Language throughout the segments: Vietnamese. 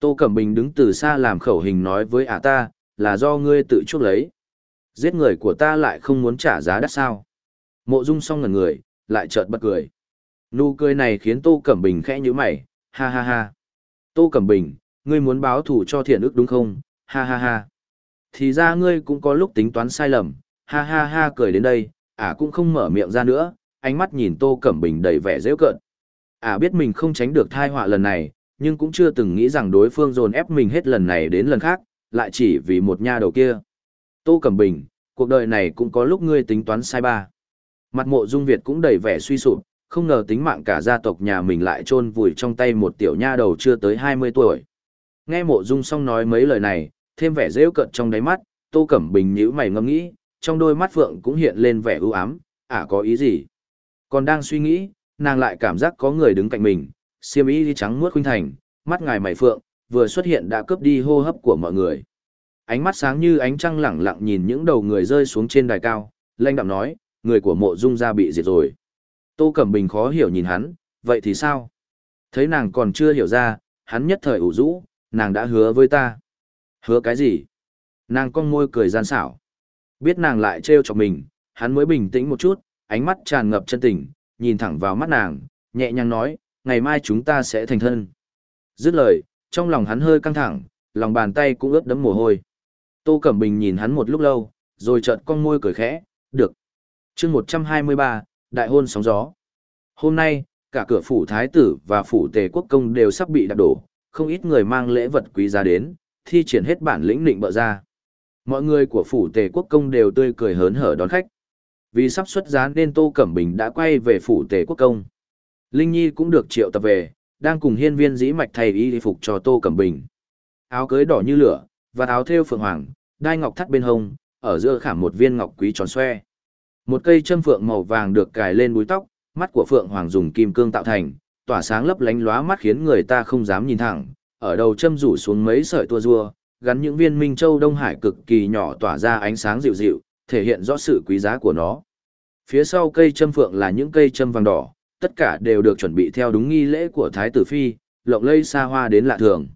Tô Cẩm Bình đứng từ xa làm khẩu hình nói với ả ta, là do ngươi tự chuốc lấy. Giết người của ta lại không muốn trả giá đắt sao. Mộ dung xong ngần người, lại chợt bật cười. Nụ cười này khiến Tô Cẩm Bình khẽ như mày, ha ha ha. Tô Cẩm Bình, ngươi muốn báo thù cho thiện ức đúng không, ha ha ha. Thì ra ngươi cũng có lúc tính toán sai lầm, ha ha ha cười đến đây, ả cũng không mở miệng ra nữa, ánh mắt nhìn Tô Cẩm Bình đầy vẻ dễ cợt. Ả biết mình không tránh được thai họa lần này, nhưng cũng chưa từng nghĩ rằng đối phương dồn ép mình hết lần này đến lần khác, lại chỉ vì một nha đầu kia. Tô Cẩm Bình, cuộc đời này cũng có lúc ngươi tính toán sai ba. Mặt mộ dung Việt cũng đầy vẻ suy sụp, không ngờ tính mạng cả gia tộc nhà mình lại chôn vùi trong tay một tiểu nha đầu chưa tới 20 tuổi. Nghe mộ dung xong nói mấy lời này, thêm vẻ rêu cận trong đáy mắt, Tô Cẩm Bình nhíu mày ngẫm nghĩ, trong đôi mắt phượng cũng hiện lên vẻ ưu ám, à có ý gì? Còn đang suy nghĩ, nàng lại cảm giác có người đứng cạnh mình, xiêm y trắng muốt khuynh thành, mắt ngài mày phượng, vừa xuất hiện đã cướp đi hô hấp của mọi người. Ánh mắt sáng như ánh trăng lẳng lặng nhìn những đầu người rơi xuống trên đài cao, lanh đạm nói, người của mộ dung gia bị diệt rồi. Tô Cẩm Bình khó hiểu nhìn hắn, vậy thì sao? Thấy nàng còn chưa hiểu ra, hắn nhất thời ủ rũ, nàng đã hứa với ta. Hứa cái gì? Nàng cong môi cười gian xảo. Biết nàng lại trêu chọc mình, hắn mới bình tĩnh một chút, ánh mắt tràn ngập chân tình, nhìn thẳng vào mắt nàng, nhẹ nhàng nói, ngày mai chúng ta sẽ thành thân. Dứt lời, trong lòng hắn hơi căng thẳng, lòng bàn tay cũng ướt đẫm mồ hôi. Tô Cẩm Bình nhìn hắn một lúc lâu, rồi chợt cong môi cười khẽ, được. chương 123, Đại hôn sóng gió. Hôm nay, cả cửa phủ thái tử và phủ tề quốc công đều sắp bị đạp đổ, không ít người mang lễ vật quý giá đến, thi triển hết bản lĩnh định bợ ra. Mọi người của phủ tề quốc công đều tươi cười hớn hở đón khách. Vì sắp xuất giá nên Tô Cẩm Bình đã quay về phủ tề quốc công. Linh Nhi cũng được triệu tập về, đang cùng hiên viên dĩ mạch thay y phục cho Tô Cẩm Bình. Áo cưới đỏ như lửa, và áo thêu phượng hoàng, đai ngọc thắt bên hông, ở giữa khảm một viên ngọc quý tròn xoe. Một cây châm phượng màu vàng được cài lên búi tóc, mắt của phượng hoàng dùng kim cương tạo thành, tỏa sáng lấp lánh lóa mắt khiến người ta không dám nhìn thẳng. Ở đầu châm rủ xuống mấy sợi tua rua, gắn những viên minh châu đông hải cực kỳ nhỏ tỏa ra ánh sáng dịu dịu, thể hiện rõ sự quý giá của nó. Phía sau cây châm phượng là những cây châm vàng đỏ, tất cả đều được chuẩn bị theo đúng nghi lễ của Thái tử Phi, lộng lây xa hoa đến lạ thường.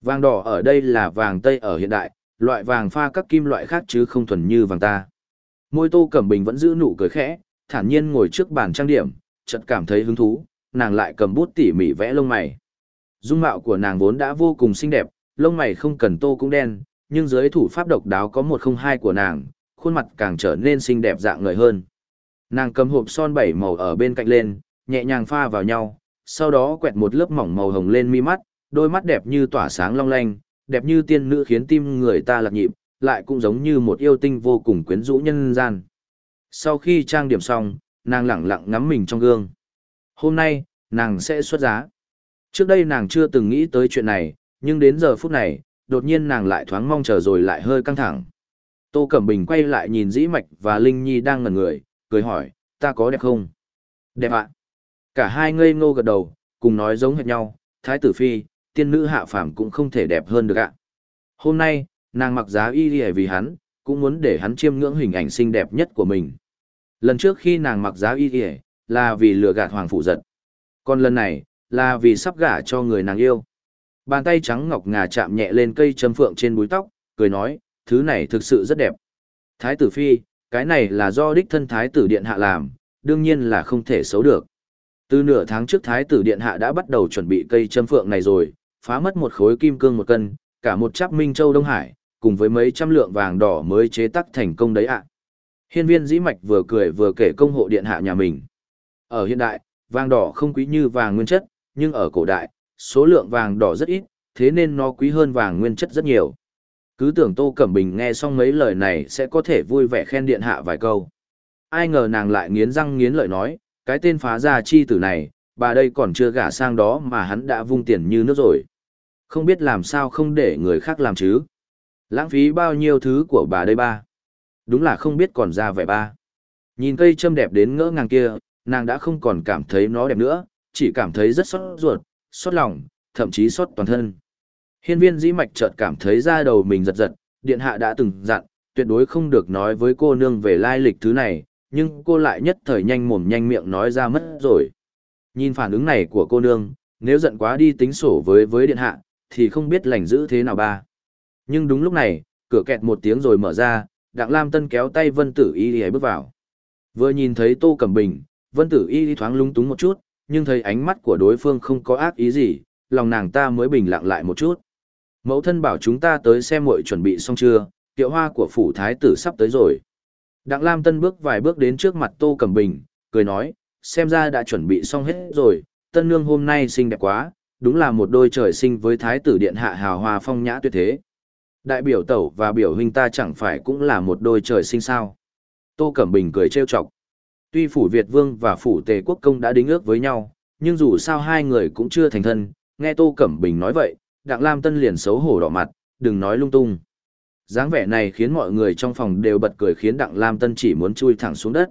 Vàng đỏ ở đây là vàng Tây ở hiện đại, loại vàng pha các kim loại khác chứ không thuần như vàng ta. Môi tô cẩm bình vẫn giữ nụ cười khẽ, thản nhiên ngồi trước bàn trang điểm, chợt cảm thấy hứng thú, nàng lại cầm bút tỉ mỉ vẽ lông mày. Dung mạo của nàng vốn đã vô cùng xinh đẹp, lông mày không cần tô cũng đen, nhưng dưới thủ pháp độc đáo có một không hai của nàng, khuôn mặt càng trở nên xinh đẹp dạng người hơn. Nàng cầm hộp son bảy màu ở bên cạnh lên, nhẹ nhàng pha vào nhau, sau đó quẹt một lớp mỏng màu hồng lên mi mắt, đôi mắt đẹp như tỏa sáng long lanh, đẹp như tiên nữ khiến tim người ta lạc nhịp, lại cũng giống như một yêu tinh vô cùng quyến rũ nhân gian. Sau khi trang điểm xong, nàng lặng lặng ngắm mình trong gương. Hôm nay, nàng sẽ xuất giá. Trước đây nàng chưa từng nghĩ tới chuyện này, nhưng đến giờ phút này, đột nhiên nàng lại thoáng mong chờ rồi lại hơi căng thẳng. Tô Cẩm Bình quay lại nhìn Dĩ Mạch và Linh Nhi đang ngẩn người, cười hỏi, ta có đẹp không? Đẹp ạ. Cả hai ngây ngô gật đầu, cùng nói giống hệt nhau, Thái tử Phi, tiên nữ hạ phàm cũng không thể đẹp hơn được ạ. Hôm nay, nàng mặc giá y y vì hắn, cũng muốn để hắn chiêm ngưỡng hình ảnh xinh đẹp nhất của mình. Lần trước khi nàng mặc giá y y là vì lừa gạt hoàng phụ giật. Còn lần này, là vì sắp gả cho người nàng yêu. Bàn tay trắng ngọc ngà chạm nhẹ lên cây châm phượng trên búi tóc, cười nói, thứ này thực sự rất đẹp. Thái tử phi, cái này là do đích thân thái tử điện hạ làm, đương nhiên là không thể xấu được. Từ nửa tháng trước thái tử điện hạ đã bắt đầu chuẩn bị cây châm phượng này rồi, phá mất một khối kim cương một cân, cả một chắp minh châu Đông Hải, cùng với mấy trăm lượng vàng đỏ mới chế tác thành công đấy ạ. Hiên viên dĩ mạch vừa cười vừa kể công hộ điện hạ nhà mình. Ở hiện đại, vàng đỏ không quý như vàng nguyên chất, nhưng ở cổ đại, số lượng vàng đỏ rất ít, thế nên nó quý hơn vàng nguyên chất rất nhiều. Cứ tưởng Tô Cẩm Bình nghe xong mấy lời này sẽ có thể vui vẻ khen điện hạ vài câu. Ai ngờ nàng lại nghiến răng nghiến lợi nói, cái tên phá gia chi tử này, bà đây còn chưa gả sang đó mà hắn đã vung tiền như nước rồi. Không biết làm sao không để người khác làm chứ. Lãng phí bao nhiêu thứ của bà đây ba. Đúng là không biết còn ra vẻ ba. Nhìn cây châm đẹp đến ngỡ ngàng kia, nàng đã không còn cảm thấy nó đẹp nữa, chỉ cảm thấy rất xót ruột, xót lòng, thậm chí xót toàn thân. Hiên viên dĩ mạch chợt cảm thấy da đầu mình giật giật, điện hạ đã từng dặn, tuyệt đối không được nói với cô nương về lai lịch thứ này, nhưng cô lại nhất thời nhanh mồm nhanh miệng nói ra mất rồi. Nhìn phản ứng này của cô nương, nếu giận quá đi tính sổ với với điện hạ, thì không biết lành giữ thế nào ba. Nhưng đúng lúc này, cửa kẹt một tiếng rồi mở ra, Đặng Lam Tân kéo tay Vân Tử Y Y bước vào. Vừa nhìn thấy Tô Cẩm Bình, Vân Tử Y Y thoáng lung túng một chút, nhưng thấy ánh mắt của đối phương không có ác ý gì, lòng nàng ta mới bình lặng lại một chút. Mẫu thân bảo chúng ta tới xem muội chuẩn bị xong chưa, tiệu hoa của phủ thái tử sắp tới rồi. Đặng Lam Tân bước vài bước đến trước mặt Tô Cẩm Bình, cười nói, xem ra đã chuẩn bị xong hết rồi, tân nương hôm nay xinh đẹp quá, đúng là một đôi trời sinh với thái tử điện hạ hào hoa phong nhã tuyệt thế. Đại biểu tẩu và biểu huynh ta chẳng phải cũng là một đôi trời sinh sao. Tô Cẩm Bình cười trêu chọc. Tuy phủ Việt Vương và phủ Tề Quốc Công đã đính ước với nhau, nhưng dù sao hai người cũng chưa thành thân, nghe Tô Cẩm Bình nói vậy, Đặng Lam Tân liền xấu hổ đỏ mặt, đừng nói lung tung dáng vẻ này khiến mọi người trong phòng đều bật cười khiến Đặng Lam Tân chỉ muốn chui thẳng xuống đất.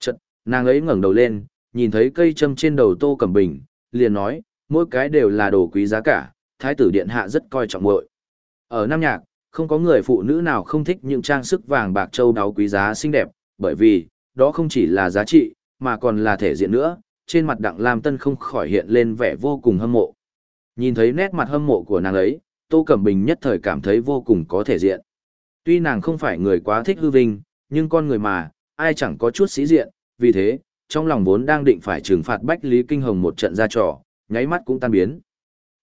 Chật, nàng ấy ngẩng đầu lên, nhìn thấy cây châm trên đầu Tô Cẩm Bình, liền nói, mỗi cái đều là đồ quý giá cả, thái tử điện hạ rất coi trọng muội. Ở Nam Nhạc, không có người phụ nữ nào không thích những trang sức vàng bạc châu đáo quý giá xinh đẹp, bởi vì, đó không chỉ là giá trị, mà còn là thể diện nữa, trên mặt Đặng Lam Tân không khỏi hiện lên vẻ vô cùng hâm mộ. Nhìn thấy nét mặt hâm mộ của nàng ấy, Tô Cẩm Bình nhất thời cảm thấy vô cùng có thể diện. Tuy nàng không phải người quá thích hư vinh, nhưng con người mà, ai chẳng có chút sĩ diện, vì thế, trong lòng vốn đang định phải trừng phạt Bách Lý Kinh Hồng một trận ra trò, nháy mắt cũng tan biến.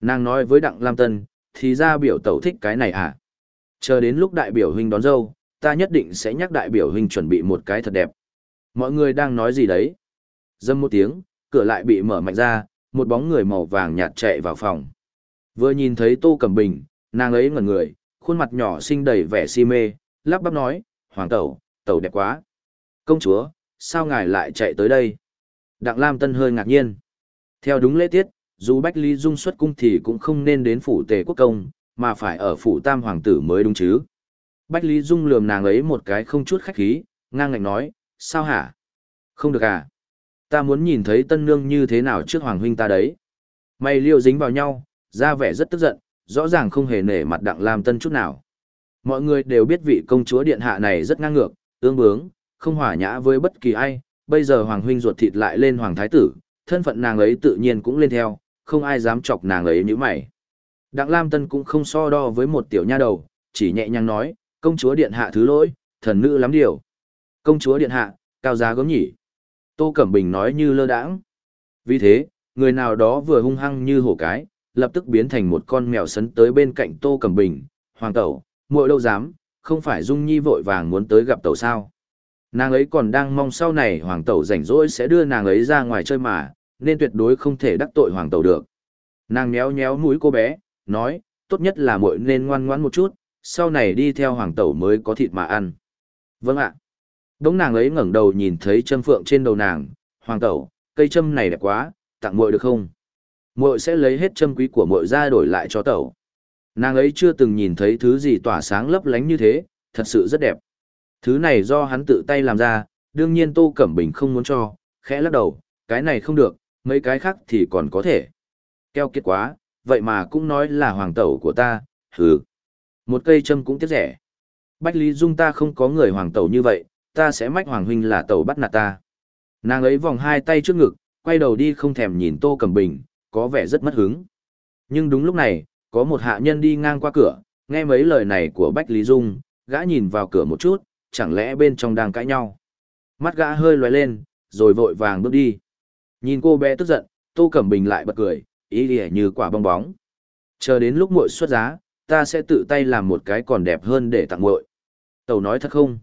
Nàng nói với Đặng Lam Tân, thì ra biểu tẩu thích cái này à? Chờ đến lúc đại biểu huynh đón dâu, ta nhất định sẽ nhắc đại biểu huynh chuẩn bị một cái thật đẹp. Mọi người đang nói gì đấy? Dâm một tiếng, cửa lại bị mở mạnh ra, một bóng người màu vàng nhạt chạy vào phòng. Vừa nhìn thấy Tô Cẩm Bình, nàng ấy ngẩn người, khuôn mặt nhỏ xinh đầy vẻ si mê, lắp bắp nói, Hoàng tẩu, tẩu đẹp quá. Công chúa, sao ngài lại chạy tới đây? Đặng Lam Tân hơi ngạc nhiên. Theo đúng lễ tiết, dù Bách Lý Dung xuất cung thì cũng không nên đến phủ tề quốc công, mà phải ở phủ tam hoàng tử mới đúng chứ. Bách Lý Dung lườm nàng ấy một cái không chút khách khí, ngang ngạnh nói, sao hả? Không được à? Ta muốn nhìn thấy tân nương như thế nào trước hoàng huynh ta đấy. Mày liêu dính vào nhau, ra vẻ rất tức giận, rõ ràng không hề nể mặt đặng lam tân chút nào. Mọi người đều biết vị công chúa điện hạ này rất ngang ngược, ương bướng, không hòa nhã với bất kỳ ai, bây giờ hoàng huynh ruột thịt lại lên hoàng thái tử, thân phận nàng ấy tự nhiên cũng lên theo, không ai dám chọc nàng ấy như mày. Đặng Lam Tân cũng không so đo với một tiểu nha đầu, chỉ nhẹ nhàng nói, công chúa điện hạ thứ lỗi, thần nữ lắm điều. Công chúa điện hạ, cao giá gớm nhỉ. Tô Cẩm Bình nói như lơ đãng. Vì thế, người nào đó vừa hung hăng như hổ cái, lập tức biến thành một con mèo sấn tới bên cạnh Tô Cẩm Bình. Hoàng tẩu, muội đâu dám, không phải Dung Nhi vội vàng muốn tới gặp tẩu sao. Nàng ấy còn đang mong sau này hoàng tẩu rảnh rỗi sẽ đưa nàng ấy ra ngoài chơi mà, nên tuyệt đối không thể đắc tội hoàng tẩu được. Nàng méo méo mũi cô bé, nói, tốt nhất là muội nên ngoan ngoãn một chút, sau này đi theo hoàng tẩu mới có thịt mà ăn. Vâng ạ. Đống nàng ấy ngẩng đầu nhìn thấy châm phượng trên đầu nàng, hoàng tẩu, cây châm này đẹp quá, tặng muội được không? Muội sẽ lấy hết châm quý của muội ra đổi lại cho tẩu. Nàng ấy chưa từng nhìn thấy thứ gì tỏa sáng lấp lánh như thế, thật sự rất đẹp. Thứ này do hắn tự tay làm ra, đương nhiên Tô Cẩm Bình không muốn cho, khẽ lắc đầu, cái này không được, mấy cái khác thì còn có thể. Keo kiệt quá, vậy mà cũng nói là hoàng tẩu của ta, hừ. Một cây châm cũng tiếc rẻ. Bách Lý Dung ta không có người hoàng tẩu như vậy, ta sẽ mách hoàng huynh là tẩu bắt nạt ta. Nàng ấy vòng hai tay trước ngực, quay đầu đi không thèm nhìn Tô Cẩm Bình, có vẻ rất mất hứng. Nhưng đúng lúc này, có một hạ nhân đi ngang qua cửa, nghe mấy lời này của Bách Lý Dung, gã nhìn vào cửa một chút, chẳng lẽ bên trong đang cãi nhau. Mắt gã hơi loay lên, rồi vội vàng bước đi. Nhìn cô bé tức giận, Tô Cẩm Bình lại bật cười, ý lìa như quả bong bóng. Chờ đến lúc muội xuất giá, ta sẽ tự tay làm một cái còn đẹp hơn để tặng muội. Tẩu nói thật không?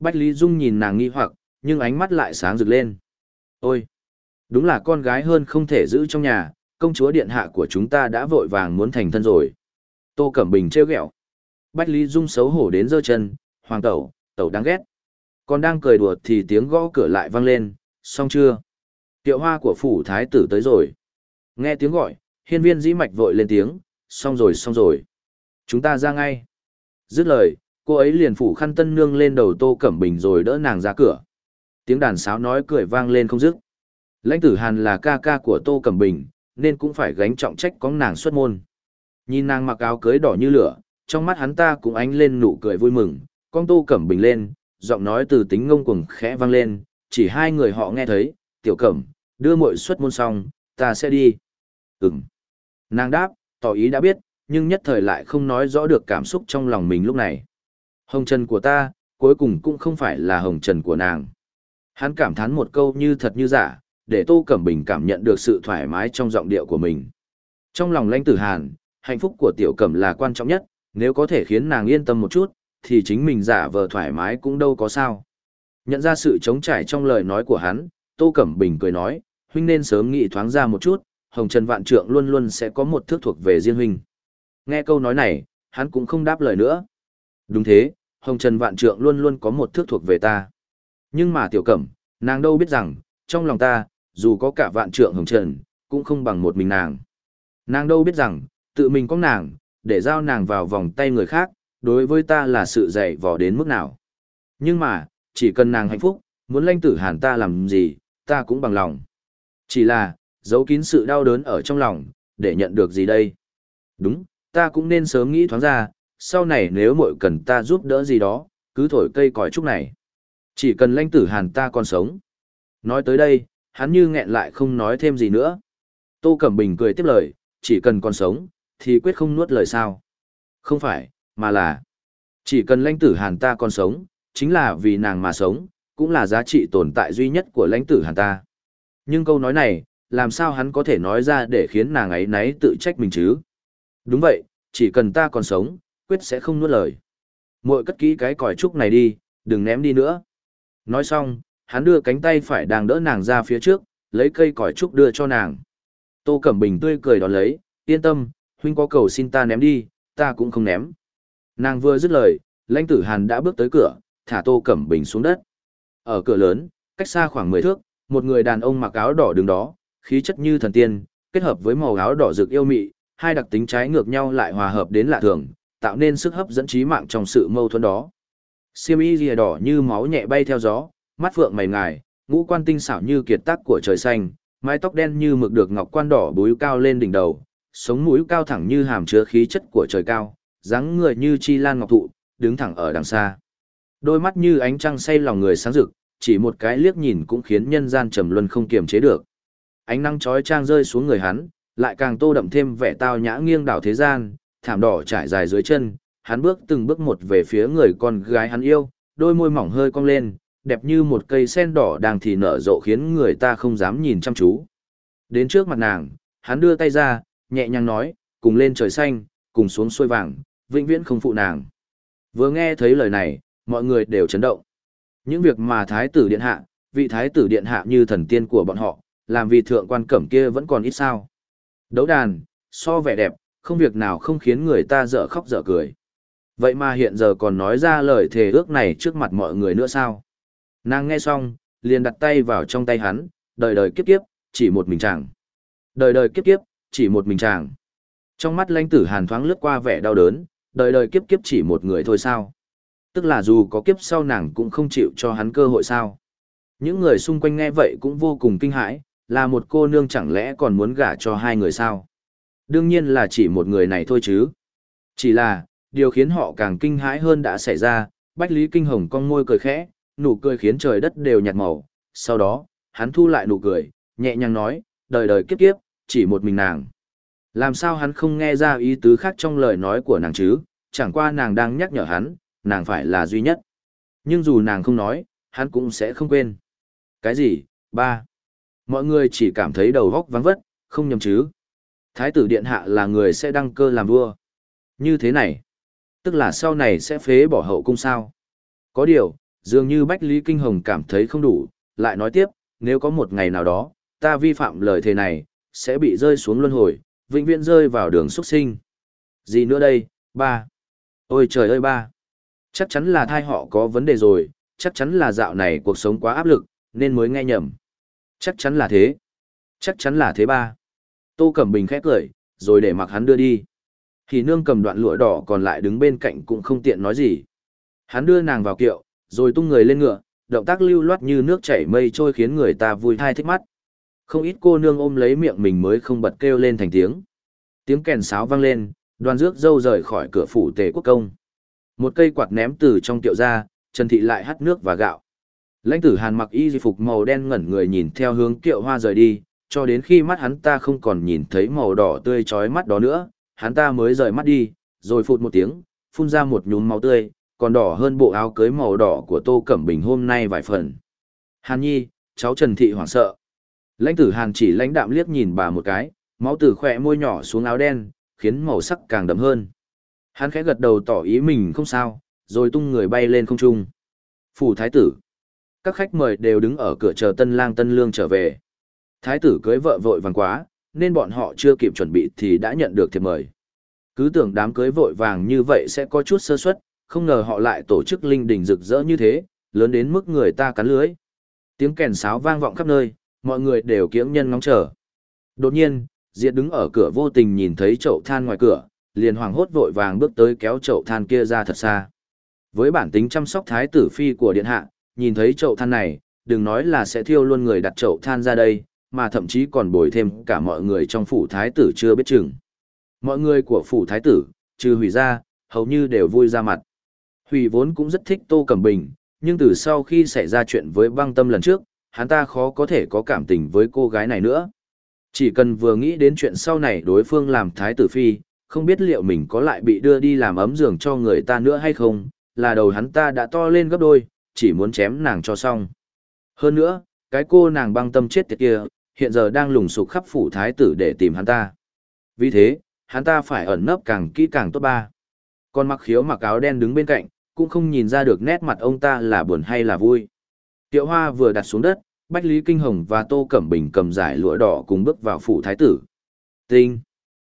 Bách Lý Dung nhìn nàng nghi hoặc, nhưng ánh mắt lại sáng rực lên. Ôi! Đúng là con gái hơn không thể giữ trong nhà, công chúa điện hạ của chúng ta đã vội vàng muốn thành thân rồi. Tô Cẩm Bình trêu ghẹo. Bách Lý Dung xấu hổ đến giơ chân, hoàng tẩu, tẩu đáng ghét. Còn đang cười đùa thì tiếng gõ cửa lại vang lên, xong chưa? Tiệu hoa của phủ thái tử tới rồi. Nghe tiếng gọi, hiên viên dĩ mạch vội lên tiếng, xong rồi xong rồi. Chúng ta ra ngay. Dứt lời, cô ấy liền phủ khăn tân nương lên đầu tô cẩm bình rồi đỡ nàng ra cửa. Tiếng đàn sáo nói cười vang lên không dứt. Lãnh tử hàn là ca ca của tô cẩm bình, nên cũng phải gánh trọng trách có nàng xuất môn. Nhìn nàng mặc áo cưới đỏ như lửa, trong mắt hắn ta cũng ánh lên nụ cười vui mừng, con tô cẩm bình lên, giọng nói từ tính ngông cuồng khẽ vang lên, chỉ hai người họ nghe thấy, tiểu cẩm, đưa muội xuất môn xong, ta sẽ đi. Ừm. Nàng đáp, tỏ ý đã biết, nhưng nhất thời lại không nói rõ được cảm xúc trong lòng mình lúc này. Hồng trần của ta, cuối cùng cũng không phải là hồng trần của nàng. Hắn cảm thán một câu như thật như giả, để Tô Cẩm Bình cảm nhận được sự thoải mái trong giọng điệu của mình. Trong lòng lãnh tử hàn, hạnh phúc của tiểu cẩm là quan trọng nhất, nếu có thể khiến nàng yên tâm một chút, thì chính mình giả vờ thoải mái cũng đâu có sao. Nhận ra sự chống trải trong lời nói của hắn, Tô Cẩm Bình cười nói, huynh nên sớm nghĩ thoáng ra một chút, Hồng Trần Vạn Trượng luôn luôn sẽ có một thước thuộc về riêng huynh. Nghe câu nói này, hắn cũng không đáp lời nữa. Đúng thế, Hồng Trần Vạn Trượng luôn luôn có một thước thuộc về ta. Nhưng mà tiểu cẩm, nàng đâu biết rằng, trong lòng ta, dù có cả vạn trượng Hồng Trần, cũng không bằng một mình nàng. Nàng đâu biết rằng, tự mình có nàng, để giao nàng vào vòng tay người khác, đối với ta là sự dạy vò đến mức nào. Nhưng mà, chỉ cần nàng hạnh phúc, muốn lanh tử hàn ta làm gì, ta cũng bằng lòng. Chỉ là, giấu kín sự đau đớn ở trong lòng, để nhận được gì đây? Đúng, ta cũng nên sớm nghĩ thoáng ra, sau này nếu muội cần ta giúp đỡ gì đó, cứ thổi cây còi trúc này. Chỉ cần lanh tử hàn ta còn sống. Nói tới đây, hắn như nghẹn lại không nói thêm gì nữa. Tô Cẩm Bình cười tiếp lời, chỉ cần còn sống, thì quyết không nuốt lời sao. Không phải, mà là, chỉ cần lãnh tử hàn ta còn sống, chính là vì nàng mà sống, cũng là giá trị tồn tại duy nhất của lãnh tử hàn ta. Nhưng câu nói này, làm sao hắn có thể nói ra để khiến nàng ấy nấy tự trách mình chứ? Đúng vậy, chỉ cần ta còn sống, quyết sẽ không nuốt lời. Muội cất kỹ cái còi trúc này đi, đừng ném đi nữa. Nói xong, hắn đưa cánh tay phải đang đỡ nàng ra phía trước, lấy cây còi trúc đưa cho nàng. Tô Cẩm Bình tươi cười đón lấy, yên tâm, huynh có cầu xin ta ném đi, ta cũng không ném. Nàng vừa dứt lời, lãnh tử hàn đã bước tới cửa, thả Tô Cẩm Bình xuống đất. Ở cửa lớn, cách xa khoảng 10 thước, một người đàn ông mặc áo đỏ đứng đó, khí chất như thần tiên, kết hợp với màu áo đỏ rực yêu mị, hai đặc tính trái ngược nhau lại hòa hợp đến lạ thường, tạo nên sức hấp dẫn trí mạng trong sự mâu thuẫn đó. Siêm y rìa đỏ như máu nhẹ bay theo gió, mắt phượng mày ngài, ngũ quan tinh xảo như kiệt tác của trời xanh, mái tóc đen như mực được ngọc quan đỏ búi cao lên đỉnh đầu, sống mũi cao thẳng như hàm chứa khí chất của trời cao, dáng người như chi lan ngọc thụ, đứng thẳng ở đằng xa. Đôi mắt như ánh trăng say lòng người sáng rực, chỉ một cái liếc nhìn cũng khiến nhân gian trầm luân không kiềm chế được. Ánh nắng chói chang rơi xuống người hắn, lại càng tô đậm thêm vẻ tao nhã nghiêng đảo thế gian, thảm đỏ trải dài dưới chân, hắn bước từng bước một về phía người con gái hắn yêu, đôi môi mỏng hơi cong lên, đẹp như một cây sen đỏ đang thì nở rộ khiến người ta không dám nhìn chăm chú. Đến trước mặt nàng, hắn đưa tay ra, nhẹ nhàng nói, cùng lên trời xanh, cùng xuống xuôi vàng, vĩnh viễn không phụ nàng. Vừa nghe thấy lời này, mọi người đều chấn động. Những việc mà thái tử điện hạ, vị thái tử điện hạ như thần tiên của bọn họ, làm vì thượng quan cẩm kia vẫn còn ít sao. Đấu đàn, so vẻ đẹp, không việc nào không khiến người ta dở khóc dở cười. Vậy mà hiện giờ còn nói ra lời thề ước này trước mặt mọi người nữa sao? Nàng nghe xong, liền đặt tay vào trong tay hắn, đời đời kiếp kiếp, chỉ một mình chàng. Đời đời kiếp kiếp, chỉ một mình chàng. Trong mắt lãnh tử hàn thoáng lướt qua vẻ đau đớn, đời đời kiếp kiếp chỉ một người thôi sao? Tức là dù có kiếp sau nàng cũng không chịu cho hắn cơ hội sao? Những người xung quanh nghe vậy cũng vô cùng kinh hãi, là một cô nương chẳng lẽ còn muốn gả cho hai người sao? Đương nhiên là chỉ một người này thôi chứ. Chỉ là, điều khiến họ càng kinh hãi hơn đã xảy ra, Bách Lý Kinh Hồng cong môi cười khẽ, nụ cười khiến trời đất đều nhạt màu. Sau đó, hắn thu lại nụ cười, nhẹ nhàng nói, đời đời kiếp kiếp, chỉ một mình nàng. Làm sao hắn không nghe ra ý tứ khác trong lời nói của nàng chứ, chẳng qua nàng đang nhắc nhở hắn, nàng phải là duy nhất. Nhưng dù nàng không nói, hắn cũng sẽ không quên. Cái gì? Ba. Mọi người chỉ cảm thấy đầu góc vắng vất, không nhầm chứ. Thái tử điện hạ là người sẽ đăng cơ làm vua. Như thế này, tức là sau này sẽ phế bỏ hậu cung sao. Có điều, dường như Bách Lý Kinh Hồng cảm thấy không đủ, lại nói tiếp, nếu có một ngày nào đó, ta vi phạm lời thề này, sẽ bị rơi xuống luân hồi, vĩnh viễn rơi vào đường xuất sinh. Gì nữa đây, ba? Ôi trời ơi ba! Chắc chắn là thai họ có vấn đề rồi, chắc chắn là dạo này cuộc sống quá áp lực, nên mới nghe nhầm. Chắc chắn là thế. Chắc chắn là thế ba. Tô Cẩm Bình khẽ cười, rồi để mặc hắn đưa đi. Thì nương cầm đoạn lụa đỏ còn lại đứng bên cạnh cũng không tiện nói gì. Hắn đưa nàng vào kiệu, rồi tung người lên ngựa, động tác lưu loát như nước chảy mây trôi khiến người ta vui thai thích mắt. Không ít cô nương ôm lấy miệng mình mới không bật kêu lên thành tiếng. Tiếng kèn sáo vang lên, đoàn rước dâu rời khỏi cửa phủ tề quốc công. Một cây quạt ném từ trong tiệu ra, Trần Thị lại hắt nước và gạo. Lãnh tử Hàn mặc y di phục màu đen ngẩn người nhìn theo hướng kiệu hoa rời đi, cho đến khi mắt hắn ta không còn nhìn thấy màu đỏ tươi chói mắt đó nữa, hắn ta mới rời mắt đi, rồi phụt một tiếng, phun ra một nhúm máu tươi, còn đỏ hơn bộ áo cưới màu đỏ của Tô Cẩm Bình hôm nay vài phần. Hàn Nhi, cháu Trần Thị hoảng sợ. Lãnh tử Hàn chỉ lãnh đạm liếc nhìn bà một cái, máu từ khỏe môi nhỏ xuống áo đen, khiến màu sắc càng đậm hơn. Hắn khẽ gật đầu tỏ ý mình không sao, rồi tung người bay lên không trung. Phủ thái tử. Các khách mời đều đứng ở cửa chờ tân lang tân lương trở về. Thái tử cưới vợ vội vàng quá, nên bọn họ chưa kịp chuẩn bị thì đã nhận được thiệp mời. Cứ tưởng đám cưới vội vàng như vậy sẽ có chút sơ suất, không ngờ họ lại tổ chức linh đình rực rỡ như thế, lớn đến mức người ta cắn lưới. Tiếng kèn sáo vang vọng khắp nơi, mọi người đều kiễng nhân ngóng chờ. Đột nhiên, Diệt đứng ở cửa vô tình nhìn thấy chậu than ngoài cửa, liền hoảng hốt vội vàng bước tới kéo chậu than kia ra thật xa. Với bản tính chăm sóc thái tử phi của điện hạ, nhìn thấy chậu than này, đừng nói là sẽ thiêu luôn người đặt chậu than ra đây, mà thậm chí còn bồi thêm cả mọi người trong phủ thái tử chưa biết chừng. Mọi người của phủ thái tử, trừ hủy ra, hầu như đều vui ra mặt. Hủy vốn cũng rất thích Tô Cẩm Bình, nhưng từ sau khi xảy ra chuyện với băng tâm lần trước, hắn ta khó có thể có cảm tình với cô gái này nữa. Chỉ cần vừa nghĩ đến chuyện sau này đối phương làm thái tử phi, không biết liệu mình có lại bị đưa đi làm ấm giường cho người ta nữa hay không, là đầu hắn ta đã to lên gấp đôi, chỉ muốn chém nàng cho xong. Hơn nữa, cái cô nàng băng tâm chết tiệt kia, hiện giờ đang lùng sục khắp phủ thái tử để tìm hắn ta. Vì thế, hắn ta phải ẩn nấp càng kỹ càng tốt ba. Còn mặc khiếu mặc áo đen đứng bên cạnh, cũng không nhìn ra được nét mặt ông ta là buồn hay là vui. Tiệu hoa vừa đặt xuống đất, Bách Lý Kinh Hồng và Tô Cẩm Bình cầm giải lụa đỏ cùng bước vào phủ thái tử. Tinh!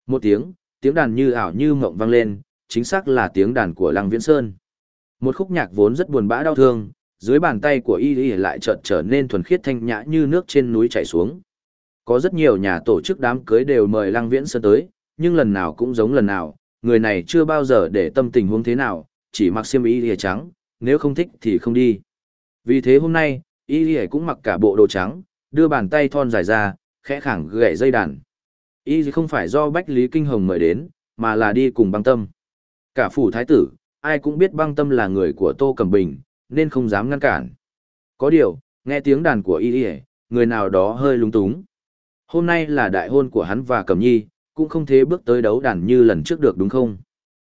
Một tiếng, tiếng đàn như ảo như mộng vang lên, chính xác là tiếng đàn của Lăng Viễn Sơn. Một khúc nhạc vốn rất buồn bã đau thương, dưới bàn tay của y y lại chợt trở nên thuần khiết thanh nhã như nước trên núi chảy xuống. Có rất nhiều nhà tổ chức đám cưới đều mời Lăng Viễn Sơn tới, nhưng lần nào cũng giống lần nào, người này chưa bao giờ để tâm tình huống thế nào, chỉ mặc xiêm y lìa trắng, nếu không thích thì không đi. Vì thế hôm nay, y lìa cũng mặc cả bộ đồ trắng, đưa bàn tay thon dài ra, khẽ khẳng gậy dây đàn. Y không phải do Bách Lý Kinh Hồng mời đến, mà là đi cùng băng tâm. Cả phủ thái tử, ai cũng biết băng tâm là người của Tô Cẩm Bình, nên không dám ngăn cản. Có điều, nghe tiếng đàn của y người nào đó hơi lung túng. Hôm nay là đại hôn của hắn và Cẩm Nhi, cũng không thế bước tới đấu đàn như lần trước được đúng không?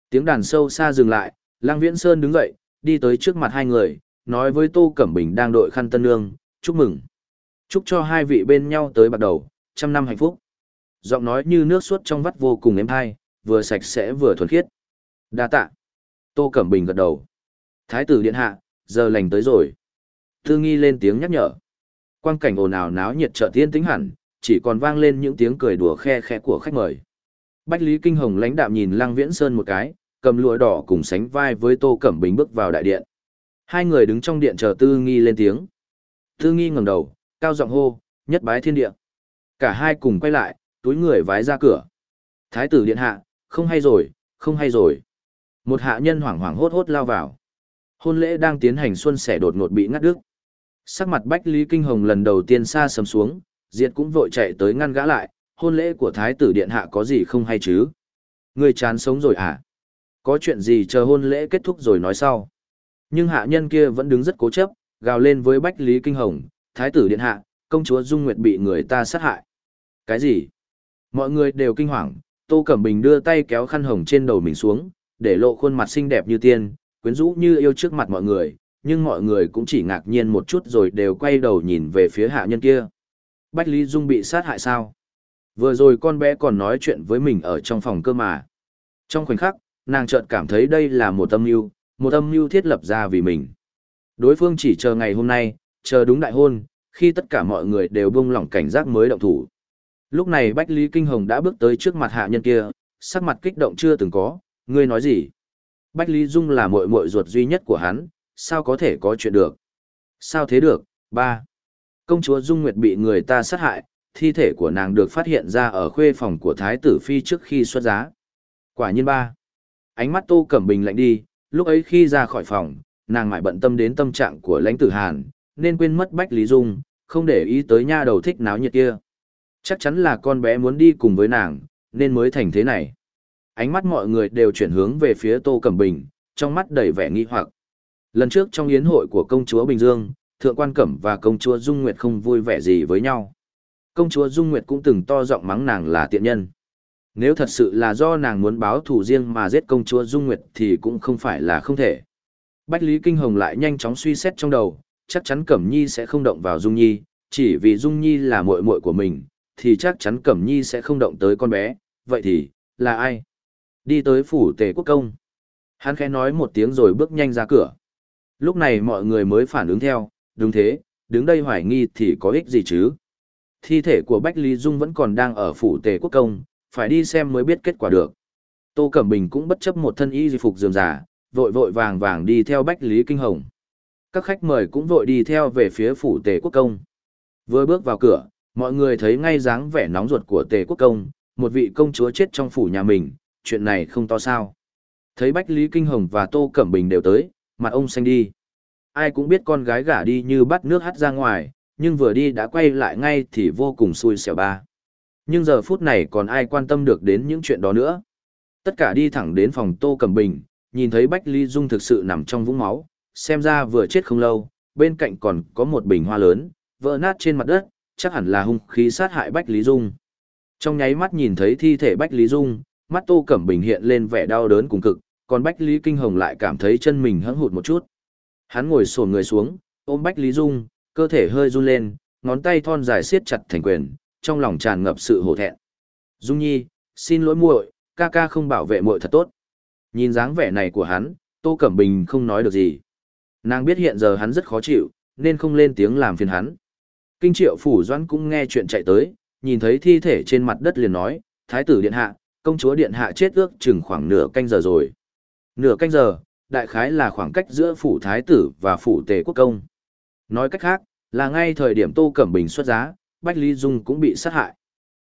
Tiếng đàn sâu xa dừng lại, Lăng Viễn Sơn đứng dậy, đi tới trước mặt hai người, nói với Tô Cẩm Bình đang đội khăn tân nương, chúc mừng. Chúc cho hai vị bên nhau tới bắt đầu, trăm năm hạnh phúc. Giọng nói như nước suốt trong vắt vô cùng êm thai, vừa sạch sẽ vừa thuần khiết. Đa tạ. Tô Cẩm Bình gật đầu. Thái tử điện hạ, giờ lành tới rồi. Tư nghi lên tiếng nhắc nhở. Quang cảnh ồn ào náo nhiệt trợ tiên tính hẳn, chỉ còn vang lên những tiếng cười đùa khe khẽ của khách mời. Bách Lý Kinh Hồng lãnh đạm nhìn Lăng Viễn Sơn một cái, cầm lụa đỏ cùng sánh vai với Tô Cẩm Bình bước vào đại điện. Hai người đứng trong điện chờ Tư Nghi lên tiếng. Tư Nghi ngẩng đầu, cao giọng hô, nhất bái thiên địa. Cả hai cùng quay lại, túi người vái ra cửa. Thái tử điện hạ, không hay rồi, không hay rồi. Một hạ nhân hoảng hoảng hốt hốt lao vào. Hôn lễ đang tiến hành xuân sẻ đột ngột bị ngắt đứt. Sắc mặt Bách Lý Kinh Hồng lần đầu tiên xa sầm xuống, Diệt cũng vội chạy tới ngăn gã lại, hôn lễ của Thái tử điện hạ có gì không hay chứ? Người chán sống rồi à? Có chuyện gì chờ hôn lễ kết thúc rồi nói sau. Nhưng hạ nhân kia vẫn đứng rất cố chấp, gào lên với Bách Lý Kinh Hồng, Thái tử điện hạ, công chúa Dung Nguyệt bị người ta sát hại. Cái gì? Mọi người đều kinh hoàng, Tô Cẩm Bình đưa tay kéo khăn hồng trên đầu mình xuống, để lộ khuôn mặt xinh đẹp như tiên, quyến rũ như yêu trước mặt mọi người, nhưng mọi người cũng chỉ ngạc nhiên một chút rồi đều quay đầu nhìn về phía hạ nhân kia. Bách Lý Dung bị sát hại sao? Vừa rồi con bé còn nói chuyện với mình ở trong phòng cơ mà. Trong khoảnh khắc, nàng chợt cảm thấy đây là một âm mưu, một âm mưu thiết lập ra vì mình. Đối phương chỉ chờ ngày hôm nay, chờ đúng đại hôn, khi tất cả mọi người đều buông lỏng cảnh giác mới động thủ. Lúc này Bách Lý Kinh Hồng đã bước tới trước mặt hạ nhân kia, sắc mặt kích động chưa từng có, ngươi nói gì? Bách Lý Dung là muội muội ruột duy nhất của hắn, sao có thể có chuyện được? Sao thế được? Ba. Công chúa Dung Nguyệt bị người ta sát hại, thi thể của nàng được phát hiện ra ở khuê phòng của Thái tử Phi trước khi xuất giá. Quả nhiên ba. Ánh mắt Tô Cẩm Bình lạnh đi, lúc ấy khi ra khỏi phòng, nàng mãi bận tâm đến tâm trạng của lãnh tử Hàn, nên quên mất Bách Lý Dung, không để ý tới nha đầu thích náo nhiệt kia. Chắc chắn là con bé muốn đi cùng với nàng, nên mới thành thế này. Ánh mắt mọi người đều chuyển hướng về phía Tô Cẩm Bình, trong mắt đầy vẻ nghi hoặc. Lần trước trong yến hội của công chúa Bình Dương, Thượng quan Cẩm và công chúa Dung Nguyệt không vui vẻ gì với nhau. Công chúa Dung Nguyệt cũng từng to giọng mắng nàng là tiện nhân. Nếu thật sự là do nàng muốn báo thù riêng mà giết công chúa Dung Nguyệt thì cũng không phải là không thể. Bách Lý Kinh Hồng lại nhanh chóng suy xét trong đầu, chắc chắn Cẩm Nhi sẽ không động vào Dung Nhi, chỉ vì Dung Nhi là muội muội của mình, thì chắc chắn Cẩm Nhi sẽ không động tới con bé, vậy thì, là ai? Đi tới phủ tề quốc công. Hắn khẽ nói một tiếng rồi bước nhanh ra cửa. Lúc này mọi người mới phản ứng theo, đúng thế, đứng đây hoài nghi thì có ích gì chứ? Thi thể của Bách Lý Dung vẫn còn đang ở phủ tề quốc công, phải đi xem mới biết kết quả được. Tô Cẩm Bình cũng bất chấp một thân y phục dường giả, vội vội vàng vàng đi theo Bách Lý Kinh Hồng. Các khách mời cũng vội đi theo về phía phủ tề quốc công. Vừa bước vào cửa, mọi người thấy ngay dáng vẻ nóng ruột của tề quốc công, một vị công chúa chết trong phủ nhà mình, chuyện này không to sao. Thấy Bách Lý Kinh Hồng và Tô Cẩm Bình đều tới, mặt ông xanh đi. Ai cũng biết con gái gả đi như bắt nước hắt ra ngoài, nhưng vừa đi đã quay lại ngay thì vô cùng xui xẻo ba. Nhưng giờ phút này còn ai quan tâm được đến những chuyện đó nữa. Tất cả đi thẳng đến phòng Tô Cẩm Bình, nhìn thấy Bách Ly Dung thực sự nằm trong vũng máu, xem ra vừa chết không lâu, bên cạnh còn có một bình hoa lớn, vỡ nát trên mặt đất, chắc hẳn là hung khí sát hại Bách Lý Dung. Trong nháy mắt nhìn thấy thi thể Bách Lý Dung, mắt Tô Cẩm Bình hiện lên vẻ đau đớn cùng cực, còn Bách Lý Kinh Hồng lại cảm thấy chân mình hững hụt một chút. Hắn ngồi xổm người xuống, ôm Bách Lý Dung, cơ thể hơi run lên, ngón tay thon dài siết chặt thành quyền, trong lòng tràn ngập sự hổ thẹn. Dung Nhi, xin lỗi muội, ca ca không bảo vệ muội thật tốt. Nhìn dáng vẻ này của hắn, Tô Cẩm Bình không nói được gì. Nàng biết hiện giờ hắn rất khó chịu, nên không lên tiếng làm phiền hắn. Kinh triệu phủ doãn cũng nghe chuyện chạy tới, nhìn thấy thi thể trên mặt đất liền nói, Thái tử điện hạ, công chúa điện hạ chết ước chừng khoảng nửa canh giờ rồi. Nửa canh giờ, đại khái là khoảng cách giữa phủ thái tử và phủ tề quốc công. Nói cách khác, là ngay thời điểm Tô Cẩm Bình xuất giá, Bách Lý Dung cũng bị sát hại.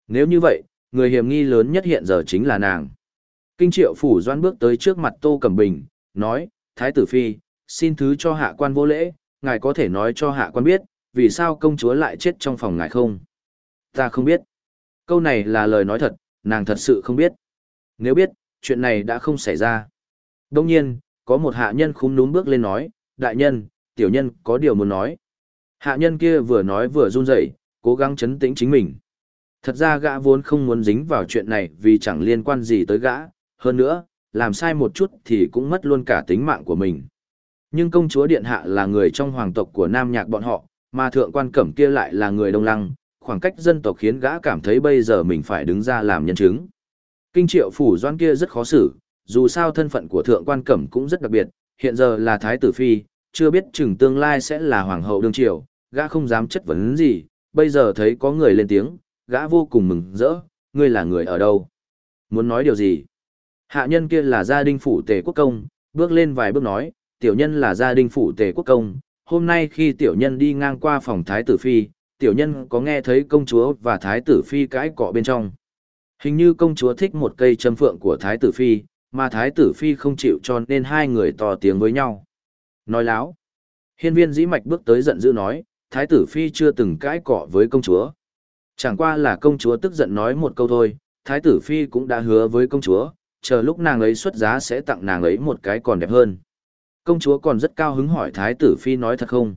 Nếu như vậy, người hiểm nghi lớn nhất hiện giờ chính là nàng. Kinh triệu phủ doan bước tới trước mặt Tô Cẩm Bình, nói, Thái tử Phi, xin thứ cho hạ quan vô lễ, ngài có thể nói cho hạ quan biết, vì sao công chúa lại chết trong phòng ngài không? Ta không biết. Câu này là lời nói thật, nàng thật sự không biết. Nếu biết, chuyện này đã không xảy ra. Đông nhiên, có một hạ nhân khúm núm bước lên nói, đại nhân, tiểu nhân có điều muốn nói. Hạ nhân kia vừa nói vừa run rẩy, cố gắng chấn tĩnh chính mình. Thật ra gã vốn không muốn dính vào chuyện này vì chẳng liên quan gì tới gã, hơn nữa, làm sai một chút thì cũng mất luôn cả tính mạng của mình. Nhưng công chúa Điện Hạ là người trong hoàng tộc của Nam Nhạc bọn họ, mà thượng quan cẩm kia lại là người đông lăng, khoảng cách dân tộc khiến gã cảm thấy bây giờ mình phải đứng ra làm nhân chứng. Kinh triệu phủ doan kia rất khó xử, dù sao thân phận của thượng quan cẩm cũng rất đặc biệt, hiện giờ là thái tử phi, chưa biết chừng tương lai sẽ là hoàng hậu đương triều, gã không dám chất vấn gì, bây giờ thấy có người lên tiếng, gã vô cùng mừng rỡ, ngươi là người ở đâu? Muốn nói điều gì? Hạ nhân kia là gia đình phủ tề quốc công, bước lên vài bước nói, tiểu nhân là gia đình phủ tề quốc công, hôm nay khi tiểu nhân đi ngang qua phòng thái tử phi, tiểu nhân có nghe thấy công chúa và thái tử phi cãi cọ bên trong. Hình như công chúa thích một cây châm phượng của thái tử phi, mà thái tử phi không chịu cho nên hai người to tiếng với nhau. Nói láo. Hiên viên dĩ mạch bước tới giận dữ nói, thái tử phi chưa từng cãi cọ với công chúa. Chẳng qua là công chúa tức giận nói một câu thôi, thái tử phi cũng đã hứa với công chúa, chờ lúc nàng ấy xuất giá sẽ tặng nàng ấy một cái còn đẹp hơn. Công chúa còn rất cao hứng hỏi thái tử phi nói thật không?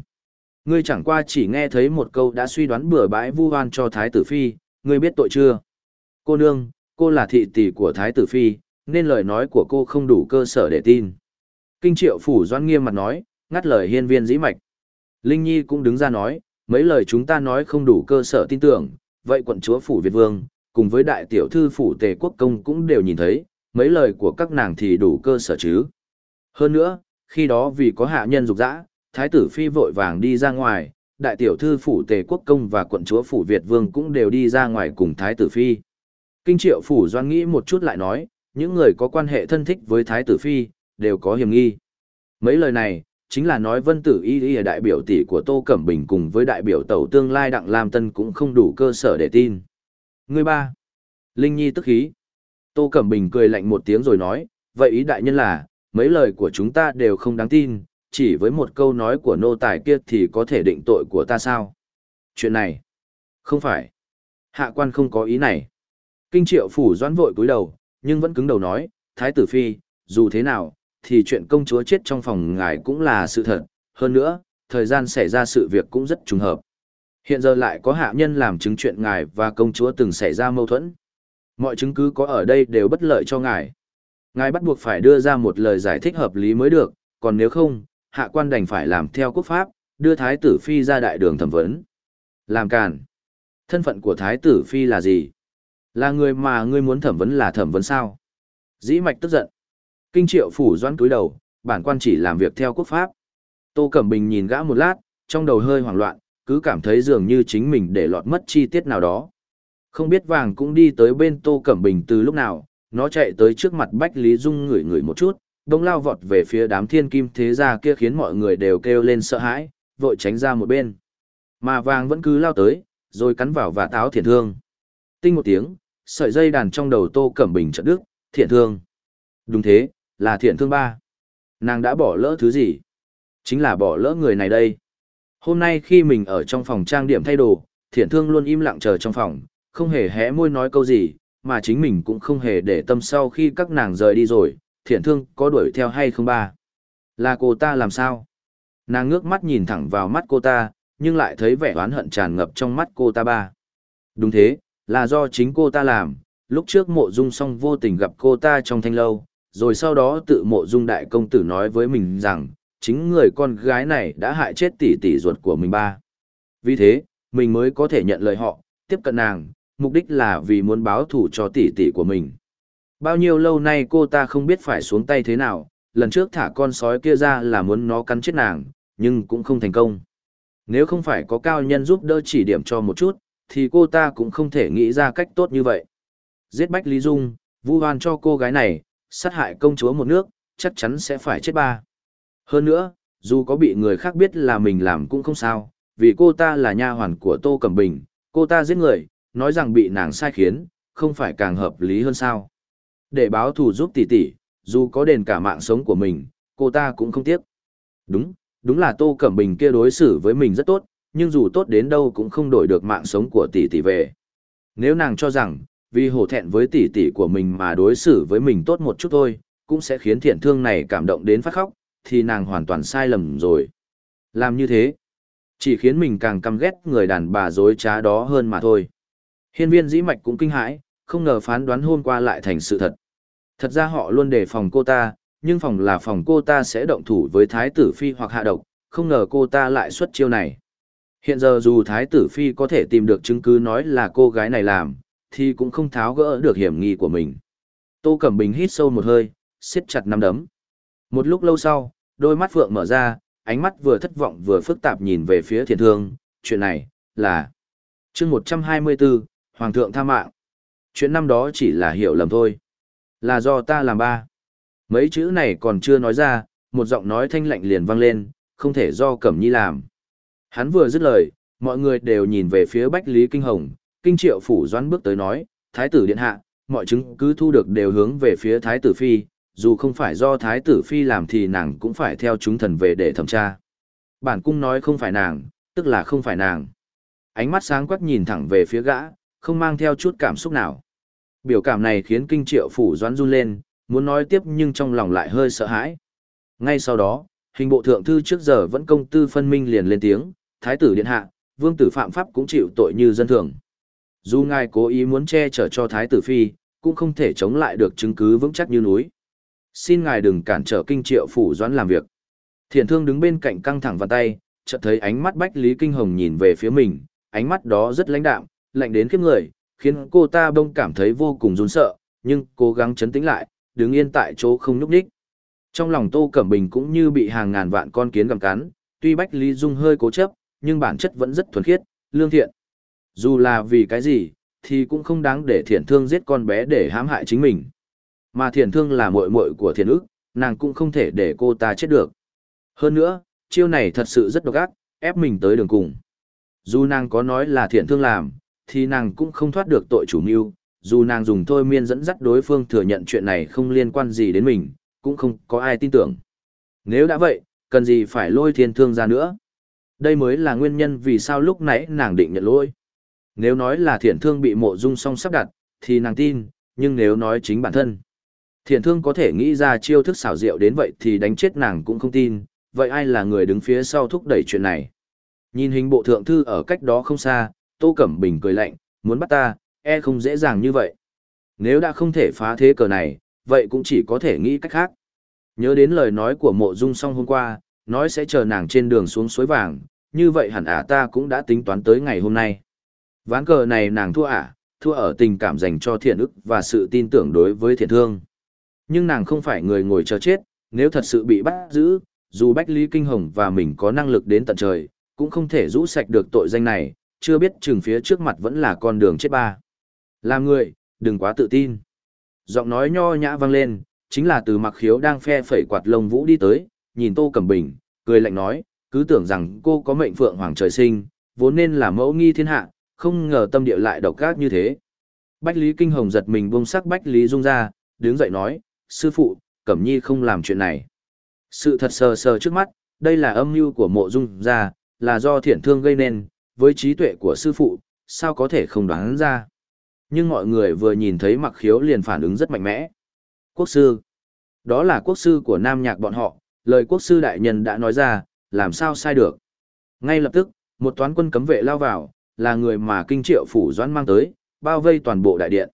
Ngươi chẳng qua chỉ nghe thấy một câu đã suy đoán bừa bãi vu oan cho thái tử phi, ngươi biết tội chưa? Cô nương, cô là thị tỷ của thái tử phi, nên lời nói của cô không đủ cơ sở để tin. Kinh triệu phủ doan nghiêm mặt nói, ngắt lời hiên viên dĩ mạch. Linh Nhi cũng đứng ra nói, mấy lời chúng ta nói không đủ cơ sở tin tưởng, vậy quận chúa phủ Việt Vương, cùng với đại tiểu thư phủ tề quốc công cũng đều nhìn thấy, mấy lời của các nàng thì đủ cơ sở chứ. Hơn nữa, khi đó vì có hạ nhân dục dã, thái tử phi vội vàng đi ra ngoài, đại tiểu thư phủ tề quốc công và quận chúa phủ Việt Vương cũng đều đi ra ngoài cùng thái tử phi. Kinh triệu phủ doan nghĩ một chút lại nói, những người có quan hệ thân thích với thái tử phi, đều có hiểm nghi. Mấy lời này, chính là nói vân tử y y đại biểu tỷ của Tô Cẩm Bình cùng với đại biểu tẩu tương lai Đặng Lam Tân cũng không đủ cơ sở để tin. Người ba. Linh Nhi tức khí. Tô Cẩm Bình cười lạnh một tiếng rồi nói, vậy ý đại nhân là, mấy lời của chúng ta đều không đáng tin, chỉ với một câu nói của nô tài kia thì có thể định tội của ta sao? Chuyện này, không phải. Hạ quan không có ý này. Kinh triệu phủ doãn vội cúi đầu, nhưng vẫn cứng đầu nói, Thái tử Phi, dù thế nào, thì chuyện công chúa chết trong phòng ngài cũng là sự thật, hơn nữa, thời gian xảy ra sự việc cũng rất trùng hợp. Hiện giờ lại có hạ nhân làm chứng chuyện ngài và công chúa từng xảy ra mâu thuẫn. Mọi chứng cứ có ở đây đều bất lợi cho ngài. Ngài bắt buộc phải đưa ra một lời giải thích hợp lý mới được, còn nếu không, hạ quan đành phải làm theo quốc pháp, đưa thái tử phi ra đại đường thẩm vấn. Làm càn. Thân phận của thái tử phi là gì? Là người mà ngươi muốn thẩm vấn là thẩm vấn sao? Dĩ mạch tức giận. Kinh triệu phủ doãn túi đầu, bản quan chỉ làm việc theo quốc pháp. Tô Cẩm Bình nhìn gã một lát, trong đầu hơi hoảng loạn, cứ cảm thấy dường như chính mình để lọt mất chi tiết nào đó. Không biết vàng cũng đi tới bên Tô Cẩm Bình từ lúc nào, nó chạy tới trước mặt Bách Lý Dung ngửi ngửi một chút, đông lao vọt về phía đám thiên kim thế gia kia khiến mọi người đều kêu lên sợ hãi, vội tránh ra một bên. Mà vàng vẫn cứ lao tới, rồi cắn vào và táo thiện thương. Tinh một tiếng, sợi dây đàn trong đầu Tô Cẩm Bình chợt đứt, thiện thương. Đúng thế, là thiện thương ba. Nàng đã bỏ lỡ thứ gì? Chính là bỏ lỡ người này đây. Hôm nay khi mình ở trong phòng trang điểm thay đồ, thiện thương luôn im lặng chờ trong phòng, không hề hé môi nói câu gì, mà chính mình cũng không hề để tâm sau khi các nàng rời đi rồi, thiện thương có đuổi theo hay không ba. Là cô ta làm sao? Nàng ngước mắt nhìn thẳng vào mắt cô ta, nhưng lại thấy vẻ oán hận tràn ngập trong mắt cô ta ba. Đúng thế, là do chính cô ta làm, lúc trước mộ dung song vô tình gặp cô ta trong thanh lâu, rồi sau đó tự mộ dung đại công tử nói với mình rằng, chính người con gái này đã hại chết tỷ tỷ ruột của mình ba. Vì thế, mình mới có thể nhận lời họ, tiếp cận nàng, mục đích là vì muốn báo thù cho tỷ tỷ của mình. Bao nhiêu lâu nay cô ta không biết phải xuống tay thế nào, lần trước thả con sói kia ra là muốn nó cắn chết nàng, nhưng cũng không thành công. Nếu không phải có cao nhân giúp đỡ chỉ điểm cho một chút, thì cô ta cũng không thể nghĩ ra cách tốt như vậy. Giết Bách Lý Dung, vu hoan cho cô gái này, sát hại công chúa một nước, chắc chắn sẽ phải chết ba. Hơn nữa, dù có bị người khác biết là mình làm cũng không sao, vì cô ta là nha hoàn của Tô Cẩm Bình, cô ta giết người, nói rằng bị nàng sai khiến, không phải càng hợp lý hơn sao. Để báo thù giúp tỷ tỷ, dù có đền cả mạng sống của mình, cô ta cũng không tiếc. Đúng, đúng là Tô Cẩm Bình kia đối xử với mình rất tốt, nhưng dù tốt đến đâu cũng không đổi được mạng sống của tỷ tỷ về. Nếu nàng cho rằng, vì hổ thẹn với tỷ tỷ của mình mà đối xử với mình tốt một chút thôi, cũng sẽ khiến thiện thương này cảm động đến phát khóc, thì nàng hoàn toàn sai lầm rồi. Làm như thế, chỉ khiến mình càng căm ghét người đàn bà dối trá đó hơn mà thôi. Hiên viên dĩ mạch cũng kinh hãi, không ngờ phán đoán hôm qua lại thành sự thật. Thật ra họ luôn đề phòng cô ta, nhưng phòng là phòng cô ta sẽ động thủ với thái tử phi hoặc hạ độc, không ngờ cô ta lại xuất chiêu này. Hiện giờ dù thái tử phi có thể tìm được chứng cứ nói là cô gái này làm, thì cũng không tháo gỡ được hiểm nghi của mình. Tô Cẩm Bình hít sâu một hơi, siết chặt nắm đấm. Một lúc lâu sau, đôi mắt Phượng mở ra, ánh mắt vừa thất vọng vừa phức tạp nhìn về phía thiền thương, chuyện này, là... chương 124, Hoàng thượng tha mạng. Chuyện năm đó chỉ là hiểu lầm thôi. Là do ta làm ba. Mấy chữ này còn chưa nói ra, một giọng nói thanh lạnh liền vang lên, không thể do Cẩm Nhi làm. Hắn vừa dứt lời, mọi người đều nhìn về phía Bách Lý Kinh Hồng, Kinh Triệu Phủ Doãn bước tới nói, Thái tử Điện Hạ, mọi chứng cứ thu được đều hướng về phía Thái tử Phi, dù không phải do Thái tử Phi làm thì nàng cũng phải theo chúng thần về để thẩm tra. Bản cung nói không phải nàng, tức là không phải nàng. Ánh mắt sáng quắc nhìn thẳng về phía gã, không mang theo chút cảm xúc nào. Biểu cảm này khiến Kinh Triệu Phủ Doãn run lên, muốn nói tiếp nhưng trong lòng lại hơi sợ hãi. Ngay sau đó, hình bộ thượng thư trước giờ vẫn công tư phân minh liền lên tiếng, Thái tử Điện Hạ, Vương tử Phạm Pháp cũng chịu tội như dân thường. Dù ngài cố ý muốn che chở cho Thái tử Phi, cũng không thể chống lại được chứng cứ vững chắc như núi. Xin ngài đừng cản trở kinh triệu phủ doãn làm việc. Thiện thương đứng bên cạnh căng thẳng vào tay, chợt thấy ánh mắt Bách Lý Kinh Hồng nhìn về phía mình, ánh mắt đó rất lãnh đạm, lạnh đến khiếp người, khiến cô ta bông cảm thấy vô cùng run sợ, nhưng cố gắng chấn tĩnh lại, đứng yên tại chỗ không nhúc nhích. Trong lòng Tô Cẩm Bình cũng như bị hàng ngàn vạn con kiến gặm cắn, tuy Bách Lý Dung hơi cố chấp, nhưng bản chất vẫn rất thuần khiết, lương thiện. Dù là vì cái gì, thì cũng không đáng để thiện thương giết con bé để hãm hại chính mình. Mà thiện thương là muội muội của thiện ức, nàng cũng không thể để cô ta chết được. Hơn nữa, chiêu này thật sự rất độc ác, ép mình tới đường cùng. Dù nàng có nói là thiện thương làm, thì nàng cũng không thoát được tội chủ mưu, dù nàng dùng thôi miên dẫn dắt đối phương thừa nhận chuyện này không liên quan gì đến mình, cũng không có ai tin tưởng. Nếu đã vậy, cần gì phải lôi thiên thương ra nữa? Đây mới là nguyên nhân vì sao lúc nãy nàng định nhận lỗi. Nếu nói là thiện thương bị mộ dung song sắp đặt, thì nàng tin, nhưng nếu nói chính bản thân. Thiện thương có thể nghĩ ra chiêu thức xảo diệu đến vậy thì đánh chết nàng cũng không tin, vậy ai là người đứng phía sau thúc đẩy chuyện này? Nhìn hình bộ thượng thư ở cách đó không xa, Tô Cẩm Bình cười lạnh, muốn bắt ta, e không dễ dàng như vậy. Nếu đã không thể phá thế cờ này, vậy cũng chỉ có thể nghĩ cách khác. Nhớ đến lời nói của mộ dung song hôm qua, nói sẽ chờ nàng trên đường xuống suối vàng, như vậy hẳn ả ta cũng đã tính toán tới ngày hôm nay. Ván cờ này nàng thua à? thua ở tình cảm dành cho thiện ức và sự tin tưởng đối với thiện thương. Nhưng nàng không phải người ngồi chờ chết, nếu thật sự bị bắt giữ, dù Bách Lý Kinh Hồng và mình có năng lực đến tận trời, cũng không thể rũ sạch được tội danh này, chưa biết chừng phía trước mặt vẫn là con đường chết ba. Làm người, đừng quá tự tin. Giọng nói nho nhã vang lên, chính là từ mặc khiếu đang phe phẩy quạt lông vũ đi tới, nhìn Tô Cẩm Bình, cười lạnh nói, cứ tưởng rằng cô có mệnh phượng hoàng trời sinh, vốn nên là mẫu nghi thiên hạ, không ngờ tâm địa lại độc ác như thế. Bách Lý Kinh Hồng giật mình buông sắc Bách Lý Dung ra, đứng dậy nói, sư phụ, Cẩm Nhi không làm chuyện này. Sự thật sờ sờ trước mắt, đây là âm mưu của mộ dung ra, là do thiện thương gây nên, với trí tuệ của sư phụ, sao có thể không đoán ra. Nhưng mọi người vừa nhìn thấy mặc khiếu liền phản ứng rất mạnh mẽ. Quốc sư. Đó là quốc sư của nam nhạc bọn họ, lời quốc sư đại nhân đã nói ra, làm sao sai được. Ngay lập tức, một toán quân cấm vệ lao vào, là người mà kinh triệu phủ doãn mang tới, bao vây toàn bộ đại điện.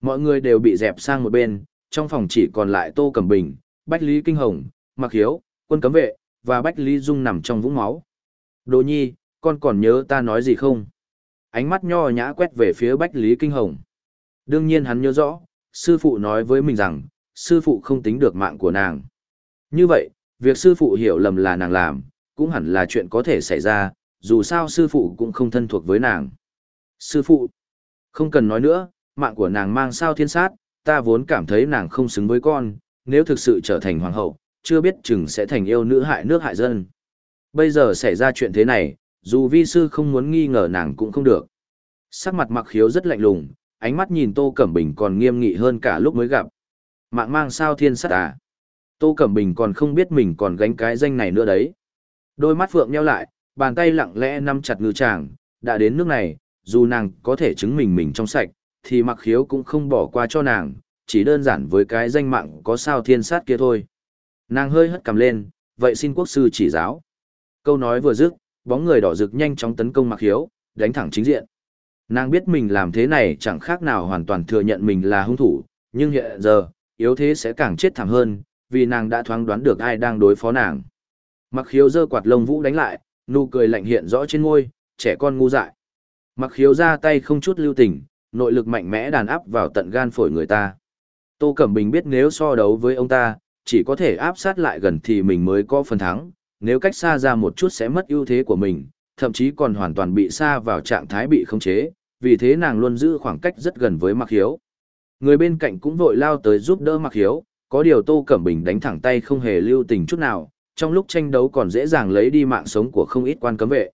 Mọi người đều bị dẹp sang một bên, trong phòng chỉ còn lại Tô Cẩm Bình, Bách Lý Kinh Hồng, Mạc Hiếu, quân cấm vệ, và Bách Lý Dung nằm trong vũng máu. Đồ nhi, con còn nhớ ta nói gì không? Ánh mắt nho nhã quét về phía Bách Lý Kinh Hồng. Đương nhiên hắn nhớ rõ, sư phụ nói với mình rằng, sư phụ không tính được mạng của nàng. Như vậy, việc sư phụ hiểu lầm là nàng làm, cũng hẳn là chuyện có thể xảy ra, dù sao sư phụ cũng không thân thuộc với nàng. Sư phụ, không cần nói nữa, mạng của nàng mang sao thiên sát, ta vốn cảm thấy nàng không xứng với con, nếu thực sự trở thành hoàng hậu, chưa biết chừng sẽ thành yêu nữ hại nước hại dân. Bây giờ xảy ra chuyện thế này, dù vi sư không muốn nghi ngờ nàng cũng không được. Sắc mặt mặc khiếu rất lạnh lùng, ánh mắt nhìn Tô Cẩm Bình còn nghiêm nghị hơn cả lúc mới gặp. Mạng mang sao thiên sát à? Tô Cẩm Bình còn không biết mình còn gánh cái danh này nữa đấy. Đôi mắt phượng nheo lại, bàn tay lặng lẽ nắm chặt ngư tràng, đã đến nước này, dù nàng có thể chứng minh mình trong sạch, thì mặc khiếu cũng không bỏ qua cho nàng, chỉ đơn giản với cái danh mạng có sao thiên sát kia thôi. Nàng hơi hất cầm lên, vậy xin quốc sư chỉ giáo. Câu nói vừa dứt, bóng người đỏ rực nhanh chóng tấn công mặc khiếu, đánh thẳng chính diện. Nàng biết mình làm thế này chẳng khác nào hoàn toàn thừa nhận mình là hung thủ, nhưng hiện giờ, yếu thế sẽ càng chết thảm hơn, vì nàng đã thoáng đoán được ai đang đối phó nàng. Mặc khiếu giơ quạt lông vũ đánh lại, nụ cười lạnh hiện rõ trên môi, trẻ con ngu dại. Mặc khiếu ra tay không chút lưu tình, nội lực mạnh mẽ đàn áp vào tận gan phổi người ta. Tô Cẩm Bình biết nếu so đấu với ông ta, chỉ có thể áp sát lại gần thì mình mới có phần thắng, nếu cách xa ra một chút sẽ mất ưu thế của mình, thậm chí còn hoàn toàn bị xa vào trạng thái bị khống chế, vì thế nàng luôn giữ khoảng cách rất gần với Mạc Hiếu. Người bên cạnh cũng vội lao tới giúp đỡ Mạc Hiếu, có điều Tô Cẩm Bình đánh thẳng tay không hề lưu tình chút nào, trong lúc tranh đấu còn dễ dàng lấy đi mạng sống của không ít quan cấm vệ.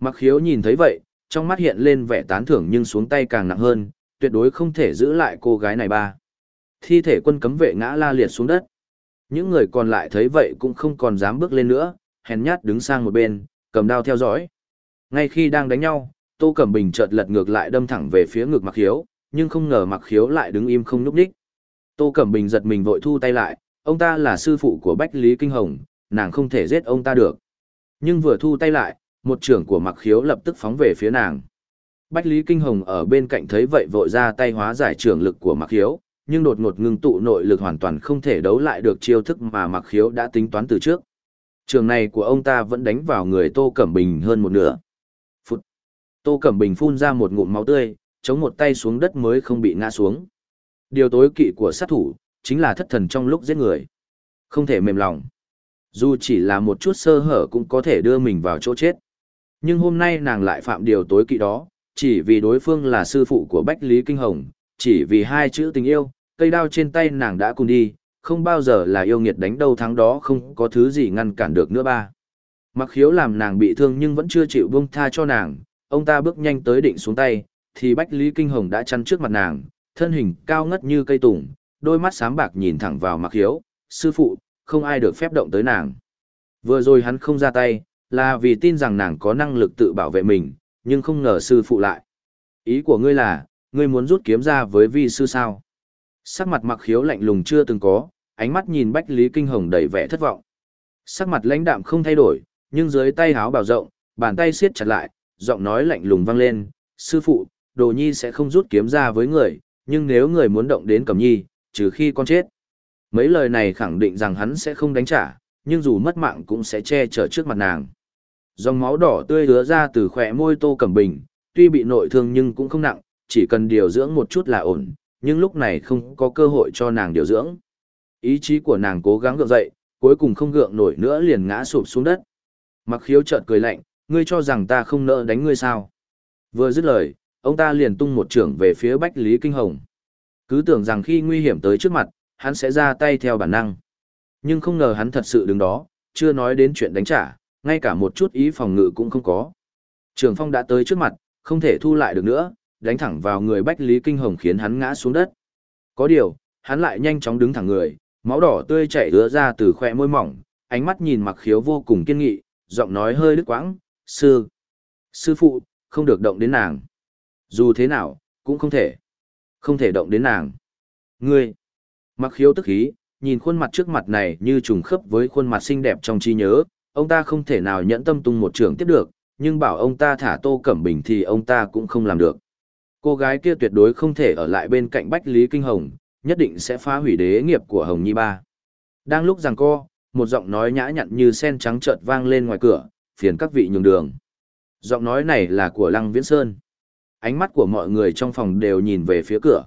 Mặc khiếu nhìn thấy vậy, trong mắt hiện lên vẻ tán thưởng nhưng xuống tay càng nặng hơn, tuyệt đối không thể giữ lại cô gái này ba. Thi thể quân cấm vệ ngã la liệt xuống đất. Những người còn lại thấy vậy cũng không còn dám bước lên nữa, hèn nhát đứng sang một bên, cầm đao theo dõi. Ngay khi đang đánh nhau, Tô Cẩm Bình chợt lật ngược lại đâm thẳng về phía ngực Mặc Khiếu, nhưng không ngờ Mặc Khiếu lại đứng im không nhúc nhích. Tô Cẩm Bình giật mình vội thu tay lại, ông ta là sư phụ của Bách Lý Kinh Hồng, nàng không thể giết ông ta được. Nhưng vừa thu tay lại, một trưởng của Mặc Khiếu lập tức phóng về phía nàng. Bách Lý Kinh Hồng ở bên cạnh thấy vậy vội ra tay hóa giải trưởng lực của Mặc Khiếu, nhưng đột ngột ngưng tụ nội lực hoàn toàn không thể đấu lại được chiêu thức mà Mặc Khiếu đã tính toán từ trước. Trường này của ông ta vẫn đánh vào người Tô Cẩm Bình hơn một nửa. Phụt. Tô Cẩm Bình phun ra một ngụm máu tươi, chống một tay xuống đất mới không bị ngã xuống. Điều tối kỵ của sát thủ, chính là thất thần trong lúc giết người. Không thể mềm lòng. Dù chỉ là một chút sơ hở cũng có thể đưa mình vào chỗ chết. Nhưng hôm nay nàng lại phạm điều tối kỵ đó, chỉ vì đối phương là sư phụ của Bách Lý Kinh Hồng, chỉ vì hai chữ tình yêu, cây đao trên tay nàng đã cùng đi, không bao giờ là yêu nghiệt đánh đâu thắng đó không có thứ gì ngăn cản được nữa ba. Mặc khiếu làm nàng bị thương nhưng vẫn chưa chịu buông tha cho nàng, ông ta bước nhanh tới định xuống tay, thì Bách Lý Kinh Hồng đã chắn trước mặt nàng, thân hình cao ngất như cây tùng, đôi mắt sáng bạc nhìn thẳng vào mặc khiếu, sư phụ, không ai được phép động tới nàng. Vừa rồi hắn không ra tay, là vì tin rằng nàng có năng lực tự bảo vệ mình, nhưng không ngờ sư phụ lại. Ý của ngươi là, ngươi muốn rút kiếm ra với vi sư sao? Sắc mặt mặc khiếu lạnh lùng chưa từng có, ánh mắt nhìn Bách Lý Kinh Hồng đầy vẻ thất vọng. Sắc mặt lãnh đạm không thay đổi, nhưng dưới tay háo bảo rộng, bàn tay siết chặt lại, giọng nói lạnh lùng vang lên, sư phụ, đồ nhi sẽ không rút kiếm ra với người, nhưng nếu người muốn động đến Cẩm Nhi, trừ khi con chết. Mấy lời này khẳng định rằng hắn sẽ không đánh trả, nhưng dù mất mạng cũng sẽ che chở trước mặt nàng. Dòng máu đỏ tươi hứa ra từ khỏe môi Tô Cẩm Bình, tuy bị nội thương nhưng cũng không nặng, chỉ cần điều dưỡng một chút là ổn, nhưng lúc này không có cơ hội cho nàng điều dưỡng. Ý chí của nàng cố gắng gượng dậy, cuối cùng không gượng nổi nữa liền ngã sụp xuống đất. Mặc khiếu chợt cười lạnh, ngươi cho rằng ta không nỡ đánh ngươi sao. Vừa dứt lời, ông ta liền tung một trưởng về phía Bách Lý Kinh Hồng. Cứ tưởng rằng khi nguy hiểm tới trước mặt, hắn sẽ ra tay theo bản năng. Nhưng không ngờ hắn thật sự đứng đó, chưa nói đến chuyện đánh trả, ngay cả một chút ý phòng ngự cũng không có. Trường phong đã tới trước mặt, không thể thu lại được nữa, đánh thẳng vào người Bách Lý Kinh Hồng khiến hắn ngã xuống đất. Có điều, hắn lại nhanh chóng đứng thẳng người, máu đỏ tươi chảy ứa ra từ khỏe môi mỏng, ánh mắt nhìn mặc khiếu vô cùng kiên nghị, giọng nói hơi đứt quãng, sư, sư phụ, không được động đến nàng. Dù thế nào, cũng không thể, không thể động đến nàng. Ngươi, mặc khiếu tức khí, nhìn khuôn mặt trước mặt này như trùng khớp với khuôn mặt xinh đẹp trong trí nhớ, ông ta không thể nào nhẫn tâm tung một trường tiếp được, nhưng bảo ông ta thả Tô Cẩm Bình thì ông ta cũng không làm được. Cô gái kia tuyệt đối không thể ở lại bên cạnh Bách Lý Kinh Hồng, nhất định sẽ phá hủy đế nghiệp của Hồng Nhi Ba. Đang lúc rằng co, một giọng nói nhã nhặn như sen trắng chợt vang lên ngoài cửa, phiền các vị nhường đường. Giọng nói này là của Lăng Viễn Sơn. Ánh mắt của mọi người trong phòng đều nhìn về phía cửa.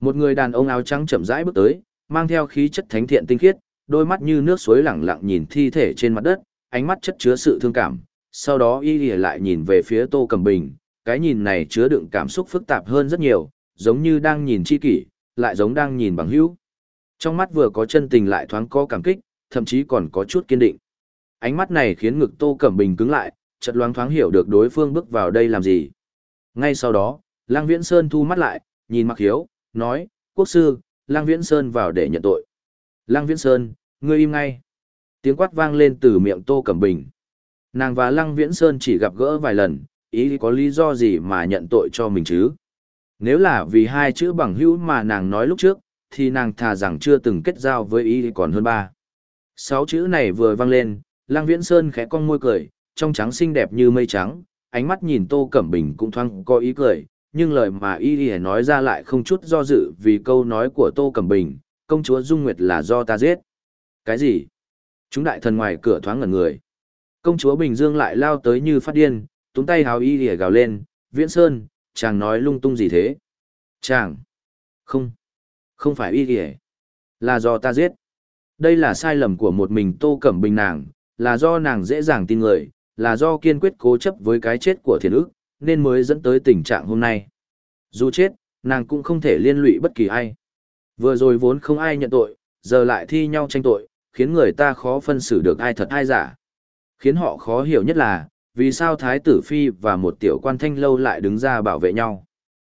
Một người đàn ông áo trắng chậm rãi bước tới, mang theo khí chất thánh thiện tinh khiết, đôi mắt như nước suối lẳng lặng nhìn thi thể trên mặt đất, ánh mắt chất chứa sự thương cảm. Sau đó y lại nhìn về phía Tô Cầm Bình, cái nhìn này chứa đựng cảm xúc phức tạp hơn rất nhiều, giống như đang nhìn chi kỷ, lại giống đang nhìn bằng hữu. Trong mắt vừa có chân tình lại thoáng có cảm kích, thậm chí còn có chút kiên định. Ánh mắt này khiến ngực Tô Cẩm Bình cứng lại, chợt loáng thoáng hiểu được đối phương bước vào đây làm gì. Ngay sau đó, Lang Viễn Sơn thu mắt lại, nhìn Mặc Hiếu, nói, quốc sư, Lang Viễn Sơn vào để nhận tội. Lang Viễn Sơn, ngươi im ngay. Tiếng quát vang lên từ miệng Tô Cẩm Bình. Nàng và Lăng Viễn Sơn chỉ gặp gỡ vài lần, ý có lý do gì mà nhận tội cho mình chứ? Nếu là vì hai chữ bằng hữu mà nàng nói lúc trước, thì nàng thà rằng chưa từng kết giao với ý còn hơn ba. Sáu chữ này vừa vang lên, Lăng Viễn Sơn khẽ cong môi cười, trong trắng xinh đẹp như mây trắng, ánh mắt nhìn Tô Cẩm Bình cũng thoáng có ý cười, nhưng lời mà y y nói ra lại không chút do dự vì câu nói của Tô Cẩm Bình, công chúa Dung Nguyệt là do ta giết. Cái gì? Chúng đại thần ngoài cửa thoáng ngẩn người. Công chúa Bình Dương lại lao tới như phát điên, túng tay hào y y gào lên, Viễn Sơn, chàng nói lung tung gì thế? Chàng! Không! Không phải y y Là do ta giết. Đây là sai lầm của một mình Tô Cẩm Bình nàng, là do nàng dễ dàng tin người, là do kiên quyết cố chấp với cái chết của thiền ức, nên mới dẫn tới tình trạng hôm nay. Dù chết, nàng cũng không thể liên lụy bất kỳ ai. Vừa rồi vốn không ai nhận tội, giờ lại thi nhau tranh tội, khiến người ta khó phân xử được ai thật ai giả. Khiến họ khó hiểu nhất là, vì sao Thái tử Phi và một tiểu quan thanh lâu lại đứng ra bảo vệ nhau.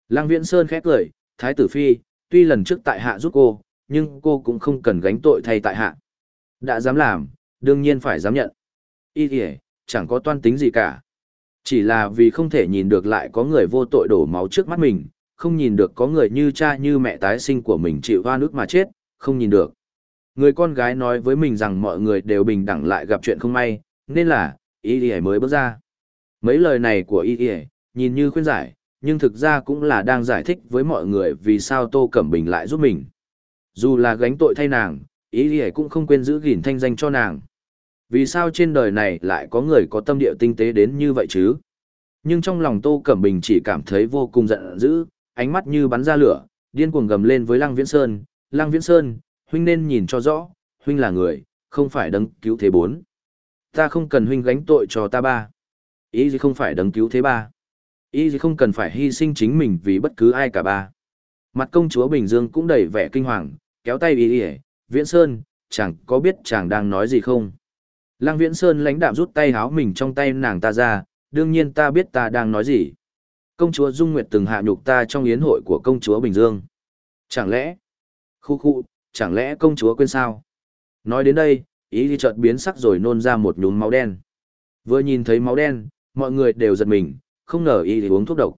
Lăng Viễn Sơn khép cười, Thái tử Phi, tuy lần trước tại hạ giúp cô, nhưng cô cũng không cần gánh tội thay tại hạ. Đã dám làm, đương nhiên phải dám nhận. Ý kìa, chẳng có toan tính gì cả. Chỉ là vì không thể nhìn được lại có người vô tội đổ máu trước mắt mình, không nhìn được có người như cha như mẹ tái sinh của mình chịu hoa nước mà chết, không nhìn được. Người con gái nói với mình rằng mọi người đều bình đẳng lại gặp chuyện không may, nên là, ý ý mới bước ra. Mấy lời này của ý ý, nhìn như khuyên giải, nhưng thực ra cũng là đang giải thích với mọi người vì sao Tô Cẩm Bình lại giúp mình. Dù là gánh tội thay nàng, ý ý cũng không quên giữ gìn thanh danh cho nàng. Vì sao trên đời này lại có người có tâm địa tinh tế đến như vậy chứ? Nhưng trong lòng Tô Cẩm Bình chỉ cảm thấy vô cùng giận dữ, ánh mắt như bắn ra lửa, điên cuồng gầm lên với Lăng Viễn Sơn. Lăng Viễn Sơn, huynh nên nhìn cho rõ, huynh là người, không phải đấng cứu thế bốn. Ta không cần huynh gánh tội cho ta ba. Ý gì không phải đấng cứu thế ba. Ý gì không cần phải hy sinh chính mình vì bất cứ ai cả ba. Mặt công chúa Bình Dương cũng đầy vẻ kinh hoàng, kéo tay ý ý, Viễn Sơn, chẳng có biết chàng đang nói gì không? Lăng Viễn Sơn lãnh đạm rút tay háo mình trong tay nàng ta ra, đương nhiên ta biết ta đang nói gì. Công chúa Dung Nguyệt từng hạ nhục ta trong yến hội của công chúa Bình Dương. Chẳng lẽ, khu khu, chẳng lẽ công chúa quên sao? Nói đến đây, ý thì chợt biến sắc rồi nôn ra một nhúm máu đen. Vừa nhìn thấy máu đen, mọi người đều giật mình, không ngờ y thì uống thuốc độc.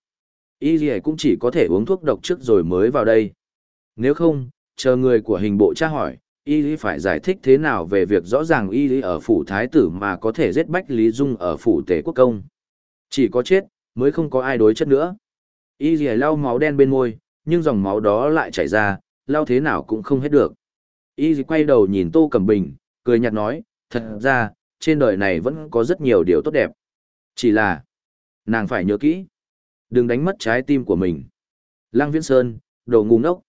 Y thì cũng chỉ có thể uống thuốc độc trước rồi mới vào đây. Nếu không, chờ người của hình bộ tra hỏi, y lý phải giải thích thế nào về việc rõ ràng y lý ở phủ thái tử mà có thể giết bách lý dung ở phủ Tề quốc công chỉ có chết mới không có ai đối chất nữa y lý lau máu đen bên môi nhưng dòng máu đó lại chảy ra, lau thế nào cũng không hết được. Y quay đầu nhìn Tô Cẩm Bình, cười nhạt nói, thật ra, trên đời này vẫn có rất nhiều điều tốt đẹp. Chỉ là, nàng phải nhớ kỹ. Đừng đánh mất trái tim của mình. Lăng Viễn Sơn, đồ ngu ngốc.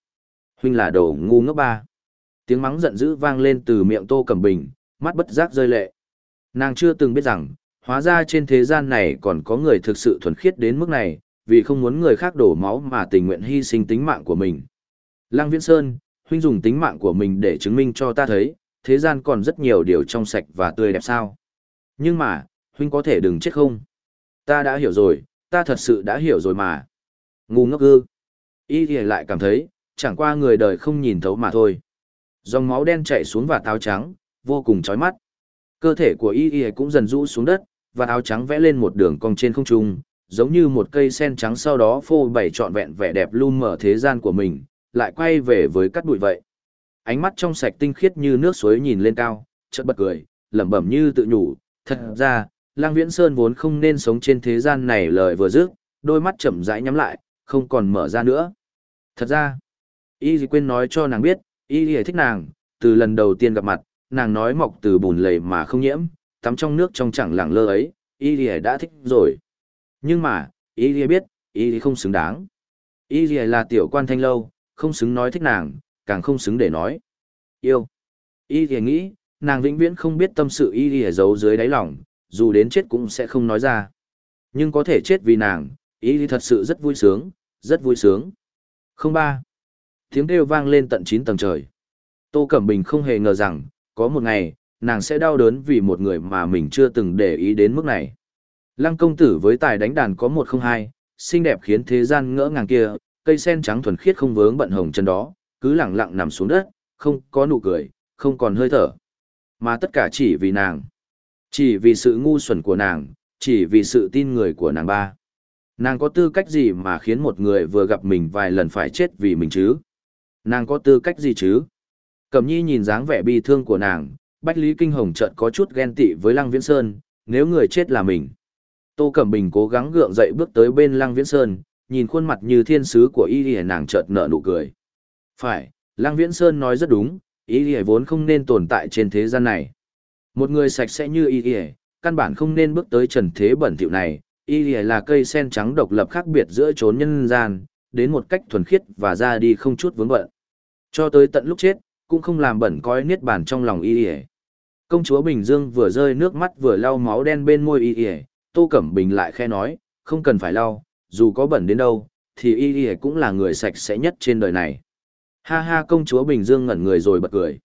Huynh là đồ ngu ngốc ba. Tiếng mắng giận dữ vang lên từ miệng Tô Cẩm Bình, mắt bất giác rơi lệ. Nàng chưa từng biết rằng, hóa ra trên thế gian này còn có người thực sự thuần khiết đến mức này, vì không muốn người khác đổ máu mà tình nguyện hy sinh tính mạng của mình. Lăng Viễn Sơn, huynh dùng tính mạng của mình để chứng minh cho ta thấy, thế gian còn rất nhiều điều trong sạch và tươi đẹp sao. Nhưng mà, huynh có thể đừng chết không? Ta đã hiểu rồi, ta thật sự đã hiểu rồi mà. Ngu ngốc ư. Y thì lại cảm thấy, chẳng qua người đời không nhìn thấu mà thôi. Dòng máu đen chảy xuống và táo trắng, vô cùng chói mắt. Cơ thể của Y Y cũng dần rũ xuống đất, và áo trắng vẽ lên một đường cong trên không trung, giống như một cây sen trắng sau đó phô bày trọn vẹn vẻ đẹp luôn mở thế gian của mình, lại quay về với cắt bụi vậy. Ánh mắt trong sạch tinh khiết như nước suối nhìn lên cao, chợt bật cười, lẩm bẩm như tự nhủ, thật ra, Lang Viễn Sơn vốn không nên sống trên thế gian này lời vừa dứt, đôi mắt chậm rãi nhắm lại, không còn mở ra nữa. Thật ra, y quên nói cho nàng biết, y gì thích nàng, từ lần đầu tiên gặp mặt, nàng nói mọc từ bùn lầy mà không nhiễm, tắm trong nước trong chẳng lẳng lơ ấy, y gì đã thích rồi. Nhưng mà, y gì biết, y gì không xứng đáng. Y gì là tiểu quan thanh lâu, không xứng nói thích nàng, càng không xứng để nói. Yêu. Y gì nghĩ, nàng vĩnh viễn không biết tâm sự y gì giấu dưới đáy lòng, dù đến chết cũng sẽ không nói ra. Nhưng có thể chết vì nàng, y gì thật sự rất vui sướng, rất vui sướng. Không ba. Tiếng kêu vang lên tận 9 tầng trời. Tô Cẩm Bình không hề ngờ rằng, có một ngày, nàng sẽ đau đớn vì một người mà mình chưa từng để ý đến mức này. Lăng công tử với tài đánh đàn có một không hai, xinh đẹp khiến thế gian ngỡ ngàng kia, cây sen trắng thuần khiết không vướng bận hồng chân đó, cứ lặng lặng nằm xuống đất, không có nụ cười, không còn hơi thở. Mà tất cả chỉ vì nàng. Chỉ vì sự ngu xuẩn của nàng, chỉ vì sự tin người của nàng ba. Nàng có tư cách gì mà khiến một người vừa gặp mình vài lần phải chết vì mình chứ? Nàng có tư cách gì chứ? Cẩm nhi nhìn dáng vẻ bi thương của nàng, Bách Lý Kinh Hồng chợt có chút ghen tị với Lăng Viễn Sơn, nếu người chết là mình. Tô Cẩm Bình cố gắng gượng dậy bước tới bên Lăng Viễn Sơn, nhìn khuôn mặt như thiên sứ của y y nàng chợt nở nụ cười. Phải, Lăng Viễn Sơn nói rất đúng, y y vốn không nên tồn tại trên thế gian này. Một người sạch sẽ như y y, căn bản không nên bước tới trần thế bẩn thỉu này, y y là cây sen trắng độc lập khác biệt giữa chốn nhân gian, đến một cách thuần khiết và ra đi không chút vướng bận. Cho tới tận lúc chết, cũng không làm bẩn coi niết bàn trong lòng y y. Công chúa Bình Dương vừa rơi nước mắt vừa lau máu đen bên môi y y, Tô Cẩm Bình lại khe nói, không cần phải lau, dù có bẩn đến đâu, thì y y cũng là người sạch sẽ nhất trên đời này. Ha ha công chúa Bình Dương ngẩn người rồi bật cười.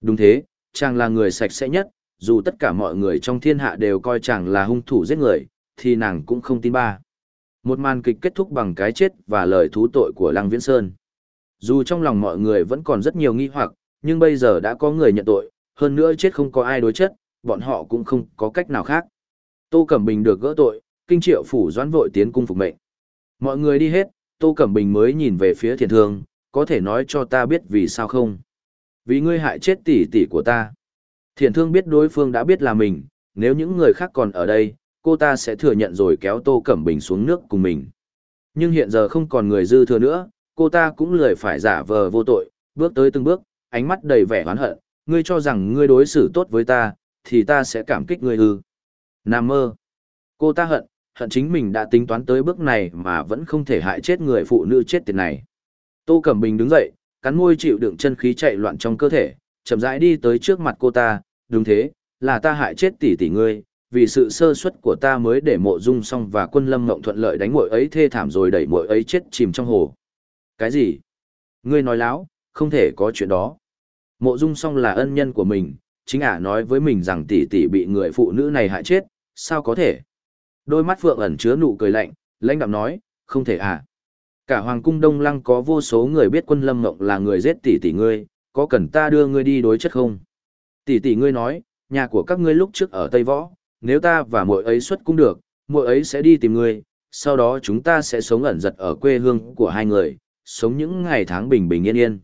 Đúng thế, chàng là người sạch sẽ nhất, dù tất cả mọi người trong thiên hạ đều coi chàng là hung thủ giết người, thì nàng cũng không tin ba. Một màn kịch kết thúc bằng cái chết và lời thú tội của Lăng Viễn Sơn. Dù trong lòng mọi người vẫn còn rất nhiều nghi hoặc, nhưng bây giờ đã có người nhận tội, hơn nữa chết không có ai đối chất, bọn họ cũng không có cách nào khác. Tô Cẩm Bình được gỡ tội, kinh triệu phủ doãn vội tiến cung phục mệnh. Mọi người đi hết, Tô Cẩm Bình mới nhìn về phía thiền thương, có thể nói cho ta biết vì sao không? Vì ngươi hại chết tỷ tỷ của ta. Thiền thương biết đối phương đã biết là mình, nếu những người khác còn ở đây, cô ta sẽ thừa nhận rồi kéo Tô Cẩm Bình xuống nước cùng mình. Nhưng hiện giờ không còn người dư thừa nữa, cô ta cũng lười phải giả vờ vô tội, bước tới từng bước, ánh mắt đầy vẻ oán hận, ngươi cho rằng ngươi đối xử tốt với ta, thì ta sẽ cảm kích ngươi ư. Nam mơ. Cô ta hận, hận chính mình đã tính toán tới bước này mà vẫn không thể hại chết người phụ nữ chết tiệt này. Tô Cẩm Bình đứng dậy, cắn môi chịu đựng chân khí chạy loạn trong cơ thể, chậm rãi đi tới trước mặt cô ta, đúng thế, là ta hại chết tỷ tỷ ngươi, vì sự sơ suất của ta mới để mộ dung xong và quân lâm ngộng thuận lợi đánh muội ấy thê thảm rồi đẩy muội ấy chết chìm trong hồ. Cái gì? Ngươi nói láo, không thể có chuyện đó. Mộ dung song là ân nhân của mình, chính ả nói với mình rằng tỷ tỷ bị người phụ nữ này hại chết, sao có thể? Đôi mắt phượng ẩn chứa nụ cười lạnh, lãnh đạm nói, không thể à. Cả hoàng cung đông lăng có vô số người biết quân lâm ngộng là người giết tỷ tỷ ngươi, có cần ta đưa ngươi đi đối chất không? Tỷ tỷ ngươi nói, nhà của các ngươi lúc trước ở Tây Võ, nếu ta và muội ấy xuất cung được, muội ấy sẽ đi tìm ngươi, sau đó chúng ta sẽ sống ẩn giật ở quê hương của hai người, sống những ngày tháng bình bình yên yên.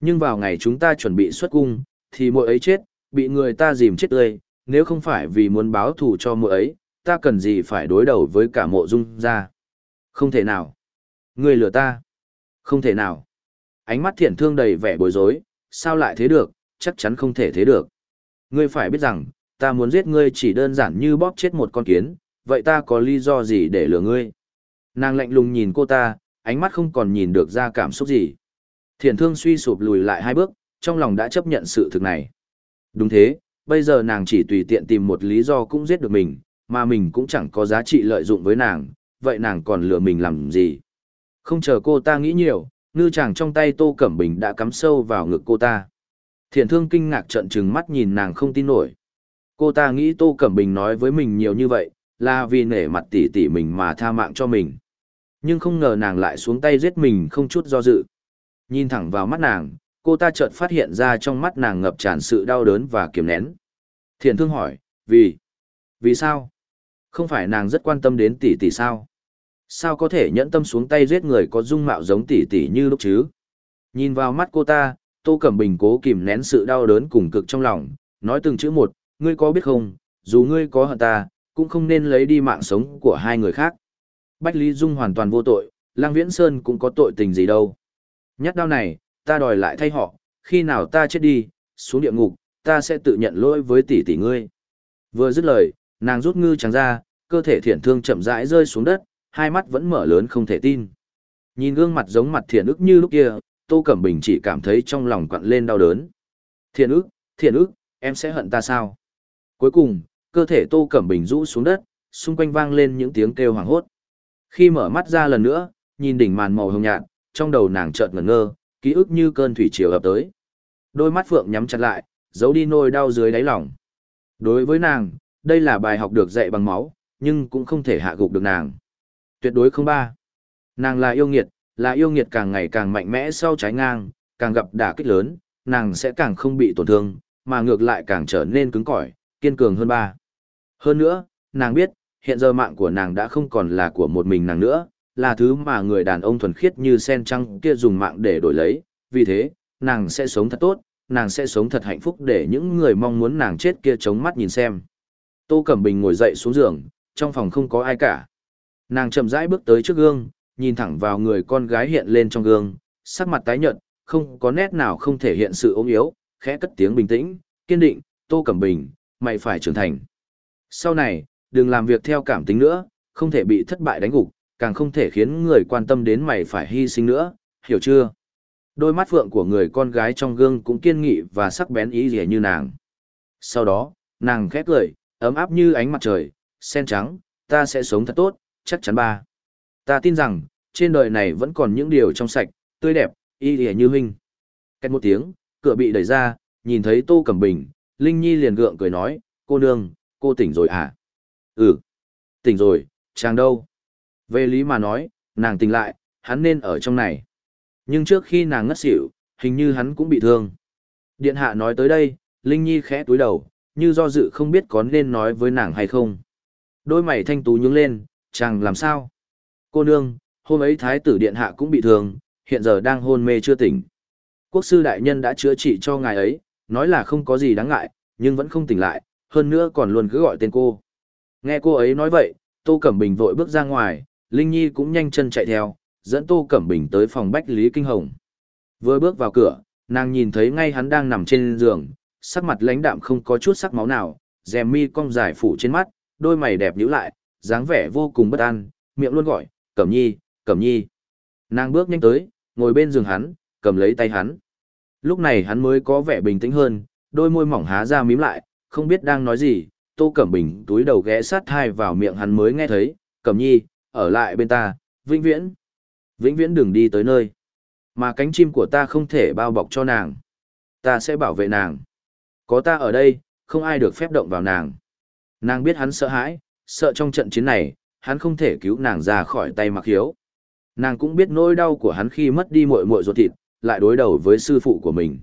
Nhưng vào ngày chúng ta chuẩn bị xuất cung, thì muội ấy chết, bị người ta dìm chết tươi, nếu không phải vì muốn báo thù cho muội ấy, ta cần gì phải đối đầu với cả mộ dung ra. Không thể nào. người lừa ta. Không thể nào. Ánh mắt thiện thương đầy vẻ bối rối, sao lại thế được, chắc chắn không thể thế được. Ngươi phải biết rằng, ta muốn giết ngươi chỉ đơn giản như bóp chết một con kiến, vậy ta có lý do gì để lừa ngươi? Nàng lạnh lùng nhìn cô ta, ánh mắt không còn nhìn được ra cảm xúc gì. Thiện thương suy sụp lùi lại hai bước, trong lòng đã chấp nhận sự thực này. Đúng thế, bây giờ nàng chỉ tùy tiện tìm một lý do cũng giết được mình, mà mình cũng chẳng có giá trị lợi dụng với nàng, vậy nàng còn lừa mình làm gì? Không chờ cô ta nghĩ nhiều, ngư chàng trong tay Tô Cẩm Bình đã cắm sâu vào ngực cô ta. Thiện thương kinh ngạc trận trừng mắt nhìn nàng không tin nổi. Cô ta nghĩ Tô Cẩm Bình nói với mình nhiều như vậy, là vì nể mặt tỷ tỷ mình mà tha mạng cho mình. Nhưng không ngờ nàng lại xuống tay giết mình không chút do dự. Nhìn thẳng vào mắt nàng, cô ta chợt phát hiện ra trong mắt nàng ngập tràn sự đau đớn và kiềm nén. Thiện thương hỏi, vì? Vì sao? Không phải nàng rất quan tâm đến tỷ tỷ sao? Sao có thể nhẫn tâm xuống tay giết người có dung mạo giống tỷ tỷ như lúc chứ? Nhìn vào mắt cô ta, Tô Cẩm Bình cố kìm nén sự đau đớn cùng cực trong lòng, nói từng chữ một, ngươi có biết không, dù ngươi có hận ta, cũng không nên lấy đi mạng sống của hai người khác. Bách Lý Dung hoàn toàn vô tội, Lang Viễn Sơn cũng có tội tình gì đâu. Nhát đau này, ta đòi lại thay họ, khi nào ta chết đi, xuống địa ngục, ta sẽ tự nhận lỗi với tỷ tỷ ngươi. Vừa dứt lời, nàng rút ngư trắng ra, cơ thể thiện thương chậm rãi rơi xuống đất, hai mắt vẫn mở lớn không thể tin. Nhìn gương mặt giống mặt thiện ức như lúc kia, Tô Cẩm Bình chỉ cảm thấy trong lòng quặn lên đau đớn. Thiện ức, thiện ức, em sẽ hận ta sao? Cuối cùng, cơ thể Tô Cẩm Bình rũ xuống đất, xung quanh vang lên những tiếng kêu hoảng hốt. Khi mở mắt ra lần nữa, nhìn đỉnh màn màu hồng nhạt, trong đầu nàng chợt ngẩn ngơ, ký ức như cơn thủy triều ập tới. Đôi mắt phượng nhắm chặt lại, giấu đi nỗi đau dưới đáy lòng. Đối với nàng, đây là bài học được dạy bằng máu, nhưng cũng không thể hạ gục được nàng. Tuyệt đối không ba. Nàng là yêu nghiệt, là yêu nghiệt càng ngày càng mạnh mẽ sau trái ngang, càng gặp đả kích lớn, nàng sẽ càng không bị tổn thương, mà ngược lại càng trở nên cứng cỏi, kiên cường hơn ba. Hơn nữa, nàng biết, hiện giờ mạng của nàng đã không còn là của một mình nàng nữa, là thứ mà người đàn ông thuần khiết như sen trăng kia dùng mạng để đổi lấy, vì thế, nàng sẽ sống thật tốt, nàng sẽ sống thật hạnh phúc để những người mong muốn nàng chết kia chống mắt nhìn xem. Tô Cẩm Bình ngồi dậy xuống giường, trong phòng không có ai cả. Nàng chậm rãi bước tới trước gương, nhìn thẳng vào người con gái hiện lên trong gương, sắc mặt tái nhợt, không có nét nào không thể hiện sự ốm yếu, khẽ cất tiếng bình tĩnh, kiên định, Tô Cẩm Bình, mày phải trưởng thành. Sau này, đừng làm việc theo cảm tính nữa, không thể bị thất bại đánh gục, càng không thể khiến người quan tâm đến mày phải hy sinh nữa, hiểu chưa? Đôi mắt phượng của người con gái trong gương cũng kiên nghị và sắc bén ý rẻ như nàng. Sau đó, nàng khép cười, ấm áp như ánh mặt trời, sen trắng, ta sẽ sống thật tốt, chắc chắn ba. Ta tin rằng, trên đời này vẫn còn những điều trong sạch, tươi đẹp, y rẻ như huynh. Cách một tiếng, cửa bị đẩy ra, nhìn thấy Tô Cẩm Bình, Linh Nhi liền gượng cười nói, cô nương, cô tỉnh rồi à? Ừ, tỉnh rồi, chàng đâu? Về lý mà nói, nàng tỉnh lại, hắn nên ở trong này. Nhưng trước khi nàng ngất xỉu, hình như hắn cũng bị thương. Điện hạ nói tới đây, Linh Nhi khẽ túi đầu, như do dự không biết có nên nói với nàng hay không. Đôi mày thanh tú nhướng lên, chàng làm sao? Cô nương, hôm ấy thái tử điện hạ cũng bị thương, hiện giờ đang hôn mê chưa tỉnh. Quốc sư đại nhân đã chữa trị cho ngài ấy, nói là không có gì đáng ngại, nhưng vẫn không tỉnh lại, hơn nữa còn luôn cứ gọi tên cô. Nghe cô ấy nói vậy, Tô Cẩm Bình vội bước ra ngoài, Linh Nhi cũng nhanh chân chạy theo, dẫn Tô Cẩm Bình tới phòng Bách Lý Kinh Hồng. Vừa bước vào cửa, nàng nhìn thấy ngay hắn đang nằm trên giường, sắc mặt lãnh đạm không có chút sắc máu nào, rèm mi cong dài phủ trên mắt, đôi mày đẹp nhíu lại, dáng vẻ vô cùng bất an, miệng luôn gọi, Cẩm Nhi, Cẩm Nhi. Nàng bước nhanh tới, ngồi bên giường hắn, cầm lấy tay hắn. Lúc này hắn mới có vẻ bình tĩnh hơn, đôi môi mỏng há ra mím lại, không biết đang nói gì, Tô Cẩm Bình túi đầu ghé sát thai vào miệng hắn mới nghe thấy, Cẩm Nhi, ở lại bên ta, vĩnh viễn. Vĩnh viễn đừng đi tới nơi. Mà cánh chim của ta không thể bao bọc cho nàng. Ta sẽ bảo vệ nàng. Có ta ở đây, không ai được phép động vào nàng. Nàng biết hắn sợ hãi, sợ trong trận chiến này, hắn không thể cứu nàng ra khỏi tay mặc hiếu. Nàng cũng biết nỗi đau của hắn khi mất đi muội muội ruột thịt, lại đối đầu với sư phụ của mình.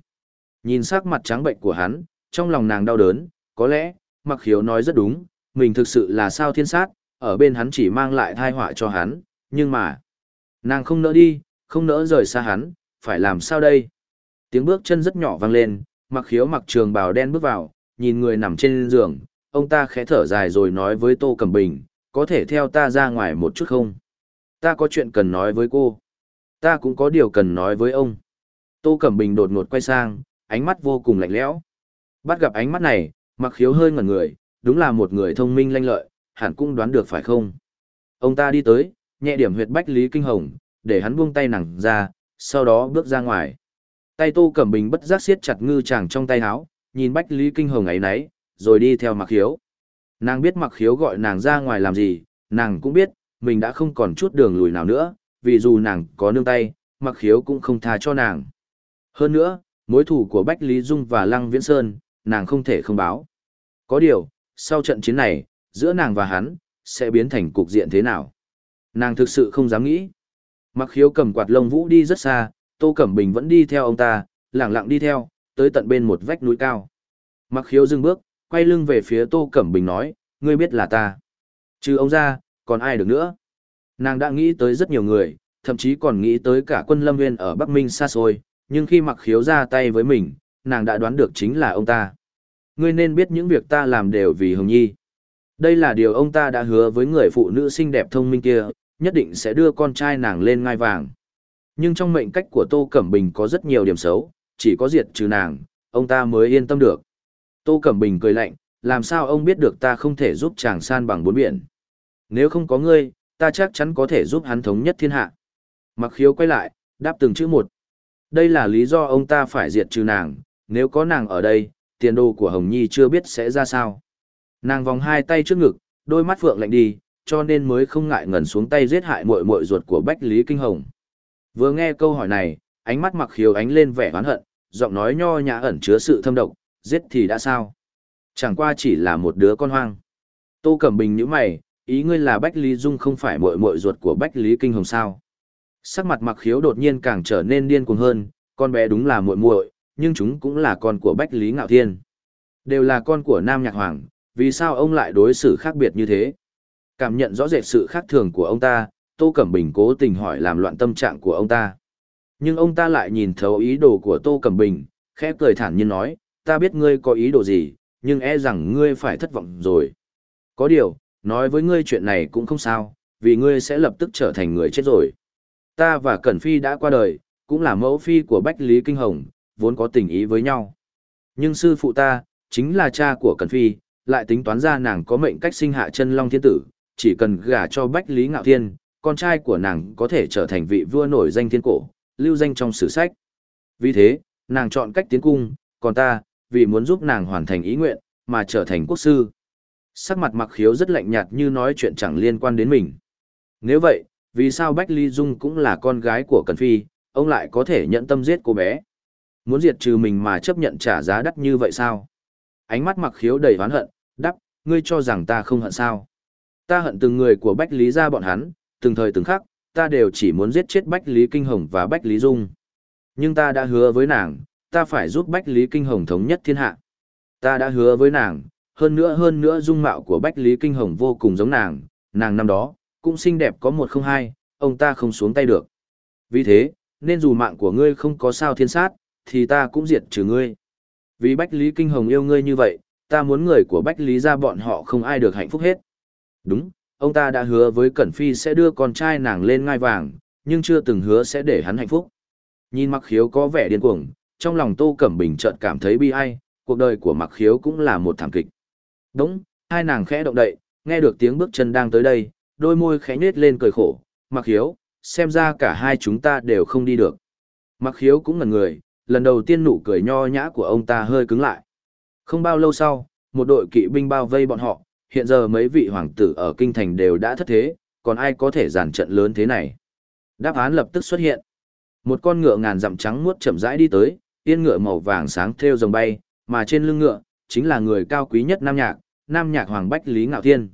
Nhìn sắc mặt trắng bệnh của hắn, trong lòng nàng đau đớn, có lẽ, mặc khiếu nói rất đúng, mình thực sự là sao thiên sát, ở bên hắn chỉ mang lại thai họa cho hắn, nhưng mà, nàng không nỡ đi, không nỡ rời xa hắn, phải làm sao đây? Tiếng bước chân rất nhỏ vang lên, mặc khiếu mặc trường bào đen bước vào, nhìn người nằm trên giường, ông ta khẽ thở dài rồi nói với Tô Cẩm Bình, có thể theo ta ra ngoài một chút không? Ta có chuyện cần nói với cô. Ta cũng có điều cần nói với ông. Tô Cẩm Bình đột ngột quay sang, ánh mắt vô cùng lạnh lẽo. Bắt gặp ánh mắt này, mặc khiếu hơi ngẩn người, đúng là một người thông minh lanh lợi, hẳn cũng đoán được phải không. Ông ta đi tới, nhẹ điểm huyệt bách Lý Kinh Hồng, để hắn buông tay nàng ra, sau đó bước ra ngoài. Tay Tô Cẩm Bình bất giác siết chặt ngư chàng trong tay áo, nhìn bách Lý Kinh Hồng ấy nấy, rồi đi theo mặc khiếu. Nàng biết mặc khiếu gọi nàng ra ngoài làm gì, nàng cũng biết, mình đã không còn chút đường lùi nào nữa, vì dù nàng có nương tay, mặc khiếu cũng không tha cho nàng. Hơn nữa, mối thủ của Bách Lý Dung và Lăng Viễn Sơn, nàng không thể không báo. Có điều, sau trận chiến này, giữa nàng và hắn, sẽ biến thành cục diện thế nào? Nàng thực sự không dám nghĩ. Mặc khiếu cầm quạt lông vũ đi rất xa, Tô Cẩm Bình vẫn đi theo ông ta, lặng lặng đi theo, tới tận bên một vách núi cao. Mặc khiếu dừng bước, quay lưng về phía Tô Cẩm Bình nói, ngươi biết là ta. Trừ ông ra, còn ai được nữa? Nàng đã nghĩ tới rất nhiều người, thậm chí còn nghĩ tới cả quân lâm viên ở Bắc Minh xa xôi, nhưng khi mặc khiếu ra tay với mình, nàng đã đoán được chính là ông ta. Ngươi nên biết những việc ta làm đều vì Hồng Nhi. Đây là điều ông ta đã hứa với người phụ nữ xinh đẹp thông minh kia, nhất định sẽ đưa con trai nàng lên ngai vàng. Nhưng trong mệnh cách của Tô Cẩm Bình có rất nhiều điểm xấu, chỉ có diệt trừ nàng, ông ta mới yên tâm được. Tô Cẩm Bình cười lạnh, làm sao ông biết được ta không thể giúp chàng san bằng bốn biển. Nếu không có ngươi, ta chắc chắn có thể giúp hắn thống nhất thiên hạ. Mặc khiếu quay lại, đáp từng chữ một. Đây là lý do ông ta phải diệt trừ nàng, nếu có nàng ở đây, tiền đồ của Hồng Nhi chưa biết sẽ ra sao. Nàng vòng hai tay trước ngực, đôi mắt phượng lạnh đi, cho nên mới không ngại ngần xuống tay giết hại muội muội ruột của Bách Lý Kinh Hồng. Vừa nghe câu hỏi này, ánh mắt mặc khiếu ánh lên vẻ oán hận, giọng nói nho nhã ẩn chứa sự thâm độc, giết thì đã sao? Chẳng qua chỉ là một đứa con hoang. Tô Cẩm Bình nhíu mày, ý ngươi là Bách Lý Dung không phải muội muội ruột của Bách Lý Kinh Hồng sao? Sắc mặt mặc khiếu đột nhiên càng trở nên điên cuồng hơn, con bé đúng là muội muội, nhưng chúng cũng là con của Bách Lý Ngạo Thiên. Đều là con của Nam Nhạc Hoàng, vì sao ông lại đối xử khác biệt như thế? Cảm nhận rõ rệt sự khác thường của ông ta, Tô Cẩm Bình cố tình hỏi làm loạn tâm trạng của ông ta. Nhưng ông ta lại nhìn thấu ý đồ của Tô Cẩm Bình, khẽ cười thản nhiên nói, ta biết ngươi có ý đồ gì, nhưng e rằng ngươi phải thất vọng rồi. Có điều, nói với ngươi chuyện này cũng không sao, vì ngươi sẽ lập tức trở thành người chết rồi. Ta và Cẩn Phi đã qua đời, cũng là mẫu phi của Bách Lý Kinh Hồng, vốn có tình ý với nhau. Nhưng sư phụ ta, chính là cha của Cẩn Phi, lại tính toán ra nàng có mệnh cách sinh hạ chân Long Thiên Tử, chỉ cần gả cho Bách Lý Ngạo Thiên, con trai của nàng có thể trở thành vị vua nổi danh thiên cổ, lưu danh trong sử sách. Vì thế, nàng chọn cách tiến cung, còn ta, vì muốn giúp nàng hoàn thành ý nguyện, mà trở thành quốc sư. Sắc mặt mặc khiếu rất lạnh nhạt như nói chuyện chẳng liên quan đến mình. Nếu vậy, vì sao Bách lý Dung cũng là con gái của Cần Phi, ông lại có thể nhận tâm giết cô bé? Muốn diệt trừ mình mà chấp nhận trả giá đắt như vậy sao? Ánh mắt mặc khiếu đầy oán hận, đắp, ngươi cho rằng ta không hận sao? Ta hận từng người của Bách Lý ra bọn hắn, từng thời từng khắc, ta đều chỉ muốn giết chết Bách Lý Kinh Hồng và Bách Lý Dung. Nhưng ta đã hứa với nàng, ta phải giúp Bách Lý Kinh Hồng thống nhất thiên hạ. Ta đã hứa với nàng, hơn nữa hơn nữa dung mạo của Bách Lý Kinh Hồng vô cùng giống nàng, nàng năm đó, cũng xinh đẹp có một không hai, ông ta không xuống tay được. Vì thế, nên dù mạng của ngươi không có sao thiên sát, thì ta cũng diệt trừ ngươi. Vì Bách Lý Kinh Hồng yêu ngươi như vậy, ta muốn người của Bách Lý ra bọn họ không ai được hạnh phúc hết. Đúng, ông ta đã hứa với Cẩn Phi sẽ đưa con trai nàng lên ngai vàng, nhưng chưa từng hứa sẽ để hắn hạnh phúc. Nhìn mặc khiếu có vẻ điên cuồng, trong lòng Tô Cẩm Bình chợt cảm thấy bi ai, cuộc đời của mặc khiếu cũng là một thảm kịch. Đúng, hai nàng khẽ động đậy, nghe được tiếng bước chân đang tới đây, đôi môi khẽ nhếch lên cười khổ, mặc khiếu, xem ra cả hai chúng ta đều không đi được. Mặc khiếu cũng ngần người, lần đầu tiên nụ cười nho nhã của ông ta hơi cứng lại. Không bao lâu sau, một đội kỵ binh bao vây bọn họ, hiện giờ mấy vị hoàng tử ở kinh thành đều đã thất thế, còn ai có thể giàn trận lớn thế này. Đáp án lập tức xuất hiện. Một con ngựa ngàn dặm trắng muốt chậm rãi đi tới, yên ngựa màu vàng sáng theo rồng bay, mà trên lưng ngựa, chính là người cao quý nhất Nam Nhạc, Nam Nhạc Hoàng Bách Lý Ngạo Thiên.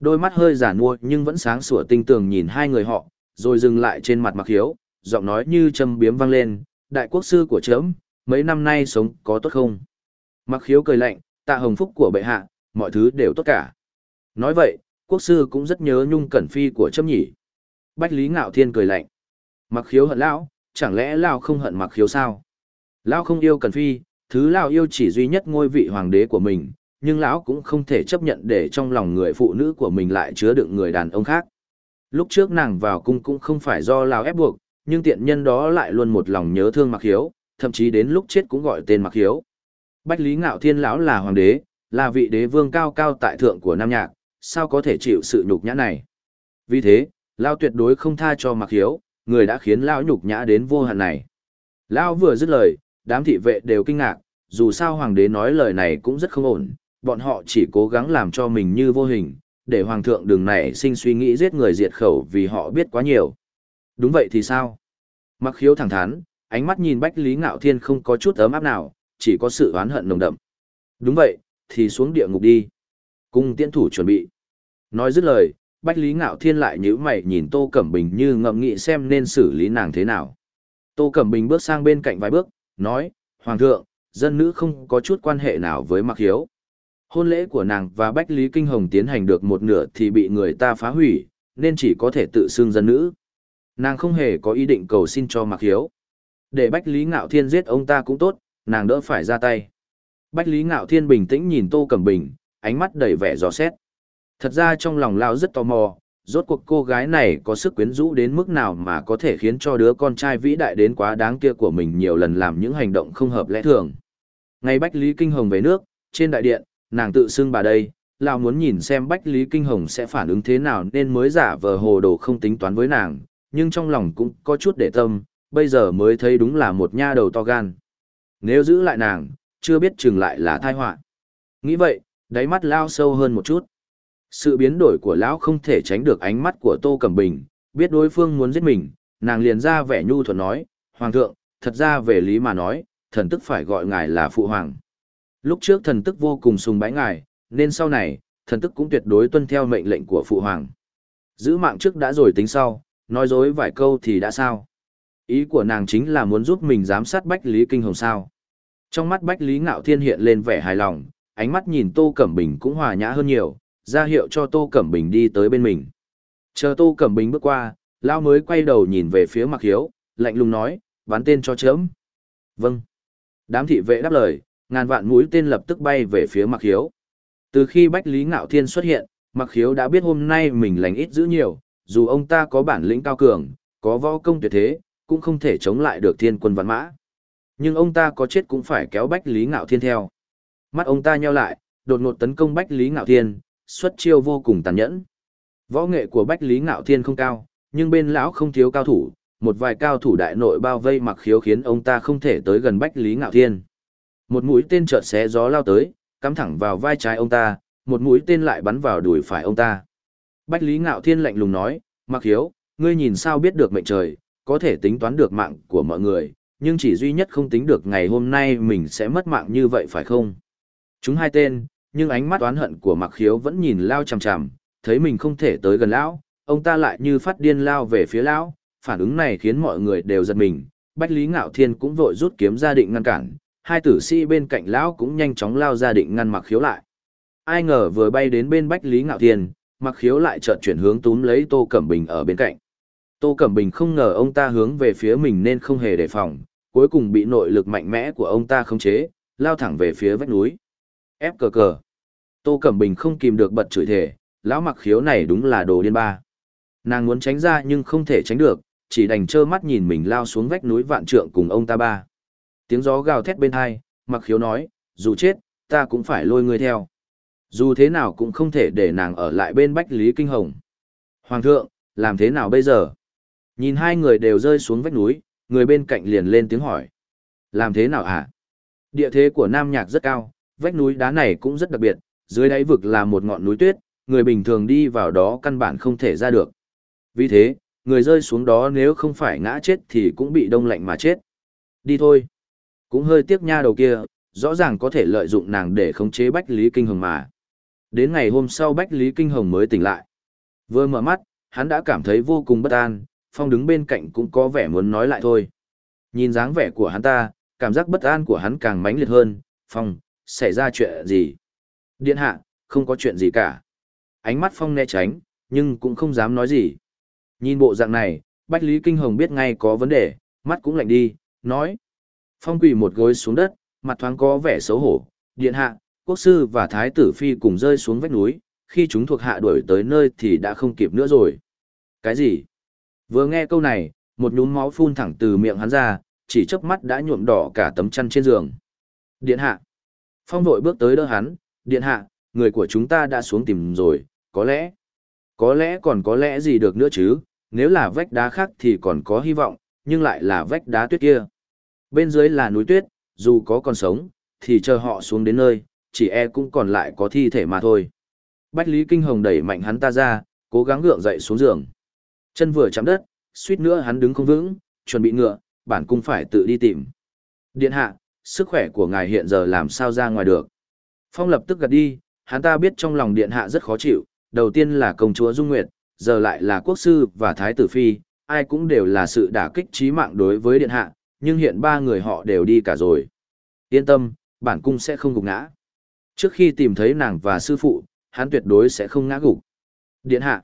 Đôi mắt hơi giả mua nhưng vẫn sáng sủa tinh tường nhìn hai người họ, rồi dừng lại trên mặt mặc hiếu, giọng nói như châm biếm vang lên, đại quốc sư của trẫm mấy năm nay sống có tốt không? Mặc khiếu cười lạnh, tạ hồng phúc của bệ hạ, mọi thứ đều tốt cả. Nói vậy, quốc sư cũng rất nhớ nhung cẩn phi của trẫm nhỉ. Bách Lý Ngạo Thiên cười lạnh. Mặc khiếu hận lão, chẳng lẽ lão không hận mặc khiếu sao? Lão không yêu cẩn phi, thứ lão yêu chỉ duy nhất ngôi vị hoàng đế của mình, nhưng lão cũng không thể chấp nhận để trong lòng người phụ nữ của mình lại chứa đựng người đàn ông khác. Lúc trước nàng vào cung cũng không phải do lão ép buộc, nhưng tiện nhân đó lại luôn một lòng nhớ thương Mặc Hiếu, thậm chí đến lúc chết cũng gọi tên Mặc Hiếu. Bách Lý Ngạo Thiên lão là hoàng đế, là vị đế vương cao cao tại thượng của Nam Nhạc, sao có thể chịu sự nhục nhã này. Vì thế, lão tuyệt đối không tha cho Mặc Hiếu, người đã khiến lão nhục nhã đến vô hạn này. Lão vừa dứt lời, đám thị vệ đều kinh ngạc, dù sao hoàng đế nói lời này cũng rất không ổn, bọn họ chỉ cố gắng làm cho mình như vô hình, để hoàng thượng đừng nảy sinh suy nghĩ giết người diệt khẩu vì họ biết quá nhiều. Đúng vậy thì sao? Mặc khiếu thẳng thắn, ánh mắt nhìn Bách Lý Ngạo Thiên không có chút ấm áp nào, chỉ có sự oán hận nồng đậm. Đúng vậy, thì xuống địa ngục đi. Cung tiễn thủ chuẩn bị. Nói dứt lời, Bách Lý Ngạo Thiên lại nhíu mày nhìn Tô Cẩm Bình như ngậm nghĩ xem nên xử lý nàng thế nào. Tô Cẩm Bình bước sang bên cạnh vài bước, nói, Hoàng thượng, dân nữ không có chút quan hệ nào với Mặc Hiếu. Hôn lễ của nàng và Bách Lý Kinh Hồng tiến hành được một nửa thì bị người ta phá hủy, nên chỉ có thể tự xưng dân nữ. Nàng không hề có ý định cầu xin cho Mạc Hiếu. Để Bách Lý Ngạo Thiên giết ông ta cũng tốt, nàng đỡ phải ra tay. Bách Lý Ngạo Thiên bình tĩnh nhìn Tô Cẩm Bình, ánh mắt đầy vẻ giò xét. Thật ra trong lòng Lao rất tò mò, rốt cuộc cô gái này có sức quyến rũ đến mức nào mà có thể khiến cho đứa con trai vĩ đại đến quá đáng kia của mình nhiều lần làm những hành động không hợp lẽ thường. Ngày Bách Lý Kinh Hồng về nước, trên đại điện, nàng tự xưng bà đây, Lao muốn nhìn xem Bách Lý Kinh Hồng sẽ phản ứng thế nào nên mới giả vờ hồ đồ không tính toán với nàng, nhưng trong lòng cũng có chút để tâm, bây giờ mới thấy đúng là một nha đầu to gan. Nếu giữ lại nàng, chưa biết chừng lại là tai họa. Nghĩ vậy, đáy mắt lao sâu hơn một chút. Sự biến đổi của lão không thể tránh được ánh mắt của Tô Cẩm Bình, biết đối phương muốn giết mình, nàng liền ra vẻ nhu thuận nói, Hoàng thượng, thật ra về lý mà nói, thần tức phải gọi ngài là phụ hoàng. Lúc trước thần tức vô cùng sùng bái ngài, nên sau này, thần tức cũng tuyệt đối tuân theo mệnh lệnh của phụ hoàng. Giữ mạng trước đã rồi tính sau, nói dối vài câu thì đã sao. Ý của nàng chính là muốn giúp mình giám sát Bách Lý Kinh Hồng sao. Trong mắt Bách Lý Ngạo Thiên hiện lên vẻ hài lòng, ánh mắt nhìn Tô Cẩm Bình cũng hòa nhã hơn nhiều, ra hiệu cho Tô Cẩm Bình đi tới bên mình. Chờ Tô Cẩm Bình bước qua, Lao mới quay đầu nhìn về phía Mạc Hiếu, lạnh lùng nói, bắn tên cho chớm. Vâng. Đám thị vệ đáp lời, ngàn vạn mũi tên lập tức bay về phía Mạc Hiếu. Từ khi Bách Lý Ngạo Thiên xuất hiện, Mạc Hiếu đã biết hôm nay mình lành ít giữ nhiều, dù ông ta có bản lĩnh cao cường, có võ công tuyệt thế, cũng không thể chống lại được thiên quân văn mã. Nhưng ông ta có chết cũng phải kéo Bách Lý Ngạo Thiên theo. Mắt ông ta nheo lại, đột ngột tấn công Bách Lý Ngạo Thiên, xuất chiêu vô cùng tàn nhẫn. Võ nghệ của Bách Lý Ngạo Thiên không cao, nhưng bên lão không thiếu cao thủ, một vài cao thủ đại nội bao vây mặc khiếu khiến ông ta không thể tới gần Bách Lý Ngạo Thiên. Một mũi tên chợt xé gió lao tới, cắm thẳng vào vai trái ông ta, một mũi tên lại bắn vào đùi phải ông ta. Bách Lý Ngạo Thiên lạnh lùng nói, Mặc Hiếu, ngươi nhìn sao biết được mệnh trời, có thể tính toán được mạng của mọi người, nhưng chỉ duy nhất không tính được ngày hôm nay mình sẽ mất mạng như vậy phải không? Chúng hai tên, nhưng ánh mắt oán hận của Mặc Hiếu vẫn nhìn lao chằm chằm, thấy mình không thể tới gần lão, ông ta lại như phát điên lao về phía lão, phản ứng này khiến mọi người đều giật mình, Bách Lý Ngạo Thiên cũng vội rút kiếm ra định ngăn cản, hai tử sĩ bên cạnh lão cũng nhanh chóng lao ra định ngăn Mặc Hiếu lại. Ai ngờ vừa bay đến bên Bách Lý Ngạo Thiên, mặc khiếu lại chợt chuyển hướng túm lấy Tô Cẩm Bình ở bên cạnh. Tô Cẩm Bình không ngờ ông ta hướng về phía mình nên không hề đề phòng, cuối cùng bị nội lực mạnh mẽ của ông ta khống chế, lao thẳng về phía vách núi. Ép cờ cờ. Tô Cẩm Bình không kìm được bật chửi thề, lão mặc khiếu này đúng là đồ điên ba. Nàng muốn tránh ra nhưng không thể tránh được, chỉ đành trơ mắt nhìn mình lao xuống vách núi vạn trượng cùng ông ta ba. Tiếng gió gào thét bên hai, mặc khiếu nói, dù chết, ta cũng phải lôi ngươi theo. Dù thế nào cũng không thể để nàng ở lại bên Bách Lý Kinh Hồng. Hoàng thượng, làm thế nào bây giờ? Nhìn hai người đều rơi xuống vách núi, người bên cạnh liền lên tiếng hỏi. Làm thế nào hả? Địa thế của Nam Nhạc rất cao, vách núi đá này cũng rất đặc biệt, dưới đáy vực là một ngọn núi tuyết, người bình thường đi vào đó căn bản không thể ra được. Vì thế, người rơi xuống đó nếu không phải ngã chết thì cũng bị đông lạnh mà chết. Đi thôi. Cũng hơi tiếc nha đầu kia, rõ ràng có thể lợi dụng nàng để khống chế Bách Lý Kinh Hồng mà. Đến ngày hôm sau Bách Lý Kinh Hồng mới tỉnh lại. Vừa mở mắt, hắn đã cảm thấy vô cùng bất an, Phong đứng bên cạnh cũng có vẻ muốn nói lại thôi. Nhìn dáng vẻ của hắn ta, cảm giác bất an của hắn càng mãnh liệt hơn, Phong, xảy ra chuyện gì? Điện hạ, không có chuyện gì cả. Ánh mắt Phong né tránh, nhưng cũng không dám nói gì. Nhìn bộ dạng này, Bách Lý Kinh Hồng biết ngay có vấn đề, mắt cũng lạnh đi, nói. Phong quỳ một gối xuống đất, mặt thoáng có vẻ xấu hổ. Điện hạ, quốc sư và thái tử phi cùng rơi xuống vách núi, khi chúng thuộc hạ đuổi tới nơi thì đã không kịp nữa rồi. Cái gì? Vừa nghe câu này, một nhúm máu phun thẳng từ miệng hắn ra, chỉ chớp mắt đã nhuộm đỏ cả tấm chăn trên giường. Điện hạ. Phong vội bước tới đỡ hắn, điện hạ, người của chúng ta đã xuống tìm rồi, có lẽ. Có lẽ còn có lẽ gì được nữa chứ, nếu là vách đá khác thì còn có hy vọng, nhưng lại là vách đá tuyết kia. Bên dưới là núi tuyết, dù có còn sống, thì chờ họ xuống đến nơi, chỉ e cũng còn lại có thi thể mà thôi. Bách Lý Kinh Hồng đẩy mạnh hắn ta ra, cố gắng gượng dậy xuống giường. Chân vừa chạm đất, suýt nữa hắn đứng không vững, chuẩn bị ngựa, bản cung phải tự đi tìm. Điện hạ, sức khỏe của ngài hiện giờ làm sao ra ngoài được. Phong lập tức gật đi, hắn ta biết trong lòng điện hạ rất khó chịu, đầu tiên là công chúa Dung Nguyệt, giờ lại là quốc sư và thái tử phi, ai cũng đều là sự đả kích trí mạng đối với điện hạ, nhưng hiện ba người họ đều đi cả rồi. Yên tâm, bản cung sẽ không gục ngã. Trước khi tìm thấy nàng và sư phụ, hắn tuyệt đối sẽ không ngã gục. Điện hạ.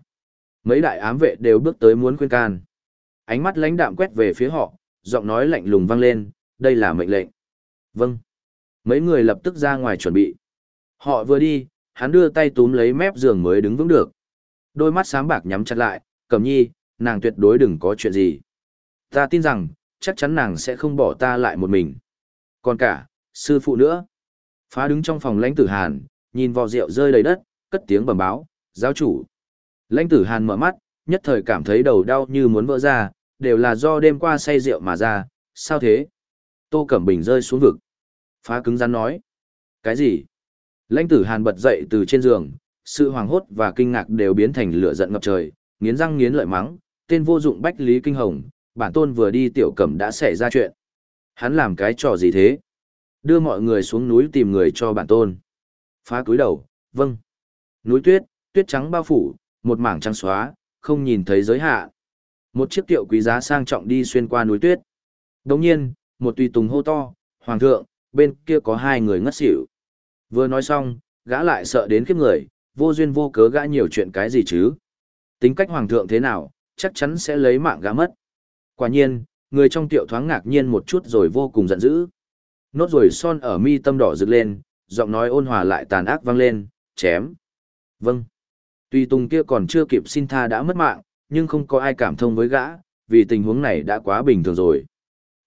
Mấy đại ám vệ đều bước tới muốn khuyên can. Ánh mắt lãnh đạm quét về phía họ, giọng nói lạnh lùng vang lên, đây là mệnh lệnh. Vâng. Mấy người lập tức ra ngoài chuẩn bị. Họ vừa đi, hắn đưa tay túm lấy mép giường mới đứng vững được. Đôi mắt sáng bạc nhắm chặt lại, cẩm nhi, nàng tuyệt đối đừng có chuyện gì. Ta tin rằng, chắc chắn nàng sẽ không bỏ ta lại một mình. Còn cả, sư phụ nữa. Phá đứng trong phòng lãnh tử hàn, nhìn vò rượu rơi đầy đất, cất tiếng bẩm báo, giáo chủ. Lãnh tử hàn mở mắt, nhất thời cảm thấy đầu đau như muốn vỡ ra, đều là do đêm qua say rượu mà ra, sao thế? Tô Cẩm Bình rơi xuống vực. Phá cứng rắn nói. Cái gì? Lãnh tử hàn bật dậy từ trên giường, sự hoảng hốt và kinh ngạc đều biến thành lửa giận ngập trời, nghiến răng nghiến lợi mắng, tên vô dụng bách lý kinh hồng, bản tôn vừa đi tiểu cẩm đã xảy ra chuyện. Hắn làm cái trò gì thế? Đưa mọi người xuống núi tìm người cho bản tôn. Phá cúi đầu, vâng. Núi tuyết, tuyết trắng bao phủ, một mảng trắng xóa, không nhìn thấy giới hạ. Một chiếc tiệu quý giá sang trọng đi xuyên qua núi tuyết. Đồng nhiên, một tùy tùng hô to, Hoàng thượng, bên kia có hai người ngất xỉu. Vừa nói xong, gã lại sợ đến khiếp người, vô duyên vô cớ gã nhiều chuyện cái gì chứ. Tính cách Hoàng thượng thế nào, chắc chắn sẽ lấy mạng gã mất. Quả nhiên, người trong tiệu thoáng ngạc nhiên một chút rồi vô cùng giận dữ. Nốt rồi son ở mi tâm đỏ rực lên, giọng nói ôn hòa lại tàn ác vang lên, chém. Vâng. Tuy Tùng kia còn chưa kịp xin tha đã mất mạng, nhưng không có ai cảm thông với gã, vì tình huống này đã quá bình thường rồi.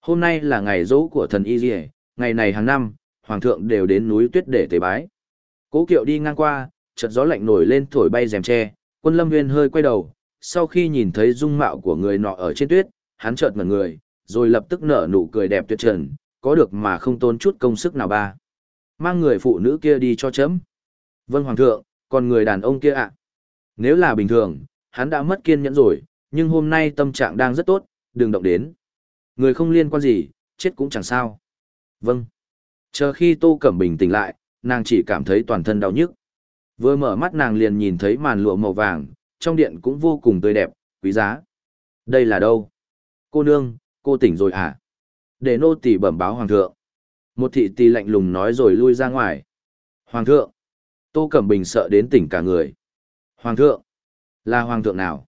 Hôm nay là ngày dỗ của thần Y Diệ, ngày này hàng năm, hoàng thượng đều đến núi tuyết để tế bái. Cố kiệu đi ngang qua, chợt gió lạnh nổi lên thổi bay rèm tre, quân lâm nguyên hơi quay đầu, sau khi nhìn thấy dung mạo của người nọ ở trên tuyết, hắn chợt ngẩn người, rồi lập tức nở nụ cười đẹp tuyệt trần, có được mà không tốn chút công sức nào ba. Mang người phụ nữ kia đi cho chấm. Vâng hoàng thượng, còn người đàn ông kia ạ. Nếu là bình thường, hắn đã mất kiên nhẫn rồi, nhưng hôm nay tâm trạng đang rất tốt, đừng động đến. Người không liên quan gì, chết cũng chẳng sao. Vâng. Chờ khi Tô Cẩm Bình tỉnh lại, nàng chỉ cảm thấy toàn thân đau nhức. Vừa mở mắt nàng liền nhìn thấy màn lụa màu vàng, trong điện cũng vô cùng tươi đẹp, quý giá. Đây là đâu? Cô nương, cô tỉnh rồi à? Để nô tỳ bẩm báo hoàng thượng. Một thị tỳ lạnh lùng nói rồi lui ra ngoài. Hoàng thượng. Tô Cẩm Bình sợ đến tỉnh cả người. Hoàng thượng. Là hoàng thượng nào?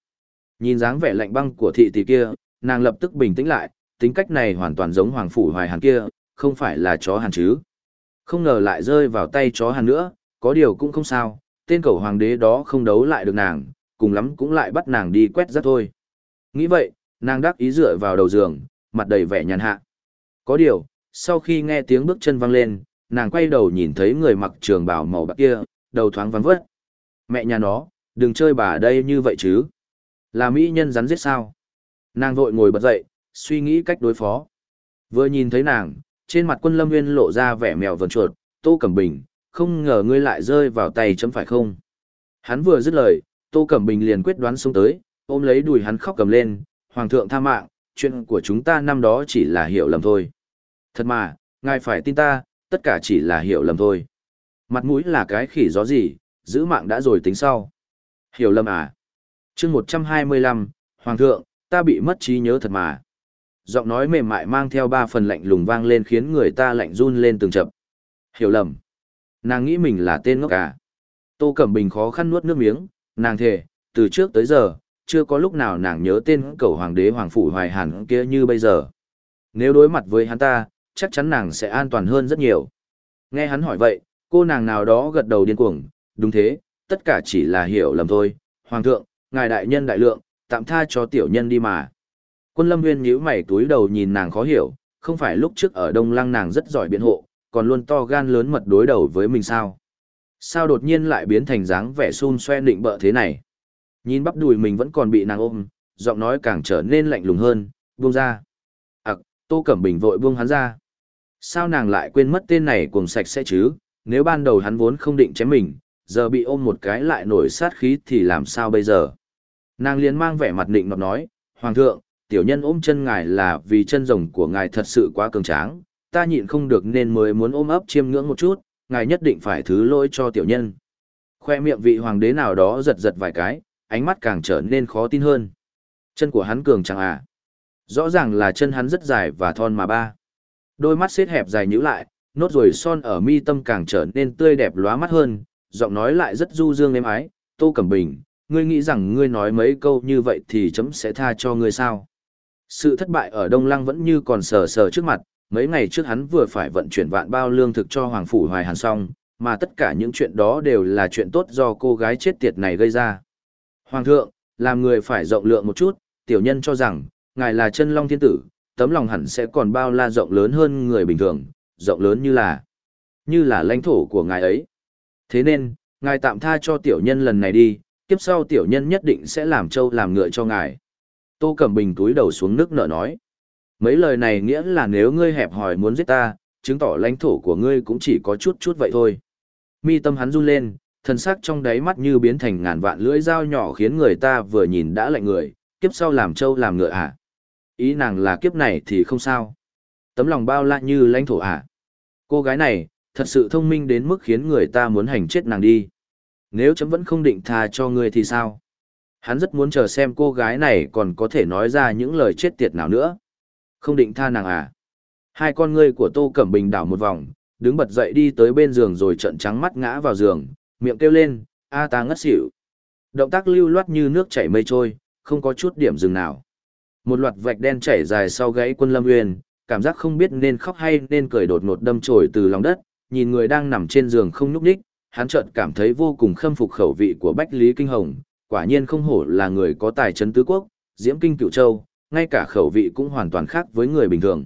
Nhìn dáng vẻ lạnh băng của thị tỳ kia, nàng lập tức bình tĩnh lại, tính cách này hoàn toàn giống hoàng phủ hoài hàn kia, không phải là chó hàn chứ. Không ngờ lại rơi vào tay chó hàn nữa, có điều cũng không sao, tên cầu hoàng đế đó không đấu lại được nàng, cùng lắm cũng lại bắt nàng đi quét rác thôi. Nghĩ vậy, nàng đắc ý dựa vào đầu giường, mặt đầy vẻ nhàn hạ. Có điều, sau khi nghe tiếng bước chân vang lên, nàng quay đầu nhìn thấy người mặc trường bào màu bạc kia, đầu thoáng vắng vớt. Mẹ nhà nó, đừng chơi bà đây như vậy chứ. Là mỹ nhân rắn giết sao? Nàng vội ngồi bật dậy, suy nghĩ cách đối phó. Vừa nhìn thấy nàng, trên mặt quân lâm nguyên lộ ra vẻ mèo vần chuột, tô cẩm bình, không ngờ ngươi lại rơi vào tay chấm phải không? Hắn vừa dứt lời, tô cẩm bình liền quyết đoán xuống tới, ôm lấy đùi hắn khóc cầm lên, hoàng thượng tha mạng, chuyện của chúng ta năm đó chỉ là hiểu lầm thôi. Thật mà, ngài phải tin ta, tất cả chỉ là hiểu lầm thôi. Mặt mũi là cái khỉ gió gì, giữ mạng đã rồi tính sau. Hiểu lầm à? chương 125, Hoàng thượng, ta bị mất trí nhớ thật mà. Giọng nói mềm mại mang theo ba phần lạnh lùng vang lên khiến người ta lạnh run lên từng chập. Hiểu lầm. Nàng nghĩ mình là tên ngốc à. Tô Cẩm Bình khó khăn nuốt nước miếng, nàng thề, từ trước tới giờ, chưa có lúc nào nàng nhớ tên cầu hoàng đế hoàng phủ hoài hàn kia như bây giờ. Nếu đối mặt với hắn ta, chắc chắn nàng sẽ an toàn hơn rất nhiều. Nghe hắn hỏi vậy, cô nàng nào đó gật đầu điên cuồng, đúng thế, tất cả chỉ là hiểu lầm thôi. Hoàng thượng, ngài đại nhân đại lượng, tạm tha cho tiểu nhân đi mà. Quân lâm nguyên nhíu mày túi đầu nhìn nàng khó hiểu, không phải lúc trước ở Đông Lăng nàng rất giỏi biện hộ, còn luôn to gan lớn mật đối đầu với mình sao? Sao đột nhiên lại biến thành dáng vẻ xun xoe nịnh bợ thế này? Nhìn bắp đùi mình vẫn còn bị nàng ôm, giọng nói càng trở nên lạnh lùng hơn, buông ra. Ặc, Tô Cẩm Bình vội buông hắn ra. Sao nàng lại quên mất tên này cùng sạch sẽ chứ, nếu ban đầu hắn vốn không định chém mình, giờ bị ôm một cái lại nổi sát khí thì làm sao bây giờ? Nàng liền mang vẻ mặt định nọt nói, Hoàng thượng, tiểu nhân ôm chân ngài là vì chân rồng của ngài thật sự quá cường tráng, ta nhịn không được nên mới muốn ôm ấp chiêm ngưỡng một chút, ngài nhất định phải thứ lỗi cho tiểu nhân. Khoe miệng vị hoàng đế nào đó giật giật vài cái, ánh mắt càng trở nên khó tin hơn. Chân của hắn cường chẳng à? Rõ ràng là chân hắn rất dài và thon mà ba. Đôi mắt xếp hẹp dài nhữ lại, nốt ruồi son ở mi tâm càng trở nên tươi đẹp lóa mắt hơn, giọng nói lại rất du dương êm ái, Tô Cẩm Bình, ngươi nghĩ rằng ngươi nói mấy câu như vậy thì chấm sẽ tha cho ngươi sao? Sự thất bại ở Đông Lăng vẫn như còn sờ sờ trước mặt, mấy ngày trước hắn vừa phải vận chuyển vạn bao lương thực cho Hoàng Phủ Hoài Hàn xong, mà tất cả những chuyện đó đều là chuyện tốt do cô gái chết tiệt này gây ra. Hoàng thượng, làm người phải rộng lượng một chút, tiểu nhân cho rằng, ngài là chân long thiên tử, tấm lòng hẳn sẽ còn bao la rộng lớn hơn người bình thường, rộng lớn như là, như là lãnh thổ của ngài ấy. Thế nên, ngài tạm tha cho tiểu nhân lần này đi, kiếp sau tiểu nhân nhất định sẽ làm trâu làm ngựa cho ngài. Tô Cẩm Bình túi đầu xuống nước nợ nói. Mấy lời này nghĩa là nếu ngươi hẹp hòi muốn giết ta, chứng tỏ lãnh thổ của ngươi cũng chỉ có chút chút vậy thôi. Mi tâm hắn run lên, thân sắc trong đáy mắt như biến thành ngàn vạn lưỡi dao nhỏ khiến người ta vừa nhìn đã lạnh người, kiếp sau làm trâu làm ngựa à. Ý nàng là kiếp này thì không sao. Tấm lòng bao la như lãnh thổ à. Cô gái này, thật sự thông minh đến mức khiến người ta muốn hành chết nàng đi. Nếu chấm vẫn không định tha cho ngươi thì sao? Hắn rất muốn chờ xem cô gái này còn có thể nói ra những lời chết tiệt nào nữa. Không định tha nàng à? Hai con ngươi của Tô Cẩm Bình đảo một vòng, đứng bật dậy đi tới bên giường rồi trận trắng mắt ngã vào giường, miệng kêu lên, a ta ngất xỉu. Động tác lưu loát như nước chảy mây trôi, không có chút điểm dừng nào. Một loạt vạch đen chảy dài sau gãy quân lâm uyên, cảm giác không biết nên khóc hay nên cười đột ngột đâm trồi từ lòng đất, nhìn người đang nằm trên giường không nhúc nhích, hắn chợt cảm thấy vô cùng khâm phục khẩu vị của Bách Lý Kinh Hồng, quả nhiên không hổ là người có tài chấn tứ quốc, diễm kinh cựu châu, ngay cả khẩu vị cũng hoàn toàn khác với người bình thường.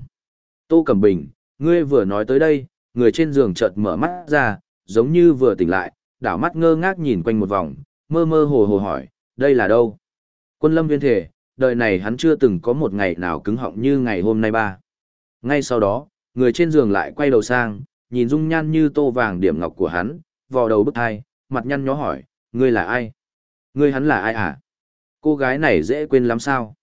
Tô Cẩm Bình, ngươi vừa nói tới đây, người trên giường chợt mở mắt ra, giống như vừa tỉnh lại, đảo mắt ngơ ngác nhìn quanh một vòng, mơ mơ hồ hồ hỏi, đây là đâu? Quân lâm viên thể, đời này hắn chưa từng có một ngày nào cứng họng như ngày hôm nay ba. Ngay sau đó, người trên giường lại quay đầu sang, nhìn dung nhan như tô vàng điểm ngọc của hắn, vò đầu bức hai, mặt nhăn nhó hỏi, ngươi là ai? Ngươi hắn là ai à? Cô gái này dễ quên lắm sao?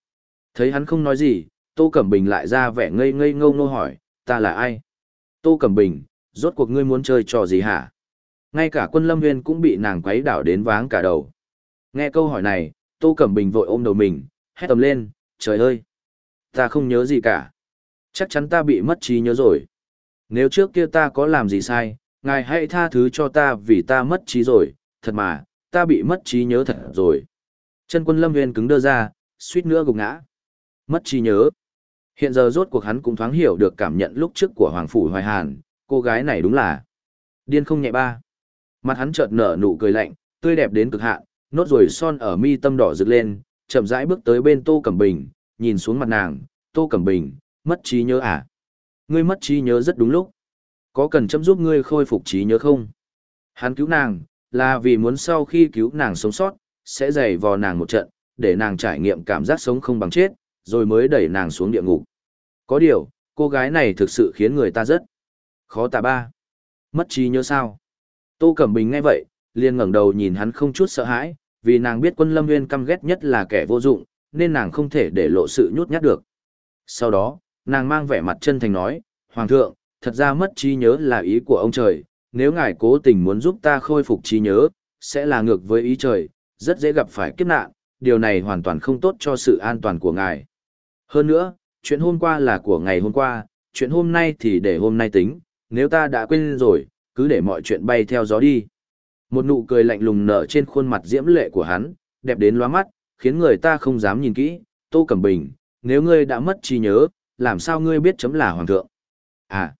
Thấy hắn không nói gì, Tô Cẩm Bình lại ra vẻ ngây ngây ngâu ngô hỏi, ta là ai? Tô Cẩm Bình, rốt cuộc ngươi muốn chơi trò gì hả? Ngay cả quân lâm nguyên cũng bị nàng quấy đảo đến váng cả đầu. Nghe câu hỏi này, Tô Cẩm Bình vội ôm đầu mình, hét tầm lên, trời ơi! Ta không nhớ gì cả. Chắc chắn ta bị mất trí nhớ rồi. Nếu trước kia ta có làm gì sai, ngài hãy tha thứ cho ta vì ta mất trí rồi, thật mà, ta bị mất trí nhớ thật rồi. Chân quân lâm viên cứng đơ ra, suýt nữa gục ngã. Mất trí nhớ. Hiện giờ rốt cuộc hắn cũng thoáng hiểu được cảm nhận lúc trước của Hoàng Phủ Hoài Hàn, cô gái này đúng là điên không nhẹ ba. Mặt hắn chợt nở nụ cười lạnh, tươi đẹp đến cực hạn, nốt ruồi son ở mi tâm đỏ rực lên, chậm rãi bước tới bên Tô Cẩm Bình, nhìn xuống mặt nàng, Tô Cẩm Bình, mất trí nhớ à? Ngươi mất trí nhớ rất đúng lúc. Có cần chấm giúp ngươi khôi phục trí nhớ không? Hắn cứu nàng, là vì muốn sau khi cứu nàng sống sót, sẽ dày vò nàng một trận, để nàng trải nghiệm cảm giác sống không bằng chết, rồi mới đẩy nàng xuống địa ngục. Có điều, cô gái này thực sự khiến người ta rất khó tà ba. Mất trí nhớ sao? Tô Cẩm Bình nghe vậy, liền ngẩng đầu nhìn hắn không chút sợ hãi, vì nàng biết quân lâm nguyên căm ghét nhất là kẻ vô dụng, nên nàng không thể để lộ sự nhút nhát được. Sau đó, nàng mang vẻ mặt chân thành nói, Hoàng thượng, thật ra mất trí nhớ là ý của ông trời, nếu ngài cố tình muốn giúp ta khôi phục trí nhớ, sẽ là ngược với ý trời, rất dễ gặp phải kiếp nạn, điều này hoàn toàn không tốt cho sự an toàn của ngài. Hơn nữa, chuyện hôm qua là của ngày hôm qua, chuyện hôm nay thì để hôm nay tính, nếu ta đã quên rồi, cứ để mọi chuyện bay theo gió đi. Một nụ cười lạnh lùng nở trên khuôn mặt diễm lệ của hắn, đẹp đến lóa mắt, khiến người ta không dám nhìn kỹ. Tô Cẩm Bình, nếu ngươi đã mất trí nhớ, làm sao ngươi biết chấm là hoàng thượng? À,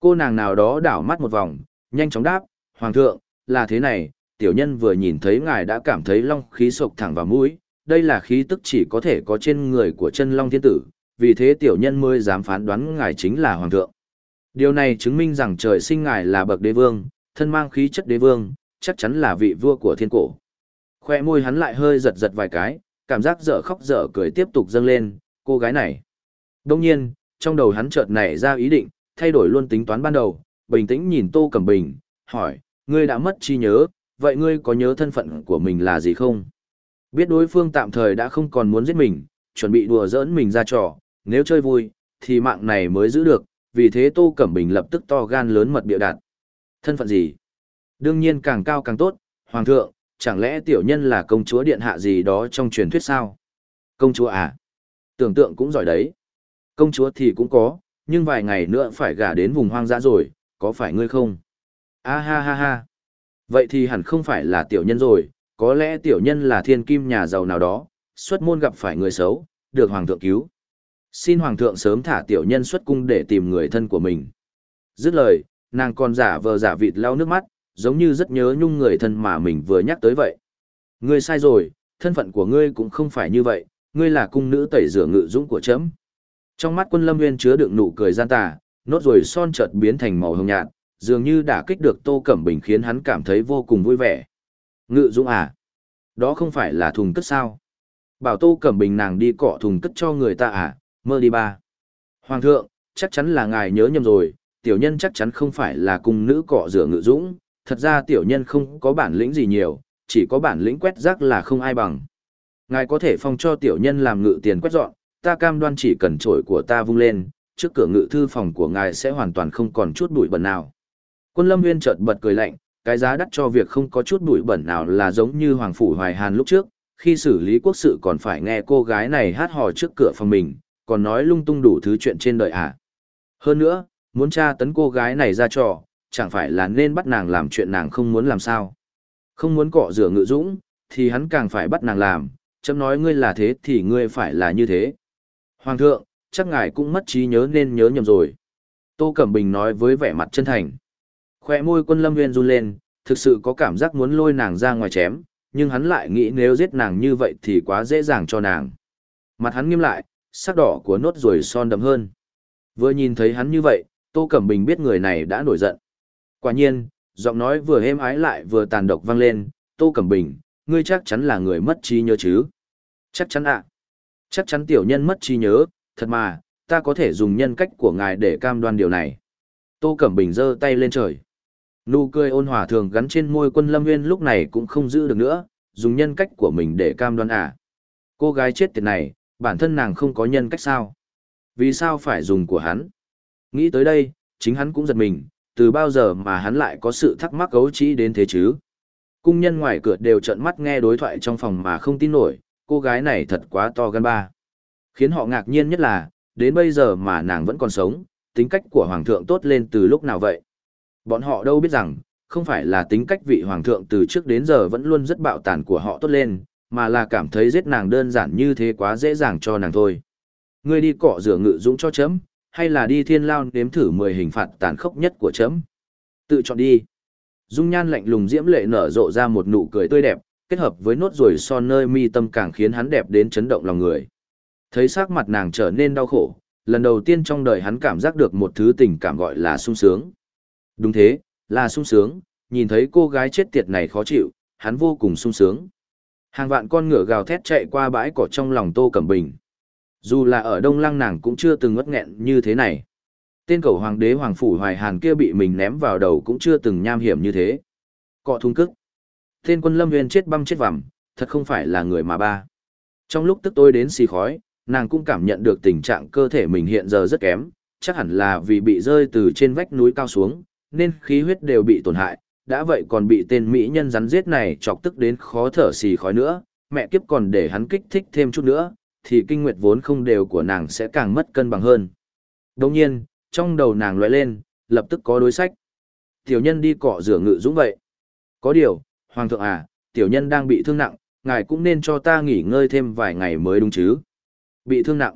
cô nàng nào đó đảo mắt một vòng, nhanh chóng đáp, hoàng thượng, là thế này, tiểu nhân vừa nhìn thấy ngài đã cảm thấy long khí sộc thẳng vào mũi, đây là khí tức chỉ có thể có trên người của chân long thiên tử, vì thế tiểu nhân mới dám phán đoán ngài chính là hoàng thượng. Điều này chứng minh rằng trời sinh ngài là bậc đế vương, thân mang khí chất đế vương, chắc chắn là vị vua của thiên cổ. Khoe môi hắn lại hơi giật giật vài cái, cảm giác dở khóc dở cười tiếp tục dâng lên, cô gái này. Đông nhiên, trong đầu hắn chợt nảy ra ý định, thay đổi luôn tính toán ban đầu, bình tĩnh nhìn Tô Cẩm Bình, hỏi, ngươi đã mất trí nhớ, vậy ngươi có nhớ thân phận của mình là gì không? Biết đối phương tạm thời đã không còn muốn giết mình, chuẩn bị đùa giỡn mình ra trò, nếu chơi vui, thì mạng này mới giữ được, vì thế Tô Cẩm Bình lập tức to gan lớn mật biểu đạt. Thân phận gì? Đương nhiên càng cao càng tốt, Hoàng thượng, chẳng lẽ tiểu nhân là công chúa điện hạ gì đó trong truyền thuyết sao? Công chúa à? Tưởng tượng cũng giỏi đấy. Công chúa thì cũng có, nhưng vài ngày nữa phải gả đến vùng hoang dã rồi, có phải ngươi không? A ha ha ha. Vậy thì hẳn không phải là tiểu nhân rồi, có lẽ tiểu nhân là thiên kim nhà giàu nào đó, xuất môn gặp phải người xấu, được hoàng thượng cứu. Xin hoàng thượng sớm thả tiểu nhân xuất cung để tìm người thân của mình. Dứt lời, nàng còn giả vờ giả vịt lau nước mắt, giống như rất nhớ nhung người thân mà mình vừa nhắc tới vậy. Ngươi sai rồi, thân phận của ngươi cũng không phải như vậy, ngươi là cung nữ tẩy rửa ngự dũng của chấm. Trong mắt quân lâm nguyên chứa đựng nụ cười gian tà, nốt rồi son chợt biến thành màu hồng nhạt, dường như đã kích được Tô Cẩm Bình khiến hắn cảm thấy vô cùng vui vẻ. Ngự dũng à? Đó không phải là thùng cất sao? Bảo Tô Cẩm Bình nàng đi cọ thùng cất cho người ta à? Mơ đi ba. Hoàng thượng, chắc chắn là ngài nhớ nhầm rồi, tiểu nhân chắc chắn không phải là cung nữ cọ rửa ngự dũng, thật ra tiểu nhân không có bản lĩnh gì nhiều, chỉ có bản lĩnh quét rác là không ai bằng. Ngài có thể phong cho tiểu nhân làm ngự tiền quét dọn, ta cam đoan chỉ cần trổi của ta vung lên, trước cửa ngự thư phòng của ngài sẽ hoàn toàn không còn chút bụi bẩn nào. Quân Lâm Nguyên chợt bật cười lạnh, cái giá đắt cho việc không có chút bụi bẩn nào là giống như Hoàng Phủ Hoài Hàn lúc trước, khi xử lý quốc sự còn phải nghe cô gái này hát hò trước cửa phòng mình, còn nói lung tung đủ thứ chuyện trên đời à. Hơn nữa, muốn tra tấn cô gái này ra trò, chẳng phải là nên bắt nàng làm chuyện nàng không muốn làm sao. Không muốn cọ rửa ngự dũng, thì hắn càng phải bắt nàng làm, chấm nói ngươi là thế thì ngươi phải là như thế. Hoàng thượng, chắc ngài cũng mất trí nhớ nên nhớ nhầm rồi. Tô Cẩm Bình nói với vẻ mặt chân thành. Khoe môi quân lâm nguyên run lên, thực sự có cảm giác muốn lôi nàng ra ngoài chém, nhưng hắn lại nghĩ nếu giết nàng như vậy thì quá dễ dàng cho nàng. Mặt hắn nghiêm lại, sắc đỏ của nốt ruồi son đậm hơn. Vừa nhìn thấy hắn như vậy, Tô Cẩm Bình biết người này đã nổi giận. Quả nhiên, giọng nói vừa êm ái lại vừa tàn độc vang lên, Tô Cẩm Bình, ngươi chắc chắn là người mất trí nhớ chứ? Chắc chắn ạ. Chắc chắn tiểu nhân mất trí nhớ, thật mà, ta có thể dùng nhân cách của ngài để cam đoan điều này. Tô Cẩm Bình giơ tay lên trời. Nụ cười ôn hòa thường gắn trên môi quân lâm nguyên lúc này cũng không giữ được nữa, dùng nhân cách của mình để cam đoan à. Cô gái chết tiệt này, bản thân nàng không có nhân cách sao? Vì sao phải dùng của hắn? Nghĩ tới đây, chính hắn cũng giật mình, từ bao giờ mà hắn lại có sự thắc mắc gấu trĩ đến thế chứ? Cung nhân ngoài cửa đều trợn mắt nghe đối thoại trong phòng mà không tin nổi, cô gái này thật quá to gan ba. Khiến họ ngạc nhiên nhất là, đến bây giờ mà nàng vẫn còn sống, tính cách của hoàng thượng tốt lên từ lúc nào vậy? Bọn họ đâu biết rằng, không phải là tính cách vị hoàng thượng từ trước đến giờ vẫn luôn rất bạo tàn của họ tốt lên, mà là cảm thấy giết nàng đơn giản như thế quá dễ dàng cho nàng thôi. Ngươi đi cọ rửa ngự dũng cho chấm, hay là đi thiên lao nếm thử 10 hình phạt tàn khốc nhất của chấm? Tự chọn đi. Dung nhan lạnh lùng diễm lệ nở rộ ra một nụ cười tươi đẹp, kết hợp với nốt ruồi son nơi mi tâm càng khiến hắn đẹp đến chấn động lòng người. Thấy sắc mặt nàng trở nên đau khổ, lần đầu tiên trong đời hắn cảm giác được một thứ tình cảm gọi là sung sướng. Đúng thế, là sung sướng, nhìn thấy cô gái chết tiệt này khó chịu, hắn vô cùng sung sướng. Hàng vạn con ngựa gào thét chạy qua bãi cỏ trong lòng Tô Cẩm Bình. Dù là ở Đông Lăng nàng cũng chưa từng ngất nghẹn như thế này. Tên cầu hoàng đế hoàng phủ hoài hàn kia bị mình ném vào đầu cũng chưa từng nham hiểm như thế. Cọ thung cức. Tên quân lâm nguyên chết băm chết vằm, thật không phải là người mà ba. Trong lúc tức tôi đến xì khói, nàng cũng cảm nhận được tình trạng cơ thể mình hiện giờ rất kém, chắc hẳn là vì bị rơi từ trên vách núi cao xuống, nên khí huyết đều bị tổn hại, đã vậy còn bị tên mỹ nhân rắn giết này chọc tức đến khó thở xì khói nữa, mẹ kiếp còn để hắn kích thích thêm chút nữa, thì kinh nguyệt vốn không đều của nàng sẽ càng mất cân bằng hơn. Đồng nhiên, trong đầu nàng lóe lên, lập tức có đối sách. Tiểu nhân đi cọ rửa ngự dũng vậy. Có điều, Hoàng thượng à, tiểu nhân đang bị thương nặng, ngài cũng nên cho ta nghỉ ngơi thêm vài ngày mới đúng chứ. Bị thương nặng.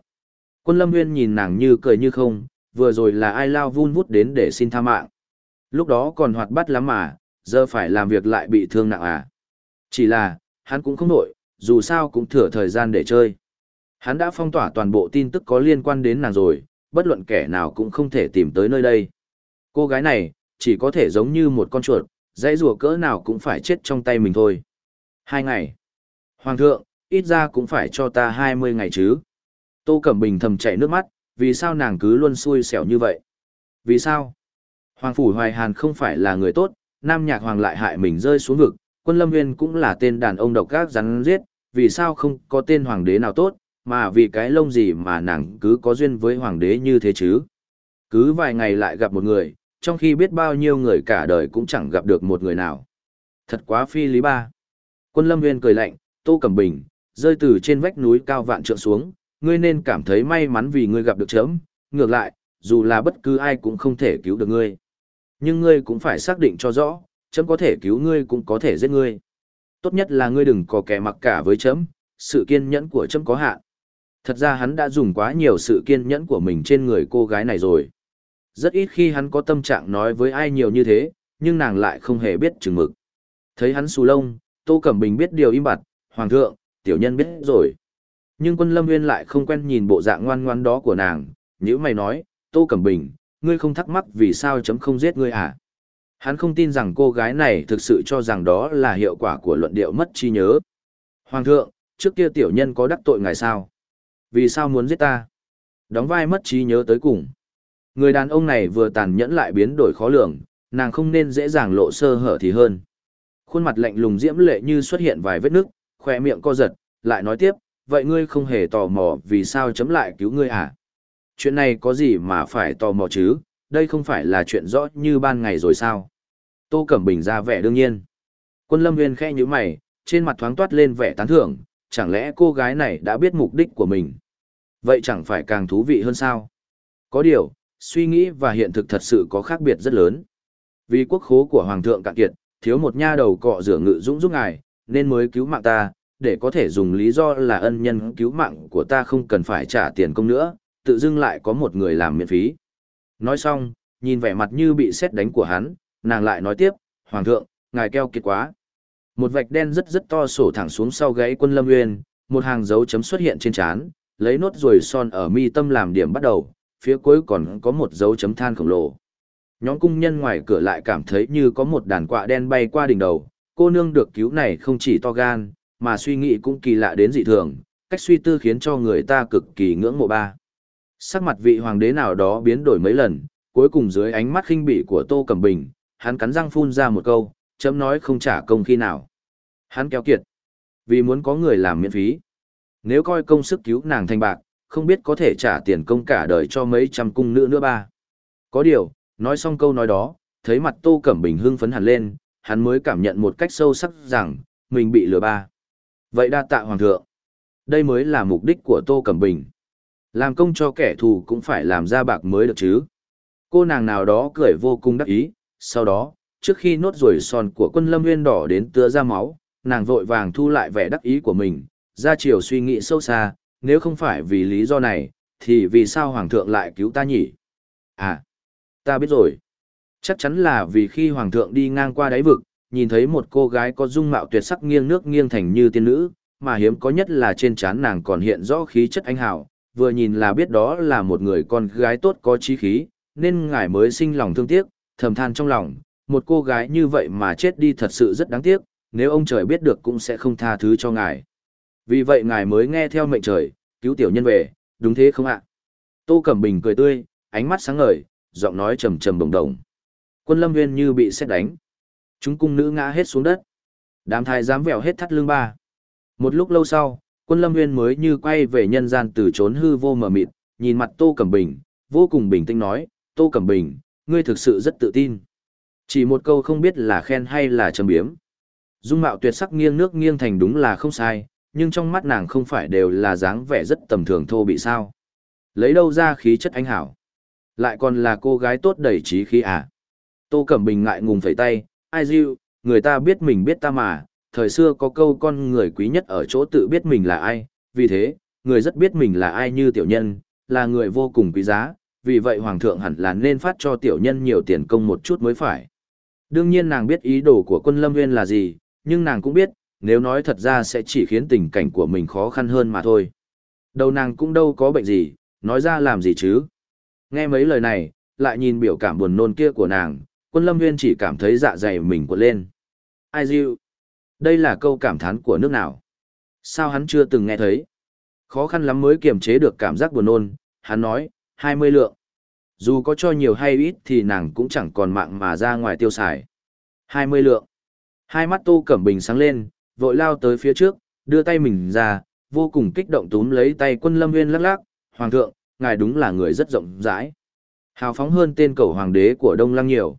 Quân lâm nguyên nhìn nàng như cười như không, vừa rồi là ai lao vun vút đến để xin tha mạng. Lúc đó còn hoạt bát lắm mà, giờ phải làm việc lại bị thương nặng à. Chỉ là, hắn cũng không nổi, dù sao cũng thừa thời gian để chơi. Hắn đã phong tỏa toàn bộ tin tức có liên quan đến nàng rồi, bất luận kẻ nào cũng không thể tìm tới nơi đây. Cô gái này, chỉ có thể giống như một con chuột, dãy rùa cỡ nào cũng phải chết trong tay mình thôi. Hai ngày. Hoàng thượng, ít ra cũng phải cho ta hai mươi ngày chứ. Tô Cẩm Bình thầm chạy nước mắt, vì sao nàng cứ luôn xui xẻo như vậy? Vì sao? Hoàng Phủ Hoài Hàn không phải là người tốt, Nam Nhạc Hoàng lại hại mình rơi xuống vực, quân lâm nguyên cũng là tên đàn ông độc gác rắn giết, vì sao không có tên hoàng đế nào tốt, mà vì cái lông gì mà nàng cứ có duyên với hoàng đế như thế chứ? Cứ vài ngày lại gặp một người, trong khi biết bao nhiêu người cả đời cũng chẳng gặp được một người nào. Thật quá phi lý ba. Quân lâm nguyên cười lạnh, Tô Cẩm Bình, rơi từ trên vách núi cao vạn trượng xuống, ngươi nên cảm thấy may mắn vì ngươi gặp được chấm, ngược lại, dù là bất cứ ai cũng không thể cứu được ngươi. Nhưng ngươi cũng phải xác định cho rõ, chấm có thể cứu ngươi cũng có thể giết ngươi. Tốt nhất là ngươi đừng có kẻ mặc cả với chấm, sự kiên nhẫn của chấm có hạn. Thật ra hắn đã dùng quá nhiều sự kiên nhẫn của mình trên người cô gái này rồi. Rất ít khi hắn có tâm trạng nói với ai nhiều như thế, nhưng nàng lại không hề biết chừng mực. Thấy hắn xù lông, Tô Cẩm Bình biết điều im bặt, Hoàng thượng, tiểu nhân biết rồi. Nhưng quân Lâm Nguyên lại không quen nhìn bộ dạng ngoan ngoan đó của nàng, như mày nói, Tô Cẩm Bình, ngươi không thắc mắc vì sao chấm không giết ngươi à? Hắn không tin rằng cô gái này thực sự cho rằng đó là hiệu quả của luận điệu mất trí nhớ. Hoàng thượng, trước kia tiểu nhân có đắc tội ngài sao? Vì sao muốn giết ta? Đóng vai mất trí nhớ tới cùng. Người đàn ông này vừa tàn nhẫn lại biến đổi khó lường, nàng không nên dễ dàng lộ sơ hở thì hơn. Khuôn mặt lạnh lùng diễm lệ như xuất hiện vài vết nước, khỏe miệng co giật, lại nói tiếp, vậy ngươi không hề tò mò vì sao chấm lại cứu ngươi à? Chuyện này có gì mà phải tò mò chứ, đây không phải là chuyện rõ như ban ngày rồi sao? Tô Cẩm Bình ra vẻ đương nhiên. Quân Lâm Nguyên khẽ như mày, trên mặt thoáng toát lên vẻ tán thưởng, chẳng lẽ cô gái này đã biết mục đích của mình? Vậy chẳng phải càng thú vị hơn sao? Có điều, suy nghĩ và hiện thực thật sự có khác biệt rất lớn. Vì quốc khố của Hoàng thượng cạn kiệt, thiếu một nha đầu cọ rửa ngự dũng giúp ngài, nên mới cứu mạng ta, để có thể dùng lý do là ân nhân cứu mạng của ta không cần phải trả tiền công nữa, tự dưng lại có một người làm miễn phí. Nói xong, nhìn vẻ mặt như bị xét đánh của hắn, nàng lại nói tiếp, Hoàng thượng, ngài keo kiệt quá. Một vạch đen rất rất to sổ thẳng xuống sau gáy quân lâm nguyên, một hàng dấu chấm xuất hiện trên trán, lấy nốt ruồi son ở mi tâm làm điểm bắt đầu, phía cuối còn có một dấu chấm than khổng lồ. Nhóm cung nhân ngoài cửa lại cảm thấy như có một đàn quạ đen bay qua đỉnh đầu, cô nương được cứu này không chỉ to gan, mà suy nghĩ cũng kỳ lạ đến dị thường, cách suy tư khiến cho người ta cực kỳ ngưỡng mộ ba. Sắc mặt vị hoàng đế nào đó biến đổi mấy lần, cuối cùng dưới ánh mắt khinh bỉ của Tô Cẩm Bình, hắn cắn răng phun ra một câu, chấm nói không trả công khi nào. Hắn kéo kiệt, vì muốn có người làm miễn phí. Nếu coi công sức cứu nàng thành bạc, không biết có thể trả tiền công cả đời cho mấy trăm cung nữ nữa ba. Có điều, nói xong câu nói đó, thấy mặt Tô Cẩm Bình hưng phấn hẳn lên, hắn mới cảm nhận một cách sâu sắc rằng, mình bị lừa ba. Vậy đa tạ hoàng thượng. Đây mới là mục đích của Tô Cẩm Bình. Làm công cho kẻ thù cũng phải làm ra bạc mới được chứ. Cô nàng nào đó cười vô cùng đắc ý, sau đó, trước khi nốt ruồi son của quân lâm nguyên đỏ đến tứa ra máu, nàng vội vàng thu lại vẻ đắc ý của mình, ra chiều suy nghĩ sâu xa, nếu không phải vì lý do này, thì vì sao hoàng thượng lại cứu ta nhỉ? À, ta biết rồi. Chắc chắn là vì khi hoàng thượng đi ngang qua đáy vực, nhìn thấy một cô gái có dung mạo tuyệt sắc nghiêng nước nghiêng thành như tiên nữ, mà hiếm có nhất là trên trán nàng còn hiện rõ khí chất anh hào, vừa nhìn là biết đó là một người con gái tốt có trí khí, nên ngài mới sinh lòng thương tiếc, thầm than trong lòng, một cô gái như vậy mà chết đi thật sự rất đáng tiếc, nếu ông trời biết được cũng sẽ không tha thứ cho ngài. Vì vậy ngài mới nghe theo mệnh trời, cứu tiểu nhân về, đúng thế không ạ? Tô Cẩm Bình cười tươi, ánh mắt sáng ngời, giọng nói trầm trầm bồng đồng. Quân Lâm Nguyên như bị xét đánh. Chúng cung nữ ngã hết xuống đất. Đám thái dám vẹo hết thắt lưng ba. Một lúc lâu sau, quân lâm nguyên mới như quay về nhân gian từ trốn hư vô mờ mịt, nhìn mặt Tô Cẩm Bình, vô cùng bình tĩnh nói, Tô Cẩm Bình, ngươi thực sự rất tự tin. Chỉ một câu không biết là khen hay là châm biếm. Dung mạo tuyệt sắc nghiêng nước nghiêng thành đúng là không sai, nhưng trong mắt nàng không phải đều là dáng vẻ rất tầm thường thô bị sao. Lấy đâu ra khí chất anh hảo. Lại còn là cô gái tốt đầy trí khí à. Tô Cẩm Bình ngại ngùng phẩy tay, ai diêu, người ta biết mình biết ta mà, thời xưa có câu con người quý nhất ở chỗ tự biết mình là ai, vì thế, người rất biết mình là ai như tiểu nhân, là người vô cùng quý giá, vì vậy hoàng thượng hẳn là nên phát cho tiểu nhân nhiều tiền công một chút mới phải. Đương nhiên nàng biết ý đồ của quân lâm nguyên là gì, nhưng nàng cũng biết, nếu nói thật ra sẽ chỉ khiến tình cảnh của mình khó khăn hơn mà thôi. Đầu nàng cũng đâu có bệnh gì, nói ra làm gì chứ. Nghe mấy lời này, lại nhìn biểu cảm buồn nôn kia của nàng, quân lâm nguyên chỉ cảm thấy dạ dày mình cuộn lên. Ai dịu? Đây là câu cảm thán của nước nào? Sao hắn chưa từng nghe thấy? Khó khăn lắm mới kiềm chế được cảm giác buồn nôn, hắn nói, 20 lượng. Dù có cho nhiều hay ít thì nàng cũng chẳng còn mạng mà ra ngoài tiêu xài. 20 lượng. Hai mắt Tô Cẩm Bình sáng lên, vội lao tới phía trước, đưa tay mình ra, vô cùng kích động túm lấy tay quân lâm nguyên lắc lắc. Hoàng thượng, ngài đúng là người rất rộng rãi. Hào phóng hơn tên cầu hoàng đế của Đông Lăng nhiều.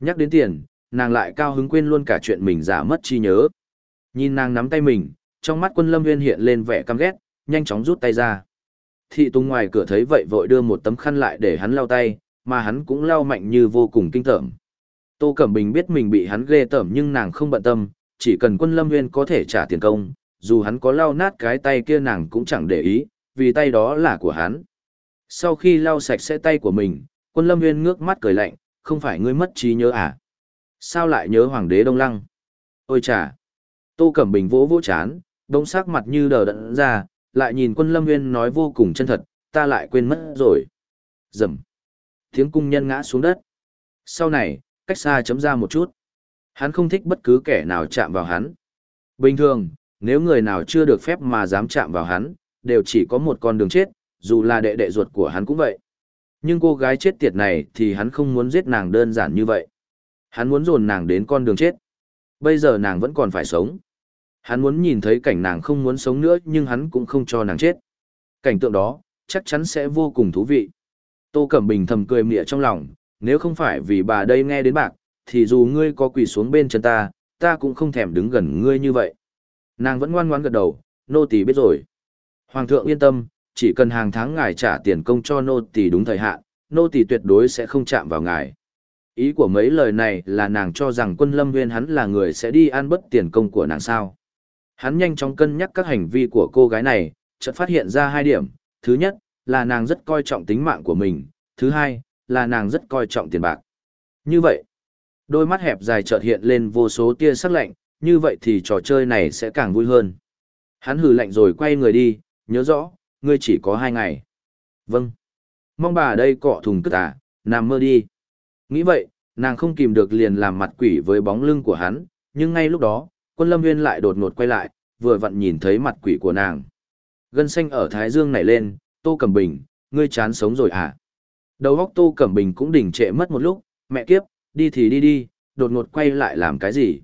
Nhắc đến tiền, nàng lại cao hứng quên luôn cả chuyện mình giả mất chi nhớ. Nhìn nàng nắm tay mình, trong mắt quân lâm nguyên hiện lên vẻ căm ghét, nhanh chóng rút tay ra. Thị Tùng ngoài cửa thấy vậy vội đưa một tấm khăn lại để hắn lau tay, mà hắn cũng lau mạnh như vô cùng kinh tởm. Tô Cẩm Bình biết mình bị hắn ghê tởm nhưng nàng không bận tâm, chỉ cần quân lâm nguyên có thể trả tiền công, dù hắn có lau nát cái tay kia nàng cũng chẳng để ý, vì tay đó là của hắn. Sau khi lau sạch sẽ tay của mình, quân lâm nguyên ngước mắt cười lạnh, không phải ngươi mất trí nhớ à? Sao lại nhớ hoàng đế Đông Lăng? Ôi chà! Tô Cẩm Bình vỗ vỗ chán, đống sắc mặt như đờ đẫn ra, lại nhìn quân lâm nguyên nói vô cùng chân thật, ta lại quên mất rồi. Dầm. Tiếng cung nhân ngã xuống đất. Sau này, cách xa chấm ra một chút. Hắn không thích bất cứ kẻ nào chạm vào hắn. Bình thường, nếu người nào chưa được phép mà dám chạm vào hắn, đều chỉ có một con đường chết, dù là đệ đệ ruột của hắn cũng vậy. Nhưng cô gái chết tiệt này thì hắn không muốn giết nàng đơn giản như vậy. Hắn muốn dồn nàng đến con đường chết. Bây giờ nàng vẫn còn phải sống. Hắn muốn nhìn thấy cảnh nàng không muốn sống nữa nhưng hắn cũng không cho nàng chết. Cảnh tượng đó, chắc chắn sẽ vô cùng thú vị. Tô Cẩm Bình thầm cười mỉa trong lòng, nếu không phải vì bà đây nghe đến bạc, thì dù ngươi có quỳ xuống bên chân ta, ta cũng không thèm đứng gần ngươi như vậy. Nàng vẫn ngoan ngoãn gật đầu, nô tỳ biết rồi. Hoàng thượng yên tâm, chỉ cần hàng tháng ngài trả tiền công cho nô tỳ đúng thời hạn, nô tỳ tuyệt đối sẽ không chạm vào ngài. Ý của mấy lời này là nàng cho rằng quân lâm viên hắn là người sẽ đi ăn bất tiền công của nàng sao. Hắn nhanh chóng cân nhắc các hành vi của cô gái này, chợt phát hiện ra hai điểm. Thứ nhất, là nàng rất coi trọng tính mạng của mình. Thứ hai, là nàng rất coi trọng tiền bạc. Như vậy, đôi mắt hẹp dài chợt hiện lên vô số tia sắc lạnh, như vậy thì trò chơi này sẽ càng vui hơn. Hắn hừ lạnh rồi quay người đi, nhớ rõ, ngươi chỉ có hai ngày. Vâng. Mong bà đây cọ thùng cất à, nằm mơ đi. Nghĩ vậy, nàng không kìm được liền làm mặt quỷ với bóng lưng của hắn, nhưng ngay lúc đó, quân lâm viên lại đột ngột quay lại, vừa vặn nhìn thấy mặt quỷ của nàng. Gân xanh ở thái dương nảy lên, tô cẩm bình, ngươi chán sống rồi à? Đầu óc tô cẩm bình cũng đỉnh trệ mất một lúc, mẹ kiếp, đi thì đi đi, đột ngột quay lại làm cái gì?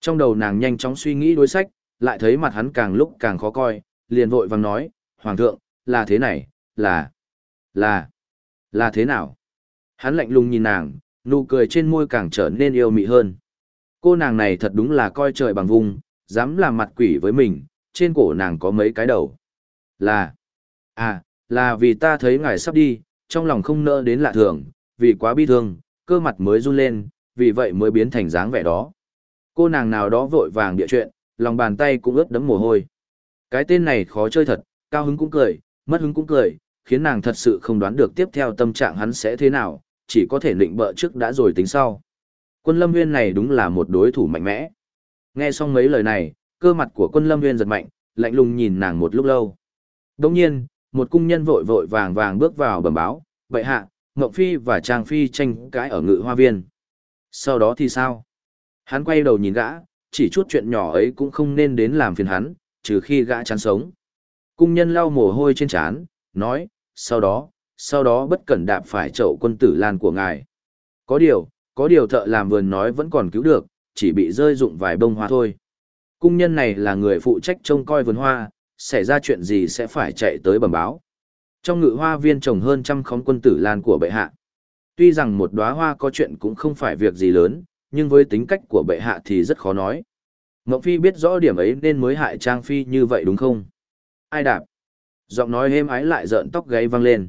Trong đầu nàng nhanh chóng suy nghĩ đối sách, lại thấy mặt hắn càng lúc càng khó coi, liền vội vàng nói, Hoàng thượng, là thế này, là, là, là thế nào? Hắn lạnh lùng nhìn nàng, nụ cười trên môi càng trở nên yêu mị hơn. Cô nàng này thật đúng là coi trời bằng vùng, dám làm mặt quỷ với mình, trên cổ nàng có mấy cái đầu. Là, à, là vì ta thấy ngài sắp đi, trong lòng không nỡ đến lạ thường, vì quá bi thương, cơ mặt mới run lên, vì vậy mới biến thành dáng vẻ đó. Cô nàng nào đó vội vàng địa chuyện, lòng bàn tay cũng ướt đẫm mồ hôi. Cái tên này khó chơi thật, cao hứng cũng cười, mất hứng cũng cười, khiến nàng thật sự không đoán được tiếp theo tâm trạng hắn sẽ thế nào, chỉ có thể định bợ trước đã rồi tính sau. Quân Lâm Nguyên này đúng là một đối thủ mạnh mẽ. Nghe xong mấy lời này, cơ mặt của quân Lâm Nguyên giật mạnh, lạnh lùng nhìn nàng một lúc lâu. Đồng nhiên, một cung nhân vội vội vàng vàng bước vào bẩm báo, vậy hạ, Ngọc Phi và Trang Phi tranh cãi ở ngự hoa viên. Sau đó thì sao? Hắn quay đầu nhìn gã, chỉ chút chuyện nhỏ ấy cũng không nên đến làm phiền hắn, trừ khi gã chán sống. Cung nhân lau mồ hôi trên trán, nói, sau đó, sau đó bất cẩn đạp phải chậu quân tử lan của ngài. Có điều, có điều thợ làm vườn nói vẫn còn cứu được, chỉ bị rơi dụng vài bông hoa thôi. Cung nhân này là người phụ trách trông coi vườn hoa, xảy ra chuyện gì sẽ phải chạy tới bẩm báo. Trong ngự hoa viên trồng hơn trăm khóm quân tử lan của bệ hạ. Tuy rằng một đóa hoa có chuyện cũng không phải việc gì lớn, nhưng với tính cách của bệ hạ thì rất khó nói. Ngọc Phi biết rõ điểm ấy nên mới hại Trang Phi như vậy đúng không? Ai đạp? Giọng nói êm ái lại rợn tóc gáy vang lên.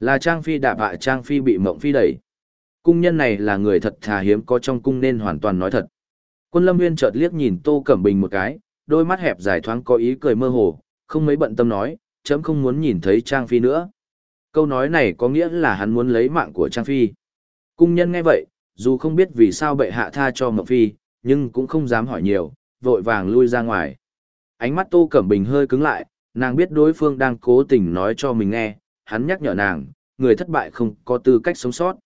Là Trang Phi đạp hạ Trang Phi bị Mộng Phi đẩy. Cung nhân này là người thật thà hiếm có trong cung nên hoàn toàn nói thật. Quân Lâm Nguyên chợt liếc nhìn Tô Cẩm Bình một cái, đôi mắt hẹp dài thoáng có ý cười mơ hồ, không mấy bận tâm nói, chấm không muốn nhìn thấy Trang Phi nữa. Câu nói này có nghĩa là hắn muốn lấy mạng của Trang Phi. Cung nhân nghe vậy, dù không biết vì sao bệ hạ tha cho ngọc Phi, nhưng cũng không dám hỏi nhiều, vội vàng lui ra ngoài. Ánh mắt Tô Cẩm Bình hơi cứng lại, Nàng biết đối phương đang cố tình nói cho mình nghe, hắn nhắc nhở nàng, người thất bại không có tư cách sống sót.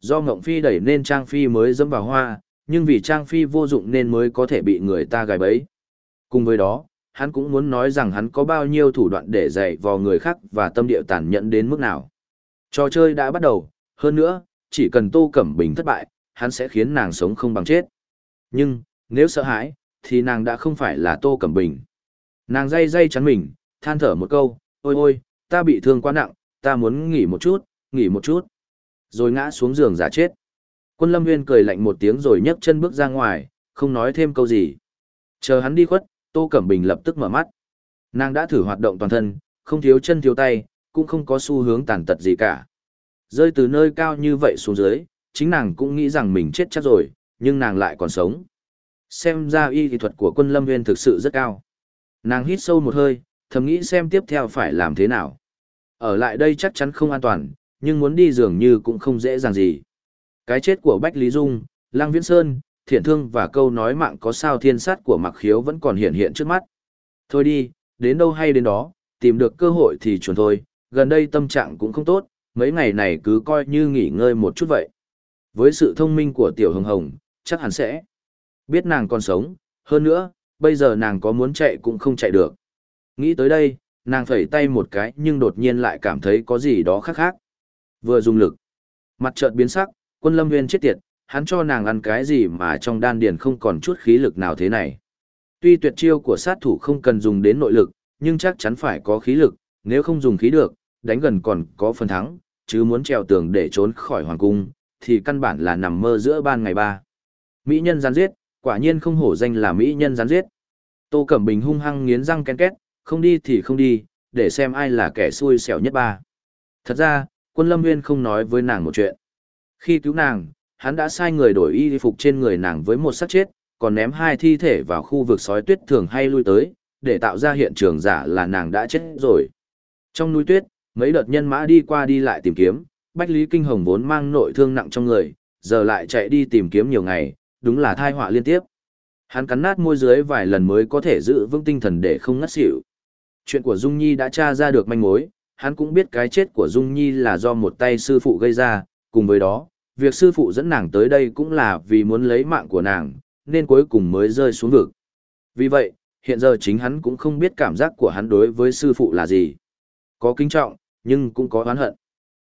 Do Ngộng Phi đẩy nên Trang Phi mới dẫm vào hoa, nhưng vì Trang Phi vô dụng nên mới có thể bị người ta gài bẫy. Cùng với đó, hắn cũng muốn nói rằng hắn có bao nhiêu thủ đoạn để dạy vào người khác và tâm địa tàn nhẫn đến mức nào. Trò chơi đã bắt đầu, hơn nữa, chỉ cần Tô Cẩm Bình thất bại, hắn sẽ khiến nàng sống không bằng chết. Nhưng, nếu sợ hãi, thì nàng đã không phải là Tô Cẩm Bình. Nàng dây dây chắn mình, than thở một câu, ôi ôi, ta bị thương quá nặng, ta muốn nghỉ một chút, nghỉ một chút. Rồi ngã xuống giường giả chết. Quân Lâm Nguyên cười lạnh một tiếng rồi nhấc chân bước ra ngoài, không nói thêm câu gì. Chờ hắn đi khuất, Tô Cẩm Bình lập tức mở mắt. Nàng đã thử hoạt động toàn thân, không thiếu chân thiếu tay, cũng không có xu hướng tàn tật gì cả. Rơi từ nơi cao như vậy xuống dưới, chính nàng cũng nghĩ rằng mình chết chắc rồi, nhưng nàng lại còn sống. Xem ra y kỹ thuật của quân lâm nguyên thực sự rất cao. Nàng hít sâu một hơi, thầm nghĩ xem tiếp theo phải làm thế nào. Ở lại đây chắc chắn không an toàn, nhưng muốn đi dường như cũng không dễ dàng gì. Cái chết của Bách Lý Dung, Lăng Viễn Sơn, thiện thương và câu nói mạng có sao thiên sát của mặc khiếu vẫn còn hiện hiện trước mắt. Thôi đi, đến đâu hay đến đó, tìm được cơ hội thì chuẩn thôi, gần đây tâm trạng cũng không tốt, mấy ngày này cứ coi như nghỉ ngơi một chút vậy. Với sự thông minh của Tiểu Hồng Hồng, chắc hẳn sẽ biết nàng còn sống, hơn nữa, bây giờ nàng có muốn chạy cũng không chạy được. Nghĩ tới đây, nàng phẩy tay một cái nhưng đột nhiên lại cảm thấy có gì đó khác khác. Vừa dùng lực, mặt chợt biến sắc, quân lâm nguyên chết tiệt, hắn cho nàng ăn cái gì mà trong đan điền không còn chút khí lực nào thế này. Tuy tuyệt chiêu của sát thủ không cần dùng đến nội lực, nhưng chắc chắn phải có khí lực, nếu không dùng khí được, đánh gần còn có phần thắng, chứ muốn trèo tường để trốn khỏi hoàng cung, thì căn bản là nằm mơ giữa ban ngày ba. Mỹ nhân gián giết, quả nhiên không hổ danh là Mỹ nhân gián giết. Tô Cẩm Bình hung hăng nghiến răng ken két, không đi thì không đi, để xem ai là kẻ xui xẻo nhất ba. Thật ra, quân lâm nguyên không nói với nàng một chuyện. Khi cứu nàng, hắn đã sai người đổi y phục trên người nàng với một xác chết, còn ném hai thi thể vào khu vực sói tuyết thường hay lui tới, để tạo ra hiện trường giả là nàng đã chết rồi. Trong núi tuyết, mấy đợt nhân mã đi qua đi lại tìm kiếm, Bách Lý Kinh Hồng vốn mang nội thương nặng trong người, giờ lại chạy đi tìm kiếm nhiều ngày, đúng là thai họa liên tiếp. Hắn cắn nát môi dưới vài lần mới có thể giữ vững tinh thần để không ngất xỉu. Chuyện của Dung Nhi đã tra ra được manh mối, hắn cũng biết cái chết của Dung Nhi là do một tay sư phụ gây ra, cùng với đó, việc sư phụ dẫn nàng tới đây cũng là vì muốn lấy mạng của nàng, nên cuối cùng mới rơi xuống vực. Vì vậy, hiện giờ chính hắn cũng không biết cảm giác của hắn đối với sư phụ là gì. Có kính trọng, nhưng cũng có oán hận.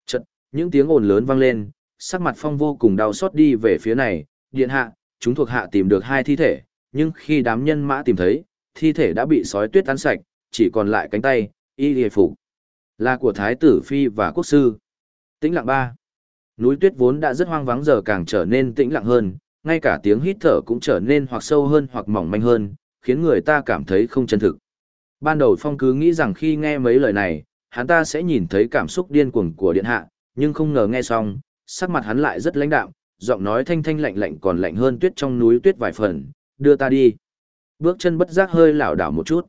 Chật, những tiếng ồn lớn vang lên, sắc mặt phong vô cùng đau xót đi về phía này, điện hạ, chúng thuộc hạ tìm được hai thi thể, nhưng khi đám nhân mã tìm thấy, thi thể đã bị sói tuyết tan sạch, chỉ còn lại cánh tay, y hề phục. Là của Thái tử Phi và Quốc sư. Tĩnh lặng ba. Núi tuyết vốn đã rất hoang vắng giờ càng trở nên tĩnh lặng hơn, ngay cả tiếng hít thở cũng trở nên hoặc sâu hơn hoặc mỏng manh hơn, khiến người ta cảm thấy không chân thực. Ban đầu Phong cứ nghĩ rằng khi nghe mấy lời này, hắn ta sẽ nhìn thấy cảm xúc điên cuồng của điện hạ, nhưng không ngờ nghe xong, sắc mặt hắn lại rất lãnh đạm, giọng nói thanh thanh lạnh lạnh còn lạnh hơn tuyết trong núi tuyết vài phần, đưa ta đi. Bước chân bất giác hơi lảo đảo một chút.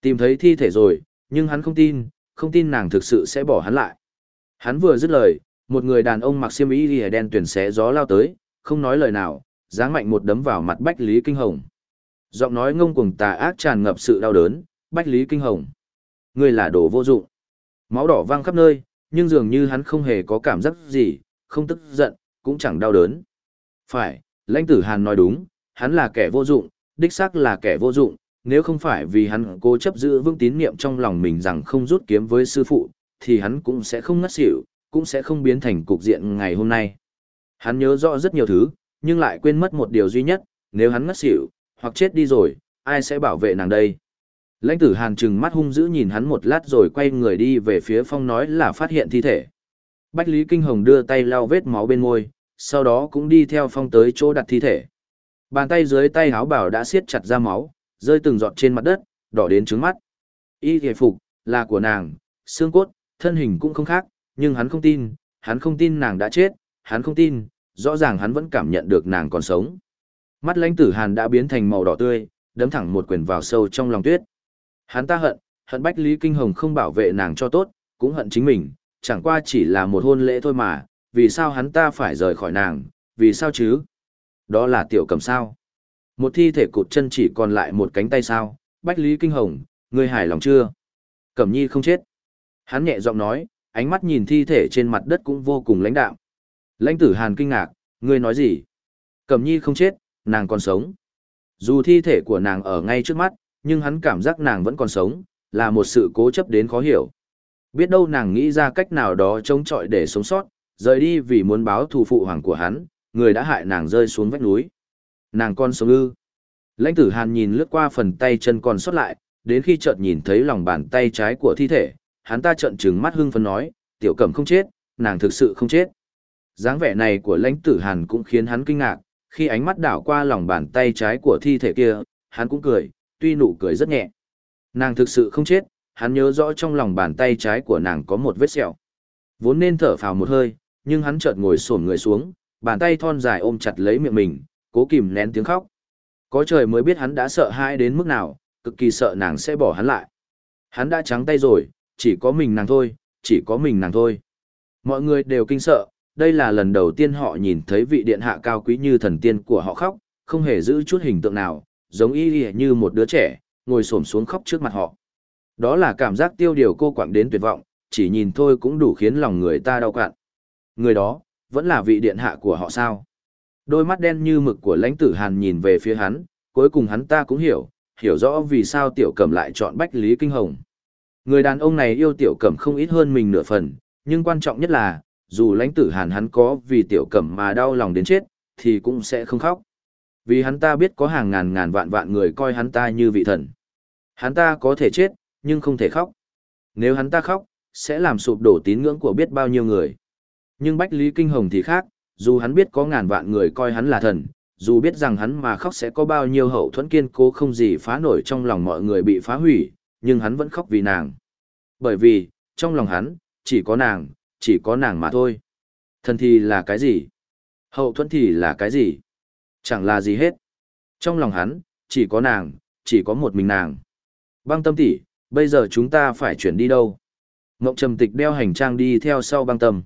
Tìm thấy thi thể rồi, nhưng hắn không tin, không tin nàng thực sự sẽ bỏ hắn lại. Hắn vừa dứt lời, một người đàn ông mặc xiêm y lìa đen tuyển xé gió lao tới, không nói lời nào, giáng mạnh một đấm vào mặt Bách Lý Kinh Hồng. Giọng nói ngông cuồng tà ác tràn ngập sự đau đớn, Bách Lý Kinh Hồng. Ngươi là đồ vô dụng. Máu đỏ văng khắp nơi, nhưng dường như hắn không hề có cảm giác gì, không tức giận, cũng chẳng đau đớn. Phải, lãnh tử Hàn nói đúng, hắn là kẻ vô dụng, đích xác là kẻ vô dụng, nếu không phải vì hắn cố chấp giữ vững tín niệm trong lòng mình rằng không rút kiếm với sư phụ, thì hắn cũng sẽ không ngất xỉu, cũng sẽ không biến thành cục diện ngày hôm nay. Hắn nhớ rõ rất nhiều thứ, nhưng lại quên mất một điều duy nhất, nếu hắn ngất xỉu, hoặc chết đi rồi, ai sẽ bảo vệ nàng đây? Lãnh tử hàn trừng mắt hung dữ nhìn hắn một lát rồi quay người đi về phía phong nói là phát hiện thi thể. Bách Lý Kinh Hồng đưa tay lau vết máu bên môi, sau đó cũng đi theo phong tới chỗ đặt thi thể. Bàn tay dưới tay áo bảo đã siết chặt ra máu, rơi từng giọt trên mặt đất, đỏ đến trướng mắt. Y thể phục, là của nàng, xương cốt, thân hình cũng không khác, nhưng hắn không tin, hắn không tin nàng đã chết, hắn không tin, rõ ràng hắn vẫn cảm nhận được nàng còn sống. Mắt lãnh tử hàn đã biến thành màu đỏ tươi, đấm thẳng một quyền vào sâu trong lòng tuyết. Hắn ta hận, hận Bách Lý Kinh Hồng không bảo vệ nàng cho tốt, cũng hận chính mình, chẳng qua chỉ là một hôn lễ thôi mà, vì sao hắn ta phải rời khỏi nàng, vì sao chứ? Đó là tiểu cầm sao? Một thi thể cụt chân chỉ còn lại một cánh tay sao? Bách Lý Kinh Hồng, ngươi hài lòng chưa? Cẩm nhi không chết. Hắn nhẹ giọng nói, ánh mắt nhìn thi thể trên mặt đất cũng vô cùng lãnh đạm. Lãnh tử hàn kinh ngạc, ngươi nói gì? Cẩm nhi không chết, nàng còn sống. Dù thi thể của nàng ở ngay trước mắt, nhưng hắn cảm giác nàng vẫn còn sống, là một sự cố chấp đến khó hiểu. Biết đâu nàng nghĩ ra cách nào đó chống chọi để sống sót, rời đi vì muốn báo thù phụ hoàng của hắn, người đã hại nàng rơi xuống vách núi. Nàng con sống ư. Lãnh tử hàn nhìn lướt qua phần tay chân còn sót lại, đến khi chợt nhìn thấy lòng bàn tay trái của thi thể, hắn ta trợn trừng mắt hưng phấn nói, tiểu cẩm không chết, nàng thực sự không chết. dáng vẻ này của lãnh tử hàn cũng khiến hắn kinh ngạc, khi ánh mắt đảo qua lòng bàn tay trái của thi thể kia, hắn cũng cười, tuy nụ cười rất nhẹ. Nàng thực sự không chết, hắn nhớ rõ trong lòng bàn tay trái của nàng có một vết sẹo. Vốn nên thở phào một hơi, nhưng hắn chợt ngồi xổm người xuống, bàn tay thon dài ôm chặt lấy miệng mình, cố kìm nén tiếng khóc. Có trời mới biết hắn đã sợ hãi đến mức nào, cực kỳ sợ nàng sẽ bỏ hắn lại. Hắn đã trắng tay rồi, chỉ có mình nàng thôi, chỉ có mình nàng thôi. Mọi người đều kinh sợ, đây là lần đầu tiên họ nhìn thấy vị điện hạ cao quý như thần tiên của họ khóc, không hề giữ chút hình tượng nào, giống y như một đứa trẻ, ngồi xổm xuống khóc trước mặt họ. Đó là cảm giác tiêu điều cô quặng đến tuyệt vọng, chỉ nhìn thôi cũng đủ khiến lòng người ta đau cạn. Người đó, vẫn là vị điện hạ của họ sao? Đôi mắt đen như mực của lãnh tử hàn nhìn về phía hắn, cuối cùng hắn ta cũng hiểu, hiểu rõ vì sao tiểu cẩm lại chọn Bách Lý Kinh Hồng. Người đàn ông này yêu tiểu cẩm không ít hơn mình nửa phần, nhưng quan trọng nhất là, dù lãnh tử hàn hắn có vì tiểu cẩm mà đau lòng đến chết, thì cũng sẽ không khóc. Vì hắn ta biết có hàng ngàn ngàn vạn vạn người coi hắn ta như vị thần. Hắn ta có thể chết, nhưng không thể khóc. Nếu hắn ta khóc, sẽ làm sụp đổ tín ngưỡng của biết bao nhiêu người. Nhưng Bách Lý Kinh Hồng thì khác, dù hắn biết có ngàn vạn người coi hắn là thần, dù biết rằng hắn mà khóc sẽ có bao nhiêu hậu thuẫn kiên cố không gì phá nổi trong lòng mọi người bị phá hủy, nhưng hắn vẫn khóc vì nàng. Bởi vì, trong lòng hắn, chỉ có nàng, chỉ có nàng mà thôi. Thần thì là cái gì? Hậu thuẫn thì là cái gì? Chẳng là gì hết. Trong lòng hắn, chỉ có nàng, chỉ có một mình nàng. Băng tâm tỷ, bây giờ chúng ta phải chuyển đi đâu? Ngộng trầm tịch đeo hành trang đi theo sau băng tâm.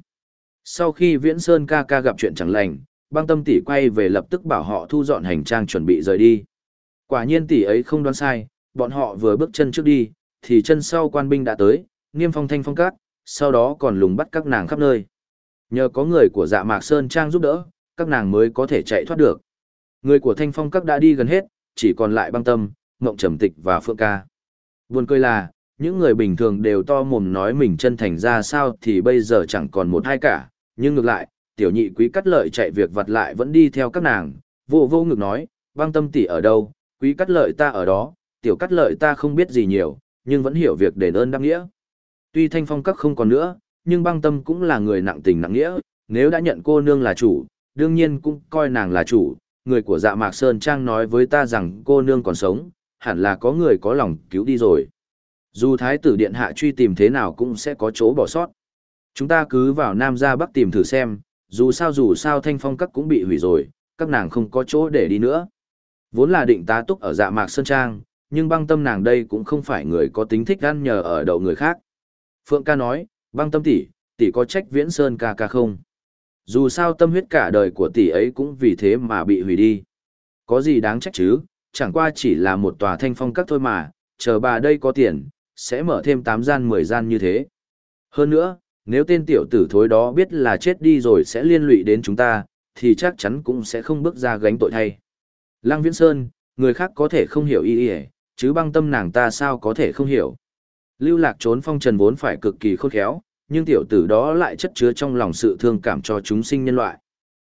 Sau khi Viễn Sơn ca ca gặp chuyện chẳng lành, băng tâm tỷ quay về lập tức bảo họ thu dọn hành trang chuẩn bị rời đi. Quả nhiên tỷ ấy không đoán sai, bọn họ vừa bước chân trước đi, thì chân sau quan binh đã tới, niêm phong thanh phong cát, sau đó còn lùng bắt các nàng khắp nơi. Nhờ có người của dạ mạc Sơn Trang giúp đỡ, các nàng mới có thể chạy thoát được. Người của thanh phong các đã đi gần hết, chỉ còn lại băng tâm, ngộng trầm tịch và phượng ca. Buồn cười là, những người bình thường đều to mồm nói mình chân thành ra sao thì bây giờ chẳng còn một hai cả, nhưng ngược lại, tiểu nhị quý cắt lợi chạy việc vặt lại vẫn đi theo các nàng, vô vô ngực nói, băng tâm tỷ ở đâu, quý cắt lợi ta ở đó, tiểu cắt lợi ta không biết gì nhiều, nhưng vẫn hiểu việc đền ơn đáp nghĩa. Tuy thanh phong các không còn nữa, nhưng băng tâm cũng là người nặng tình nặng nghĩa, nếu đã nhận cô nương là chủ, đương nhiên cũng coi nàng là chủ, người của dạ mạc Sơn Trang nói với ta rằng cô nương còn sống, hẳn là có người có lòng cứu đi rồi. Dù thái tử điện hạ truy tìm thế nào cũng sẽ có chỗ bỏ sót. Chúng ta cứ vào Nam ra Bắc tìm thử xem, dù sao dù sao thanh phong các cũng bị hủy rồi, các nàng không có chỗ để đi nữa. Vốn là định tá túc ở dạ mạc Sơn Trang, nhưng băng tâm nàng đây cũng không phải người có tính thích ăn nhờ ở đậu người khác. Phượng ca nói, băng tâm tỷ, tỷ có trách viễn Sơn ca ca không? Dù sao tâm huyết cả đời của tỷ ấy cũng vì thế mà bị hủy đi. Có gì đáng trách chứ, chẳng qua chỉ là một tòa thanh phong các thôi mà, chờ bà đây có tiền, sẽ mở thêm 8 gian 10 gian như thế. Hơn nữa, nếu tên tiểu tử thối đó biết là chết đi rồi sẽ liên lụy đến chúng ta, thì chắc chắn cũng sẽ không bước ra gánh tội thay. Lăng Viễn Sơn, người khác có thể không hiểu ý ý, chứ băng tâm nàng ta sao có thể không hiểu. Lưu lạc trốn phong trần vốn phải cực kỳ khôn khéo, nhưng tiểu tử đó lại chất chứa trong lòng sự thương cảm cho chúng sinh nhân loại.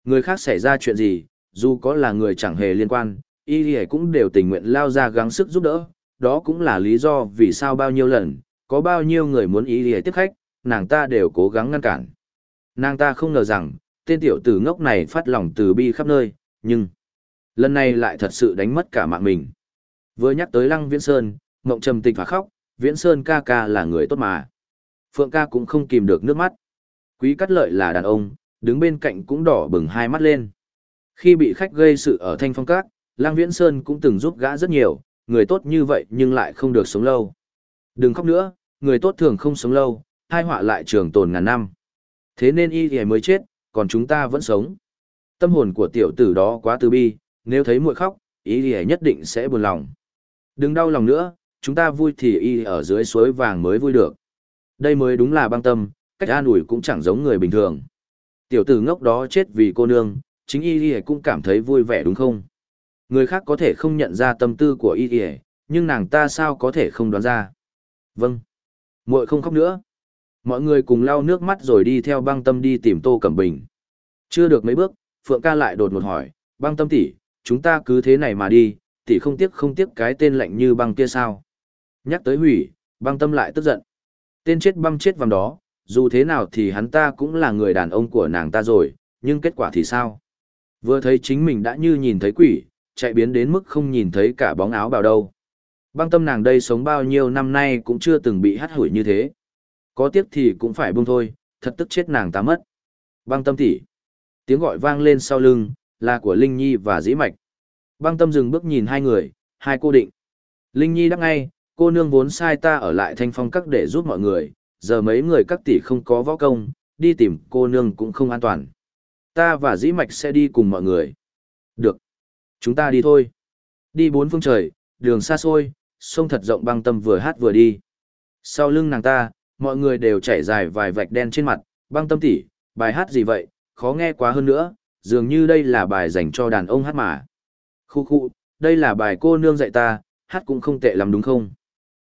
Người khác xảy ra chuyện gì, dù có là người chẳng hề liên quan, y y cũng đều tình nguyện lao ra gắng sức giúp đỡ, đó cũng là lý do vì sao bao nhiêu lần, có bao nhiêu người muốn ý lìa tiếp khách, nàng ta đều cố gắng ngăn cản. Nàng ta không ngờ rằng, tên tiểu tử ngốc này phát lòng từ bi khắp nơi, nhưng lần này lại thật sự đánh mất cả mạng mình. Vừa nhắc tới Lăng Viễn Sơn, Mộng Trầm Tịch và khóc, Viễn Sơn ca ca là người tốt mà. Phượng ca cũng không kìm được nước mắt. Quý Cát Lợi là đàn ông, đứng bên cạnh cũng đỏ bừng hai mắt lên. Khi bị khách gây sự ở Thanh Phong Các, Lăng Viễn Sơn cũng từng giúp gã rất nhiều, người tốt như vậy nhưng lại không được sống lâu. Đừng khóc nữa, người tốt thường không sống lâu, hai họa lại trường tồn ngàn năm. Thế nên y thì mới chết, còn chúng ta vẫn sống. Tâm hồn của tiểu tử đó quá từ bi, nếu thấy muội khóc, y thì nhất định sẽ buồn lòng. Đừng đau lòng nữa, chúng ta vui thì y ở dưới suối vàng mới vui được. Đây mới đúng là băng tâm, cách an ủi cũng chẳng giống người bình thường. Tiểu tử ngốc đó chết vì cô nương, chính y y cũng cảm thấy vui vẻ đúng không? Người khác có thể không nhận ra tâm tư của y y, nhưng nàng ta sao có thể không đoán ra? Vâng. muội không khóc nữa. Mọi người cùng lau nước mắt rồi đi theo băng tâm đi tìm Tô Cẩm Bình. Chưa được mấy bước, Phượng ca lại đột ngột hỏi, băng tâm tỷ, chúng ta cứ thế này mà đi, tỷ không tiếc không tiếc cái tên lạnh như băng kia sao? Nhắc tới hủy, băng tâm lại tức giận. Tên chết băng chết vằm đó, dù thế nào thì hắn ta cũng là người đàn ông của nàng ta rồi, nhưng kết quả thì sao? Vừa thấy chính mình đã như nhìn thấy quỷ, chạy biến đến mức không nhìn thấy cả bóng áo bào đâu. Băng tâm nàng đây sống bao nhiêu năm nay cũng chưa từng bị hắt hủi như thế. Có tiếc thì cũng phải buông thôi, thật tức chết nàng ta mất. Băng tâm tỷ. Tiếng gọi vang lên sau lưng, là của Linh Nhi và Dĩ Mạch. Băng tâm dừng bước nhìn hai người, hai cô định. Linh Nhi đáp ngay, cô nương vốn sai ta ở lại thanh phong các để giúp mọi người, giờ mấy người các tỷ không có võ công, đi tìm cô nương cũng không an toàn. Ta và Dĩ Mạch sẽ đi cùng mọi người. Được. Chúng ta đi thôi. Đi bốn phương trời, đường xa xôi, sông thật rộng băng tâm vừa hát vừa đi. Sau lưng nàng ta, mọi người đều chảy dài vài vạch đen trên mặt, băng tâm tỉ, bài hát gì vậy, khó nghe quá hơn nữa, dường như đây là bài dành cho đàn ông hát mà. Khu khu, đây là bài cô nương dạy ta, hát cũng không tệ lắm đúng không?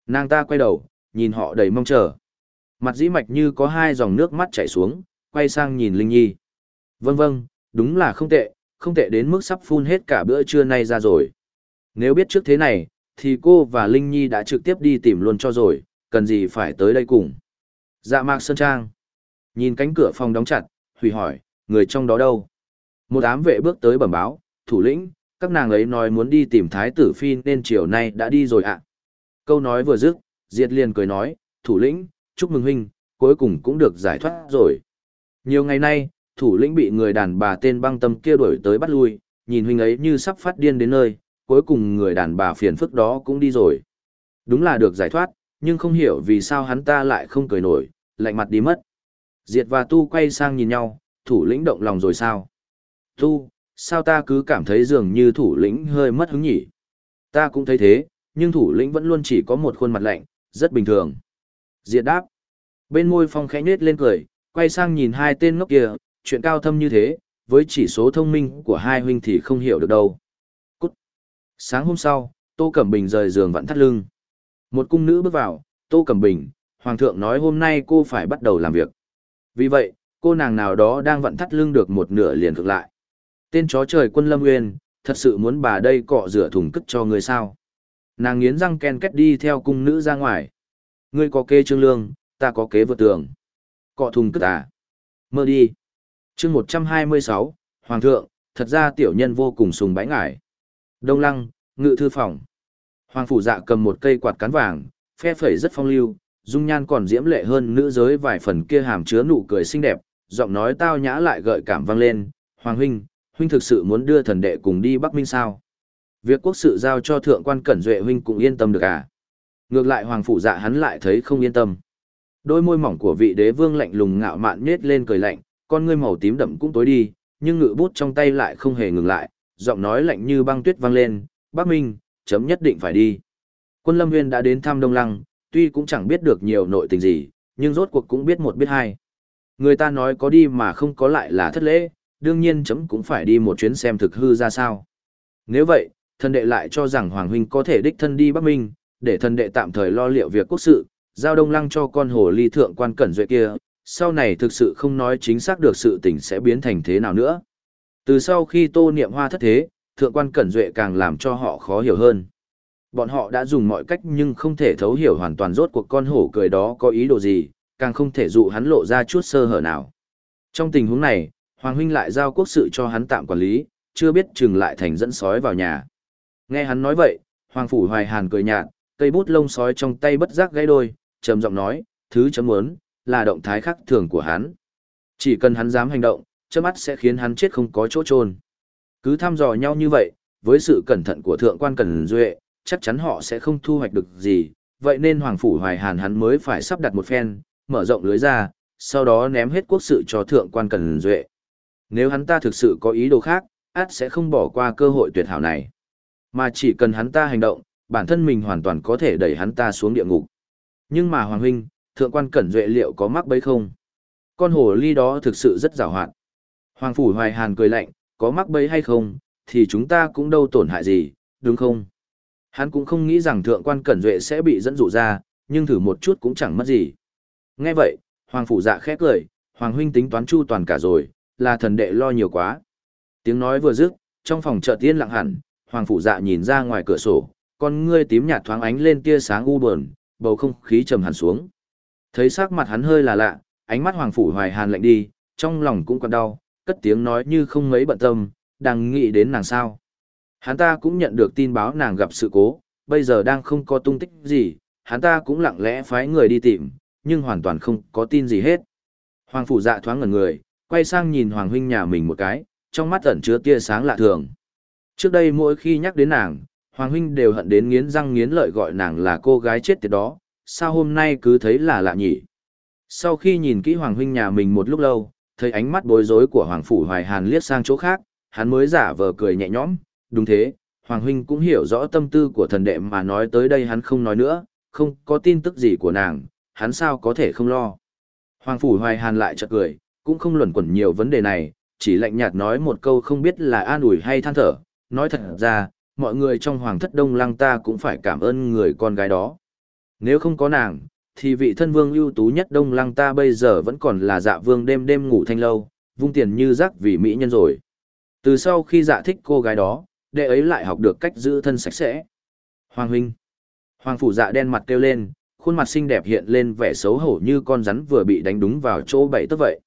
Nàng ta quay đầu, nhìn họ đầy mong chờ. Mặt dĩ mạch như có hai dòng nước mắt chảy xuống, quay sang nhìn Linh Nhi. Vâng vâng, đúng là không tệ, không tệ đến mức sắp phun hết cả bữa trưa nay ra rồi. Nếu biết trước thế này, thì cô và Linh Nhi đã trực tiếp đi tìm luôn cho rồi, cần gì phải tới đây cùng. Dạ mạc Sơn Trang. Nhìn cánh cửa phòng đóng chặt, Hủy hỏi, người trong đó đâu? Một ám vệ bước tới bẩm báo, thủ lĩnh, các nàng ấy nói muốn đi tìm thái tử phi nên chiều nay đã đi rồi ạ. Câu nói vừa dứt, Diệt liền cười nói, thủ lĩnh, chúc mừng huynh, cuối cùng cũng được giải thoát rồi. Nhiều ngày nay, thủ lĩnh bị người đàn bà tên băng tâm kia đuổi tới bắt lui, nhìn huynh ấy như sắp phát điên đến nơi, cuối cùng người đàn bà phiền phức đó cũng đi rồi. Đúng là được giải thoát, nhưng không hiểu vì sao hắn ta lại không cười nổi, lạnh mặt đi mất. Diệt và Tu quay sang nhìn nhau, thủ lĩnh động lòng rồi sao? Tu, sao ta cứ cảm thấy dường như thủ lĩnh hơi mất hứng nhỉ? Ta cũng thấy thế, nhưng thủ lĩnh vẫn luôn chỉ có một khuôn mặt lạnh, rất bình thường. Diệt đáp. Bên môi phong khẽ nết lên cười, quay sang nhìn hai tên ngốc kia, chuyện cao thâm như thế, với chỉ số thông minh của hai huynh thì không hiểu được đâu. Cút. Sáng hôm sau, Tô Cẩm Bình rời giường vặn thắt lưng. Một cung nữ bước vào, Tô Cẩm Bình, Hoàng thượng nói hôm nay cô phải bắt đầu làm việc. Vì vậy, cô nàng nào đó đang vặn thắt lưng được một nửa liền cực lại. Tên chó trời quân Lâm Nguyên, thật sự muốn bà đây cọ rửa thùng cất cho người sao. Nàng nghiến răng ken kết đi theo cung nữ ra ngoài. Ngươi có kế trương lương, ta có kế vượt tường. Cọ thùng cất à? Mơ đi chương 126, Hoàng thượng, thật ra tiểu nhân vô cùng sùng bái ngải. Đông lăng, ngự thư phòng. Hoàng phủ dạ cầm một cây quạt cán vàng, phe phẩy rất phong lưu, dung nhan còn diễm lệ hơn nữ giới vài phần kia hàm chứa nụ cười xinh đẹp, giọng nói tao nhã lại gợi cảm vang lên, "Hoàng huynh, huynh thực sự muốn đưa thần đệ cùng đi Bắc Minh sao?" Việc quốc sự giao cho thượng quan Cẩn Duệ huynh cũng yên tâm được à? Ngược lại hoàng phủ dạ hắn lại thấy không yên tâm. Đôi môi mỏng của vị đế vương lạnh lùng ngạo mạn nhếch lên cười lạnh, con ngươi màu tím đậm cũng tối đi, nhưng ngự bút trong tay lại không hề ngừng lại, giọng nói lạnh như băng tuyết vang lên, "Bắc Minh, chấm nhất định phải đi." Quân Lâm Nguyên đã đến thăm Đông Lăng, tuy cũng chẳng biết được nhiều nội tình gì, nhưng rốt cuộc cũng biết một biết hai. Người ta nói có đi mà không có lại là thất lễ, đương nhiên chấm cũng phải đi một chuyến xem thực hư ra sao. Nếu vậy, thần đệ lại cho rằng Hoàng Huynh có thể đích thân đi Bắc Minh, để thần đệ tạm thời lo liệu việc quốc sự, giao đông lăng cho con hồ ly thượng quan cẩn duệ kia, sau này thực sự không nói chính xác được sự tình sẽ biến thành thế nào nữa. Từ sau khi tô niệm hoa thất thế, thượng quan cẩn duệ càng làm cho họ khó hiểu hơn. Bọn họ đã dùng mọi cách nhưng không thể thấu hiểu hoàn toàn rốt cuộc con hổ cười đó có ý đồ gì, càng không thể dụ hắn lộ ra chút sơ hở nào. Trong tình huống này, Hoàng huynh lại giao quốc sự cho hắn tạm quản lý, chưa biết chừng lại thành dẫn sói vào nhà. Nghe hắn nói vậy, Hoàng phủ Hoài Hàn cười nhạt, cây bút lông sói trong tay bất giác gãy đôi, trầm giọng nói, thứ chấm muốn là động thái khắc thường của hắn. Chỉ cần hắn dám hành động, chớp mắt sẽ khiến hắn chết không có chỗ trôn. Cứ thăm dò nhau như vậy, với sự cẩn thận của thượng quan Cần Duệ, chắc chắn họ sẽ không thu hoạch được gì, vậy nên Hoàng Phủ Hoài Hàn hắn mới phải sắp đặt một phen, mở rộng lưới ra, sau đó ném hết quốc sự cho thượng quan Cần Duệ. Nếu hắn ta thực sự có ý đồ khác, át sẽ không bỏ qua cơ hội tuyệt hảo này. Mà chỉ cần hắn ta hành động, bản thân mình hoàn toàn có thể đẩy hắn ta xuống địa ngục. Nhưng mà Hoàng Huynh, thượng quan cẩn duệ liệu có mắc bấy không? Con hồ ly đó thực sự rất giàu hoạt. Hoàng Phủ Hoài Hàn cười lạnh, có mắc bấy hay không, thì chúng ta cũng đâu tổn hại gì, đúng không? Hắn cũng không nghĩ rằng thượng quan cẩn duệ sẽ bị dẫn dụ ra, nhưng thử một chút cũng chẳng mất gì. Nghe vậy, Hoàng Phủ dạ khẽ cười, Hoàng Huynh tính toán chu toàn cả rồi, là thần đệ lo nhiều quá. Tiếng nói vừa dứt, trong phòng chợt tiên lặng hẳn, Hoàng Phủ dạ nhìn ra ngoài cửa sổ, con ngươi tím nhạt thoáng ánh lên tia sáng u buồn, bầu không khí trầm hẳn xuống. Thấy sắc mặt hắn hơi là lạ, ánh mắt Hoàng Phủ Hoài Hàn lạnh đi, trong lòng cũng còn đau, cất tiếng nói như không mấy bận tâm, đang nghĩ đến nàng sao. Hắn ta cũng nhận được tin báo nàng gặp sự cố, bây giờ đang không có tung tích gì, hắn ta cũng lặng lẽ phái người đi tìm, nhưng hoàn toàn không có tin gì hết. Hoàng phủ dạ thoáng ngẩn người, quay sang nhìn Hoàng huynh nhà mình một cái, trong mắt ẩn chứa tia sáng lạ thường. Trước đây mỗi khi nhắc đến nàng, Hoàng huynh đều hận đến nghiến răng nghiến lợi gọi nàng là cô gái chết tiệt đó, sao hôm nay cứ thấy là lạ nhỉ? Sau khi nhìn kỹ Hoàng huynh nhà mình một lúc lâu, thấy ánh mắt bối rối của Hoàng Phủ Hoài Hàn liếc sang chỗ khác, hắn mới giả vờ cười nhẹ nhõm, đúng thế, Hoàng Huynh cũng hiểu rõ tâm tư của thần đệ mà nói tới đây hắn không nói nữa, không có tin tức gì của nàng, hắn sao có thể không lo. Hoàng Phủ Hoài Hàn lại chợt cười, cũng không luẩn quẩn nhiều vấn đề này, chỉ lạnh nhạt nói một câu không biết là an ủi hay than thở, nói thật ra, mọi người trong Hoàng thất Đông Lăng ta cũng phải cảm ơn người con gái đó. Nếu không có nàng, thì vị thân vương ưu tú nhất đông lăng ta bây giờ vẫn còn là dạ vương đêm đêm ngủ thanh lâu, vung tiền như rác vì mỹ nhân rồi. Từ sau khi dạ thích cô gái đó, đệ ấy lại học được cách giữ thân sạch sẽ. Hoàng huynh. Hoàng phủ dạ đen mặt kêu lên, khuôn mặt xinh đẹp hiện lên vẻ xấu hổ như con rắn vừa bị đánh đúng vào chỗ bậy tức vậy.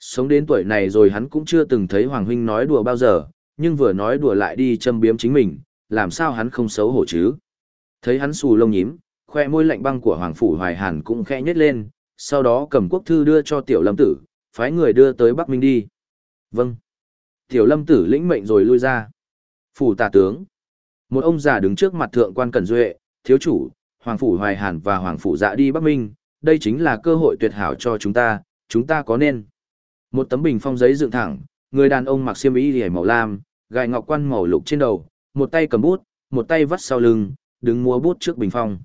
Sống đến tuổi này rồi hắn cũng chưa từng thấy Hoàng huynh nói đùa bao giờ, nhưng vừa nói đùa lại đi châm biếm chính mình, làm sao hắn không xấu hổ chứ? Thấy hắn xù lông nhím, khoe môi lạnh băng của Hoàng Phủ Hoài Hàn cũng khẽ nhếch lên, sau đó cầm quốc thư đưa cho Tiểu Lâm Tử, phái người đưa tới Bắc Minh đi. Vâng. Tiểu Lâm Tử lĩnh mệnh rồi lui ra. Phủ tà tướng. Một ông già đứng trước mặt thượng quan Cẩn Duệ, thiếu chủ, Hoàng Phủ Hoài Hàn và Hoàng Phủ Dạ đi Bắc Minh, đây chính là cơ hội tuyệt hảo cho chúng ta, chúng ta có nên. Một tấm bình phong giấy dựng thẳng, người đàn ông mặc xiêm y liễu màu lam, gài ngọc quan màu lục trên đầu, một tay cầm bút, một tay vắt sau lưng, đứng múa bút trước bình phong.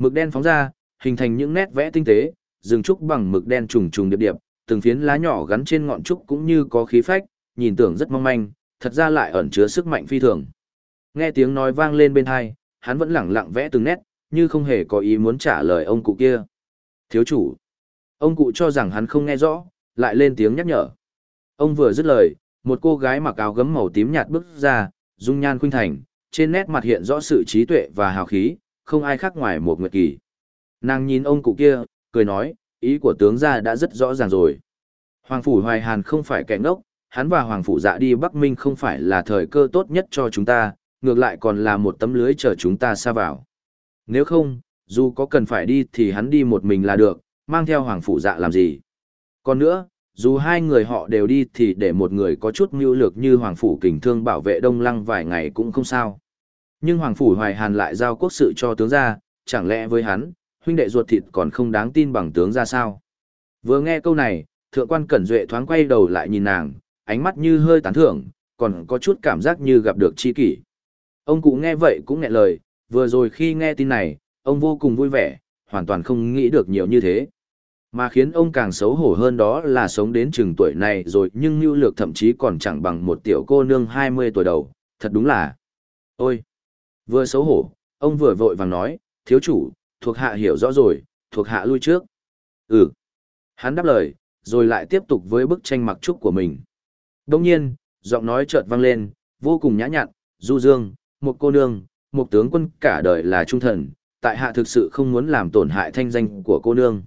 Mực đen phóng ra, hình thành những nét vẽ tinh tế, rừng trúc bằng mực đen trùng trùng điệp điệp, từng phiến lá nhỏ gắn trên ngọn trúc cũng như có khí phách, nhìn tưởng rất mong manh, thật ra lại ẩn chứa sức mạnh phi thường. Nghe tiếng nói vang lên bên hai, hắn vẫn lẳng lặng vẽ từng nét, như không hề có ý muốn trả lời ông cụ kia. Thiếu chủ. Ông cụ cho rằng hắn không nghe rõ, lại lên tiếng nhắc nhở. Ông vừa dứt lời, một cô gái mặc áo gấm màu tím nhạt bước ra, dung nhan khuynh thành, trên nét mặt hiện rõ sự trí tuệ và hào khí, không ai khác ngoài một nguyệt kỳ. Nàng nhìn ông cụ kia, cười nói, ý của tướng gia đã rất rõ ràng rồi. Hoàng phủ Hoài Hàn không phải kẻ ngốc, hắn và Hoàng phủ dạ đi Bắc Minh không phải là thời cơ tốt nhất cho chúng ta, ngược lại còn là một tấm lưới chờ chúng ta xa vào. Nếu không, dù có cần phải đi thì hắn đi một mình là được, mang theo Hoàng phủ dạ làm gì. Còn nữa, dù hai người họ đều đi thì để một người có chút mưu lược như Hoàng phủ kình thương bảo vệ Đông Lăng vài ngày cũng không sao. Nhưng Hoàng Phủ Hoài Hàn lại giao quốc sự cho tướng gia, chẳng lẽ với hắn, huynh đệ ruột thịt còn không đáng tin bằng tướng gia sao? Vừa nghe câu này, thượng quan Cẩn Duệ thoáng quay đầu lại nhìn nàng, ánh mắt như hơi tán thưởng, còn có chút cảm giác như gặp được chi kỷ. Ông cụ nghe vậy cũng nghẹn lời, vừa rồi khi nghe tin này, ông vô cùng vui vẻ, hoàn toàn không nghĩ được nhiều như thế. Mà khiến ông càng xấu hổ hơn đó là sống đến chừng tuổi này rồi nhưng nhu lược thậm chí còn chẳng bằng một tiểu cô nương 20 tuổi đầu, thật đúng là... Ôi! Vừa xấu hổ, ông vừa vội vàng nói, thiếu chủ, thuộc hạ hiểu rõ rồi, thuộc hạ lui trước. Ừ. Hắn đáp lời, rồi lại tiếp tục với bức tranh mặc trúc của mình. Đông nhiên, giọng nói chợt vang lên, vô cùng nhã nhặn, du dương, một cô nương, một tướng quân cả đời là trung thần, tại hạ thực sự không muốn làm tổn hại thanh danh của cô nương.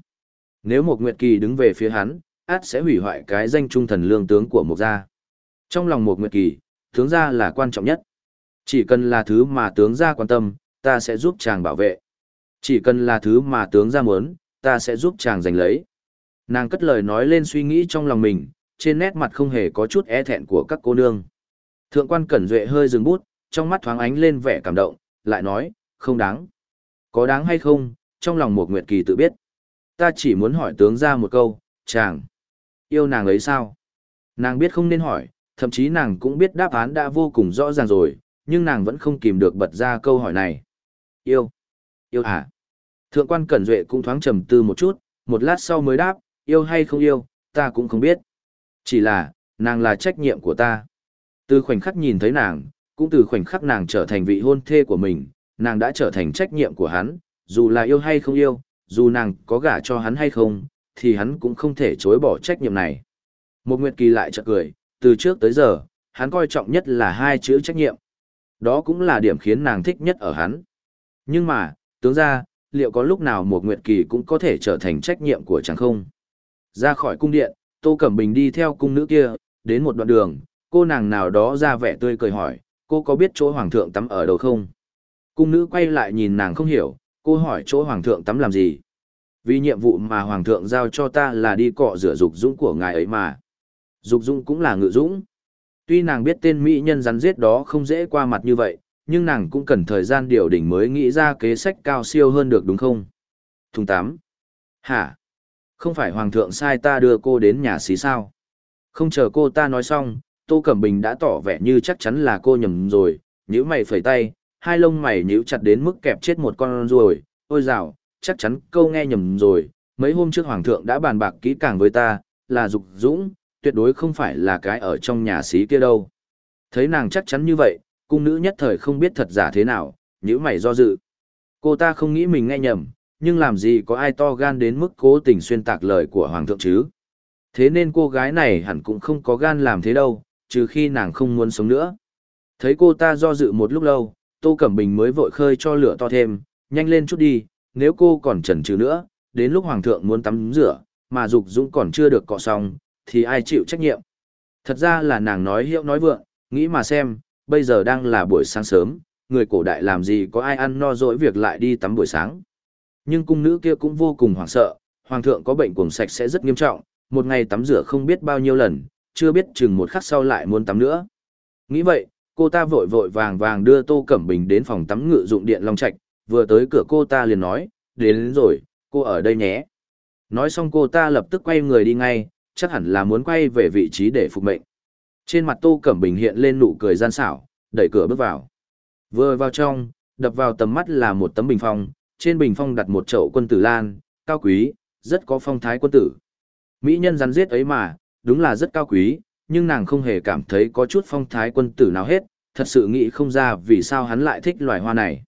Nếu một Nguyệt Kỳ đứng về phía hắn, át sẽ hủy hoại cái danh trung thần lương tướng của một gia. Trong lòng một Nguyệt Kỳ, tướng gia là quan trọng nhất. Chỉ cần là thứ mà tướng gia quan tâm, ta sẽ giúp chàng bảo vệ. Chỉ cần là thứ mà tướng gia muốn, ta sẽ giúp chàng giành lấy. Nàng cất lời nói lên suy nghĩ trong lòng mình, trên nét mặt không hề có chút e thẹn của các cô nương. Thượng quan Cẩn Duệ hơi dừng bút, trong mắt thoáng ánh lên vẻ cảm động, lại nói, không đáng. Có đáng hay không, trong lòng một nguyệt kỳ tự biết. Ta chỉ muốn hỏi tướng ra một câu, chàng, yêu nàng ấy sao? Nàng biết không nên hỏi, thậm chí nàng cũng biết đáp án đã vô cùng rõ ràng rồi, nhưng nàng vẫn không kìm được bật ra câu hỏi này. Yêu. Yêu hả? Thượng quan Cẩn Duệ cũng thoáng trầm tư một chút, một lát sau mới đáp, yêu hay không yêu, ta cũng không biết. Chỉ là, nàng là trách nhiệm của ta. Từ khoảnh khắc nhìn thấy nàng, cũng từ khoảnh khắc nàng trở thành vị hôn thê của mình, nàng đã trở thành trách nhiệm của hắn, dù là yêu hay không yêu, dù nàng có gả cho hắn hay không, thì hắn cũng không thể chối bỏ trách nhiệm này. Một Nguyệt Kỳ lại chợt cười, từ trước tới giờ, hắn coi trọng nhất là hai chữ trách nhiệm. Đó cũng là điểm khiến nàng thích nhất ở hắn. Nhưng mà, tướng ra, liệu có lúc nào một Nguyệt Kỳ cũng có thể trở thành trách nhiệm của chàng không? Ra khỏi cung điện, Tô Cẩm Bình đi theo cung nữ kia, đến một đoạn đường, cô nàng nào đó ra vẻ tươi cười hỏi, cô có biết chỗ hoàng thượng tắm ở đâu không? Cung nữ quay lại nhìn nàng không hiểu, cô hỏi chỗ hoàng thượng tắm làm gì? Vì nhiệm vụ mà hoàng thượng giao cho ta là đi cọ rửa dục dũng của ngài ấy mà. Dục dũng cũng là ngự dũng. Tuy nàng biết tên mỹ nhân rắn giết đó không dễ qua mặt như vậy, nhưng nàng cũng cần thời gian điều đỉnh mới nghĩ ra kế sách cao siêu hơn được đúng không? Thùng 8. Hả? Không phải hoàng thượng sai ta đưa cô đến nhà xí sao? Không chờ cô ta nói xong, Tô Cẩm Bình đã tỏ vẻ như chắc chắn là cô nhầm rồi, nhíu mày phẩy tay, hai lông mày nhíu chặt đến mức kẹp chết một con ruồi, ôi dào, chắc chắn câu nghe nhầm rồi, mấy hôm trước hoàng thượng đã bàn bạc kỹ càng với ta, là dục dũng, tuyệt đối không phải là cái ở trong nhà xí kia đâu. Thấy nàng chắc chắn như vậy, cung nữ nhất thời không biết thật giả thế nào, nhữ mày do dự. Cô ta không nghĩ mình nghe nhầm, nhưng làm gì có ai to gan đến mức cố tình xuyên tạc lời của hoàng thượng chứ. Thế nên cô gái này hẳn cũng không có gan làm thế đâu, trừ khi nàng không muốn sống nữa. Thấy cô ta do dự một lúc lâu, Tô Cẩm Bình mới vội khơi cho lửa to thêm, nhanh lên chút đi, nếu cô còn chần chừ nữa, đến lúc hoàng thượng muốn tắm rửa, mà dục dũng còn chưa được cọ xong, thì ai chịu trách nhiệm. Thật ra là nàng nói hiệu nói vượng, nghĩ mà xem, bây giờ đang là buổi sáng sớm, người cổ đại làm gì có ai ăn no dỗi việc lại đi tắm buổi sáng. Nhưng cung nữ kia cũng vô cùng hoảng sợ, hoàng thượng có bệnh cuồng sạch sẽ rất nghiêm trọng, một ngày tắm rửa không biết bao nhiêu lần, chưa biết chừng một khắc sau lại muốn tắm nữa. Nghĩ vậy, cô ta vội vội vàng vàng đưa Tô Cẩm Bình đến phòng tắm ngự dụng điện Long Trạch, vừa tới cửa cô ta liền nói, đến, đến rồi, cô ở đây nhé. Nói xong cô ta lập tức quay người đi ngay, chắc hẳn là muốn quay về vị trí để phục mệnh. Trên mặt Tô Cẩm Bình hiện lên nụ cười gian xảo, đẩy cửa bước vào. Vừa vào trong, đập vào tầm mắt là một tấm bình phong, trên bình phong đặt một chậu quân tử lan, cao quý, rất có phong thái quân tử. Mỹ nhân rắn giết ấy mà, đúng là rất cao quý, nhưng nàng không hề cảm thấy có chút phong thái quân tử nào hết, thật sự nghĩ không ra vì sao hắn lại thích loài hoa này.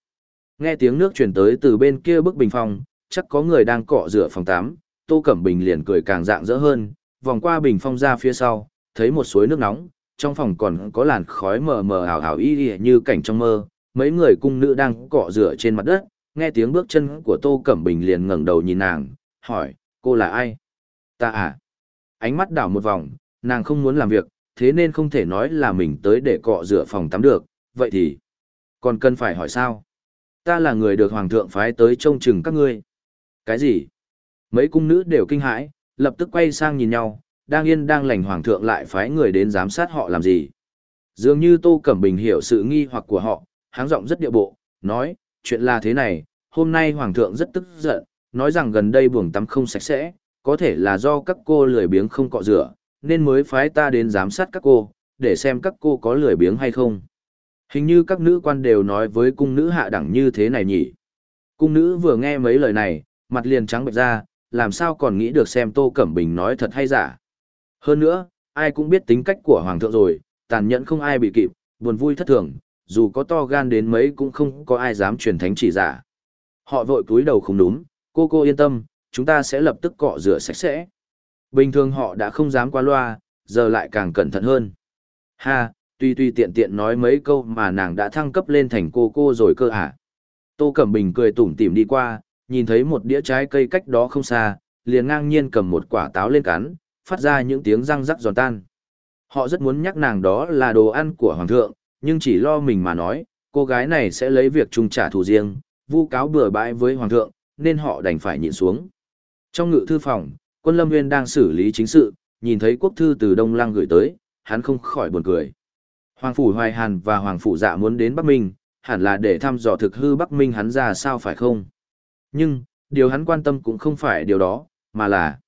Nghe tiếng nước truyền tới từ bên kia bức bình phong, chắc có người đang cọ rửa phòng tắm, Tô Cẩm Bình liền cười càng dạng dỡ hơn, vòng qua bình phong ra phía sau, thấy một suối nước nóng, trong phòng còn có làn khói mờ mờ ảo ảo y y như cảnh trong mơ, mấy người cung nữ đang cọ rửa trên mặt đất, nghe tiếng bước chân của Tô Cẩm Bình liền ngẩng đầu nhìn nàng, hỏi, cô là ai? Ta à? Ánh mắt đảo một vòng, nàng không muốn làm việc, thế nên không thể nói là mình tới để cọ rửa phòng tắm được, vậy thì, còn cần phải hỏi sao? Ta là người được Hoàng thượng phái tới trông chừng các ngươi. Cái gì? Mấy cung nữ đều kinh hãi, lập tức quay sang nhìn nhau, đang yên đang lành Hoàng thượng lại phái người đến giám sát họ làm gì? Dường như Tô Cẩm Bình hiểu sự nghi hoặc của họ, háng giọng rất địa bộ, nói, chuyện là thế này, hôm nay Hoàng thượng rất tức giận, nói rằng gần đây buồng tắm không sạch sẽ, có thể là do các cô lười biếng không cọ rửa, nên mới phái ta đến giám sát các cô, để xem các cô có lười biếng hay không. Hình như các nữ quan đều nói với cung nữ hạ đẳng như thế này nhỉ. Cung nữ vừa nghe mấy lời này, mặt liền trắng bệch ra, làm sao còn nghĩ được xem Tô Cẩm Bình nói thật hay giả. Hơn nữa, ai cũng biết tính cách của Hoàng thượng rồi, tàn nhẫn không ai bị kịp, buồn vui thất thường, dù có to gan đến mấy cũng không có ai dám truyền thánh chỉ giả. Họ vội cúi đầu không đúng, cô cô yên tâm, chúng ta sẽ lập tức cọ rửa sạch sẽ. Bình thường họ đã không dám qua loa, giờ lại càng cẩn thận hơn. Ha, tuy tuy tiện tiện nói mấy câu mà nàng đã thăng cấp lên thành cô cô rồi cơ à. Tô Cẩm Bình cười tủm tỉm đi qua, nhìn thấy một đĩa trái cây cách đó không xa, liền ngang nhiên cầm một quả táo lên cắn, phát ra những tiếng răng rắc giòn tan. Họ rất muốn nhắc nàng đó là đồ ăn của Hoàng thượng, nhưng chỉ lo mình mà nói, cô gái này sẽ lấy việc chung trả thù riêng, vu cáo bừa bãi với Hoàng thượng, nên họ đành phải nhịn xuống. Trong ngự thư phòng, quân lâm nguyên đang xử lý chính sự, nhìn thấy quốc thư từ Đông Lăng gửi tới, hắn không khỏi buồn cười. Hoàng phủ Hoài Hàn và Hoàng phủ Dạ muốn đến Bắc Minh, hẳn là để thăm dò thực hư Bắc Minh hắn ra sao phải không? Nhưng, điều hắn quan tâm cũng không phải điều đó, mà là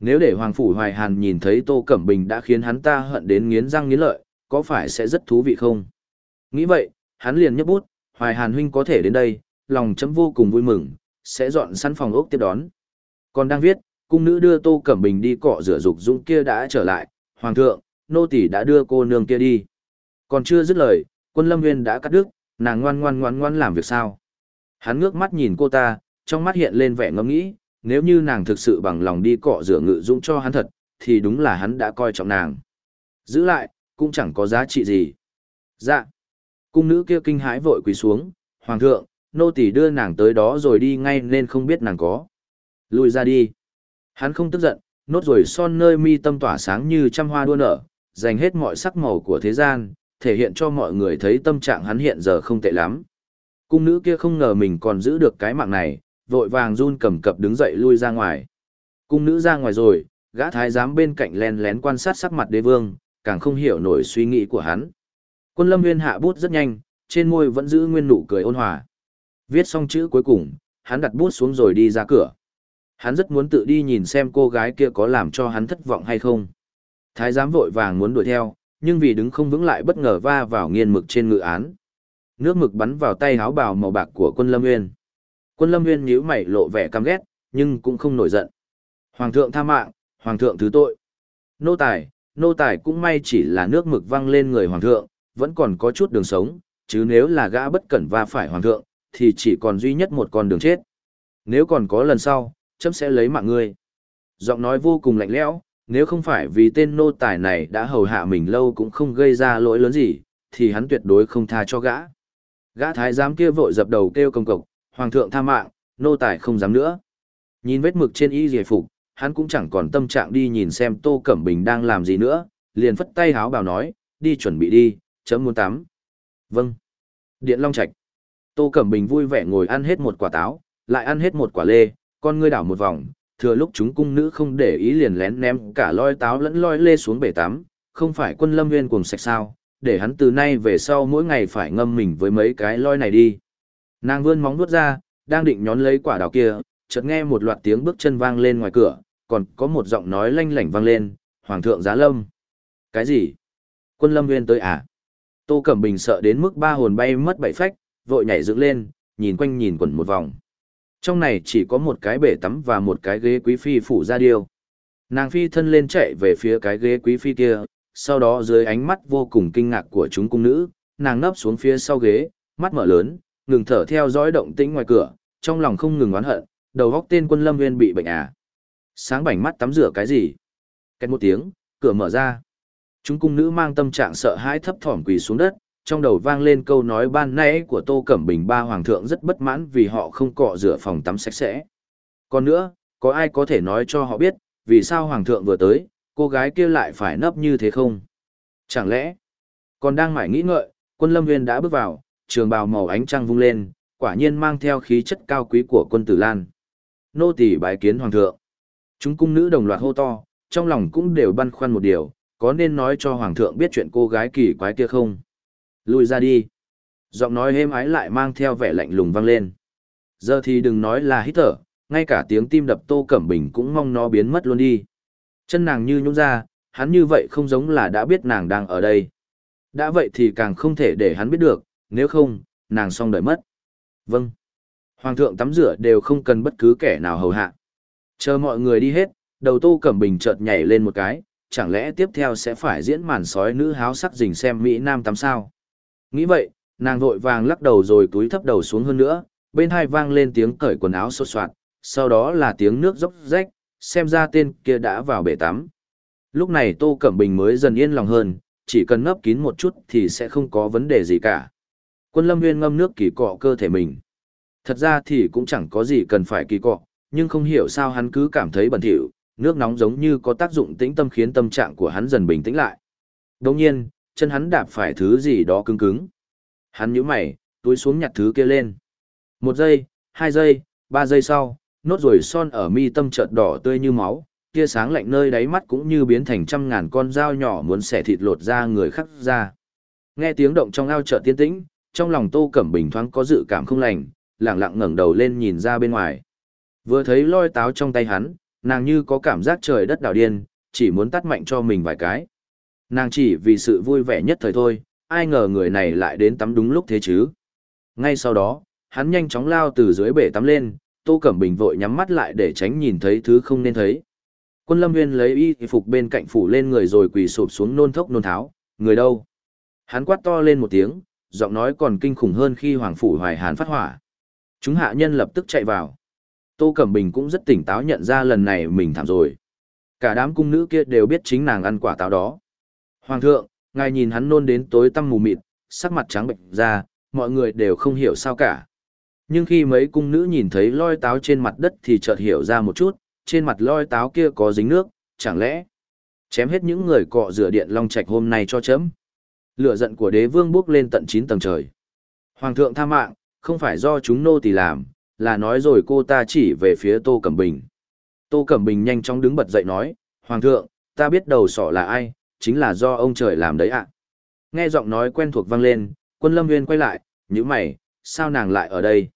nếu để Hoàng phủ Hoài Hàn nhìn thấy Tô Cẩm Bình đã khiến hắn ta hận đến nghiến răng nghiến lợi, có phải sẽ rất thú vị không? Nghĩ vậy, hắn liền nhấp bút, Hoài Hàn huynh có thể đến đây, lòng chấm vô cùng vui mừng, sẽ dọn sẵn phòng ốc tiếp đón. Còn đang viết, cung nữ đưa Tô Cẩm Bình đi cọ rửa dục dũng kia đã trở lại, hoàng thượng, nô tỳ đã đưa cô nương kia đi. Còn chưa dứt lời, quân lâm nguyên đã cắt đứt, nàng ngoan ngoan ngoan ngoan làm việc sao. Hắn ngước mắt nhìn cô ta, trong mắt hiện lên vẻ ngẫm nghĩ, nếu như nàng thực sự bằng lòng đi cọ rửa ngự dũng cho hắn thật, thì đúng là hắn đã coi trọng nàng. Giữ lại, cũng chẳng có giá trị gì. Dạ. Cung nữ kia kinh hãi vội quỳ xuống, Hoàng thượng, nô tỳ đưa nàng tới đó rồi đi ngay nên không biết nàng có. Lùi ra đi. Hắn không tức giận, nốt rồi son nơi mi tâm tỏa sáng như trăm hoa đua nở, dành hết mọi sắc màu của thế gian, thể hiện cho mọi người thấy tâm trạng hắn hiện giờ không tệ lắm. Cung nữ kia không ngờ mình còn giữ được cái mạng này, vội vàng run cầm cập đứng dậy lui ra ngoài. Cung nữ ra ngoài rồi, gã thái giám bên cạnh len lén quan sát sắc mặt đế vương, càng không hiểu nổi suy nghĩ của hắn. Quân lâm nguyên hạ bút rất nhanh, trên môi vẫn giữ nguyên nụ cười ôn hòa. Viết xong chữ cuối cùng, hắn đặt bút xuống rồi đi ra cửa. Hắn rất muốn tự đi nhìn xem cô gái kia có làm cho hắn thất vọng hay không. Thái giám vội vàng muốn đuổi theo, nhưng vì đứng không vững lại bất ngờ va vào nghiên mực trên ngự án. Nước mực bắn vào tay áo bào màu bạc của quân Lâm Nguyên. Quân Lâm Nguyên nhíu mày lộ vẻ căm ghét, nhưng cũng không nổi giận. Hoàng thượng tha mạng, hoàng thượng thứ tội. Nô tài, nô tài cũng may chỉ là nước mực văng lên người hoàng thượng, vẫn còn có chút đường sống, chứ nếu là gã bất cẩn va phải hoàng thượng, thì chỉ còn duy nhất một con đường chết. Nếu còn có lần sau, chấm sẽ lấy mạng ngươi. Giọng nói vô cùng lạnh lẽo, nếu không phải vì tên nô tài này đã hầu hạ mình lâu cũng không gây ra lỗi lớn gì, thì hắn tuyệt đối không tha cho gã. Gã thái giám kia vội dập đầu kêu công cộc, hoàng thượng tha mạng, nô tài không dám nữa. Nhìn vết mực trên y giải phục, hắn cũng chẳng còn tâm trạng đi nhìn xem Tô Cẩm Bình đang làm gì nữa, liền phất tay háo bảo nói, đi chuẩn bị đi, chấm muốn tắm. Vâng. Điện Long Trạch. Tô Cẩm Bình vui vẻ ngồi ăn hết một quả táo, lại ăn hết một quả lê, con ngươi đảo một vòng, thừa lúc chúng cung nữ không để ý liền lén ném cả loi táo lẫn loi lê xuống bể tắm, không phải quân lâm viên cùng sạch sao, để hắn từ nay về sau mỗi ngày phải ngâm mình với mấy cái loi này đi. Nàng vươn móng vuốt ra, đang định nhón lấy quả đào kia, chợt nghe một loạt tiếng bước chân vang lên ngoài cửa, còn có một giọng nói lanh lảnh vang lên, Hoàng thượng giá lâm. Cái gì? Quân lâm viên tới à? Tô Cẩm Bình sợ đến mức ba hồn bay mất bảy phách, vội nhảy dựng lên, nhìn quanh nhìn quẩn một vòng. Trong này chỉ có một cái bể tắm và một cái ghế quý phi phủ ra điêu. Nàng phi thân lên chạy về phía cái ghế quý phi kia, sau đó dưới ánh mắt vô cùng kinh ngạc của chúng cung nữ, nàng nấp xuống phía sau ghế, mắt mở lớn, ngừng thở theo dõi động tĩnh ngoài cửa, trong lòng không ngừng oán hận, đầu góc tên quân lâm viên bị bệnh à. Sáng bảnh mắt tắm rửa cái gì? Két một tiếng, cửa mở ra. Chúng cung nữ mang tâm trạng sợ hãi thấp thỏm quỳ xuống đất, trong đầu vang lên câu nói ban nãy của Tô Cẩm Bình ba hoàng thượng rất bất mãn vì họ không cọ rửa phòng tắm sạch sẽ. Còn nữa, có ai có thể nói cho họ biết, vì sao hoàng thượng vừa tới, cô gái kia lại phải nấp như thế không? Chẳng lẽ, còn đang mải nghĩ ngợi, quân lâm viên đã bước vào, trường bào màu ánh trăng vung lên, quả nhiên mang theo khí chất cao quý của quân tử Lan. Nô tỳ bái kiến hoàng thượng. Chúng cung nữ đồng loạt hô to, trong lòng cũng đều băn khoăn một điều, có nên nói cho hoàng thượng biết chuyện cô gái kỳ quái kia không? Lùi ra đi. Giọng nói êm ái lại mang theo vẻ lạnh lùng vang lên. Giờ thì đừng nói là hít thở, ngay cả tiếng tim đập Tô Cẩm Bình cũng mong nó biến mất luôn đi. Chân nàng như nhũn ra, hắn như vậy không giống là đã biết nàng đang ở đây. Đã vậy thì càng không thể để hắn biết được, nếu không, nàng xong đợi mất. Vâng. Hoàng thượng tắm rửa đều không cần bất cứ kẻ nào hầu hạ. Chờ mọi người đi hết, đầu Tô Cẩm Bình chợt nhảy lên một cái, chẳng lẽ tiếp theo sẽ phải diễn màn sói nữ háo sắc rình xem Mỹ Nam tắm sao? Nghĩ vậy, nàng vội vàng lắc đầu rồi túi thấp đầu xuống hơn nữa, bên hai vang lên tiếng cởi quần áo sốt soạt, sau đó là tiếng nước dốc rách, xem ra tên kia đã vào bể tắm. Lúc này Tô Cẩm Bình mới dần yên lòng hơn, chỉ cần nấp kín một chút thì sẽ không có vấn đề gì cả. Quân Lâm Nguyên ngâm nước kỳ cọ cơ thể mình. Thật ra thì cũng chẳng có gì cần phải kỳ cọ, nhưng không hiểu sao hắn cứ cảm thấy bẩn thỉu, nước nóng giống như có tác dụng tĩnh tâm khiến tâm trạng của hắn dần bình tĩnh lại. Đồng nhiên, chân hắn đạp phải thứ gì đó cứng cứng. Hắn nhíu mày, túi xuống nhặt thứ kia lên. Một giây, hai giây, ba giây sau, nốt ruồi son ở mi tâm chợt đỏ tươi như máu, tia sáng lạnh nơi đáy mắt cũng như biến thành trăm ngàn con dao nhỏ muốn xẻ thịt lột ra người khắc ra. Nghe tiếng động trong ao chợt tiên tĩnh, trong lòng Tô Cẩm Bình thoáng có dự cảm không lành, lẳng lặng ngẩng đầu lên nhìn ra bên ngoài. Vừa thấy loi táo trong tay hắn, nàng như có cảm giác trời đất đảo điên, chỉ muốn tắt mạnh cho mình vài cái. Nàng chỉ vì sự vui vẻ nhất thời thôi, ai ngờ người này lại đến tắm đúng lúc thế chứ. Ngay sau đó, Hắn nhanh chóng lao từ dưới bể tắm lên, Tô Cẩm Bình vội nhắm mắt lại để tránh nhìn thấy thứ không nên thấy. Quân Lâm Nguyên lấy y phục bên cạnh phủ lên người rồi quỳ sụp xuống nôn thốc nôn tháo, người đâu? Hắn quát to lên một tiếng, giọng nói còn kinh khủng hơn khi Hoàng Phủ Hoài Hán phát hỏa. Chúng hạ nhân lập tức chạy vào. Tô Cẩm Bình cũng rất tỉnh táo nhận ra lần này mình thảm rồi. Cả đám cung nữ kia đều biết chính nàng ăn quả táo đó. Hoàng thượng, ngài nhìn hắn nôn đến tối tăm mù mịt, sắc mặt trắng bệnh ra, mọi người đều không hiểu sao cả. Nhưng khi mấy cung nữ nhìn thấy loi táo trên mặt đất thì chợt hiểu ra một chút, trên mặt loi táo kia có dính nước, chẳng lẽ chém hết những người cọ rửa điện long trạch hôm nay cho chấm. Lửa giận của đế vương bước lên tận 9 tầng trời. Hoàng thượng tha mạng, không phải do chúng nô tỳ làm, là nói rồi cô ta chỉ về phía Tô Cẩm Bình. Tô Cẩm Bình nhanh chóng đứng bật dậy nói, Hoàng thượng, ta biết đầu sỏ là ai, chính là do ông trời làm đấy ạ. Nghe giọng nói quen thuộc vang lên, quân lâm nguyên quay lại, như mày, sao nàng lại ở đây?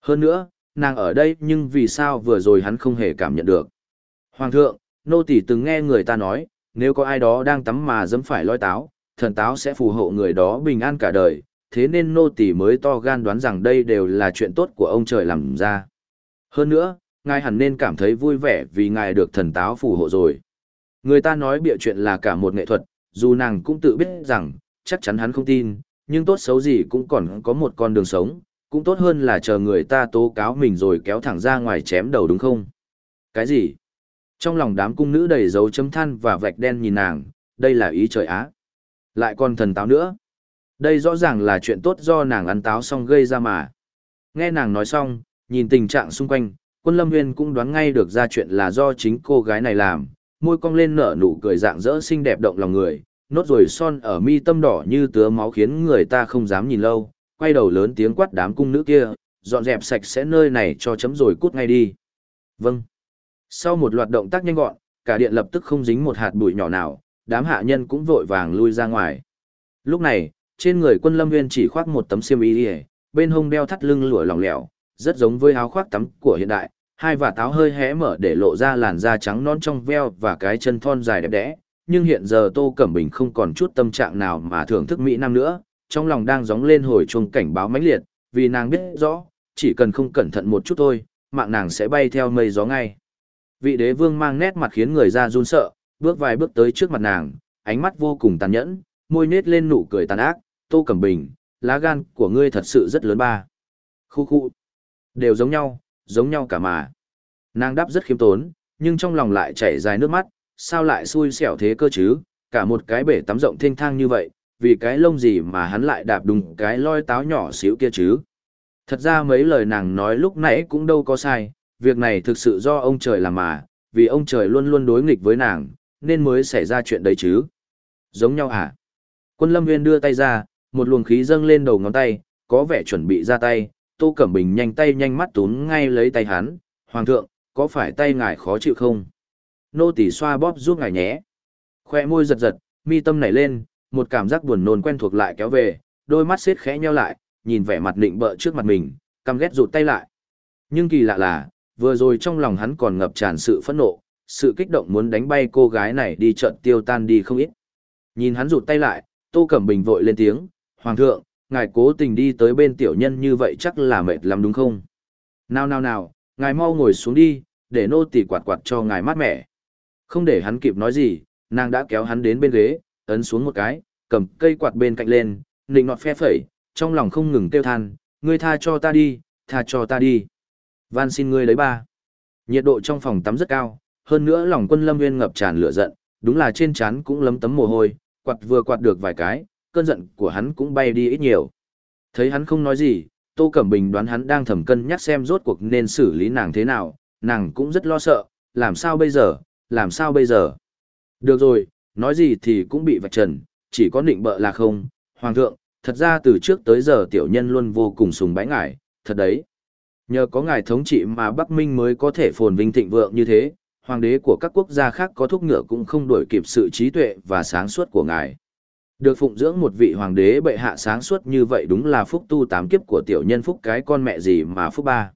Hơn nữa, nàng ở đây nhưng vì sao vừa rồi hắn không hề cảm nhận được. Hoàng thượng, nô tỳ từng nghe người ta nói, nếu có ai đó đang tắm mà dẫm phải lôi táo, thần táo sẽ phù hộ người đó bình an cả đời, thế nên nô tỳ mới to gan đoán rằng đây đều là chuyện tốt của ông trời làm ra. Hơn nữa, ngài hẳn nên cảm thấy vui vẻ vì ngài được thần táo phù hộ rồi. Người ta nói bịa chuyện là cả một nghệ thuật, dù nàng cũng tự biết rằng, chắc chắn hắn không tin, nhưng tốt xấu gì cũng còn có một con đường sống, cũng tốt hơn là chờ người ta tố cáo mình rồi kéo thẳng ra ngoài chém đầu đúng không? Cái gì? Trong lòng đám cung nữ đầy dấu chấm than và vạch đen nhìn nàng, đây là ý trời á. Lại còn thần táo nữa. Đây rõ ràng là chuyện tốt do nàng ăn táo xong gây ra mà. Nghe nàng nói xong, nhìn tình trạng xung quanh, quân lâm nguyên cũng đoán ngay được ra chuyện là do chính cô gái này làm, môi cong lên nở nụ cười dạng dỡ xinh đẹp động lòng người, nốt rồi son ở mi tâm đỏ như tứa máu khiến người ta không dám nhìn lâu, quay đầu lớn tiếng quát đám cung nữ kia, dọn dẹp sạch sẽ nơi này cho chấm rồi cút ngay đi. Vâng. Sau một loạt động tác nhanh gọn, cả điện lập tức không dính một hạt bụi nhỏ nào, đám hạ nhân cũng vội vàng lui ra ngoài. Lúc này, trên người quân lâm nguyên chỉ khoác một tấm xiêm y đi bên hông đeo thắt lưng lụa lỏng lẻo, rất giống với áo khoác tắm của hiện đại, hai vả táo hơi hé mở để lộ ra làn da trắng non trong veo và cái chân thon dài đẹp đẽ. Nhưng hiện giờ Tô Cẩm Bình không còn chút tâm trạng nào mà thưởng thức Mỹ Nam nữa, trong lòng đang gióng lên hồi chuông cảnh báo mãnh liệt, vì nàng biết rõ, chỉ cần không cẩn thận một chút thôi, mạng nàng sẽ bay theo mây gió ngay. Vị đế vương mang nét mặt khiến người ra run sợ, bước vài bước tới trước mặt nàng, ánh mắt vô cùng tàn nhẫn, môi nết lên nụ cười tàn ác, Tô Cẩm Bình, lá gan của ngươi thật sự rất lớn ba. Khu khu. Đều giống nhau, giống nhau cả mà. Nàng đáp rất khiêm tốn, nhưng trong lòng lại chảy dài nước mắt, sao lại xui xẻo thế cơ chứ, cả một cái bể tắm rộng thênh thang như vậy, vì cái lông gì mà hắn lại đạp đùng cái loi táo nhỏ xíu kia chứ. Thật ra mấy lời nàng nói lúc nãy cũng đâu có sai, việc này thực sự do ông trời làm mà, vì ông trời luôn luôn đối nghịch với nàng, nên mới xảy ra chuyện đấy chứ. Giống nhau à? Quân lâm viên đưa tay ra, một luồng khí dâng lên đầu ngón tay, có vẻ chuẩn bị ra tay, Tô Cẩm Bình nhanh tay nhanh mắt tún ngay lấy tay hắn, Hoàng thượng, có phải tay ngài khó chịu không? Nô tỳ xoa bóp giúp ngài nhé. Khoe môi giật giật, mi tâm nảy lên, một cảm giác buồn nôn quen thuộc lại kéo về, đôi mắt xếp khẽ nheo lại, nhìn vẻ mặt định bợ trước mặt mình, căm ghét rụt tay lại. Nhưng kỳ lạ là, vừa rồi trong lòng hắn còn ngập tràn sự phẫn nộ, sự kích động muốn đánh bay cô gái này đi trận tiêu tan đi không ít. Nhìn hắn rụt tay lại, Tô Cẩm Bình vội lên tiếng, Hoàng thượng, ngài cố tình đi tới bên tiểu nhân như vậy chắc là mệt lắm đúng không? Nào nào nào, ngài mau ngồi xuống đi, để nô tỳ quạt quạt cho ngài mát mẻ. Không để hắn kịp nói gì, nàng đã kéo hắn đến bên ghế, ấn xuống một cái, cầm cây quạt bên cạnh lên, nịnh nọt phe phẩy, trong lòng không ngừng kêu than, ngươi tha cho ta đi, tha cho ta đi. Van xin ngươi lấy ba. Nhiệt độ trong phòng tắm rất cao, hơn nữa lòng quân lâm nguyên ngập tràn lửa giận, đúng là trên trán cũng lấm tấm mồ hôi, quạt vừa quạt được vài cái, cơn giận của hắn cũng bay đi ít nhiều. Thấy hắn không nói gì, Tô Cẩm Bình đoán hắn đang thầm cân nhắc xem rốt cuộc nên xử lý nàng thế nào, nàng cũng rất lo sợ, làm sao bây giờ, làm sao bây giờ. Được rồi, nói gì thì cũng bị vạch trần, chỉ có định bợ là không, Hoàng thượng, thật ra từ trước tới giờ tiểu nhân luôn vô cùng sùng bái ngài, thật đấy. Nhờ có ngài thống trị mà Bắc Minh mới có thể phồn vinh thịnh vượng như thế, hoàng đế của các quốc gia khác có thúc ngựa cũng không đổi kịp sự trí tuệ và sáng suốt của ngài. Được phụng dưỡng một vị hoàng đế bệ hạ sáng suốt như vậy đúng là phúc tu tám kiếp của tiểu nhân phúc cái con mẹ gì mà phúc ba.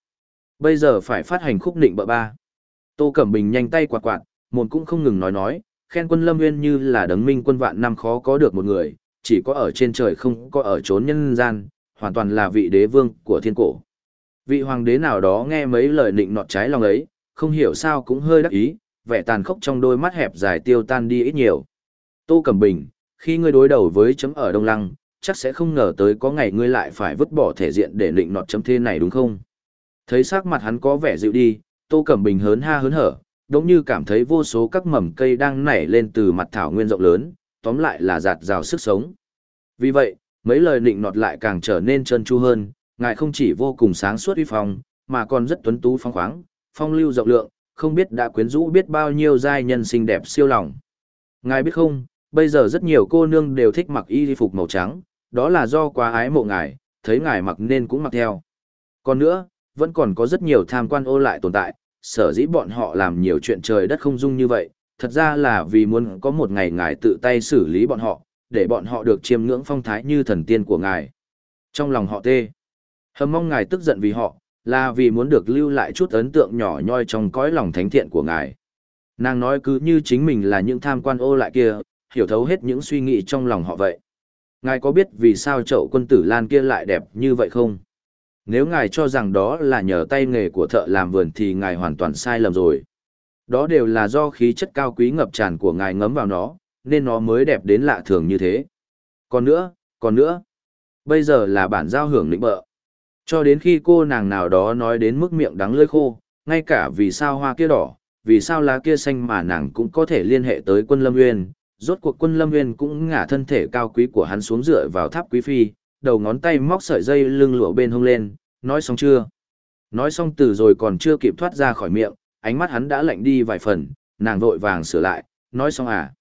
Bây giờ phải phát hành khúc nịnh bợ ba. Tô Cẩm Bình nhanh tay quạt quạt, một cũng không ngừng nói nói, khen quân lâm nguyên như là đấng minh quân vạn năm khó có được một người, chỉ có ở trên trời không có ở trốn nhân gian, hoàn toàn là vị đế vương của thiên cổ. Vị hoàng đế nào đó nghe mấy lời nịnh nọt trái lòng ấy, không hiểu sao cũng hơi đắc ý, vẻ tàn khốc trong đôi mắt hẹp dài tiêu tan đi ít nhiều. Tô Cẩm Bình, khi ngươi đối đầu với chấm ở Đông Lăng, chắc sẽ không ngờ tới có ngày ngươi lại phải vứt bỏ thể diện để định nọt chấm thế này đúng không? Thấy sắc mặt hắn có vẻ dịu đi, Tô Cẩm Bình hớn ha hớn hở, đống như cảm thấy vô số các mầm cây đang nảy lên từ mặt thảo nguyên rộng lớn, tóm lại là giạt rào sức sống. Vì vậy, mấy lời định nọt lại càng trở nên trơn tru hơn, ngài không chỉ vô cùng sáng suốt uy phong, mà còn rất tuấn tú phong khoáng, phong lưu rộng lượng, không biết đã quyến rũ biết bao nhiêu giai nhân xinh đẹp siêu lòng. Ngài biết không, bây giờ rất nhiều cô nương đều thích mặc y phục màu trắng, đó là do quá ái mộ ngài, thấy ngài mặc nên cũng mặc theo. Còn nữa, vẫn còn có rất nhiều tham quan ô lại tồn tại, sở dĩ bọn họ làm nhiều chuyện trời đất không dung như vậy, thật ra là vì muốn có một ngày ngài tự tay xử lý bọn họ, để bọn họ được chiêm ngưỡng phong thái như thần tiên của ngài. Trong lòng họ tê, hầm mong ngài tức giận vì họ, là vì muốn được lưu lại chút ấn tượng nhỏ nhoi trong cõi lòng thánh thiện của ngài. Nàng nói cứ như chính mình là những tham quan ô lại kia, hiểu thấu hết những suy nghĩ trong lòng họ vậy. Ngài có biết vì sao chậu quân tử lan kia lại đẹp như vậy không? Nếu ngài cho rằng đó là nhờ tay nghề của thợ làm vườn thì ngài hoàn toàn sai lầm rồi. Đó đều là do khí chất cao quý ngập tràn của ngài ngấm vào nó, nên nó mới đẹp đến lạ thường như thế. Còn nữa, còn nữa, bây giờ là bản giao hưởng lĩnh bợ. Cho đến khi cô nàng nào đó nói đến mức miệng đắng lưỡi khô, ngay cả vì sao hoa kia đỏ, vì sao lá kia xanh mà nàng cũng có thể liên hệ tới quân Lâm Nguyên. Rốt cuộc quân Lâm Nguyên cũng ngả thân thể cao quý của hắn xuống dựa vào tháp quý phi, đầu ngón tay móc sợi dây lưng lụa bên hông lên, nói xong chưa? Nói xong từ rồi còn chưa kịp thoát ra khỏi miệng, ánh mắt hắn đã lạnh đi vài phần, nàng vội vàng sửa lại, nói xong à?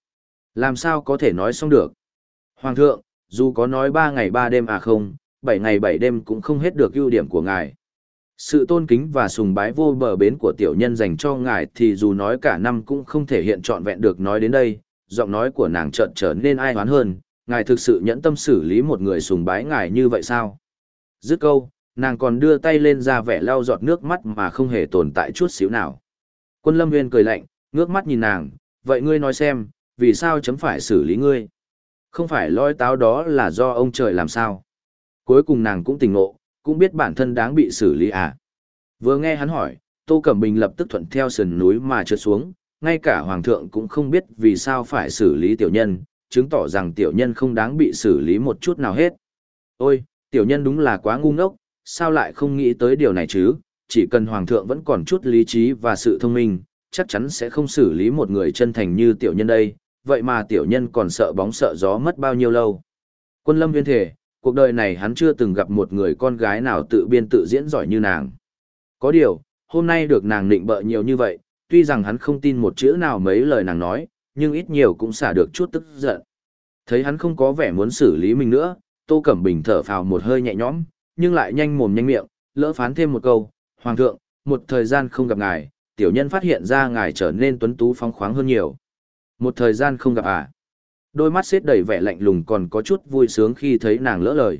Làm sao có thể nói xong được? Hoàng thượng, dù có nói ba ngày ba đêm à không, bảy ngày bảy đêm cũng không hết được ưu điểm của ngài. Sự tôn kính và sùng bái vô bờ bến của tiểu nhân dành cho ngài thì dù nói cả năm cũng không thể hiện trọn vẹn được nói đến đây, giọng nói của nàng chợt trở nên ai hoán hơn, ngài thực sự nhẫn tâm xử lý một người sùng bái ngài như vậy sao? Dứt câu, nàng còn đưa tay lên ra vẻ lau giọt nước mắt mà không hề tồn tại chút xíu nào. Quân lâm nguyên cười lạnh, ngước mắt nhìn nàng, vậy ngươi nói xem, vì sao chấm phải xử lý ngươi? Không phải lôi táo đó là do ông trời làm sao? Cuối cùng nàng cũng tỉnh ngộ, cũng biết bản thân đáng bị xử lý à. Vừa nghe hắn hỏi, Tô Cẩm Bình lập tức thuận theo sườn núi mà trượt xuống, ngay cả Hoàng thượng cũng không biết vì sao phải xử lý tiểu nhân, chứng tỏ rằng tiểu nhân không đáng bị xử lý một chút nào hết. Ôi, tiểu nhân đúng là quá ngu ngốc, sao lại không nghĩ tới điều này chứ, chỉ cần Hoàng thượng vẫn còn chút lý trí và sự thông minh, chắc chắn sẽ không xử lý một người chân thành như tiểu nhân đây, vậy mà tiểu nhân còn sợ bóng sợ gió mất bao nhiêu lâu. Quân lâm viên thể, cuộc đời này hắn chưa từng gặp một người con gái nào tự biên tự diễn giỏi như nàng. Có điều, hôm nay được nàng nịnh bợ nhiều như vậy, tuy rằng hắn không tin một chữ nào mấy lời nàng nói, nhưng ít nhiều cũng xả được chút tức giận. Thấy hắn không có vẻ muốn xử lý mình nữa, Tô Cẩm Bình thở phào một hơi nhẹ nhõm, nhưng lại nhanh mồm nhanh miệng, lỡ phán thêm một câu, Hoàng thượng, một thời gian không gặp ngài, tiểu nhân phát hiện ra ngài trở nên tuấn tú phong khoáng hơn nhiều. Một thời gian không gặp à? Đôi mắt xếp đầy vẻ lạnh lùng còn có chút vui sướng khi thấy nàng lỡ lời.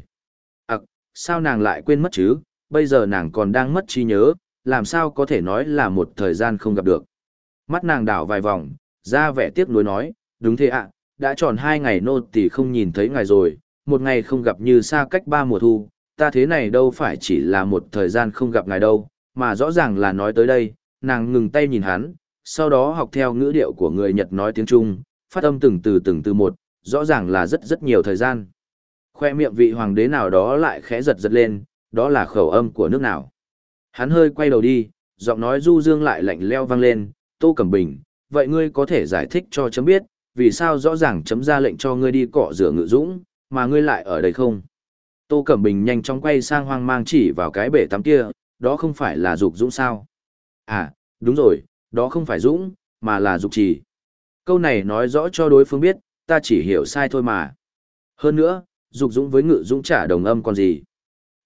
Ặc, sao nàng lại quên mất chứ, bây giờ nàng còn đang mất trí nhớ, làm sao có thể nói là một thời gian không gặp được. Mắt nàng đảo vài vòng, ra vẻ tiếc nuối nói, đúng thế ạ, đã tròn hai ngày nô tỳ không nhìn thấy ngài rồi, một ngày không gặp như xa cách ba mùa thu, ta thế này đâu phải chỉ là một thời gian không gặp ngài đâu, mà rõ ràng là nói tới đây, nàng ngừng tay nhìn hắn, sau đó học theo ngữ điệu của người Nhật nói tiếng Trung, phát âm từng từ từng từ một, rõ ràng là rất rất nhiều thời gian. Khoe miệng vị hoàng đế nào đó lại khẽ giật giật lên, đó là khẩu âm của nước nào. Hắn hơi quay đầu đi, giọng nói du dương lại lạnh leo vang lên, Tô Cẩm Bình, vậy ngươi có thể giải thích cho chấm biết, vì sao rõ ràng chấm ra lệnh cho ngươi đi cọ rửa ngự dũng, mà ngươi lại ở đây không? Tô Cẩm Bình nhanh chóng quay sang hoang mang chỉ vào cái bể tắm kia, đó không phải là dục dũng sao? À, đúng rồi, đó không phải dũng, mà là dục trì. Câu này nói rõ cho đối phương biết, ta chỉ hiểu sai thôi mà. Hơn nữa, dục dũng với ngự dũng trả đồng âm còn gì.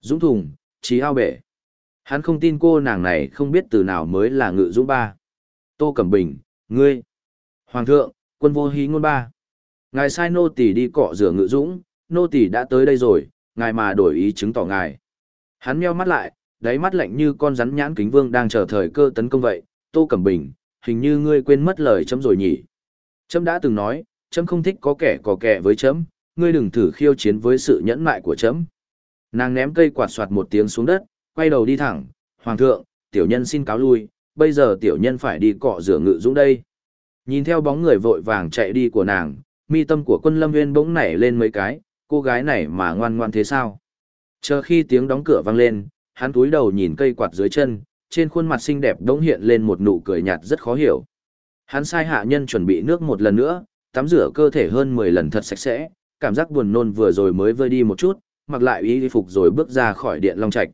Dũng thùng, trí ao bể. Hắn không tin cô nàng này không biết từ nào mới là ngự dũng ba. Tô Cẩm Bình, ngươi. Hoàng thượng, quân vô hí ngôn ba. Ngài sai nô tỳ đi cọ rửa ngự dũng, nô tỳ đã tới đây rồi, ngài mà đổi ý chứng tỏ ngài. Hắn meo mắt lại, đáy mắt lạnh như con rắn nhãn kính vương đang chờ thời cơ tấn công vậy. Tô Cẩm Bình, hình như ngươi quên mất lời chấm rồi nhỉ. Chấm đã từng nói, chấm không thích có kẻ có kẻ với chấm, ngươi đừng thử khiêu chiến với sự nhẫn mại của chấm. Nàng ném cây quạt soạt một tiếng xuống đất, quay đầu đi thẳng, Hoàng thượng, tiểu nhân xin cáo lui, bây giờ tiểu nhân phải đi cọ rửa ngự dũng đây. Nhìn theo bóng người vội vàng chạy đi của nàng, mi tâm của quân lâm viên bỗng nảy lên mấy cái, cô gái này mà ngoan ngoan thế sao? Chờ khi tiếng đóng cửa vang lên, hắn túi đầu nhìn cây quạt dưới chân, trên khuôn mặt xinh đẹp đống hiện lên một nụ cười nhạt rất khó hiểu. Hắn sai hạ nhân chuẩn bị nước một lần nữa, tắm rửa cơ thể hơn 10 lần thật sạch sẽ, cảm giác buồn nôn vừa rồi mới vơi đi một chút, mặc lại y phục rồi bước ra khỏi điện Long Trạch.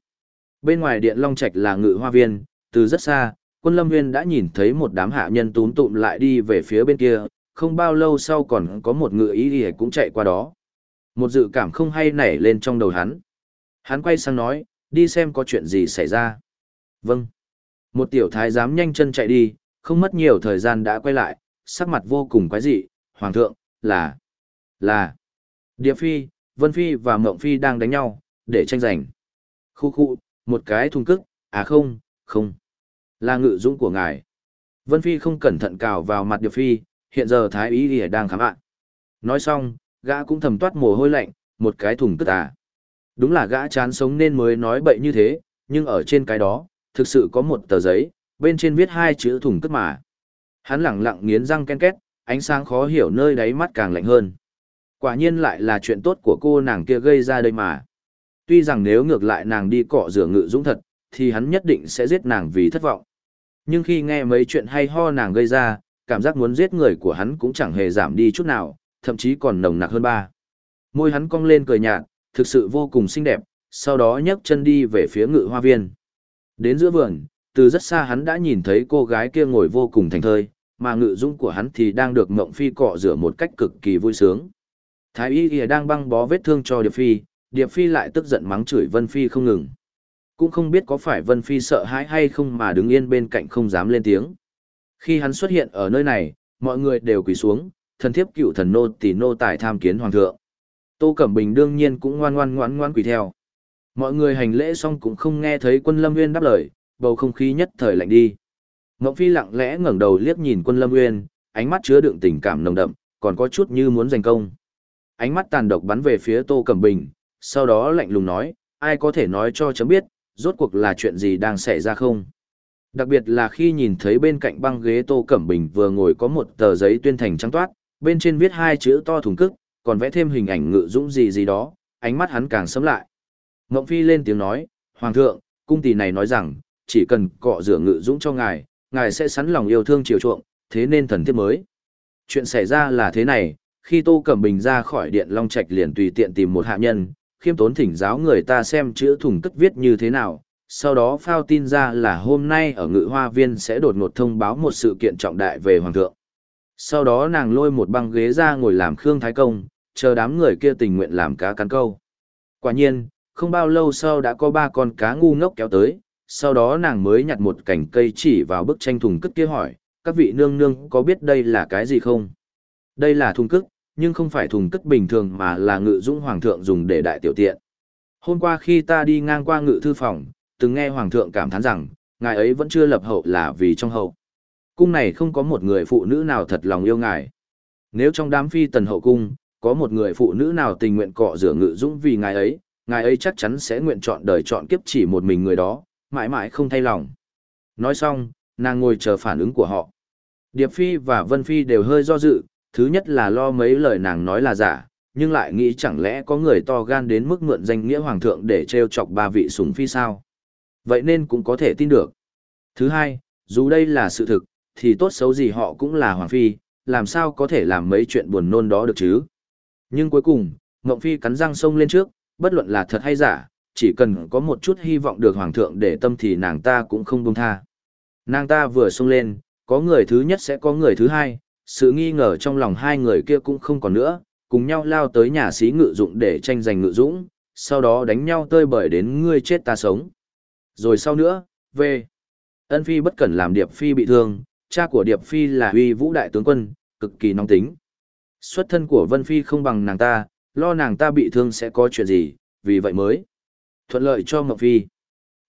Bên ngoài điện Long Trạch là ngự hoa viên, từ rất xa, quân lâm viên đã nhìn thấy một đám hạ nhân túm tụm lại đi về phía bên kia, không bao lâu sau còn có một ngự ý y cũng chạy qua đó. Một dự cảm không hay nảy lên trong đầu hắn. Hắn quay sang nói, đi xem có chuyện gì xảy ra. Vâng. Một tiểu thái giám nhanh chân chạy đi, không mất nhiều thời gian đã quay lại, sắc mặt vô cùng quái dị, hoàng thượng, là, là, địa phi, vân phi và mộng phi đang đánh nhau, để tranh giành. Khu khu, một cái thùng cức, à không, không, là ngự dũng của ngài. Vân phi không cẩn thận cào vào mặt địa phi, hiện giờ thái ý thì đang khám ạ. Nói xong, gã cũng thầm toát mồ hôi lạnh, một cái thùng cức à. Đúng là gã chán sống nên mới nói bậy như thế, nhưng ở trên cái đó, thực sự có một tờ giấy, bên trên viết hai chữ thùng cất mà. Hắn lẳng lặng nghiến răng ken két, ánh sáng khó hiểu nơi đáy mắt càng lạnh hơn. Quả nhiên lại là chuyện tốt của cô nàng kia gây ra đây mà. Tuy rằng nếu ngược lại nàng đi cọ rửa ngự dũng thật, thì hắn nhất định sẽ giết nàng vì thất vọng. Nhưng khi nghe mấy chuyện hay ho nàng gây ra, cảm giác muốn giết người của hắn cũng chẳng hề giảm đi chút nào, thậm chí còn nồng nặc hơn ba. Môi hắn cong lên cười nhạt, thực sự vô cùng xinh đẹp, sau đó nhấc chân đi về phía ngự hoa viên. Đến giữa vườn, từ rất xa hắn đã nhìn thấy cô gái kia ngồi vô cùng thành thơi, mà ngự dung của hắn thì đang được mộng phi cọ rửa một cách cực kỳ vui sướng. Thái y Y đang băng bó vết thương cho Điệp Phi, Điệp Phi lại tức giận mắng chửi Vân Phi không ngừng. Cũng không biết có phải Vân Phi sợ hãi hay không mà đứng yên bên cạnh không dám lên tiếng. Khi hắn xuất hiện ở nơi này, mọi người đều quỳ xuống, thần thiếp cựu thần nô tỷ nô tài tham kiến hoàng thượng. Tô Cẩm Bình đương nhiên cũng ngoan ngoan ngoan ngoan quỳ theo. Mọi người hành lễ xong cũng không nghe thấy quân Lâm Nguyên đáp lời, bầu không khí nhất thời lạnh đi. Ngộng Phi lặng lẽ ngẩng đầu liếc nhìn quân Lâm Nguyên, ánh mắt chứa đựng tình cảm nồng đậm, còn có chút như muốn giành công. Ánh mắt tàn độc bắn về phía Tô Cẩm Bình, sau đó lạnh lùng nói, ai có thể nói cho chấm biết, rốt cuộc là chuyện gì đang xảy ra không? Đặc biệt là khi nhìn thấy bên cạnh băng ghế Tô Cẩm Bình vừa ngồi có một tờ giấy tuyên thành trắng toát, bên trên viết hai chữ to thùng cức, còn vẽ thêm hình ảnh ngự dũng gì gì đó, ánh mắt hắn càng sớm lại. Ngộng Phi lên tiếng nói, Hoàng thượng, cung tỷ này nói rằng, chỉ cần cọ rửa ngự dũng cho ngài, ngài sẽ sẵn lòng yêu thương chiều chuộng, thế nên thần thiết mới. Chuyện xảy ra là thế này, khi Tô Cẩm Bình ra khỏi điện Long Trạch liền tùy tiện tìm một hạ nhân, khiêm tốn thỉnh giáo người ta xem chữ thùng cất viết như thế nào, sau đó phao tin ra là hôm nay ở ngự hoa viên sẽ đột ngột thông báo một sự kiện trọng đại về Hoàng thượng. Sau đó nàng lôi một băng ghế ra ngồi làm Khương Thái Công, chờ đám người kia tình nguyện làm cá cắn câu. Quả nhiên, không bao lâu sau đã có ba con cá ngu ngốc kéo tới, sau đó nàng mới nhặt một cành cây chỉ vào bức tranh thùng cất kia hỏi, các vị nương nương có biết đây là cái gì không? Đây là thùng cất, nhưng không phải thùng cất bình thường mà là ngự dũng hoàng thượng dùng để đại tiểu tiện. Hôm qua khi ta đi ngang qua ngự thư phòng, từng nghe hoàng thượng cảm thán rằng, ngài ấy vẫn chưa lập hậu là vì trong hậu. Cung này không có một người phụ nữ nào thật lòng yêu ngài. Nếu trong đám phi tần hậu cung, có một người phụ nữ nào tình nguyện cọ rửa ngự dũng vì ngài ấy, ngài ấy chắc chắn sẽ nguyện chọn đời chọn kiếp chỉ một mình người đó, mãi mãi không thay lòng. Nói xong, nàng ngồi chờ phản ứng của họ. Điệp Phi và Vân Phi đều hơi do dự, thứ nhất là lo mấy lời nàng nói là giả, nhưng lại nghĩ chẳng lẽ có người to gan đến mức mượn danh nghĩa hoàng thượng để treo chọc ba vị sủng phi sao. Vậy nên cũng có thể tin được. Thứ hai, dù đây là sự thực, thì tốt xấu gì họ cũng là hoàng phi, làm sao có thể làm mấy chuyện buồn nôn đó được chứ. Nhưng cuối cùng, Ngộng Phi cắn răng sông lên trước, bất luận là thật hay giả, chỉ cần có một chút hy vọng được hoàng thượng để tâm thì nàng ta cũng không buông tha. Nàng ta vừa xông lên, có người thứ nhất sẽ có người thứ hai, sự nghi ngờ trong lòng hai người kia cũng không còn nữa, cùng nhau lao tới nhà sĩ ngự dụng để tranh giành ngự dũng, sau đó đánh nhau tơi bời đến ngươi chết ta sống. Rồi sau nữa, về. Ân Phi bất cẩn làm Điệp Phi bị thương, cha của Điệp Phi là huy vũ đại tướng quân, cực kỳ nóng tính. Xuất thân của Vân Phi không bằng nàng ta, lo nàng ta bị thương sẽ có chuyện gì, vì vậy mới thuận lợi cho Mộng Phi.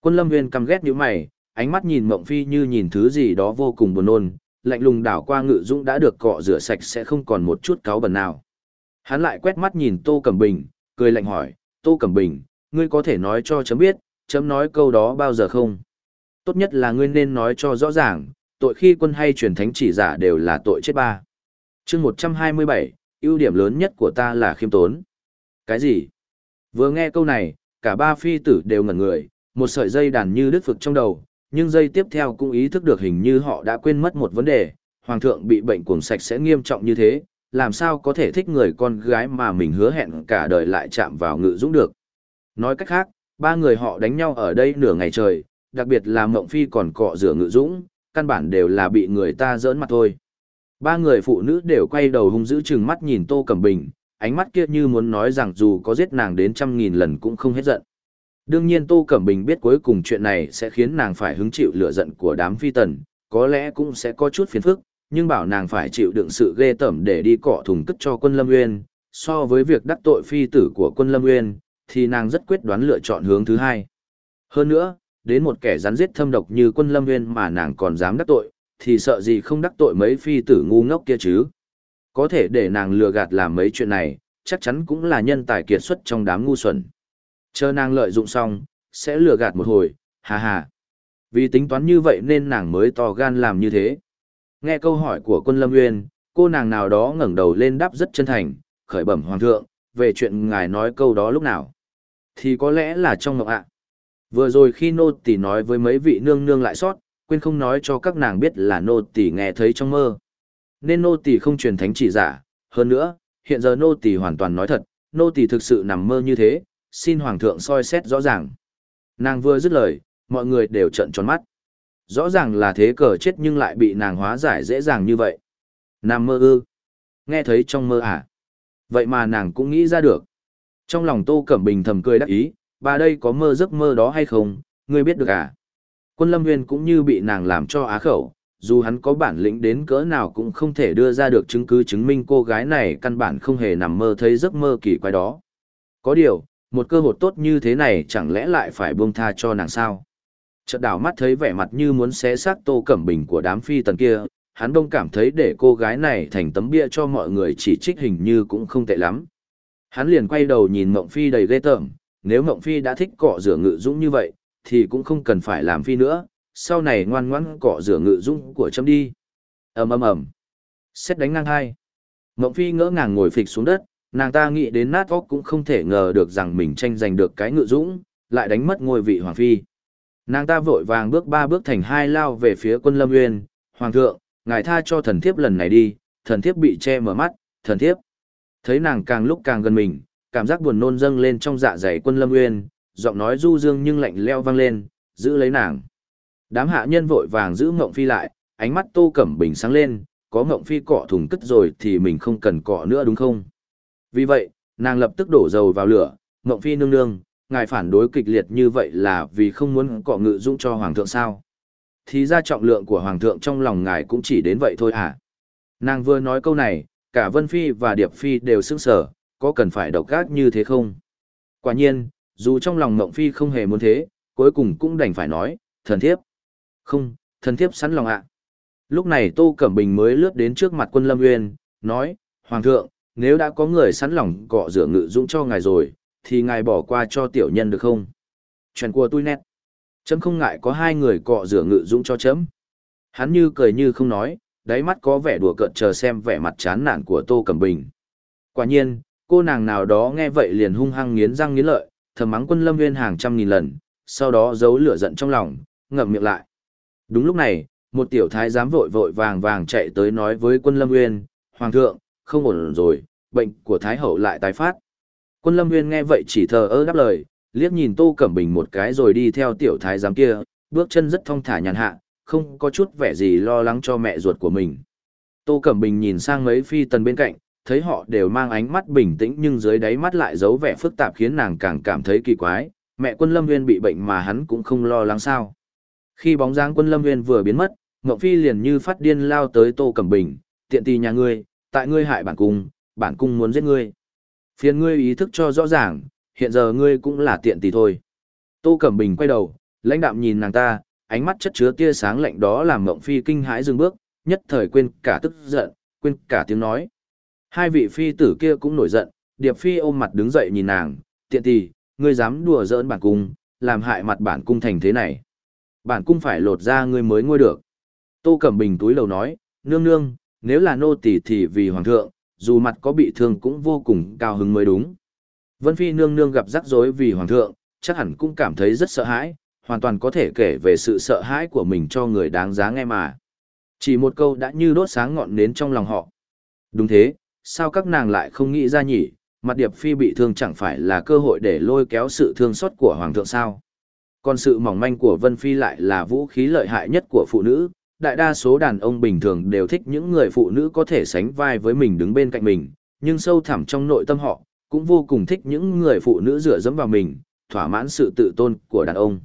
Quân Lâm Viên căm ghét như mày, ánh mắt nhìn Mộng Phi như nhìn thứ gì đó vô cùng buồn nôn, lạnh lùng đảo qua ngự dũng đã được cọ rửa sạch sẽ không còn một chút cáo bẩn nào. Hắn lại quét mắt nhìn Tô Cẩm Bình, cười lạnh hỏi, Tô Cẩm Bình, ngươi có thể nói cho chấm biết, chấm nói câu đó bao giờ không. Tốt nhất là ngươi nên nói cho rõ ràng, tội khi quân hay truyền thánh chỉ giả đều là tội chết ba. chương 127, ưu điểm lớn nhất của ta là khiêm tốn. Cái gì? Vừa nghe câu này, cả ba phi tử đều ngẩn người, một sợi dây đàn như đứt vực trong đầu, nhưng dây tiếp theo cũng ý thức được hình như họ đã quên mất một vấn đề, hoàng thượng bị bệnh cuồng sạch sẽ nghiêm trọng như thế, làm sao có thể thích người con gái mà mình hứa hẹn cả đời lại chạm vào ngự dũng được. Nói cách khác, ba người họ đánh nhau ở đây nửa ngày trời, đặc biệt là Mộng Phi còn cọ rửa ngự dũng, căn bản đều là bị người ta giỡn mặt thôi. Ba người phụ nữ đều quay đầu hung dữ chừng mắt nhìn Tô Cẩm Bình, ánh mắt kia như muốn nói rằng dù có giết nàng đến trăm nghìn lần cũng không hết giận. Đương nhiên Tô Cẩm Bình biết cuối cùng chuyện này sẽ khiến nàng phải hứng chịu lửa giận của đám phi tần, có lẽ cũng sẽ có chút phiền phức, nhưng bảo nàng phải chịu đựng sự ghê tởm để đi cọ thùng cất cho quân Lâm Nguyên, so với việc đắc tội phi tử của quân Lâm Nguyên, thì nàng rất quyết đoán lựa chọn hướng thứ hai. Hơn nữa, đến một kẻ rắn giết thâm độc như quân Lâm Nguyên mà nàng còn dám đắc tội, thì sợ gì không đắc tội mấy phi tử ngu ngốc kia chứ. Có thể để nàng lừa gạt làm mấy chuyện này, chắc chắn cũng là nhân tài kiệt xuất trong đám ngu xuẩn. Chờ nàng lợi dụng xong, sẽ lừa gạt một hồi, hà hà. Vì tính toán như vậy nên nàng mới to gan làm như thế. Nghe câu hỏi của quân Lâm Nguyên, cô nàng nào đó ngẩng đầu lên đáp rất chân thành, khởi bẩm hoàng thượng, về chuyện ngài nói câu đó lúc nào. Thì có lẽ là trong mộng ạ. Vừa rồi khi nô tỳ nói với mấy vị nương nương lại sót, quên không nói cho các nàng biết là nô tỳ nghe thấy trong mơ. Nên nô tỳ không truyền thánh chỉ giả, hơn nữa, hiện giờ nô tỳ hoàn toàn nói thật, nô tỳ thực sự nằm mơ như thế, xin hoàng thượng soi xét rõ ràng. Nàng vừa dứt lời, mọi người đều trợn tròn mắt. Rõ ràng là thế cờ chết nhưng lại bị nàng hóa giải dễ dàng như vậy. Nằm mơ ư. Nghe thấy trong mơ à. Vậy mà nàng cũng nghĩ ra được. Trong lòng Tô Cẩm Bình thầm cười đắc ý, bà đây có mơ giấc mơ đó hay không, ngươi biết được à? Quân Lâm Nguyên cũng như bị nàng làm cho á khẩu, dù hắn có bản lĩnh đến cỡ nào cũng không thể đưa ra được chứng cứ chứng minh cô gái này căn bản không hề nằm mơ thấy giấc mơ kỳ quái đó. Có điều, một cơ hội tốt như thế này chẳng lẽ lại phải buông tha cho nàng sao? Chợt đảo mắt thấy vẻ mặt như muốn xé xác Tô Cẩm Bình của đám phi tần kia, hắn đông cảm thấy để cô gái này thành tấm bia cho mọi người chỉ trích hình như cũng không tệ lắm. Hắn liền quay đầu nhìn Mộng Phi đầy ghê tởm, nếu Mộng Phi đã thích cọ rửa ngự dũng như vậy, thì cũng không cần phải làm phi nữa, sau này ngoan ngoãn cọ rửa ngự dũng của chấm đi. ầm ầm ầm, xét đánh ngang hai. Mộng Phi ngỡ ngàng ngồi phịch xuống đất, nàng ta nghĩ đến nát óc cũng không thể ngờ được rằng mình tranh giành được cái ngự dũng, lại đánh mất ngôi vị hoàng phi. Nàng ta vội vàng bước ba bước thành hai lao về phía quân lâm uyên hoàng thượng, ngài tha cho thần thiếp lần này đi, thần thiếp bị che mở mắt, thần thiếp. Thấy nàng càng lúc càng gần mình, cảm giác buồn nôn dâng lên trong dạ dày quân lâm uyên giọng nói du dương nhưng lạnh leo vang lên, giữ lấy nàng. Đám hạ nhân vội vàng giữ Ngộng Phi lại, ánh mắt Tô Cẩm Bình sáng lên, có Ngộng Phi cọ thùng cất rồi thì mình không cần cọ nữa đúng không? Vì vậy, nàng lập tức đổ dầu vào lửa, Ngộng Phi nương nương, ngài phản đối kịch liệt như vậy là vì không muốn cọ ngự dũng cho Hoàng thượng sao? Thì ra trọng lượng của Hoàng thượng trong lòng ngài cũng chỉ đến vậy thôi à? Nàng vừa nói câu này, cả Vân Phi và Điệp Phi đều sững sờ, có cần phải độc ác như thế không? Quả nhiên, dù trong lòng Ngộng Phi không hề muốn thế, cuối cùng cũng đành phải nói, thần thiếp. Không, thần thiếp sẵn lòng ạ. Lúc này Tô Cẩm Bình mới lướt đến trước mặt quân Lâm uyên, nói, Hoàng thượng, nếu đã có người sẵn lòng cọ rửa ngự dũng cho ngài rồi, thì ngài bỏ qua cho tiểu nhân được không? Chuyện của tôi nét. Chấm không ngại có hai người cọ rửa ngự dũng cho chấm. Hắn như cười như không nói, đáy mắt có vẻ đùa cợt chờ xem vẻ mặt chán nản của Tô Cẩm Bình. Quả nhiên, cô nàng nào đó nghe vậy liền hung hăng nghiến răng nghiến lợi, thầm mắng quân lâm uyên hàng trăm nghìn lần, sau đó giấu lửa giận trong lòng, ngậm miệng lại. Đúng lúc này, một tiểu thái giám vội vội vàng vàng chạy tới nói với quân lâm nguyên, Hoàng thượng, không ổn rồi, bệnh của Thái Hậu lại tái phát. Quân lâm nguyên nghe vậy chỉ thờ ơ đáp lời, liếc nhìn Tô Cẩm Bình một cái rồi đi theo tiểu thái giám kia, bước chân rất thong thả nhàn hạ, không có chút vẻ gì lo lắng cho mẹ ruột của mình. Tô Cẩm Bình nhìn sang mấy phi tần bên cạnh, thấy họ đều mang ánh mắt bình tĩnh nhưng dưới đáy mắt lại giấu vẻ phức tạp khiến nàng càng cảm thấy kỳ quái, mẹ quân Lâm Nguyên bị bệnh mà hắn cũng không lo lắng sao. Khi bóng dáng quân Lâm Nguyên vừa biến mất, Ngọc Phi liền như phát điên lao tới Tô Cẩm Bình, tiện tì nhà ngươi, tại ngươi hại bản cung, bản cung muốn giết ngươi. Phiền ngươi ý thức cho rõ ràng, hiện giờ ngươi cũng là tiện tì thôi. Tô Cẩm Bình quay đầu, lãnh đạm nhìn nàng ta, ánh mắt chất chứa tia sáng lạnh đó làm Ngộng Phi kinh hãi dừng bước, nhất thời quên cả tức giận, quên cả tiếng nói. Hai vị phi tử kia cũng nổi giận, Điệp Phi ôm mặt đứng dậy nhìn nàng, tiện tì, ngươi dám đùa giỡn bản cung, làm hại mặt bản cung thành thế này. Bản cung phải lột ra ngươi mới ngôi được. Tô Cẩm Bình túi lầu nói, nương nương, nếu là nô tỳ thì vì hoàng thượng, dù mặt có bị thương cũng vô cùng cao hứng mới đúng. Vân Phi nương nương gặp rắc rối vì hoàng thượng, chắc hẳn cũng cảm thấy rất sợ hãi, hoàn toàn có thể kể về sự sợ hãi của mình cho người đáng giá nghe mà. Chỉ một câu đã như đốt sáng ngọn nến trong lòng họ. Đúng thế, sao các nàng lại không nghĩ ra nhỉ, mặt điệp phi bị thương chẳng phải là cơ hội để lôi kéo sự thương xót của hoàng thượng sao. Còn sự mỏng manh của Vân Phi lại là vũ khí lợi hại nhất của phụ nữ, đại đa số đàn ông bình thường đều thích những người phụ nữ có thể sánh vai với mình đứng bên cạnh mình, nhưng sâu thẳm trong nội tâm họ, cũng vô cùng thích những người phụ nữ dựa dẫm vào mình, thỏa mãn sự tự tôn của đàn ông.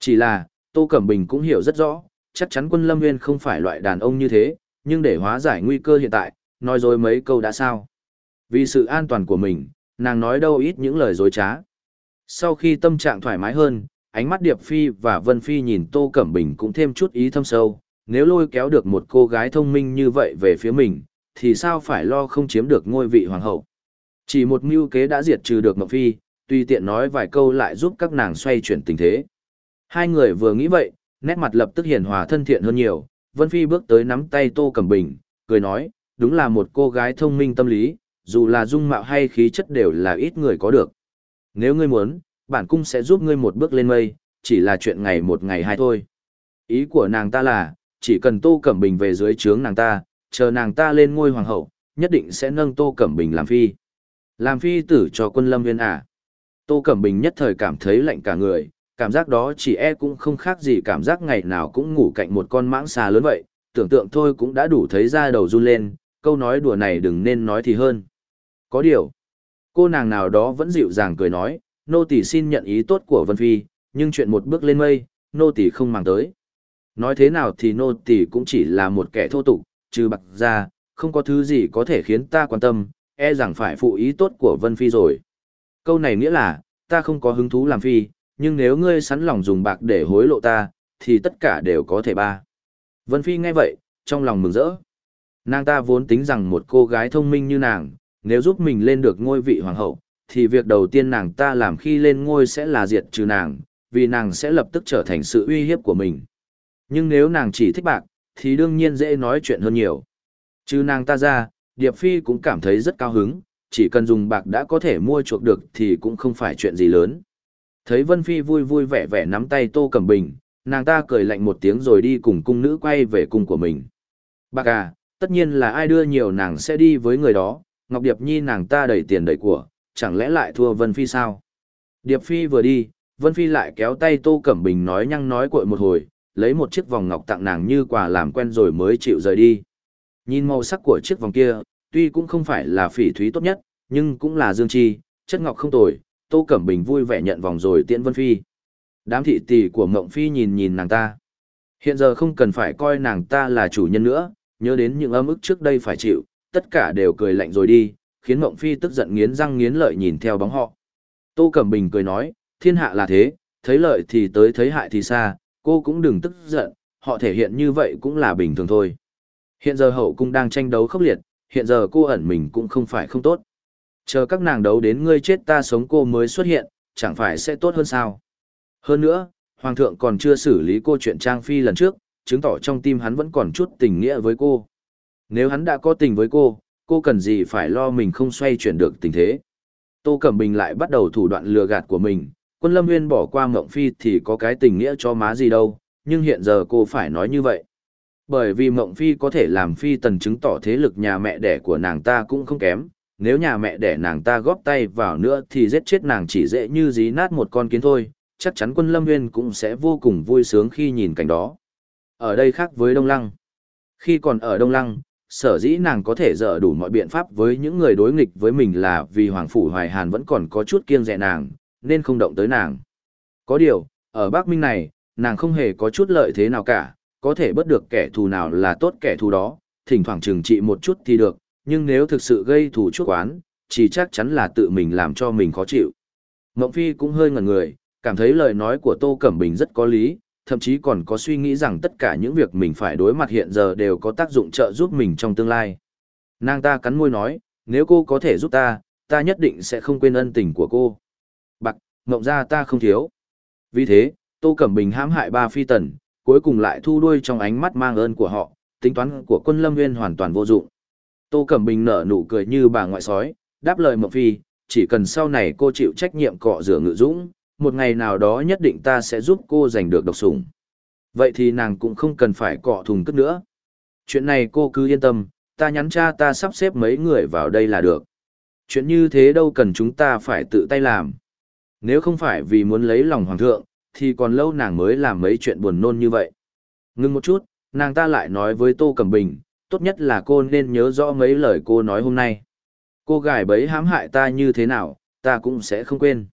Chỉ là, Tô Cẩm Bình cũng hiểu rất rõ, chắc chắn quân Lâm Nguyên không phải loại đàn ông như thế, nhưng để hóa giải nguy cơ hiện tại, nói dối mấy câu đã sao. Vì sự an toàn của mình, nàng nói đâu ít những lời dối trá. Sau khi tâm trạng thoải mái hơn, ánh mắt Điệp Phi và Vân Phi nhìn Tô Cẩm Bình cũng thêm chút ý thâm sâu, nếu lôi kéo được một cô gái thông minh như vậy về phía mình, thì sao phải lo không chiếm được ngôi vị hoàng hậu. Chỉ một mưu kế đã diệt trừ được Mộc Phi, tùy tiện nói vài câu lại giúp các nàng xoay chuyển tình thế. Hai người vừa nghĩ vậy, nét mặt lập tức hiền hòa thân thiện hơn nhiều, Vân Phi bước tới nắm tay Tô Cẩm Bình, cười nói, đúng là một cô gái thông minh tâm lý, dù là dung mạo hay khí chất đều là ít người có được. Nếu ngươi muốn, bản cung sẽ giúp ngươi một bước lên mây, chỉ là chuyện ngày một ngày hai thôi. Ý của nàng ta là, chỉ cần Tô Cẩm Bình về dưới trướng nàng ta, chờ nàng ta lên ngôi hoàng hậu, nhất định sẽ nâng Tô Cẩm Bình làm phi. Làm phi tử cho quân lâm viên à. Tô Cẩm Bình nhất thời cảm thấy lạnh cả người, cảm giác đó chỉ e cũng không khác gì cảm giác ngày nào cũng ngủ cạnh một con mãng xà lớn vậy, tưởng tượng thôi cũng đã đủ thấy da đầu run lên, câu nói đùa này đừng nên nói thì hơn. Có điều, cô nàng nào đó vẫn dịu dàng cười nói, nô tỳ xin nhận ý tốt của Vân Phi, nhưng chuyện một bước lên mây, nô tỳ không mang tới. Nói thế nào thì nô tỳ cũng chỉ là một kẻ thô tục, trừ bạc ra, không có thứ gì có thể khiến ta quan tâm, e rằng phải phụ ý tốt của Vân Phi rồi. Câu này nghĩa là, ta không có hứng thú làm phi, nhưng nếu ngươi sẵn lòng dùng bạc để hối lộ ta, thì tất cả đều có thể ba. Vân Phi nghe vậy, trong lòng mừng rỡ. Nàng ta vốn tính rằng một cô gái thông minh như nàng, nếu giúp mình lên được ngôi vị hoàng hậu, thì việc đầu tiên nàng ta làm khi lên ngôi sẽ là diệt trừ nàng, vì nàng sẽ lập tức trở thành sự uy hiếp của mình. Nhưng nếu nàng chỉ thích bạc, thì đương nhiên dễ nói chuyện hơn nhiều. Trừ nàng ta ra, Điệp Phi cũng cảm thấy rất cao hứng, chỉ cần dùng bạc đã có thể mua chuộc được thì cũng không phải chuyện gì lớn. Thấy Vân Phi vui vui vẻ vẻ nắm tay Tô Cẩm Bình, nàng ta cười lạnh một tiếng rồi đi cùng cung nữ quay về cung của mình. Bạc à, tất nhiên là ai đưa nhiều nàng sẽ đi với người đó, Ngọc Điệp Nhi nàng ta đầy tiền đầy của, chẳng lẽ lại thua Vân Phi sao? Điệp Phi vừa đi, Vân Phi lại kéo tay Tô Cẩm Bình nói nhăng nói cội một hồi, lấy một chiếc vòng ngọc tặng nàng như quà làm quen rồi mới chịu rời đi. Nhìn màu sắc của chiếc vòng kia, tuy cũng không phải là phỉ thúy tốt nhất, nhưng cũng là dương chi, chất ngọc không tồi, Tô Cẩm Bình vui vẻ nhận vòng rồi tiễn Vân Phi. Đám thị tỷ của Mộng Phi nhìn nhìn nàng ta. Hiện giờ không cần phải coi nàng ta là chủ nhân nữa, nhớ đến những âm ức trước đây phải chịu, tất cả đều cười lạnh rồi đi, khiến Mộng Phi tức giận nghiến răng nghiến lợi nhìn theo bóng họ. Tô Cẩm Bình cười nói, thiên hạ là thế, thấy lợi thì tới thấy hại thì xa, cô cũng đừng tức giận, họ thể hiện như vậy cũng là bình thường thôi. Hiện giờ hậu cung đang tranh đấu khốc liệt, hiện giờ cô ẩn mình cũng không phải không tốt. Chờ các nàng đấu đến ngươi chết ta sống cô mới xuất hiện, chẳng phải sẽ tốt hơn sao. Hơn nữa, Hoàng thượng còn chưa xử lý cô chuyện Trang Phi lần trước, chứng tỏ trong tim hắn vẫn còn chút tình nghĩa với cô. Nếu hắn đã có tình với cô, cô cần gì phải lo mình không xoay chuyển được tình thế. Tô Cẩm Bình lại bắt đầu thủ đoạn lừa gạt của mình, quân lâm nguyên bỏ qua Mộng Phi thì có cái tình nghĩa cho má gì đâu, nhưng hiện giờ cô phải nói như vậy. Bởi vì Mộng Phi có thể làm Phi tần chứng tỏ thế lực nhà mẹ đẻ của nàng ta cũng không kém, nếu nhà mẹ đẻ nàng ta góp tay vào nữa thì giết chết nàng chỉ dễ như dí nát một con kiến thôi, chắc chắn quân lâm nguyên cũng sẽ vô cùng vui sướng khi nhìn cảnh đó. Ở đây khác với Đông Lăng. Khi còn ở Đông Lăng, sở dĩ nàng có thể dở đủ mọi biện pháp với những người đối nghịch với mình là vì Hoàng Phủ Hoài Hàn vẫn còn có chút kiêng dè nàng, nên không động tới nàng. Có điều, ở Bắc Minh này, nàng không hề có chút lợi thế nào cả, có thể bất được kẻ thù nào là tốt kẻ thù đó, thỉnh thoảng trừng trị một chút thì được, nhưng nếu thực sự gây thù chuốc oán, chỉ chắc chắn là tự mình làm cho mình khó chịu. Mộng Phi cũng hơi ngẩn người, cảm thấy lời nói của Tô Cẩm Bình rất có lý, thậm chí còn có suy nghĩ rằng tất cả những việc mình phải đối mặt hiện giờ đều có tác dụng trợ giúp mình trong tương lai. Nàng ta cắn môi nói, nếu cô có thể giúp ta, ta nhất định sẽ không quên ân tình của cô. Bạc, mộng ra ta không thiếu. Vì thế, Tô Cẩm Bình hãm hại ba phi tần, cuối cùng lại thu đuôi trong ánh mắt mang ơn của họ, tính toán của quân Lâm Nguyên hoàn toàn vô dụng. Tô Cẩm Bình nở nụ cười như bà ngoại sói, đáp lời Mộng Phi, chỉ cần sau này cô chịu trách nhiệm cọ rửa ngự dũng, một ngày nào đó nhất định ta sẽ giúp cô giành được độc sủng. Vậy thì nàng cũng không cần phải cọ thùng cất nữa. Chuyện này cô cứ yên tâm, ta nhắn cha ta sắp xếp mấy người vào đây là được. Chuyện như thế đâu cần chúng ta phải tự tay làm. Nếu không phải vì muốn lấy lòng hoàng thượng, thì còn lâu nàng mới làm mấy chuyện buồn nôn như vậy. Ngưng một chút, nàng ta lại nói với Tô Cẩm Bình, tốt nhất là cô nên nhớ rõ mấy lời cô nói hôm nay. Cô gài bấy hãm hại ta như thế nào, ta cũng sẽ không quên.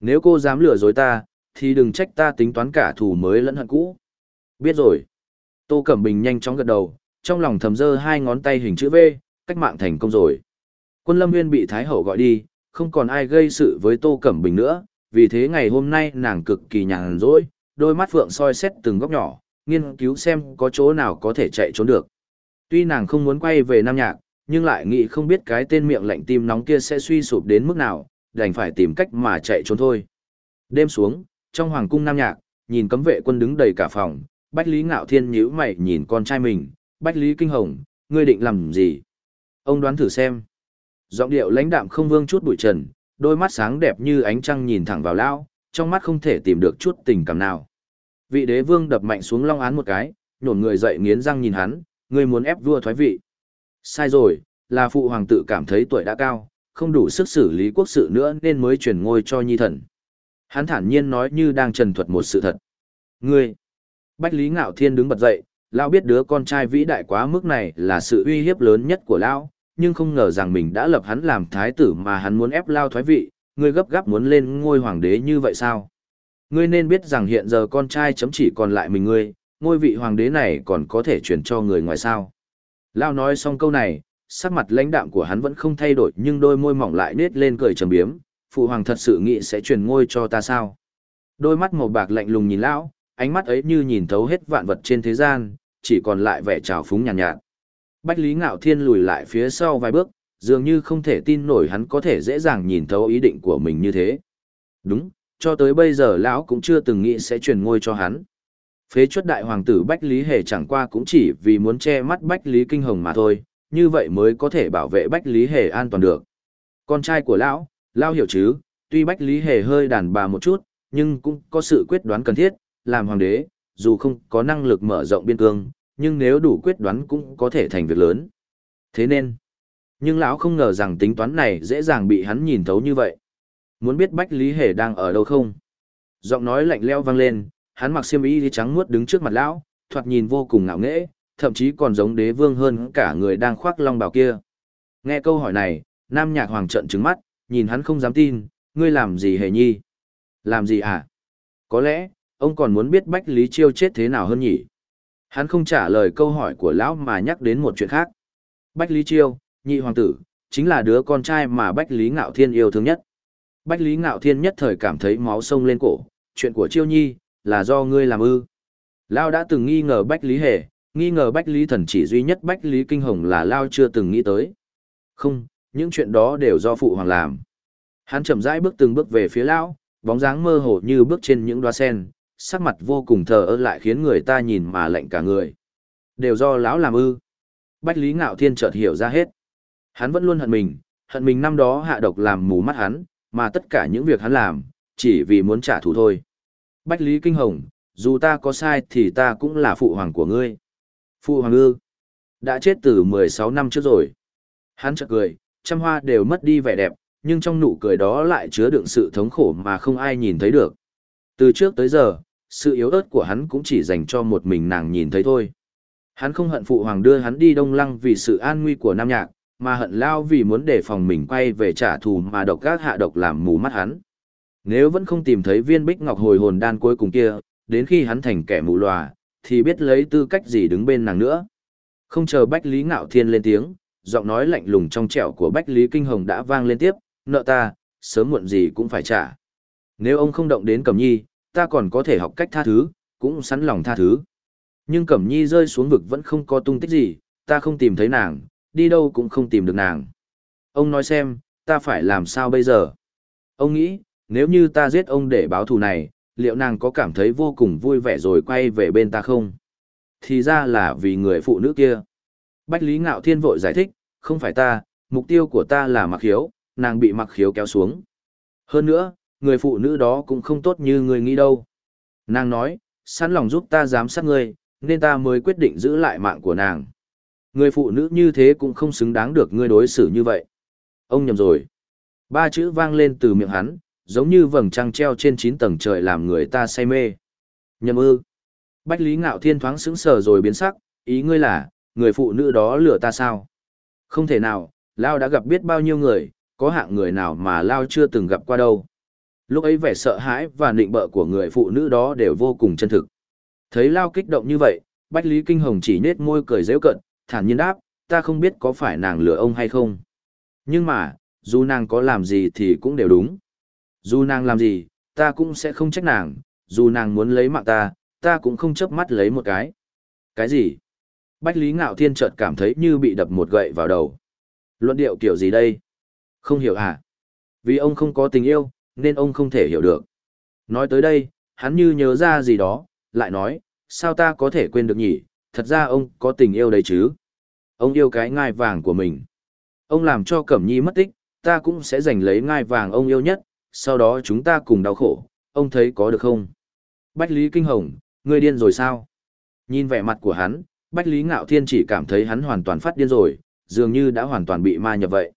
Nếu cô dám lừa dối ta, thì đừng trách ta tính toán cả thù mới lẫn hận cũ. Biết rồi. Tô Cẩm Bình nhanh chóng gật đầu, trong lòng thầm dơ hai ngón tay hình chữ V, cách mạng thành công rồi. Quân Lâm Nguyên bị Thái Hậu gọi đi, không còn ai gây sự với Tô Cẩm Bình nữa, vì thế ngày hôm nay nàng cực kỳ nhàn rỗi, đôi mắt phượng soi xét từng góc nhỏ, nghiên cứu xem có chỗ nào có thể chạy trốn được. Tuy nàng không muốn quay về Nam Nhạc, nhưng lại nghĩ không biết cái tên miệng lạnh tim nóng kia sẽ suy sụp đến mức nào, đành phải tìm cách mà chạy trốn thôi. Đêm xuống, trong hoàng cung Nam Nhạc, nhìn cấm vệ quân đứng đầy cả phòng, Bách Lý Ngạo Thiên nhíu mày nhìn con trai mình, Bách Lý Kinh Hồng, ngươi định làm gì? Ông đoán thử xem. Giọng điệu lãnh đạm không vương chút bụi trần, đôi mắt sáng đẹp như ánh trăng nhìn thẳng vào lão, trong mắt không thể tìm được chút tình cảm nào. Vị đế vương đập mạnh xuống long án một cái, nhổn người dậy nghiến răng nhìn hắn, ngươi muốn ép vua thoái vị. Sai rồi, là phụ hoàng tự cảm thấy tuổi đã cao, không đủ sức xử lý quốc sự nữa nên mới chuyển ngôi cho nhi thần. Hắn thản nhiên nói như đang trần thuật một sự thật. Ngươi! Bách Lý Ngạo Thiên đứng bật dậy, lão biết đứa con trai vĩ đại quá mức này là sự uy hiếp lớn nhất của lão, nhưng không ngờ rằng mình đã lập hắn làm thái tử mà hắn muốn ép lao thoái vị, ngươi gấp gáp muốn lên ngôi hoàng đế như vậy sao? Ngươi nên biết rằng hiện giờ con trai chấm chỉ còn lại mình ngươi, ngôi vị hoàng đế này còn có thể chuyển cho người ngoài sao. Lao nói xong câu này, sắc mặt lãnh đạm của hắn vẫn không thay đổi nhưng đôi môi mỏng lại nết lên cười trầm biếm, phụ hoàng thật sự nghĩ sẽ truyền ngôi cho ta sao. Đôi mắt màu bạc lạnh lùng nhìn lão, ánh mắt ấy như nhìn thấu hết vạn vật trên thế gian, chỉ còn lại vẻ trào phúng nhàn nhạt, nhạt. Bách Lý Ngạo Thiên lùi lại phía sau vài bước, dường như không thể tin nổi hắn có thể dễ dàng nhìn thấu ý định của mình như thế. Đúng, cho tới bây giờ lão cũng chưa từng nghĩ sẽ truyền ngôi cho hắn. Phế chuất đại hoàng tử Bách Lý Hề chẳng qua cũng chỉ vì muốn che mắt Bách Lý Kinh Hồng mà thôi, như vậy mới có thể bảo vệ Bách Lý Hề an toàn được. Con trai của lão, lão hiểu chứ, tuy Bách Lý Hề hơi đàn bà một chút, nhưng cũng có sự quyết đoán cần thiết, làm hoàng đế, dù không có năng lực mở rộng biên cương, nhưng nếu đủ quyết đoán cũng có thể thành việc lớn. Thế nên, nhưng lão không ngờ rằng tính toán này dễ dàng bị hắn nhìn thấu như vậy. Muốn biết Bách Lý Hề đang ở đâu không? Giọng nói lạnh leo vang lên, hắn mặc xiêm y trắng muốt đứng trước mặt lão, thoạt nhìn vô cùng ngạo nghễ, thậm chí còn giống đế vương hơn cả người đang khoác long bào kia. Nghe câu hỏi này, Nam Nhạc Hoàng trợn trừng mắt, nhìn hắn không dám tin, ngươi làm gì hề nhi? Làm gì à? Có lẽ, ông còn muốn biết Bách Lý Chiêu chết thế nào hơn nhỉ? Hắn không trả lời câu hỏi của lão mà nhắc đến một chuyện khác. Bách Lý Chiêu, nhị hoàng tử, chính là đứa con trai mà Bách Lý Ngạo Thiên yêu thương nhất. Bách Lý Ngạo Thiên nhất thời cảm thấy máu sông lên cổ, chuyện của Chiêu Nhi, là do ngươi làm ư. lão đã từng nghi ngờ Bách Lý Hề, nghi ngờ Bách Lý Thần chỉ duy nhất Bách Lý Kinh Hồng là Lao chưa từng nghĩ tới. Không, những chuyện đó đều do Phụ Hoàng làm. Hắn chậm rãi bước từng bước về phía Lão, bóng dáng mơ hồ như bước trên những đoá sen, sắc mặt vô cùng thờ ơ lại khiến người ta nhìn mà lạnh cả người. Đều do Lão làm ư. Bách Lý Ngạo Thiên chợt hiểu ra hết. Hắn vẫn luôn hận mình, hận mình năm đó hạ độc làm mù mắt hắn, mà tất cả những việc hắn làm, chỉ vì muốn trả thù thôi. Bách Lý Kinh Hồng, dù ta có sai thì ta cũng là phụ hoàng của ngươi. Phụ hoàng ư, đã chết từ 16 năm trước rồi. Hắn chợt cười, trăm hoa đều mất đi vẻ đẹp, nhưng trong nụ cười đó lại chứa đựng sự thống khổ mà không ai nhìn thấy được. Từ trước tới giờ, sự yếu ớt của hắn cũng chỉ dành cho một mình nàng nhìn thấy thôi. Hắn không hận phụ hoàng đưa hắn đi đông lăng vì sự an nguy của Nam Nhạc, mà hận lao vì muốn đề phòng mình quay về trả thù mà độc gác hạ độc làm mù mắt hắn. Nếu vẫn không tìm thấy viên bích ngọc hồi hồn đan cuối cùng kia, đến khi hắn thành kẻ mù lòa, thì biết lấy tư cách gì đứng bên nàng nữa. Không chờ Bách Lý Ngạo Thiên lên tiếng, giọng nói lạnh lùng trong trẻo của Bách Lý Kinh Hồng đã vang lên tiếp, nợ ta, sớm muộn gì cũng phải trả. Nếu ông không động đến Cẩm Nhi, ta còn có thể học cách tha thứ, cũng sẵn lòng tha thứ. Nhưng Cẩm Nhi rơi xuống vực vẫn không có tung tích gì, ta không tìm thấy nàng, đi đâu cũng không tìm được nàng. Ông nói xem, ta phải làm sao bây giờ? Ông nghĩ, nếu như ta giết ông để báo thù này, liệu nàng có cảm thấy vô cùng vui vẻ rồi quay về bên ta không? Thì ra là vì người phụ nữ kia. Bách Lý Ngạo Thiên vội giải thích, không phải ta, mục tiêu của ta là mặc khiếu, nàng bị mặc khiếu kéo xuống. Hơn nữa, người phụ nữ đó cũng không tốt như người nghĩ đâu. Nàng nói, sẵn lòng giúp ta giám sát ngươi, nên ta mới quyết định giữ lại mạng của nàng. Người phụ nữ như thế cũng không xứng đáng được ngươi đối xử như vậy. Ông nhầm rồi. Ba chữ vang lên từ miệng hắn, giống như vầng trăng treo trên chín tầng trời làm người ta say mê. Nhầm ư. Bách Lý Ngạo Thiên thoáng sững sờ rồi biến sắc, ý ngươi là, người phụ nữ đó lừa ta sao? Không thể nào, Lao đã gặp biết bao nhiêu người, có hạng người nào mà Lao chưa từng gặp qua đâu. Lúc ấy vẻ sợ hãi và nịnh bợ của người phụ nữ đó đều vô cùng chân thực. Thấy Lao kích động như vậy, Bách Lý Kinh Hồng chỉ nết môi cười dễ cận, thản nhiên đáp, ta không biết có phải nàng lừa ông hay không. Nhưng mà, dù nàng có làm gì thì cũng đều đúng. Dù nàng làm gì, ta cũng sẽ không trách nàng, dù nàng muốn lấy mạng ta, ta cũng không chớp mắt lấy một cái. Cái gì? Bách Lý Ngạo Thiên chợt cảm thấy như bị đập một gậy vào đầu. Luận điệu kiểu gì đây? Không hiểu à? Vì ông không có tình yêu, nên ông không thể hiểu được. Nói tới đây, hắn như nhớ ra gì đó, lại nói, sao ta có thể quên được nhỉ, thật ra ông có tình yêu đấy chứ. Ông yêu cái ngai vàng của mình. Ông làm cho Cẩm Nhi mất tích, ta cũng sẽ giành lấy ngai vàng ông yêu nhất, sau đó chúng ta cùng đau khổ, ông thấy có được không? Bách Lý Kinh Hồng, ngươi điên rồi sao? Nhìn vẻ mặt của hắn, Bách Lý Ngạo Thiên chỉ cảm thấy hắn hoàn toàn phát điên rồi, dường như đã hoàn toàn bị ma nhập vậy.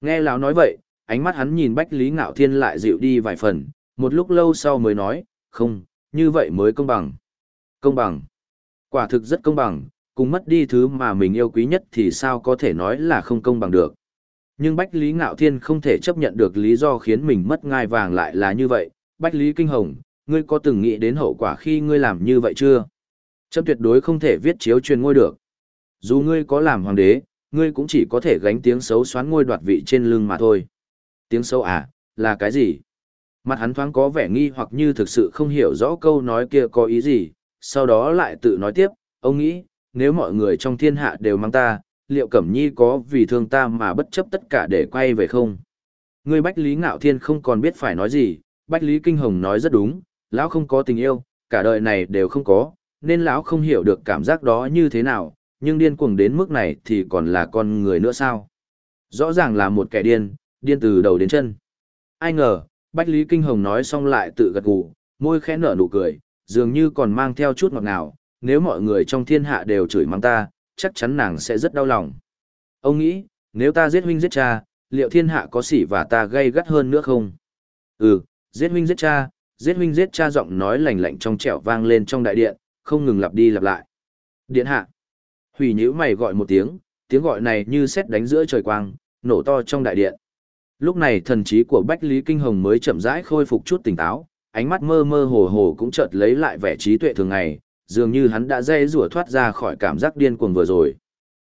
Nghe lão nói vậy, ánh mắt hắn nhìn Bách Lý Ngạo Thiên lại dịu đi vài phần, một lúc lâu sau mới nói, không, như vậy mới công bằng. Công bằng. Quả thực rất công bằng, cùng mất đi thứ mà mình yêu quý nhất thì sao có thể nói là không công bằng được. Nhưng Bách Lý Ngạo Thiên không thể chấp nhận được lý do khiến mình mất ngai vàng lại là như vậy. Bách Lý Kinh Hồng, ngươi có từng nghĩ đến hậu quả khi ngươi làm như vậy chưa? Trâm tuyệt đối không thể viết chiếu truyền ngôi được. Dù ngươi có làm hoàng đế, ngươi cũng chỉ có thể gánh tiếng xấu xoán ngôi đoạt vị trên lưng mà thôi. Tiếng xấu à, là cái gì? Mặt hắn thoáng có vẻ nghi hoặc như thực sự không hiểu rõ câu nói kia có ý gì, sau đó lại tự nói tiếp, ông nghĩ, nếu mọi người trong thiên hạ đều mang ta, liệu Cẩm Nhi có vì thương ta mà bất chấp tất cả để quay về không? Ngươi Bách Lý Ngạo Thiên không còn biết phải nói gì, Bách Lý Kinh Hồng nói rất đúng, lão không có tình yêu, cả đời này đều không có, nên lão không hiểu được cảm giác đó như thế nào, nhưng điên cuồng đến mức này thì còn là con người nữa sao? Rõ ràng là một kẻ điên, điên từ đầu đến chân. Ai ngờ, Bách Lý Kinh Hồng nói xong lại tự gật gù, môi khẽ nở nụ cười, dường như còn mang theo chút ngọt ngào, nếu mọi người trong thiên hạ đều chửi mắng ta, chắc chắn nàng sẽ rất đau lòng. Ông nghĩ, nếu ta giết huynh giết cha, liệu thiên hạ có sỉ và ta gây gắt hơn nữa không? Ừ, giết huynh giết cha, giết huynh giết cha giọng nói lạnh lạnh trong trẻo vang lên trong đại điện, không ngừng lặp đi lặp lại. Điện hạ. Hủy nhữ mày gọi một tiếng, tiếng gọi này như sét đánh giữa trời quang, nổ to trong đại điện. Lúc này thần trí của Bách Lý Kinh Hồng mới chậm rãi khôi phục chút tỉnh táo, ánh mắt mơ mơ hồ hồ cũng chợt lấy lại vẻ trí tuệ thường ngày, dường như hắn đã dây rủa thoát ra khỏi cảm giác điên cuồng vừa rồi.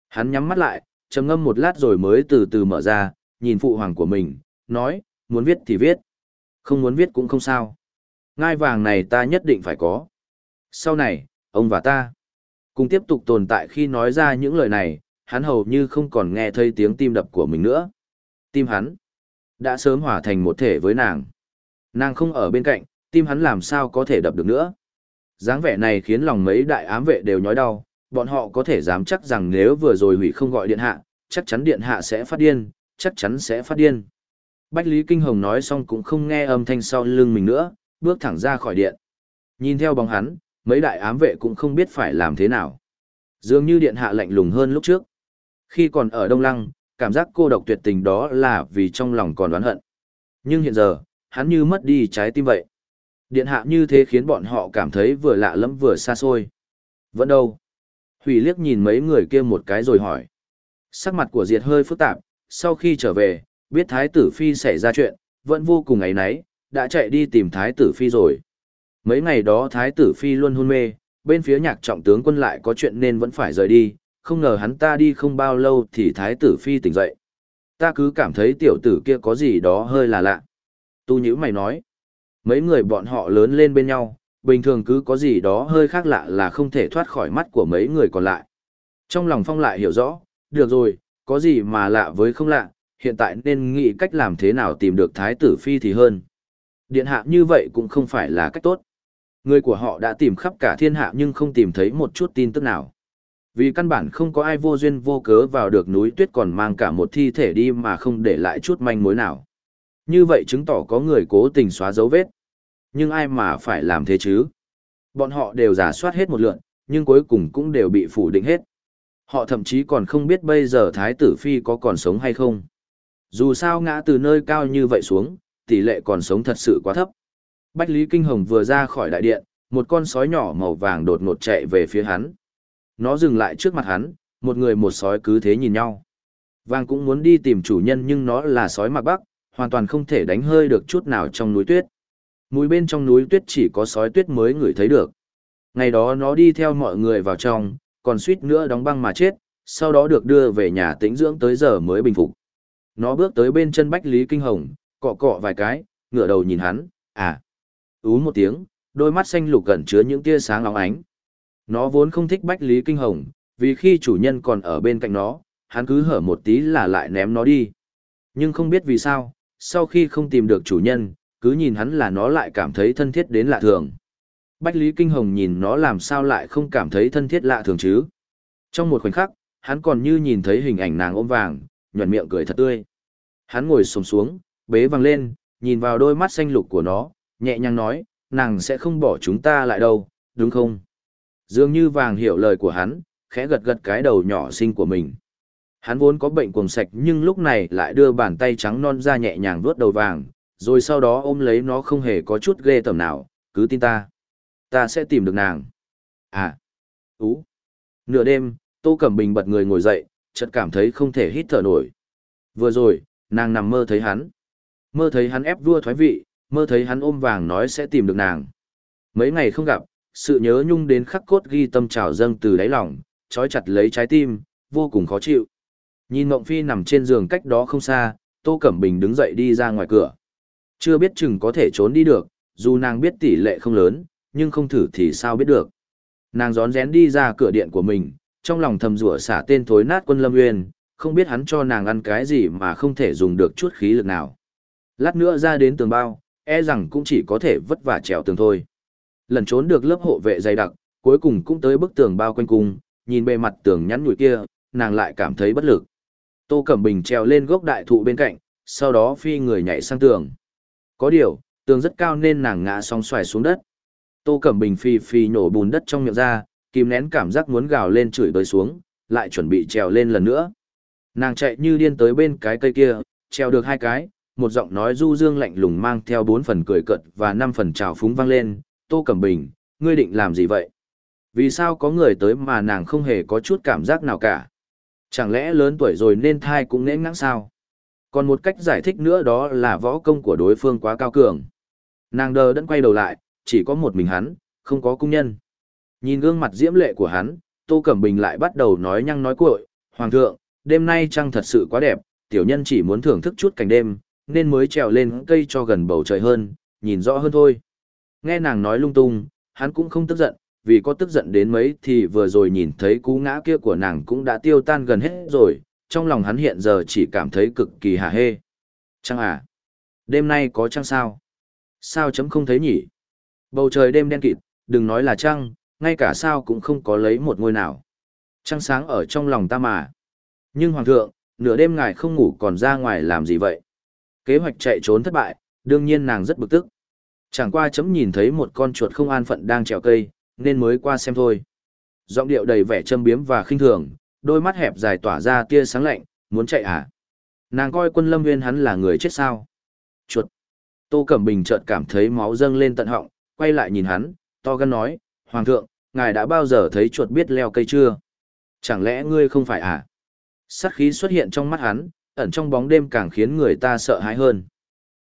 Hắn nhắm mắt lại, trầm ngâm một lát rồi mới từ từ mở ra, nhìn phụ hoàng của mình, nói, muốn viết thì viết. Không muốn viết cũng không sao. Ngai vàng này ta nhất định phải có. Sau này, ông và ta cùng tiếp tục tồn tại khi nói ra những lời này, hắn hầu như không còn nghe thấy tiếng tim đập của mình nữa. Tim hắn đã sớm hòa thành một thể với nàng. Nàng không ở bên cạnh, tim hắn làm sao có thể đập được nữa dáng vẻ này khiến lòng mấy đại ám vệ đều nhói đau, bọn họ có thể dám chắc rằng nếu vừa rồi hủy không gọi điện hạ, chắc chắn điện hạ sẽ phát điên, chắc chắn sẽ phát điên. Bách Lý Kinh Hồng nói xong cũng không nghe âm thanh sau lưng mình nữa, bước thẳng ra khỏi điện. Nhìn theo bóng hắn, mấy đại ám vệ cũng không biết phải làm thế nào. Dường như điện hạ lạnh lùng hơn lúc trước. Khi còn ở Đông Lăng, cảm giác cô độc tuyệt tình đó là vì trong lòng còn oán hận. Nhưng hiện giờ, hắn như mất đi trái tim vậy. Điện hạ như thế khiến bọn họ cảm thấy vừa lạ lẫm vừa xa xôi. Vẫn đâu? Hủy liếc nhìn mấy người kia một cái rồi hỏi. Sắc mặt của Diệt hơi phức tạp, sau khi trở về, biết Thái tử Phi xảy ra chuyện, vẫn vô cùng ấy náy, đã chạy đi tìm Thái tử Phi rồi. Mấy ngày đó Thái tử Phi luôn hôn mê, bên phía nhạc trọng tướng quân lại có chuyện nên vẫn phải rời đi, không ngờ hắn ta đi không bao lâu thì Thái tử Phi tỉnh dậy. Ta cứ cảm thấy tiểu tử kia có gì đó hơi là lạ. Tu nhữ mày nói. Mấy người bọn họ lớn lên bên nhau, bình thường cứ có gì đó hơi khác lạ là không thể thoát khỏi mắt của mấy người còn lại. Trong lòng Phong lại hiểu rõ, được rồi, có gì mà lạ với không lạ, hiện tại nên nghĩ cách làm thế nào tìm được Thái tử Phi thì hơn. Điện hạ như vậy cũng không phải là cách tốt. Người của họ đã tìm khắp cả thiên hạ nhưng không tìm thấy một chút tin tức nào. Vì căn bản không có ai vô duyên vô cớ vào được núi tuyết còn mang cả một thi thể đi mà không để lại chút manh mối nào. Như vậy chứng tỏ có người cố tình xóa dấu vết. Nhưng ai mà phải làm thế chứ? Bọn họ đều giả soát hết một lượn, nhưng cuối cùng cũng đều bị phủ định hết. Họ thậm chí còn không biết bây giờ Thái tử Phi có còn sống hay không. Dù sao ngã từ nơi cao như vậy xuống, tỷ lệ còn sống thật sự quá thấp. Bách Lý Kinh Hồng vừa ra khỏi đại điện, một con sói nhỏ màu vàng đột ngột chạy về phía hắn. Nó dừng lại trước mặt hắn, một người một sói cứ thế nhìn nhau. Vàng cũng muốn đi tìm chủ nhân nhưng nó là sói mặc bắc, hoàn toàn không thể đánh hơi được chút nào trong núi tuyết. Mùi bên trong núi tuyết chỉ có sói tuyết mới ngửi thấy được. Ngày đó nó đi theo mọi người vào trong, còn suýt nữa đóng băng mà chết, sau đó được đưa về nhà tĩnh dưỡng tới giờ mới bình phục. Nó bước tới bên chân Bách Lý Kinh Hồng, cọ cọ vài cái, ngửa đầu nhìn hắn, à. Ú một tiếng, đôi mắt xanh lục gần chứa những tia sáng óng ánh. Nó vốn không thích Bách Lý Kinh Hồng, vì khi chủ nhân còn ở bên cạnh nó, hắn cứ hở một tí là lại ném nó đi. Nhưng không biết vì sao, sau khi không tìm được chủ nhân, cứ nhìn hắn là nó lại cảm thấy thân thiết đến lạ thường. Bách Lý Kinh Hồng nhìn nó làm sao lại không cảm thấy thân thiết lạ thường chứ. Trong một khoảnh khắc, hắn còn như nhìn thấy hình ảnh nàng ôm vàng, nhuận miệng cười thật tươi. Hắn ngồi sồm xuống, bế vàng lên, nhìn vào đôi mắt xanh lục của nó, nhẹ nhàng nói, nàng sẽ không bỏ chúng ta lại đâu, đúng không? Dường như vàng hiểu lời của hắn, khẽ gật gật cái đầu nhỏ xinh của mình. Hắn vốn có bệnh cuồng sạch nhưng lúc này lại đưa bàn tay trắng non ra nhẹ nhàng vuốt đầu vàng, rồi sau đó ôm lấy nó không hề có chút ghê tởm nào, cứ tin ta. Ta sẽ tìm được nàng. À, ú. Nửa đêm, Tô Cẩm Bình bật người ngồi dậy, chợt cảm thấy không thể hít thở nổi. Vừa rồi, nàng nằm mơ thấy hắn. Mơ thấy hắn ép vua thoái vị, mơ thấy hắn ôm vàng nói sẽ tìm được nàng. Mấy ngày không gặp, sự nhớ nhung đến khắc cốt ghi tâm trào dâng từ đáy lòng, trói chặt lấy trái tim, vô cùng khó chịu. Nhìn Ngộng Phi nằm trên giường cách đó không xa, Tô Cẩm Bình đứng dậy đi ra ngoài cửa. Chưa biết chừng có thể trốn đi được, dù nàng biết tỷ lệ không lớn, nhưng không thử thì sao biết được. Nàng rón rén đi ra cửa điện của mình, trong lòng thầm rủa xả tên thối nát quân lâm nguyên, không biết hắn cho nàng ăn cái gì mà không thể dùng được chút khí lực nào. Lát nữa ra đến tường bao, e rằng cũng chỉ có thể vất vả trèo tường thôi. Lần trốn được lớp hộ vệ dày đặc, cuối cùng cũng tới bức tường bao quanh cung, nhìn bề mặt tường nhắn nhủi kia, nàng lại cảm thấy bất lực. Tô Cẩm Bình trèo lên gốc đại thụ bên cạnh, sau đó phi người nhảy sang tường. Có điều, tường rất cao nên nàng ngã song xoài xuống đất. Tô Cẩm Bình phi phi nổ bùn đất trong miệng ra, kìm nén cảm giác muốn gào lên chửi bới xuống, lại chuẩn bị trèo lên lần nữa. Nàng chạy như điên tới bên cái cây kia, trèo được hai cái, một giọng nói du dương lạnh lùng mang theo bốn phần cười cợt và năm phần trào phúng vang lên, Tô Cẩm Bình, ngươi định làm gì vậy? Vì sao có người tới mà nàng không hề có chút cảm giác nào cả? Chẳng lẽ lớn tuổi rồi nên thai cũng nễ ngãng sao? Còn một cách giải thích nữa đó là võ công của đối phương quá cao cường. Nàng đờ đẫn quay đầu lại, chỉ có một mình hắn, không có cung nhân. Nhìn gương mặt diễm lệ của hắn, Tô Cẩm Bình lại bắt đầu nói nhăng nói cuội, Hoàng thượng, đêm nay trăng thật sự quá đẹp, tiểu nhân chỉ muốn thưởng thức chút cảnh đêm, nên mới trèo lên cây cho gần bầu trời hơn, nhìn rõ hơn thôi. Nghe nàng nói lung tung, hắn cũng không tức giận, vì có tức giận đến mấy thì vừa rồi nhìn thấy cú ngã kia của nàng cũng đã tiêu tan gần hết rồi, trong lòng hắn hiện giờ chỉ cảm thấy cực kỳ hả hê. Trăng à? Đêm nay có trăng sao? Sao chấm không thấy nhỉ? Bầu trời đêm đen kịt, đừng nói là trăng, ngay cả sao cũng không có lấy một ngôi nào. Trăng sáng ở trong lòng ta mà. Nhưng Hoàng thượng, nửa đêm ngài không ngủ còn ra ngoài làm gì vậy? Kế hoạch chạy trốn thất bại, đương nhiên nàng rất bực tức. Chẳng qua chấm nhìn thấy một con chuột không an phận đang trèo cây, nên mới qua xem thôi. Giọng điệu đầy vẻ châm biếm và khinh thường, đôi mắt hẹp dài tỏa ra tia sáng lạnh, muốn chạy à? Nàng coi quân lâm viên hắn là người chết sao? Chuột. Tô Cẩm Bình chợt cảm thấy máu dâng lên tận họng, quay lại nhìn hắn, to gan nói, Hoàng thượng, ngài đã bao giờ thấy chuột biết leo cây chưa? Chẳng lẽ ngươi không phải à? Sát khí xuất hiện trong mắt hắn, ẩn trong bóng đêm càng khiến người ta sợ hãi hơn.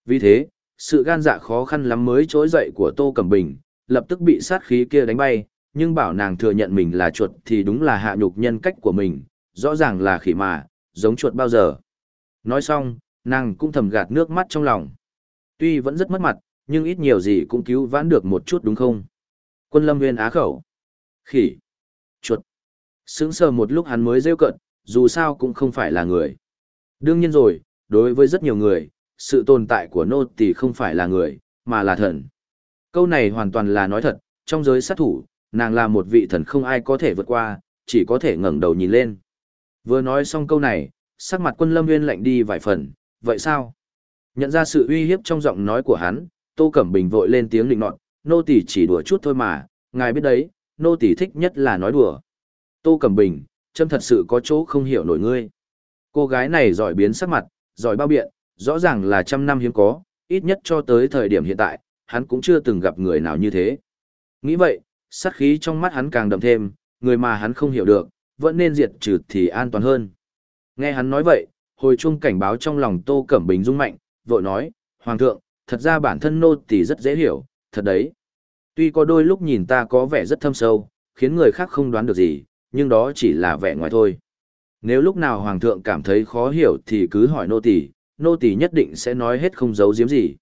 Vì thế, sự gan dạ khó khăn lắm mới trỗi dậy của Tô Cẩm Bình, lập tức bị sát khí kia đánh bay, nhưng bảo nàng thừa nhận mình là chuột thì đúng là hạ nhục nhân cách của mình, rõ ràng là khỉ mà, giống chuột bao giờ. Nói xong, nàng cũng thầm gạt nước mắt trong lòng. Tuy vẫn rất mất mặt, nhưng ít nhiều gì cũng cứu vãn được một chút đúng không? Quân lâm viên á khẩu. Khỉ. Chuột. Sướng sờ một lúc hắn mới rêu cận, dù sao cũng không phải là người. Đương nhiên rồi, đối với rất nhiều người, sự tồn tại của nô tỳ không phải là người, mà là thần. Câu này hoàn toàn là nói thật, trong giới sát thủ, nàng là một vị thần không ai có thể vượt qua, chỉ có thể ngẩng đầu nhìn lên. Vừa nói xong câu này, sắc mặt quân lâm nguyên lạnh đi vài phần, vậy sao? Nhận ra sự uy hiếp trong giọng nói của hắn, Tô Cẩm Bình vội lên tiếng định nọt, nô tỳ chỉ đùa chút thôi mà, ngài biết đấy, nô tỳ thích nhất là nói đùa. Tô Cẩm Bình, châm thật sự có chỗ không hiểu nổi ngươi. Cô gái này giỏi biến sắc mặt, giỏi bao biện, rõ ràng là trăm năm hiếm có, ít nhất cho tới thời điểm hiện tại, hắn cũng chưa từng gặp người nào như thế. Nghĩ vậy, sát khí trong mắt hắn càng đậm thêm, người mà hắn không hiểu được, vẫn nên diệt trừ thì an toàn hơn. Nghe hắn nói vậy, hồi chuông cảnh báo trong lòng Tô Cẩm Bình rung mạnh, vội nói, Hoàng thượng, thật ra bản thân nô tỳ rất dễ hiểu, thật đấy. Tuy có đôi lúc nhìn ta có vẻ rất thâm sâu, khiến người khác không đoán được gì, nhưng đó chỉ là vẻ ngoài thôi. Nếu lúc nào Hoàng thượng cảm thấy khó hiểu thì cứ hỏi nô tỳ, nô tỳ nhất định sẽ nói hết không giấu giếm gì.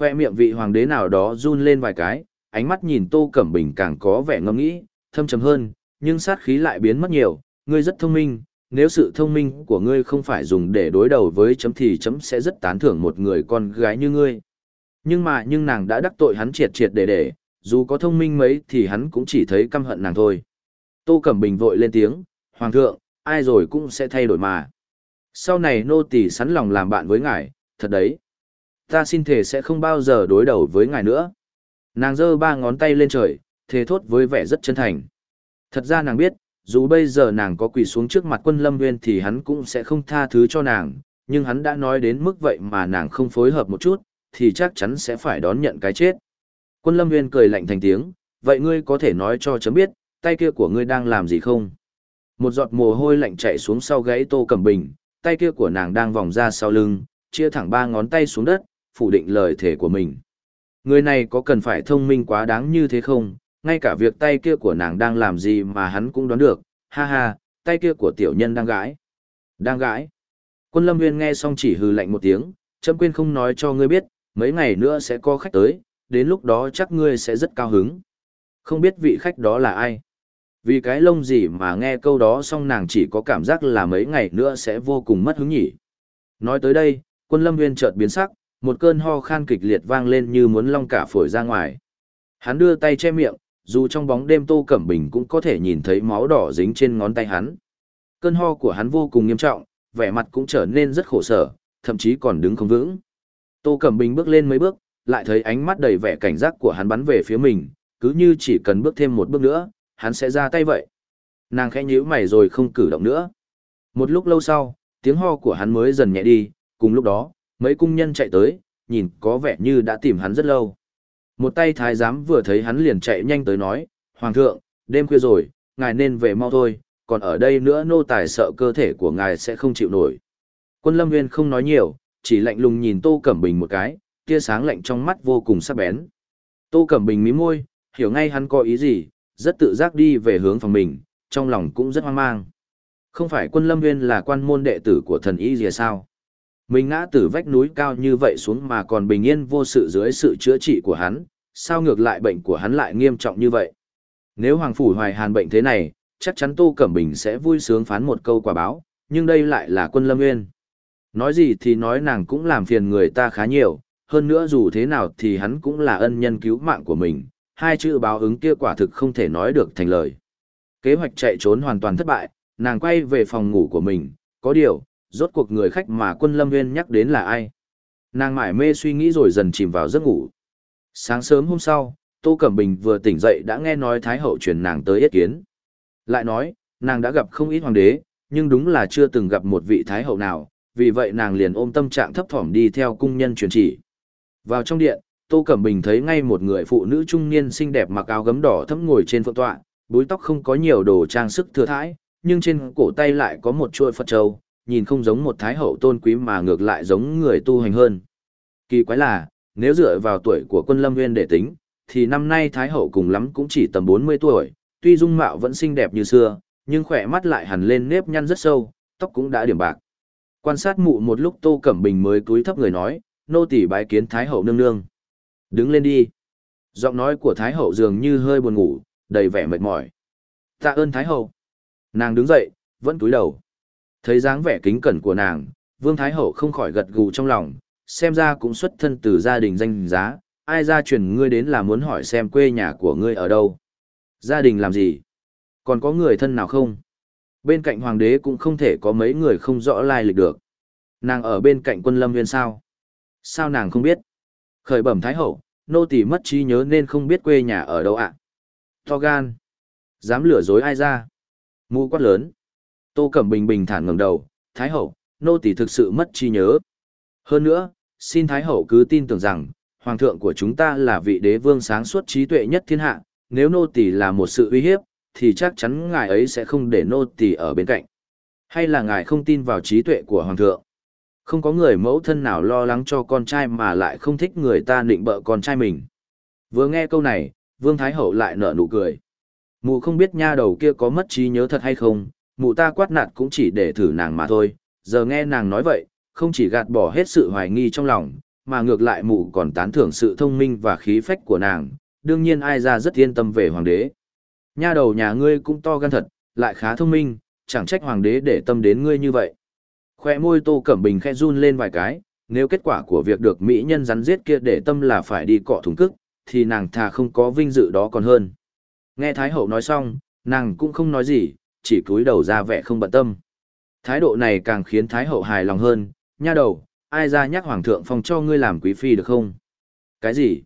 Khoe miệng vị hoàng đế nào đó run lên vài cái, ánh mắt nhìn Tô Cẩm Bình càng có vẻ ngâm nghĩ, thâm trầm hơn, nhưng sát khí lại biến mất nhiều, ngươi rất thông minh, nếu sự thông minh của ngươi không phải dùng để đối đầu với chấm thì chấm sẽ rất tán thưởng một người con gái như ngươi. Nhưng mà nhưng nàng đã đắc tội hắn triệt triệt để để, dù có thông minh mấy thì hắn cũng chỉ thấy căm hận nàng thôi. Tô Cẩm Bình vội lên tiếng, Hoàng thượng, ai rồi cũng sẽ thay đổi mà. Sau này nô tỳ sẵn lòng làm bạn với ngài, thật đấy. Ta xin thề sẽ không bao giờ đối đầu với ngài nữa. Nàng giơ ba ngón tay lên trời, thề thốt với vẻ rất chân thành. Thật ra nàng biết, dù bây giờ nàng có quỳ xuống trước mặt quân lâm nguyên thì hắn cũng sẽ không tha thứ cho nàng, nhưng hắn đã nói đến mức vậy mà nàng không phối hợp một chút, thì chắc chắn sẽ phải đón nhận cái chết. Quân lâm nguyên cười lạnh thành tiếng, vậy ngươi có thể nói cho chấm biết, tay kia của ngươi đang làm gì không? Một giọt mồ hôi lạnh chạy xuống sau gáy tô cầm bình, tay kia của nàng đang vòng ra sau lưng, chia thẳng ba ngón tay xuống đất, phủ định lời thể của mình. Người này có cần phải thông minh quá đáng như thế không, ngay cả việc tay kia của nàng đang làm gì mà hắn cũng đoán được, ha ha, tay kia của tiểu nhân đang gãi. Đang gãi. Quân lâm nguyên nghe xong chỉ hừ lạnh một tiếng, chấm quên không nói cho ngươi biết, mấy ngày nữa sẽ có khách tới, đến lúc đó chắc ngươi sẽ rất cao hứng. Không biết vị khách đó là ai. Vì cái lông gì mà nghe câu đó xong nàng chỉ có cảm giác là mấy ngày nữa sẽ vô cùng mất hứng nhỉ. Nói tới đây, quân lâm nguyên chợt biến sắc, một cơn ho khan kịch liệt vang lên như muốn long cả phổi ra ngoài. Hắn đưa tay che miệng, dù trong bóng đêm Tô Cẩm Bình cũng có thể nhìn thấy máu đỏ dính trên ngón tay hắn. Cơn ho của hắn vô cùng nghiêm trọng, vẻ mặt cũng trở nên rất khổ sở, thậm chí còn đứng không vững. Tô Cẩm Bình bước lên mấy bước, lại thấy ánh mắt đầy vẻ cảnh giác của hắn bắn về phía mình, cứ như chỉ cần bước thêm một bước nữa, hắn sẽ ra tay vậy. Nàng khẽ nhíu mày rồi không cử động nữa. Một lúc lâu sau, tiếng ho của hắn mới dần nhẹ đi, cùng lúc đó, mấy cung nhân chạy tới, nhìn có vẻ như đã tìm hắn rất lâu. Một tay thái giám vừa thấy hắn liền chạy nhanh tới nói, Hoàng thượng, đêm khuya rồi, ngài nên về mau thôi, còn ở đây nữa nô tài sợ cơ thể của ngài sẽ không chịu nổi. Quân lâm nguyên không nói nhiều, chỉ lạnh lùng nhìn Tô Cẩm Bình một cái, tia sáng lạnh trong mắt vô cùng sắc bén. Tô Cẩm Bình mím môi, hiểu ngay hắn có ý gì, rất tự giác đi về hướng phòng mình, trong lòng cũng rất hoang mang. Không phải quân lâm nguyên là quan môn đệ tử của thần y gì sao? Mình ngã từ vách núi cao như vậy xuống mà còn bình yên vô sự dưới sự chữa trị của hắn, sao ngược lại bệnh của hắn lại nghiêm trọng như vậy? Nếu Hoàng Phủ Hoài Hàn bệnh thế này, chắc chắn Tô Cẩm Bình sẽ vui sướng phán một câu quả báo, nhưng đây lại là quân lâm nguyên. Nói gì thì nói nàng cũng làm phiền người ta khá nhiều, hơn nữa dù thế nào thì hắn cũng là ân nhân cứu mạng của mình, hai chữ báo ứng kia quả thực không thể nói được thành lời. Kế hoạch chạy trốn hoàn toàn thất bại, nàng quay về phòng ngủ của mình, có điều, rốt cuộc người khách mà quân lâm nguyên nhắc đến là ai. Nàng mải mê suy nghĩ rồi dần chìm vào giấc ngủ. Sáng sớm hôm sau, Tô Cẩm Bình vừa tỉnh dậy đã nghe nói Thái Hậu truyền nàng tới yết kiến. Lại nói, nàng đã gặp không ít hoàng đế, nhưng đúng là chưa từng gặp một vị Thái Hậu nào, vì vậy nàng liền ôm tâm trạng thấp thỏm đi theo cung nhân truyền chỉ. Vào trong điện, Tô Cẩm Bình thấy ngay một người phụ nữ trung niên xinh đẹp mặc áo gấm đỏ thẫm ngồi trên phượng tọa, búi tóc không có nhiều đồ trang sức thừa thãi, nhưng trên cổ tay lại có một chuỗi Phật châu, nhìn không giống một thái hậu tôn quý mà ngược lại giống người tu hành hơn. Kỳ quái là, nếu dựa vào tuổi của quân lâm nguyên để tính, thì năm nay thái hậu cùng lắm cũng chỉ tầm 40 tuổi, tuy dung mạo vẫn xinh đẹp như xưa, nhưng khỏe mắt lại hẳn lên nếp nhăn rất sâu, tóc cũng đã điểm bạc. Quan sát mụ một lúc Tô Cẩm Bình mới cúi thấp người nói, nô tỳ bái kiến thái hậu nương nương. Đứng lên đi. Giọng nói của Thái Hậu dường như hơi buồn ngủ, đầy vẻ mệt mỏi. Tạ ơn Thái Hậu. Nàng đứng dậy, vẫn cúi đầu. Thấy dáng vẻ kính cẩn của nàng, Vương Thái Hậu không khỏi gật gù trong lòng, xem ra cũng xuất thân từ gia đình danh giá, ai ra truyền ngươi đến là muốn hỏi xem quê nhà của ngươi ở đâu. Gia đình làm gì? Còn có người thân nào không? Bên cạnh hoàng đế cũng không thể có mấy người không rõ lai lịch được. Nàng ở bên cạnh quân lâm viên sao? Sao nàng không biết? Khởi bẩm thái hậu, nô tỳ mất trí nhớ nên không biết quê nhà ở đâu ạ. To gan. Dám lừa dối ai ra? Mũ quát lớn. Tô Cẩm Bình bình thản ngẩng đầu, Thái Hậu, nô tỳ thực sự mất trí nhớ. Hơn nữa, xin Thái Hậu cứ tin tưởng rằng, Hoàng thượng của chúng ta là vị đế vương sáng suốt trí tuệ nhất thiên hạ, nếu nô tỳ là một sự uy hiếp, thì chắc chắn ngài ấy sẽ không để nô tỳ ở bên cạnh. Hay là ngài không tin vào trí tuệ của Hoàng thượng? Không có người mẫu thân nào lo lắng cho con trai mà lại không thích người ta nịnh bợ con trai mình. Vừa nghe câu này, Vương Thái Hậu lại nở nụ cười. Mụ không biết nha đầu kia có mất trí nhớ thật hay không, mụ ta quát nạt cũng chỉ để thử nàng mà thôi, giờ nghe nàng nói vậy, không chỉ gạt bỏ hết sự hoài nghi trong lòng, mà ngược lại mụ còn tán thưởng sự thông minh và khí phách của nàng, đương nhiên ai ra rất yên tâm về hoàng đế. Nha đầu nhà ngươi cũng to gan thật, lại khá thông minh, chẳng trách hoàng đế để tâm đến ngươi như vậy. Khoe môi tô cẩm bình khẽ run lên vài cái, nếu kết quả của việc được mỹ nhân rắn giết kia để tâm là phải đi cọ thùng cức, thì nàng thà không có vinh dự đó còn hơn. Nghe Thái Hậu nói xong, nàng cũng không nói gì, chỉ cúi đầu ra vẻ không bận tâm. Thái độ này càng khiến Thái Hậu hài lòng hơn, nha đầu, ai ra nhắc Hoàng thượng phong cho ngươi làm quý phi được không? Cái gì?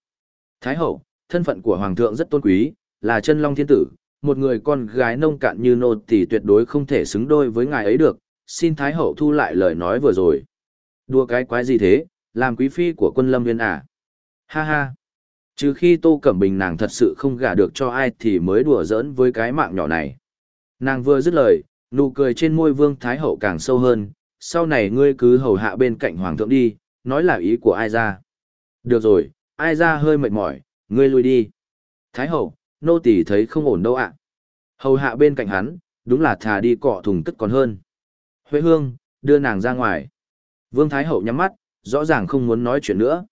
Thái Hậu, thân phận của Hoàng thượng rất tôn quý, là chân long thiên tử, một người con gái nông cạn như nô thì tuyệt đối không thể xứng đôi với ngài ấy được, xin Thái Hậu thu lại lời nói vừa rồi. Đùa cái quái gì thế, làm quý phi của quân lâm viên à? Ha ha! Trừ khi Tô Cẩm Bình nàng thật sự không gả được cho ai thì mới đùa giỡn với cái mạng nhỏ này. Nàng vừa dứt lời, nụ cười trên môi Vương Thái Hậu càng sâu hơn, sau này ngươi cứ hầu hạ bên cạnh Hoàng thượng đi, nói là ý của ai ra. Được rồi, ai ra hơi mệt mỏi, ngươi lui đi. Thái Hậu, nô tỳ thấy không ổn đâu ạ. Hầu hạ bên cạnh hắn, đúng là thà đi cọ thùng cất còn hơn. Huệ Hương, đưa nàng ra ngoài. Vương Thái Hậu nhắm mắt, rõ ràng không muốn nói chuyện nữa.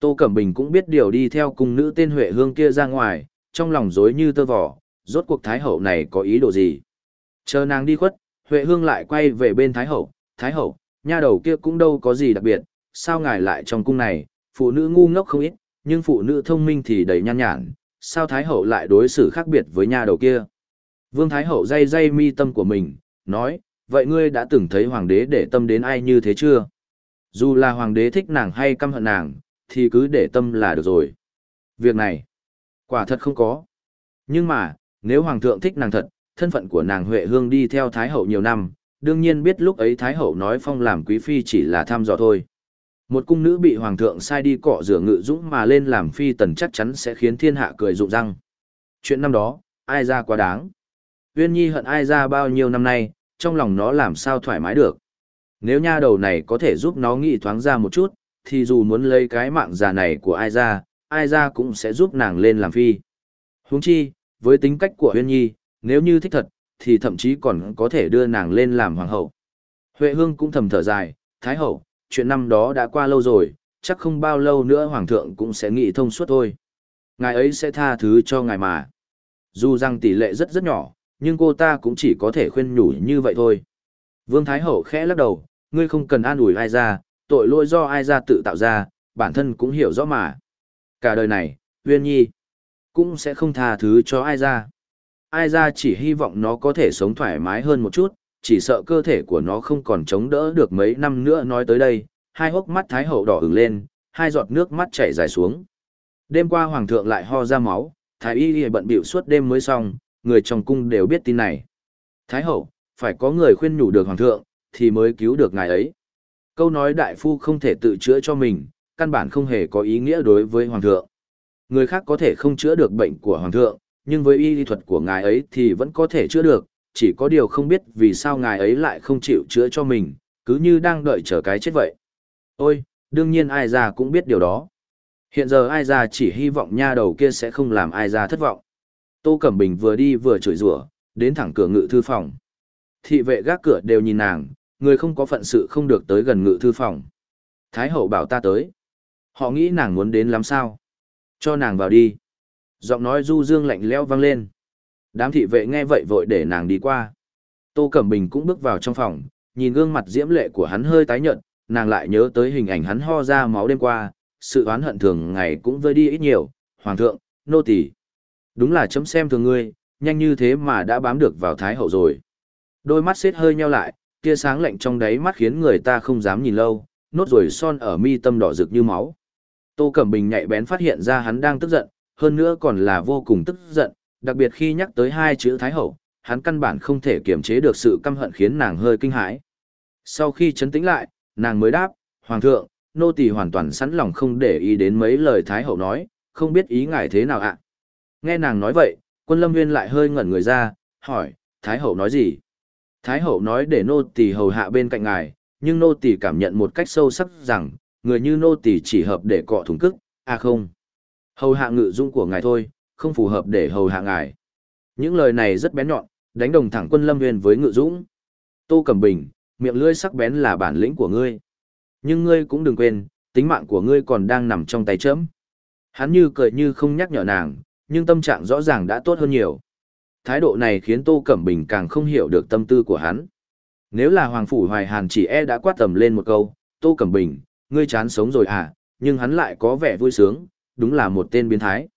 Tô Cẩm Bình cũng biết điều đi theo cung nữ tên Huệ Hương kia ra ngoài, trong lòng rối như tơ vỏ, rốt cuộc Thái Hậu này có ý đồ gì. Chờ nàng đi khuất, Huệ Hương lại quay về bên Thái Hậu, Thái Hậu, nha đầu kia cũng đâu có gì đặc biệt, sao ngài lại trong cung này, phụ nữ ngu ngốc không ít, nhưng phụ nữ thông minh thì đầy nhan nhản, sao Thái Hậu lại đối xử khác biệt với nha đầu kia. Vương Thái Hậu dây dây mi tâm của mình, nói, vậy ngươi đã từng thấy hoàng đế để tâm đến ai như thế chưa? Dù là hoàng đế thích nàng hay căm hận nàng, thì cứ để tâm là được rồi. Việc này, quả thật không có. Nhưng mà, nếu hoàng thượng thích nàng thật, thân phận của nàng Huệ Hương đi theo Thái Hậu nhiều năm, đương nhiên biết lúc ấy Thái Hậu nói phong làm quý phi chỉ là thăm dò thôi. Một cung nữ bị hoàng thượng sai đi cọ rửa ngự dũng mà lên làm phi tần chắc chắn sẽ khiến thiên hạ cười rụng răng. Chuyện năm đó, ai ra quá đáng. Uyên Nhi hận ai ra bao nhiêu năm nay, trong lòng nó làm sao thoải mái được. Nếu nha đầu này có thể giúp nó nghĩ thoáng ra một chút, thì dù muốn lấy cái mạng già này của ai ra, ai ra cũng sẽ giúp nàng lên làm phi. Huống chi, với tính cách của Huyên Nhi, nếu như thích thật, thì thậm chí còn có thể đưa nàng lên làm hoàng hậu. Huệ Hương cũng thầm thở dài, Thái hậu, chuyện năm đó đã qua lâu rồi, chắc không bao lâu nữa hoàng thượng cũng sẽ nghĩ thông suốt thôi. Ngài ấy sẽ tha thứ cho ngài mà. Dù rằng tỷ lệ rất rất nhỏ, nhưng cô ta cũng chỉ có thể khuyên nhủ như vậy thôi. Vương Thái hậu khẽ lắc đầu, ngươi không cần an ủi ai ra, tội lỗi do ai ra tự tạo ra, bản thân cũng hiểu rõ mà. Cả đời này, Uyên Nhi cũng sẽ không tha thứ cho ai ra. Ai ra chỉ hy vọng nó có thể sống thoải mái hơn một chút, chỉ sợ cơ thể của nó không còn chống đỡ được mấy năm nữa nói tới đây, hai hốc mắt Thái Hậu đỏ ửng lên, hai giọt nước mắt chảy dài xuống. Đêm qua Hoàng thượng lại ho ra máu, Thái Y bận bịu suốt đêm mới xong, người trong cung đều biết tin này. Thái Hậu, phải có người khuyên nhủ được Hoàng thượng, thì mới cứu được ngài ấy. Câu nói đại phu không thể tự chữa cho mình, căn bản không hề có ý nghĩa đối với hoàng thượng. Người khác có thể không chữa được bệnh của hoàng thượng, nhưng với y lý thuật của ngài ấy thì vẫn có thể chữa được, chỉ có điều không biết vì sao ngài ấy lại không chịu chữa cho mình, cứ như đang đợi chờ cái chết vậy. Ôi, đương nhiên ai ra cũng biết điều đó. Hiện giờ ai ra chỉ hy vọng nha đầu kia sẽ không làm ai ra thất vọng. Tô Cẩm Bình vừa đi vừa chửi rủa, đến thẳng cửa ngự thư phòng. Thị vệ gác cửa đều nhìn nàng, người không có phận sự không được tới gần ngự thư phòng. Thái hậu bảo ta tới. Họ nghĩ nàng muốn đến lắm sao. Cho nàng vào đi. Giọng nói du dương lạnh lẽo vang lên. Đám thị vệ nghe vậy vội để nàng đi qua. Tô Cẩm Bình cũng bước vào trong phòng, nhìn gương mặt diễm lệ của hắn hơi tái nhợt, nàng lại nhớ tới hình ảnh hắn ho ra máu đêm qua, sự oán hận thường ngày cũng vơi đi ít nhiều, hoàng thượng, nô tỳ. Đúng là chấm xem thường ngươi, nhanh như thế mà đã bám được vào thái hậu rồi. Đôi mắt xếp hơi nheo lại, tia sáng lạnh trong đáy mắt khiến người ta không dám nhìn lâu, nốt rồi son ở mi tâm đỏ rực như máu. Tô Cẩm Bình nhạy bén phát hiện ra hắn đang tức giận, hơn nữa còn là vô cùng tức giận, đặc biệt khi nhắc tới hai chữ Thái Hậu, hắn căn bản không thể kiềm chế được sự căm hận khiến nàng hơi kinh hãi. Sau khi chấn tĩnh lại, nàng mới đáp, Hoàng thượng, nô tỳ hoàn toàn sẵn lòng không để ý đến mấy lời Thái Hậu nói, không biết ý ngài thế nào ạ. Nghe nàng nói vậy, quân lâm nguyên lại hơi ngẩn người ra, hỏi, Thái Hậu nói gì? Thái Hậu nói để nô tỳ hầu hạ bên cạnh ngài, nhưng nô tỳ cảm nhận một cách sâu sắc rằng, người như nô tỳ chỉ hợp để cọ thùng cức, à không. Hầu hạ ngự dung của ngài thôi, không phù hợp để hầu hạ ngài. Những lời này rất bén nhọn, đánh đồng thẳng quân lâm nguyên với ngự dũng. Tô Cẩm Bình, miệng lưỡi sắc bén là bản lĩnh của ngươi. Nhưng ngươi cũng đừng quên, tính mạng của ngươi còn đang nằm trong tay chấm. Hắn như cười như không nhắc nhở nàng, nhưng tâm trạng rõ ràng đã tốt hơn nhiều. Thái độ này khiến Tô Cẩm Bình càng không hiểu được tâm tư của hắn. Nếu là Hoàng Phủ Hoài Hàn chỉ e đã quát tầm lên một câu, Tô Cẩm Bình, ngươi chán sống rồi à, nhưng hắn lại có vẻ vui sướng, đúng là một tên biến thái.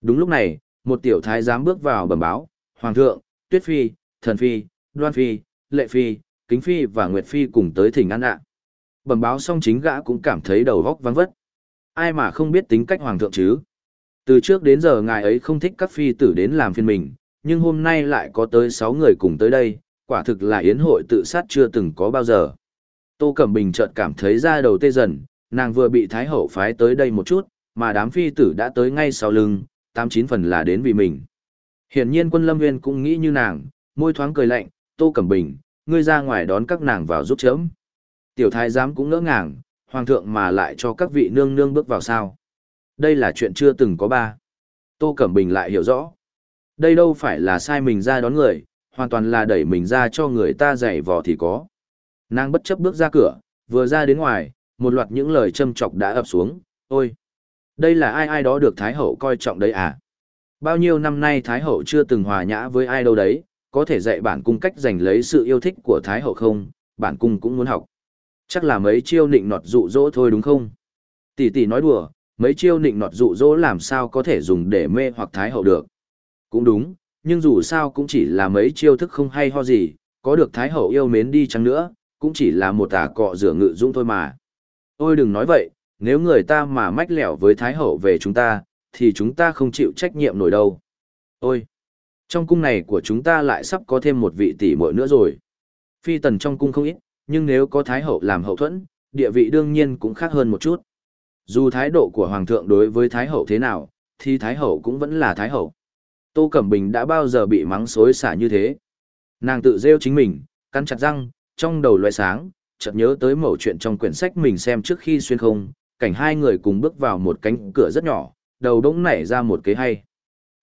Đúng lúc này, một tiểu thái giám bước vào bẩm báo, Hoàng thượng, Tuyết Phi, Thần Phi, Đoan Phi, Lệ Phi, Kính Phi và Nguyệt Phi cùng tới thỉnh ăn ạ. Bẩm báo xong chính gã cũng cảm thấy đầu góc vắng vất. Ai mà không biết tính cách Hoàng thượng chứ? Từ trước đến giờ ngài ấy không thích các phi tử đến làm phiên mình, nhưng hôm nay lại có tới 6 người cùng tới đây, quả thực là yến hội tự sát chưa từng có bao giờ. Tô Cẩm Bình chợt cảm thấy da đầu tê dần, nàng vừa bị Thái Hậu phái tới đây một chút, mà đám phi tử đã tới ngay sau lưng, tám chín phần là đến vì mình. Hiển nhiên quân lâm viên cũng nghĩ như nàng, môi thoáng cười lạnh, Tô Cẩm Bình, ngươi ra ngoài đón các nàng vào giúp chấm. Tiểu thái giám cũng ngỡ ngàng, hoàng thượng mà lại cho các vị nương nương bước vào sao. Đây là chuyện chưa từng có ba. Tô Cẩm Bình lại hiểu rõ. Đây đâu phải là sai mình ra đón người, hoàn toàn là đẩy mình ra cho người ta giày vò thì có. Nàng bất chấp bước ra cửa, vừa ra đến ngoài, một loạt những lời châm chọc đã ập xuống, ôi! Đây là ai ai đó được Thái Hậu coi trọng đấy à? Bao nhiêu năm nay Thái Hậu chưa từng hòa nhã với ai đâu đấy, có thể dạy bản cung cách giành lấy sự yêu thích của Thái Hậu không, bản cung cũng muốn học. Chắc là mấy chiêu nịnh nọt dụ dỗ thôi đúng không? Tỷ tỷ nói đùa, mấy chiêu nịnh nọt dụ dỗ làm sao có thể dùng để mê hoặc Thái Hậu được. Cũng đúng, nhưng dù sao cũng chỉ là mấy chiêu thức không hay ho gì, có được Thái Hậu yêu mến đi chăng nữa, cũng chỉ là một tả cọ rửa ngự dũng thôi mà. Ôi đừng nói vậy, nếu người ta mà mách lẻo với Thái Hậu về chúng ta, thì chúng ta không chịu trách nhiệm nổi đâu. Ôi! Trong cung này của chúng ta lại sắp có thêm một vị tỷ muội nữa rồi. Phi tần trong cung không ít, nhưng nếu có Thái Hậu làm hậu thuẫn, địa vị đương nhiên cũng khác hơn một chút. Dù thái độ của Hoàng thượng đối với Thái Hậu thế nào, thì Thái Hậu cũng vẫn là Thái Hậu. Tô Cẩm Bình đã bao giờ bị mắng xối xả như thế. Nàng tự rêu chính mình, cắn chặt răng, trong đầu loại sáng, chợt nhớ tới mẩu chuyện trong quyển sách mình xem trước khi xuyên không, cảnh hai người cùng bước vào một cánh cửa rất nhỏ, đầu đống nảy ra một kế hay.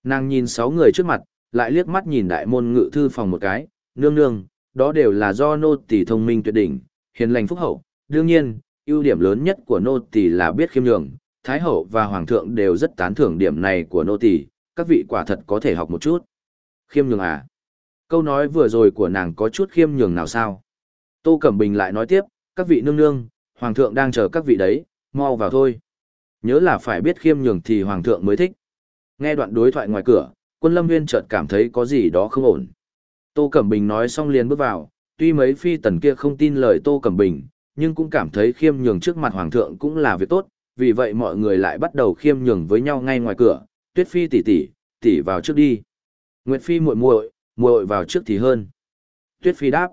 Nàng nhìn sáu người trước mặt, lại liếc mắt nhìn đại môn ngự thư phòng một cái, nương nương, đó đều là do nô tỳ thông minh tuyệt đỉnh, hiền lành phúc hậu. Đương nhiên, ưu điểm lớn nhất của nô tỳ là biết khiêm nhường, thái hậu và hoàng thượng đều rất tán thưởng điểm này của nô tỳ, các vị quả thật có thể học một chút. Khiêm nhường à? Câu nói vừa rồi của nàng có chút khiêm nhường nào sao? Tô Cẩm Bình lại nói tiếp, các vị nương nương, hoàng thượng đang chờ các vị đấy, mau vào thôi. Nhớ là phải biết khiêm nhường thì hoàng thượng mới thích. Nghe đoạn đối thoại ngoài cửa, quân lâm viên chợt cảm thấy có gì đó không ổn. Tô Cẩm Bình nói xong liền bước vào, tuy mấy phi tần kia không tin lời Tô Cẩm Bình, nhưng cũng cảm thấy khiêm nhường trước mặt hoàng thượng cũng là việc tốt, vì vậy mọi người lại bắt đầu khiêm nhường với nhau ngay ngoài cửa, Tuyết Phi tỷ tỷ, tỷ vào trước đi. Nguyệt Phi muội muội, muội vào trước thì hơn. Tuyết Phi đáp.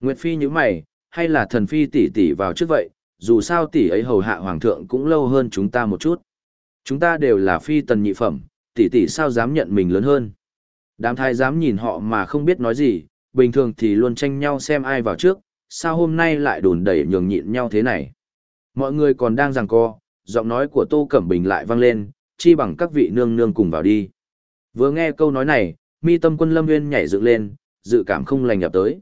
Nguyệt Phi như mày, hay là thần Phi tỷ tỷ vào trước vậy, dù sao tỷ ấy hầu hạ hoàng thượng cũng lâu hơn chúng ta một chút. Chúng ta đều là phi tần nhị phẩm, tỷ tỷ sao dám nhận mình lớn hơn. Đám thái dám nhìn họ mà không biết nói gì, bình thường thì luôn tranh nhau xem ai vào trước, sao hôm nay lại đùn đẩy nhường nhịn nhau thế này. Mọi người còn đang giằng co, giọng nói của Tô Cẩm Bình lại vang lên, chi bằng các vị nương nương cùng vào đi. Vừa nghe câu nói này, mi tâm quân lâm nguyên nhảy dựng lên, dự cảm không lành nhập tới.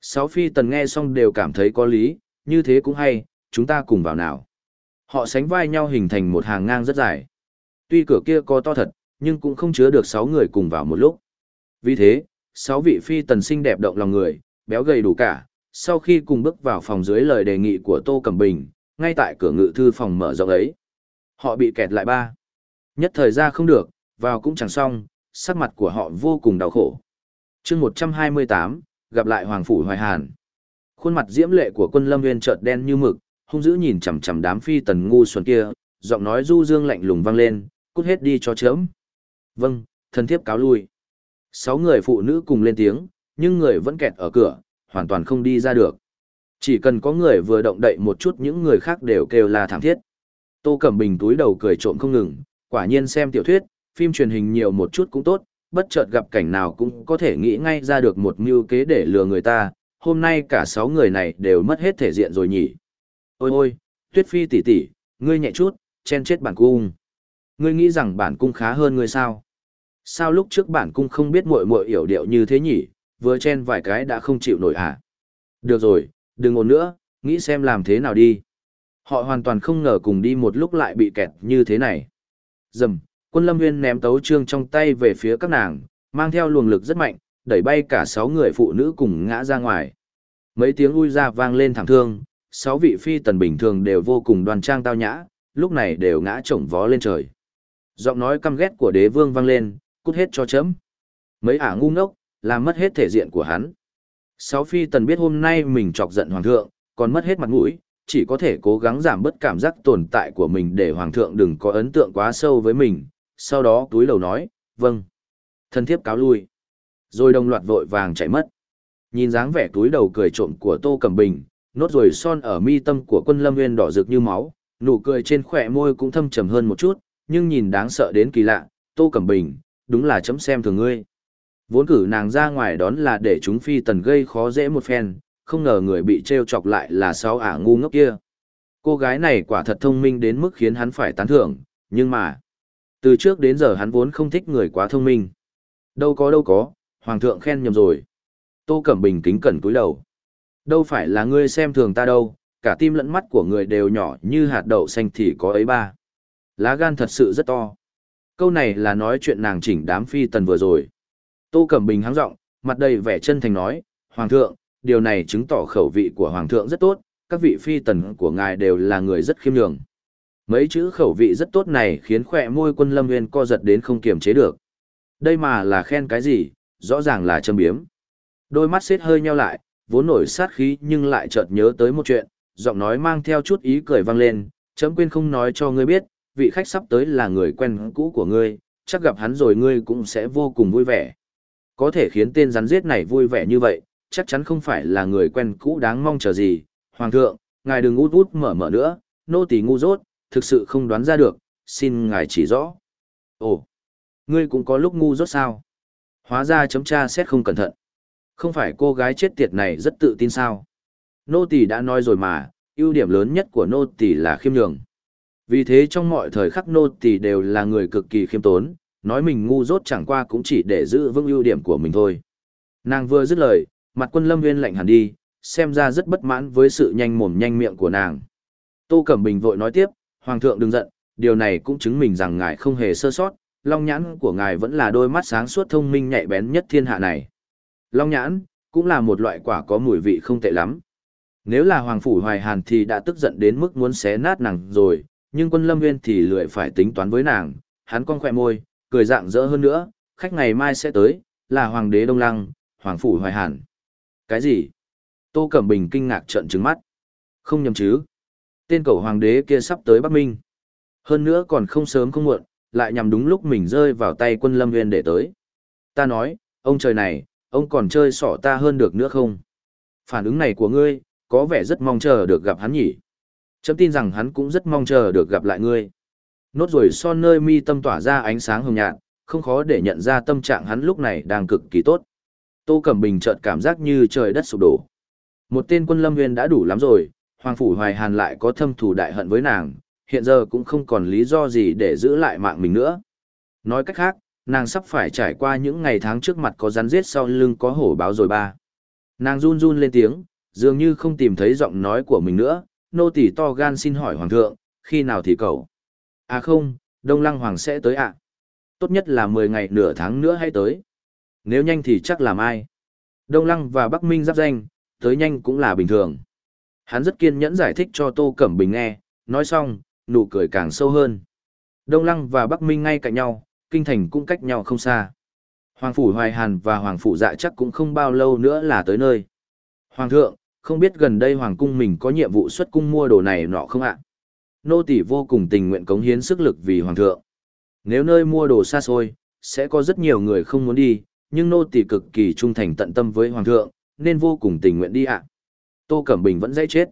Sáu phi tần nghe xong đều cảm thấy có lý, như thế cũng hay, chúng ta cùng vào nào. Họ sánh vai nhau hình thành một hàng ngang rất dài. Tuy cửa kia có to thật, nhưng cũng không chứa được sáu người cùng vào một lúc. Vì thế, sáu vị phi tần xinh đẹp động lòng người, béo gầy đủ cả, sau khi cùng bước vào phòng dưới lời đề nghị của Tô Cẩm Bình, ngay tại cửa ngự thư phòng mở rộng ấy, Họ bị kẹt lại ba. Nhất thời ra không được, vào cũng chẳng xong, sắc mặt của họ vô cùng đau khổ. chương 128, gặp lại Hoàng Phủ Hoài Hàn. Khuôn mặt diễm lệ của quân lâm nguyên chợt đen như mực, hung dữ nhìn chằm chằm đám phi tần ngu xuẩn kia, giọng nói du dương lạnh lùng vang lên, cút hết đi cho chớm. Vâng, thân thiếp cáo lui. Sáu người phụ nữ cùng lên tiếng, nhưng người vẫn kẹt ở cửa, hoàn toàn không đi ra được. Chỉ cần có người vừa động đậy một chút những người khác đều kêu là thảm thiết. Tô Cẩm Bình túi đầu cười trộm không ngừng, quả nhiên xem tiểu thuyết, phim truyền hình nhiều một chút cũng tốt, bất chợt gặp cảnh nào cũng có thể nghĩ ngay ra được một mưu kế để lừa người ta, hôm nay cả sáu người này đều mất hết thể diện rồi nhỉ. Ôi ôi, Tuyết Phi tỷ tỷ, ngươi nhẹ chút, chen chết bản cung. Ngươi nghĩ rằng bản cung khá hơn ngươi sao? Sao lúc trước bản cung không biết muội muội hiểu điệu như thế nhỉ, vừa chen vài cái đã không chịu nổi à? Được rồi, đừng ồn nữa, nghĩ xem làm thế nào đi. Họ hoàn toàn không ngờ cùng đi một lúc lại bị kẹt như thế này. Dầm, quân lâm Viên ném tấu trương trong tay về phía các nàng, mang theo luồng lực rất mạnh, đẩy bay cả sáu người phụ nữ cùng ngã ra ngoài. Mấy tiếng ui ra vang lên thảm thương, sáu vị phi tần bình thường đều vô cùng đoan trang tao nhã, lúc này đều ngã chổng vó lên trời. Giọng nói căm ghét của đế vương vang lên, cút hết cho chấm. Mấy ả ngu ngốc, làm mất hết thể diện của hắn. Sáu phi tần biết hôm nay mình chọc giận hoàng thượng, còn mất hết mặt mũi, chỉ có thể cố gắng giảm bớt cảm giác tồn tại của mình để hoàng thượng đừng có ấn tượng quá sâu với mình. Sau đó túi lầu nói, vâng. Thân thiếp cáo lui. Rồi đồng loạt vội vàng chạy mất. Nhìn dáng vẻ túi đầu cười trộm của Tô Cẩm Bình, nốt rồi son ở mi tâm của quân lâm nguyên đỏ rực như máu, nụ cười trên khỏe môi cũng thâm trầm hơn một chút, nhưng nhìn đáng sợ đến kỳ lạ, Tô Cẩm Bình, đúng là chấm xem thường ngươi. Vốn cử nàng ra ngoài đón là để chúng phi tần gây khó dễ một phen, không ngờ người bị trêu chọc lại là sao ả ngu ngốc kia. Cô gái này quả thật thông minh đến mức khiến hắn phải tán thưởng, nhưng mà, từ trước đến giờ hắn vốn không thích người quá thông minh. Đâu có đâu có, hoàng thượng khen nhầm rồi. Tô Cẩm Bình kính cẩn cúi đầu. Đâu phải là ngươi xem thường ta đâu, cả tim lẫn mắt của người đều nhỏ như hạt đậu xanh thì có ấy ba. Lá gan thật sự rất to. Câu này là nói chuyện nàng chỉnh đám phi tần vừa rồi. Tô Cẩm Bình háng giọng, mặt đầy vẻ chân thành nói, Hoàng thượng, điều này chứng tỏ khẩu vị của Hoàng thượng rất tốt, các vị phi tần của ngài đều là người rất khiêm nhường. Mấy chữ khẩu vị rất tốt này khiến khỏe môi quân lâm nguyên co giật đến không kiềm chế được. Đây mà là khen cái gì, rõ ràng là châm biếm. Đôi mắt xếp hơi nheo lại, vốn nổi sát khí nhưng lại chợt nhớ tới một chuyện, giọng nói mang theo chút ý cười vang lên, chấm quên không nói cho ngươi biết, vị khách sắp tới là người quen cũ của ngươi, chắc gặp hắn rồi ngươi cũng sẽ vô cùng vui vẻ. Có thể khiến tên rắn giết này vui vẻ như vậy, chắc chắn không phải là người quen cũ đáng mong chờ gì. Hoàng thượng, ngài đừng út út mở mở nữa, nô tỳ ngu dốt, thực sự không đoán ra được, xin ngài chỉ rõ. Ồ, ngươi cũng có lúc ngu dốt sao? Hóa ra chấm tra xét không cẩn thận. Không phải cô gái chết tiệt này rất tự tin sao? Nô tỳ đã nói rồi mà, ưu điểm lớn nhất của nô tỳ là khiêm nhường. Vì thế trong mọi thời khắc nô tỳ đều là người cực kỳ khiêm tốn, nói mình ngu dốt chẳng qua cũng chỉ để giữ vững ưu điểm của mình thôi. Nàng vừa dứt lời, mặt quân lâm nguyên lạnh hẳn đi, xem ra rất bất mãn với sự nhanh mồm nhanh miệng của nàng. Tô Cẩm Bình vội nói tiếp, Hoàng thượng đừng giận, điều này cũng chứng minh rằng ngài không hề sơ sót, long nhãn của ngài vẫn là đôi mắt sáng suốt thông minh nhạy bén nhất thiên hạ này. Long nhãn, cũng là một loại quả có mùi vị không tệ lắm. Nếu là Hoàng Phủ Hoài Hàn thì đã tức giận đến mức muốn xé nát nàng rồi, nhưng quân lâm nguyên thì lười phải tính toán với nàng, hắn con khỏe môi, cười dạng dỡ hơn nữa, khách ngày mai sẽ tới, là Hoàng đế Đông Lăng, Hoàng Phủ Hoài Hàn. Cái gì? Tô Cẩm Bình kinh ngạc trợn trừng mắt. Không nhầm chứ? Tên cầu Hoàng đế kia sắp tới Bắc Minh. Hơn nữa còn không sớm không muộn, lại nhằm đúng lúc mình rơi vào tay quân lâm nguyên để tới. Ta nói, ông trời này, ông còn chơi sỏ ta hơn được nữa không? Phản ứng này của ngươi, có vẻ rất mong chờ được gặp hắn nhỉ? Chấm tin rằng hắn cũng rất mong chờ được gặp lại ngươi. Nốt rồi son nơi mi tâm tỏa ra ánh sáng hồng nhạt, không khó để nhận ra tâm trạng hắn lúc này đang cực kỳ tốt. Tô Cẩm Bình chợt cảm giác như trời đất sụp đổ. Một tên quân lâm Nguyên đã đủ lắm rồi, Hoàng Phủ Hoài Hàn lại có thâm thù đại hận với nàng, hiện giờ cũng không còn lý do gì để giữ lại mạng mình nữa. Nói cách khác, nàng sắp phải trải qua những ngày tháng trước mặt có rắn rết sau lưng có hổ báo rồi ba. Nàng run run lên tiếng, dường như không tìm thấy giọng nói của mình nữa, nô tỳ to gan xin hỏi hoàng thượng, khi nào thì cầu? À không, Đông Lăng Hoàng sẽ tới ạ. Tốt nhất là 10 ngày nửa tháng nữa hay tới. Nếu nhanh thì chắc là mai. Đông Lăng và Bắc Minh giáp danh, tới nhanh cũng là bình thường. Hắn rất kiên nhẫn giải thích cho Tô Cẩm Bình nghe, nói xong, nụ cười càng sâu hơn. Đông Lăng và Bắc Minh ngay cạnh nhau, kinh thành cũng cách nhau không xa. Hoàng phủ Hoài Hàn và Hoàng phủ Dạ chắc cũng không bao lâu nữa là tới nơi. Hoàng thượng, không biết gần đây Hoàng cung mình có nhiệm vụ xuất cung mua đồ này nọ không ạ? Nô tỷ vô cùng tình nguyện cống hiến sức lực vì Hoàng thượng. Nếu nơi mua đồ xa xôi, sẽ có rất nhiều người không muốn đi, nhưng nô tỷ cực kỳ trung thành tận tâm với Hoàng thượng, nên vô cùng tình nguyện đi ạ. Tô Cẩm Bình vẫn dãy chết.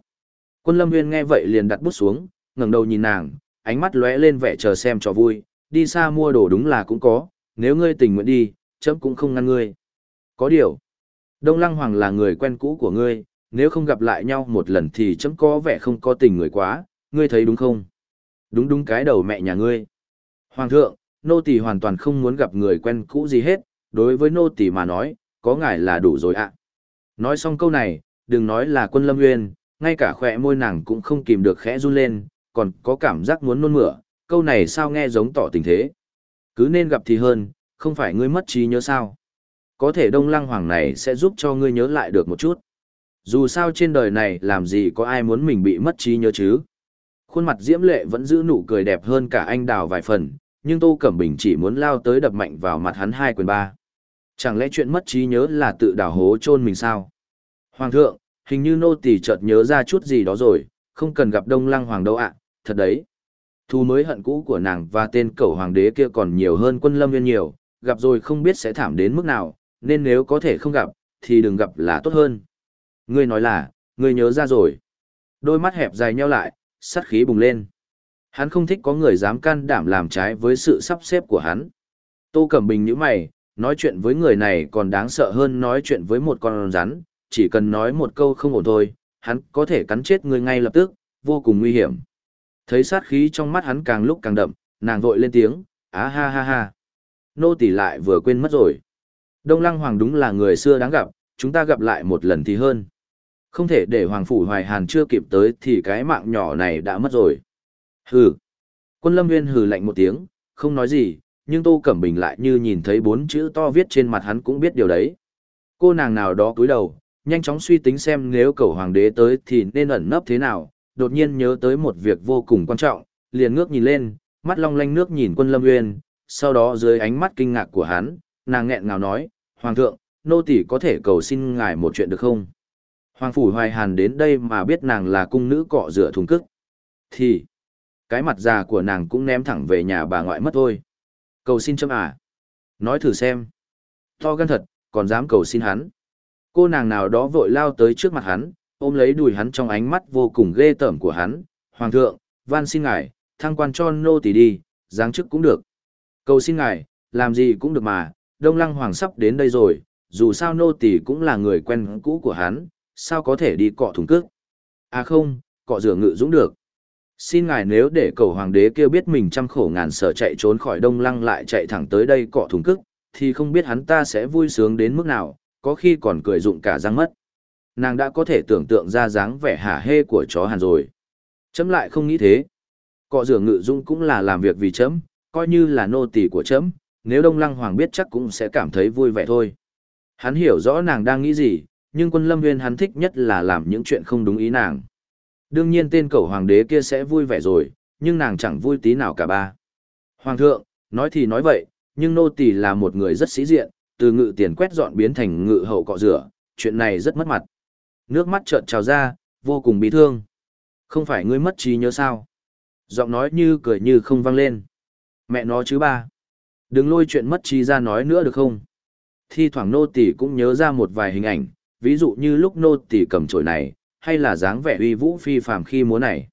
Quân Lâm Nguyên nghe vậy liền đặt bút xuống, ngẩng đầu nhìn nàng, ánh mắt lóe lên vẻ chờ xem cho vui, đi xa mua đồ đúng là cũng có, nếu ngươi tình nguyện đi, chấm cũng không ngăn ngươi. Có điều, Đông Lăng Hoàng là người quen cũ của ngươi, nếu không gặp lại nhau một lần thì chấm có vẻ không có tình người quá, ngươi thấy đúng không? Đúng đúng cái đầu mẹ nhà ngươi. Hoàng thượng, nô tỳ hoàn toàn không muốn gặp người quen cũ gì hết, đối với nô tỳ mà nói, có ngài là đủ rồi ạ. Nói xong câu này, đừng nói là quân lâm nguyên, ngay cả khỏe môi nàng cũng không kìm được khẽ run lên, còn có cảm giác muốn nôn mửa, câu này sao nghe giống tỏ tình thế. Cứ nên gặp thì hơn, không phải ngươi mất trí nhớ sao. Có thể đông lăng hoàng này sẽ giúp cho ngươi nhớ lại được một chút. Dù sao trên đời này làm gì có ai muốn mình bị mất trí nhớ chứ. Khuôn mặt diễm lệ vẫn giữ nụ cười đẹp hơn cả anh đào vài phần, nhưng Tô Cẩm Bình chỉ muốn lao tới đập mạnh vào mặt hắn hai quyền ba. Chẳng lẽ chuyện mất trí nhớ là tự đào hố chôn mình sao? Hoàng thượng, hình như nô tỳ chợt nhớ ra chút gì đó rồi, không cần gặp Đông Lăng Hoàng đâu ạ, thật đấy. Thu mới hận cũ của nàng và tên cẩu hoàng đế kia còn nhiều hơn quân lâm viên nhiều, gặp rồi không biết sẽ thảm đến mức nào, nên nếu có thể không gặp, thì đừng gặp là tốt hơn. Ngươi nói là, ngươi nhớ ra rồi. Đôi mắt hẹp dài nheo lại, sát khí bùng lên. Hắn không thích có người dám can đảm làm trái với sự sắp xếp của hắn. Tô Cẩm Bình nhíu mày, nói chuyện với người này còn đáng sợ hơn nói chuyện với một con rắn, chỉ cần nói một câu không ổn thôi, hắn có thể cắn chết người ngay lập tức, vô cùng nguy hiểm. Thấy sát khí trong mắt hắn càng lúc càng đậm, nàng vội lên tiếng, á ha ha ha. Nô tỷ lại vừa quên mất rồi. Đông Lăng Hoàng đúng là người xưa đáng gặp, chúng ta gặp lại một lần thì hơn. Không thể để Hoàng Phủ Hoài Hàn chưa kịp tới thì cái mạng nhỏ này đã mất rồi. Hừ. Quân Lâm Nguyên hừ lạnh một tiếng, không nói gì, nhưng Tô Cẩm Bình lại như nhìn thấy bốn chữ to viết trên mặt hắn cũng biết điều đấy. Cô nàng nào đó cúi đầu, nhanh chóng suy tính xem nếu cầu hoàng đế tới thì nên ẩn nấp thế nào, đột nhiên nhớ tới một việc vô cùng quan trọng, liền ngước nhìn lên, mắt long lanh nước nhìn quân lâm nguyên, sau đó dưới ánh mắt kinh ngạc của hắn, nàng nghẹn ngào nói, Hoàng thượng, nô tỷ có thể cầu xin ngài một chuyện được không? Hoàng phủ hoài hàn đến đây mà biết nàng là cung nữ cọ rửa thùng cức. Thì, cái mặt già của nàng cũng ném thẳng về nhà bà ngoại mất thôi. Cầu xin chấm à? Nói thử xem. To gan thật, còn dám cầu xin hắn. Cô nàng nào đó vội lao tới trước mặt hắn, ôm lấy đùi hắn trong ánh mắt vô cùng ghê tởm của hắn. Hoàng thượng, van xin ngài, thăng quan cho nô tỳ đi, giáng chức cũng được. Cầu xin ngài, làm gì cũng được mà, Đông Lăng Hoàng sắp đến đây rồi, dù sao nô tỳ cũng là người quen cũ của hắn, sao có thể đi cọ thùng cước. À không, cọ rửa ngự dũng được. Xin ngài nếu để cầu hoàng đế kia biết mình trăm khổ ngàn sở chạy trốn khỏi Đông Lăng lại chạy thẳng tới đây cọ thùng cước, thì không biết hắn ta sẽ vui sướng đến mức nào, có khi còn cười dụng cả răng mất. Nàng đã có thể tưởng tượng ra dáng vẻ hả hê của chó hàn rồi. Chấm lại không nghĩ thế. Cọ rửa ngự dung cũng là làm việc vì chấm, coi như là nô tỳ của chấm, nếu Đông Lăng Hoàng biết chắc cũng sẽ cảm thấy vui vẻ thôi. Hắn hiểu rõ nàng đang nghĩ gì, nhưng quân lâm nguyên hắn thích nhất là làm những chuyện không đúng ý nàng. Đương nhiên tên cầu hoàng đế kia sẽ vui vẻ rồi, nhưng nàng chẳng vui tí nào cả ba. Hoàng thượng, nói thì nói vậy, nhưng nô tỳ là một người rất sĩ diện, từ ngự tiền quét dọn biến thành ngự hậu cọ rửa, chuyện này rất mất mặt. Nước mắt trợn trào ra, vô cùng bị thương. Không phải ngươi mất trí nhớ sao? Giọng nói như cười như không vang lên. Mẹ nó chứ ba. Đừng lôi chuyện mất trí ra nói nữa được không? Thi thoảng nô tỷ cũng nhớ ra một vài hình ảnh, ví dụ như lúc nô tỷ cầm chổi này, hay là dáng vẻ uy vũ phi phàm khi múa này.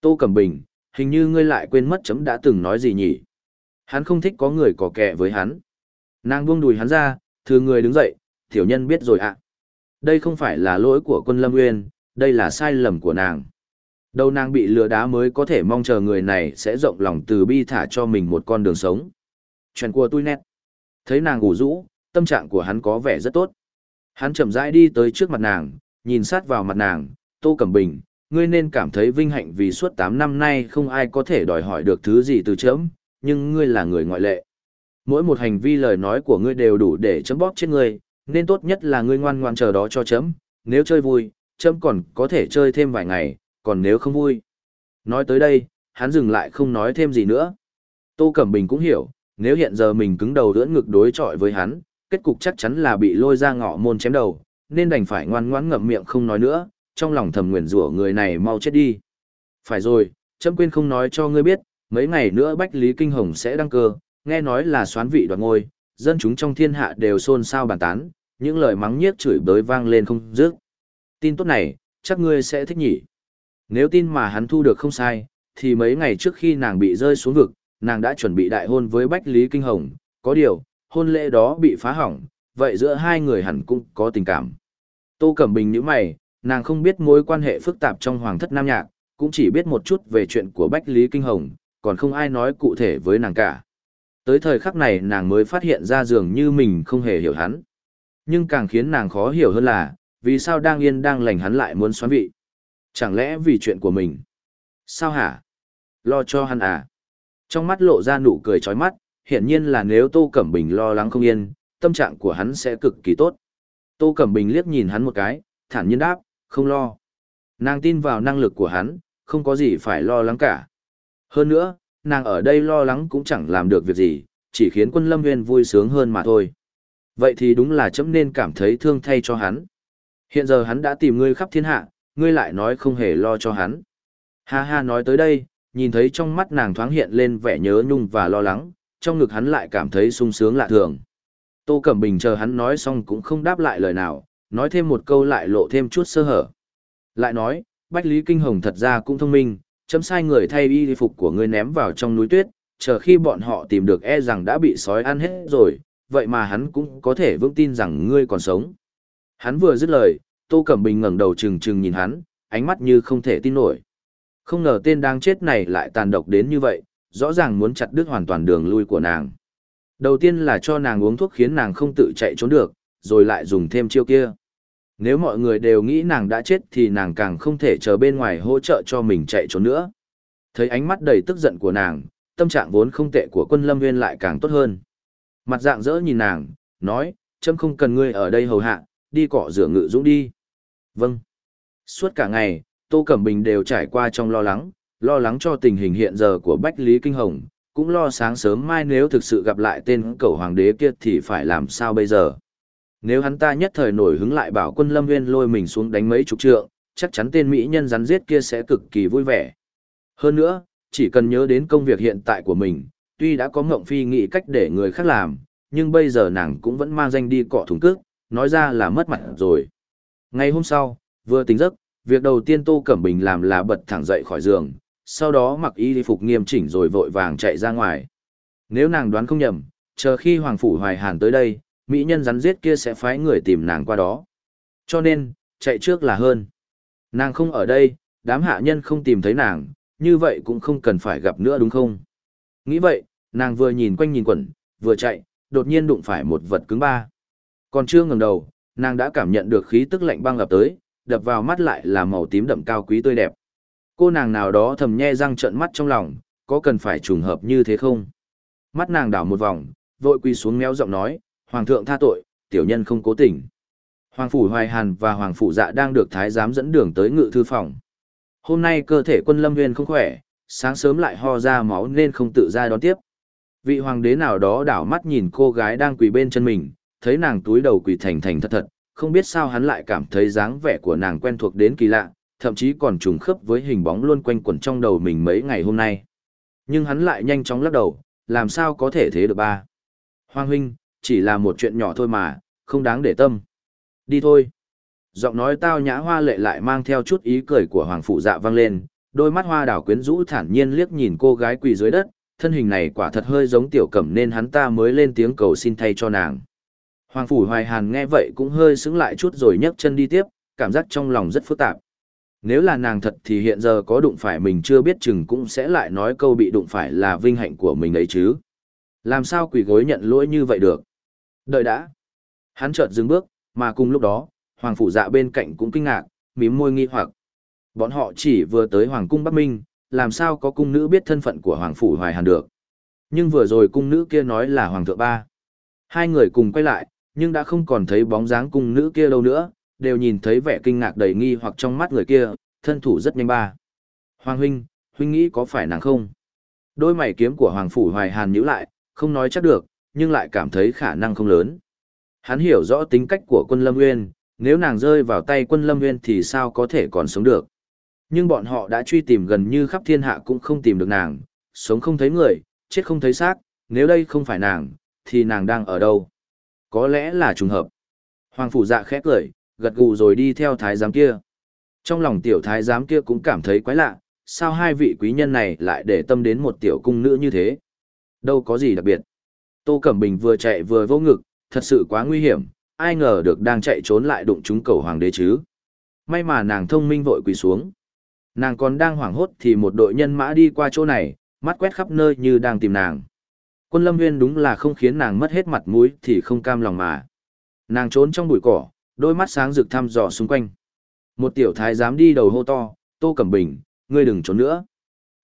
Tô Cẩm Bình, hình như ngươi lại quên mất chấm đã từng nói gì nhỉ? Hắn không thích có người có kẻ với hắn. Nàng buông đùi hắn ra, thừa người đứng dậy, tiểu nhân biết rồi ạ. Đây không phải là lỗi của quân Lâm Nguyên, đây là sai lầm của nàng. Đầu nàng bị lừa đá mới có thể mong chờ người này sẽ rộng lòng từ bi thả cho mình một con đường sống. Chuyện của tôi nét. Thấy nàng ngủ rũ, tâm trạng của hắn có vẻ rất tốt. Hắn chậm rãi đi tới trước mặt nàng, nhìn sát vào mặt nàng, Tô Cẩm Bình, ngươi nên cảm thấy vinh hạnh vì suốt 8 năm nay không ai có thể đòi hỏi được thứ gì từ chấm, nhưng ngươi là người ngoại lệ. Mỗi một hành vi lời nói của ngươi đều đủ để chấm bóp chết ngươi, nên tốt nhất là ngươi ngoan ngoan chờ đó cho chấm, nếu chơi vui, chấm còn có thể chơi thêm vài ngày, còn nếu không vui. Nói tới đây, hắn dừng lại không nói thêm gì nữa. Tô Cẩm Bình cũng hiểu, nếu hiện giờ mình cứng đầu đưỡn ngực đối chọi với hắn, kết cục chắc chắn là bị lôi ra ngõ môn chém đầu, nên đành phải ngoan ngoãn ngậm miệng không nói nữa, trong lòng thầm nguyền rủa người này mau chết đi. Phải rồi, chấm quên không nói cho ngươi biết, mấy ngày nữa Bách Lý Kinh Hồng sẽ đăng cơ, nghe nói là xoán vị đoạt ngôi, dân chúng trong thiên hạ đều xôn xao bàn tán, những lời mắng nhiếc chửi bới vang lên không dứt. Tin tốt này, chắc ngươi sẽ thích nhỉ. Nếu tin mà hắn thu được không sai, thì mấy ngày trước khi nàng bị rơi xuống vực, nàng đã chuẩn bị đại hôn với Bách Lý Kinh Hồng, có điều, hôn lễ đó bị phá hỏng, vậy giữa hai người hẳn cũng có tình cảm. Tô Cẩm Bình nhíu mày, nàng không biết mối quan hệ phức tạp trong hoàng thất Nam Nhạc, cũng chỉ biết một chút về chuyện của Bách Lý Kinh Hồng, còn không ai nói cụ thể với nàng cả. Tới thời khắc này nàng mới phát hiện ra dường như mình không hề hiểu hắn. Nhưng càng khiến nàng khó hiểu hơn là, vì sao đang yên đang lành hắn lại muốn xoắn vị. Chẳng lẽ vì chuyện của mình? Sao hả? Lo cho hắn à? Trong mắt lộ ra nụ cười chói mắt, hiển nhiên là nếu Tô Cẩm Bình lo lắng không yên, tâm trạng của hắn sẽ cực kỳ tốt. Tô Cẩm Bình liếc nhìn hắn một cái, thản nhiên đáp, không lo. Nàng tin vào năng lực của hắn, không có gì phải lo lắng cả. Hơn nữa, nàng ở đây lo lắng cũng chẳng làm được việc gì, chỉ khiến quân lâm nguyên vui sướng hơn mà thôi. Vậy thì đúng là chấm nên cảm thấy thương thay cho hắn. Hiện giờ hắn đã tìm ngươi khắp thiên hạ, ngươi lại nói không hề lo cho hắn. Ha ha nói tới đây, nhìn thấy trong mắt nàng thoáng hiện lên vẻ nhớ nhung và lo lắng, trong ngực hắn lại cảm thấy sung sướng lạ thường. Tô Cẩm Bình chờ hắn nói xong cũng không đáp lại lời nào, nói thêm một câu lại lộ thêm chút sơ hở. Lại nói, Bách Lý Kinh Hồng thật ra cũng thông minh, chấm sai người thay y phục của ngươi ném vào trong núi tuyết, chờ khi bọn họ tìm được e rằng đã bị sói ăn hết rồi, vậy mà hắn cũng có thể vững tin rằng ngươi còn sống. Hắn vừa dứt lời, Tô Cẩm Bình ngẩng đầu trừng trừng nhìn hắn, ánh mắt như không thể tin nổi. Không ngờ tên đang chết này lại tàn độc đến như vậy, rõ ràng muốn chặt đứt hoàn toàn đường lui của nàng. Đầu tiên là cho nàng uống thuốc khiến nàng không tự chạy trốn được, rồi lại dùng thêm chiêu kia. Nếu mọi người đều nghĩ nàng đã chết thì nàng càng không thể chờ bên ngoài hỗ trợ cho mình chạy trốn nữa. Thấy ánh mắt đầy tức giận của nàng, tâm trạng vốn không tệ của quân lâm nguyên lại càng tốt hơn. Mặt dạng dỡ nhìn nàng, nói, châm không cần ngươi ở đây hầu hạ, đi cọ rửa ngự dũng đi. Vâng. Suốt cả ngày, Tô Cẩm Bình đều trải qua trong lo lắng, lo lắng cho tình hình hiện giờ của Bách Lý Kinh Hồng, cũng lo sáng sớm mai nếu thực sự gặp lại tên cầu hoàng đế kia thì phải làm sao bây giờ. Nếu hắn ta nhất thời nổi hứng lại bảo quân lâm viên lôi mình xuống đánh mấy chục trượng, chắc chắn tên Mỹ nhân rắn giết kia sẽ cực kỳ vui vẻ. Hơn nữa, chỉ cần nhớ đến công việc hiện tại của mình, tuy đã có mộng phi nghĩ cách để người khác làm, nhưng bây giờ nàng cũng vẫn mang danh đi cọ thùng cước, nói ra là mất mặt rồi. Ngày hôm sau, vừa tỉnh giấc, việc đầu tiên Tô Cẩm Bình làm là bật thẳng dậy khỏi giường, sau đó mặc y phục nghiêm chỉnh rồi vội vàng chạy ra ngoài. Nếu nàng đoán không nhầm, chờ khi Hoàng Phủ Hoài Hàn tới đây, mỹ nhân rắn giết kia sẽ phái người tìm nàng qua đó. Cho nên, chạy trước là hơn. Nàng không ở đây, đám hạ nhân không tìm thấy nàng, như vậy cũng không cần phải gặp nữa đúng không? Nghĩ vậy, nàng vừa nhìn quanh nhìn quẩn, vừa chạy, đột nhiên đụng phải một vật cứng ba. Còn chưa ngẩng đầu, nàng đã cảm nhận được khí tức lạnh băng ập tới, đập vào mắt lại là màu tím đậm cao quý tươi đẹp. Cô nàng nào đó thầm nhe răng trợn mắt trong lòng, có cần phải trùng hợp như thế không? Mắt nàng đảo một vòng, vội quỳ xuống méo giọng nói, Hoàng thượng tha tội, tiểu nhân không cố tình. Hoàng phủ Hoài Hàn và Hoàng phủ Dạ đang được thái giám dẫn đường tới ngự thư phòng. Hôm nay cơ thể quân lâm nguyên không khỏe, sáng sớm lại ho ra máu nên không tự ra đón tiếp. Vị hoàng đế nào đó đảo mắt nhìn cô gái đang quỳ bên chân mình, thấy nàng túi đầu quỳ thành thành thật thật, không biết sao hắn lại cảm thấy dáng vẻ của nàng quen thuộc đến kỳ lạ, thậm chí còn trùng khớp với hình bóng luôn quanh quẩn trong đầu mình mấy ngày hôm nay. Nhưng hắn lại nhanh chóng lắc đầu, làm sao có thể thế được ba. Hoàng huynh, chỉ là một chuyện nhỏ thôi mà, không đáng để tâm. Đi thôi. Giọng nói tao nhã hoa lệ lại mang theo chút ý cười của hoàng phụ dạ vang lên, đôi mắt hoa đảo quyến rũ thản nhiên liếc nhìn cô gái quỳ dưới đất, thân hình này quả thật hơi giống tiểu cẩm nên hắn ta mới lên tiếng cầu xin thay cho nàng. Hoàng phủ hoài hàn nghe vậy cũng hơi sững lại chút rồi nhấc chân đi tiếp, cảm giác trong lòng rất phức tạp. Nếu là nàng thật thì hiện giờ có đụng phải mình chưa biết chừng cũng sẽ lại nói câu bị đụng phải là vinh hạnh của mình ấy chứ. Làm sao quỷ gối nhận lỗi như vậy được? Đợi đã. Hắn chợt dừng bước, mà cùng lúc đó, hoàng phủ dạ bên cạnh cũng kinh ngạc, mím môi nghi hoặc. Bọn họ chỉ vừa tới hoàng cung Bắc Minh, làm sao có cung nữ biết thân phận của hoàng phủ Hoài Hàn được. Nhưng vừa rồi cung nữ kia nói là hoàng thượng ba. Hai người cùng quay lại, nhưng đã không còn thấy bóng dáng cung nữ kia lâu nữa, đều nhìn thấy vẻ kinh ngạc đầy nghi hoặc trong mắt người kia, thân thủ rất nhanh ba. Hoàng huynh, huynh nghĩ có phải nàng không? Đôi mày kiếm của Hoàng Phủ Hoài Hàn nhíu lại, không nói chắc được, nhưng lại cảm thấy khả năng không lớn. Hắn hiểu rõ tính cách của quân Lâm Nguyên, nếu nàng rơi vào tay quân Lâm Nguyên thì sao có thể còn sống được. Nhưng bọn họ đã truy tìm gần như khắp thiên hạ cũng không tìm được nàng, sống không thấy người, chết không thấy xác, nếu đây không phải nàng, thì nàng đang ở đâu? Có lẽ là trùng hợp. Hoàng phủ dạ khẽ cười, gật gù rồi đi theo thái giám kia. Trong lòng tiểu thái giám kia cũng cảm thấy quái lạ, sao hai vị quý nhân này lại để tâm đến một tiểu cung nữ như thế? Đâu có gì đặc biệt. Tô Cẩm Bình vừa chạy vừa vô ngực, thật sự quá nguy hiểm, ai ngờ được đang chạy trốn lại đụng trúng cầu hoàng đế chứ. May mà nàng thông minh vội quỳ xuống. Nàng còn đang hoảng hốt thì một đội nhân mã đi qua chỗ này, mắt quét khắp nơi như đang tìm nàng. Quân lâm nguyên đúng là không khiến nàng mất hết mặt mũi thì không cam lòng mà. Nàng trốn trong bụi cỏ, đôi mắt sáng rực thăm dò xung quanh. Một tiểu thái dám đi đầu hô to, Tô Cẩm Bình, ngươi đừng trốn nữa.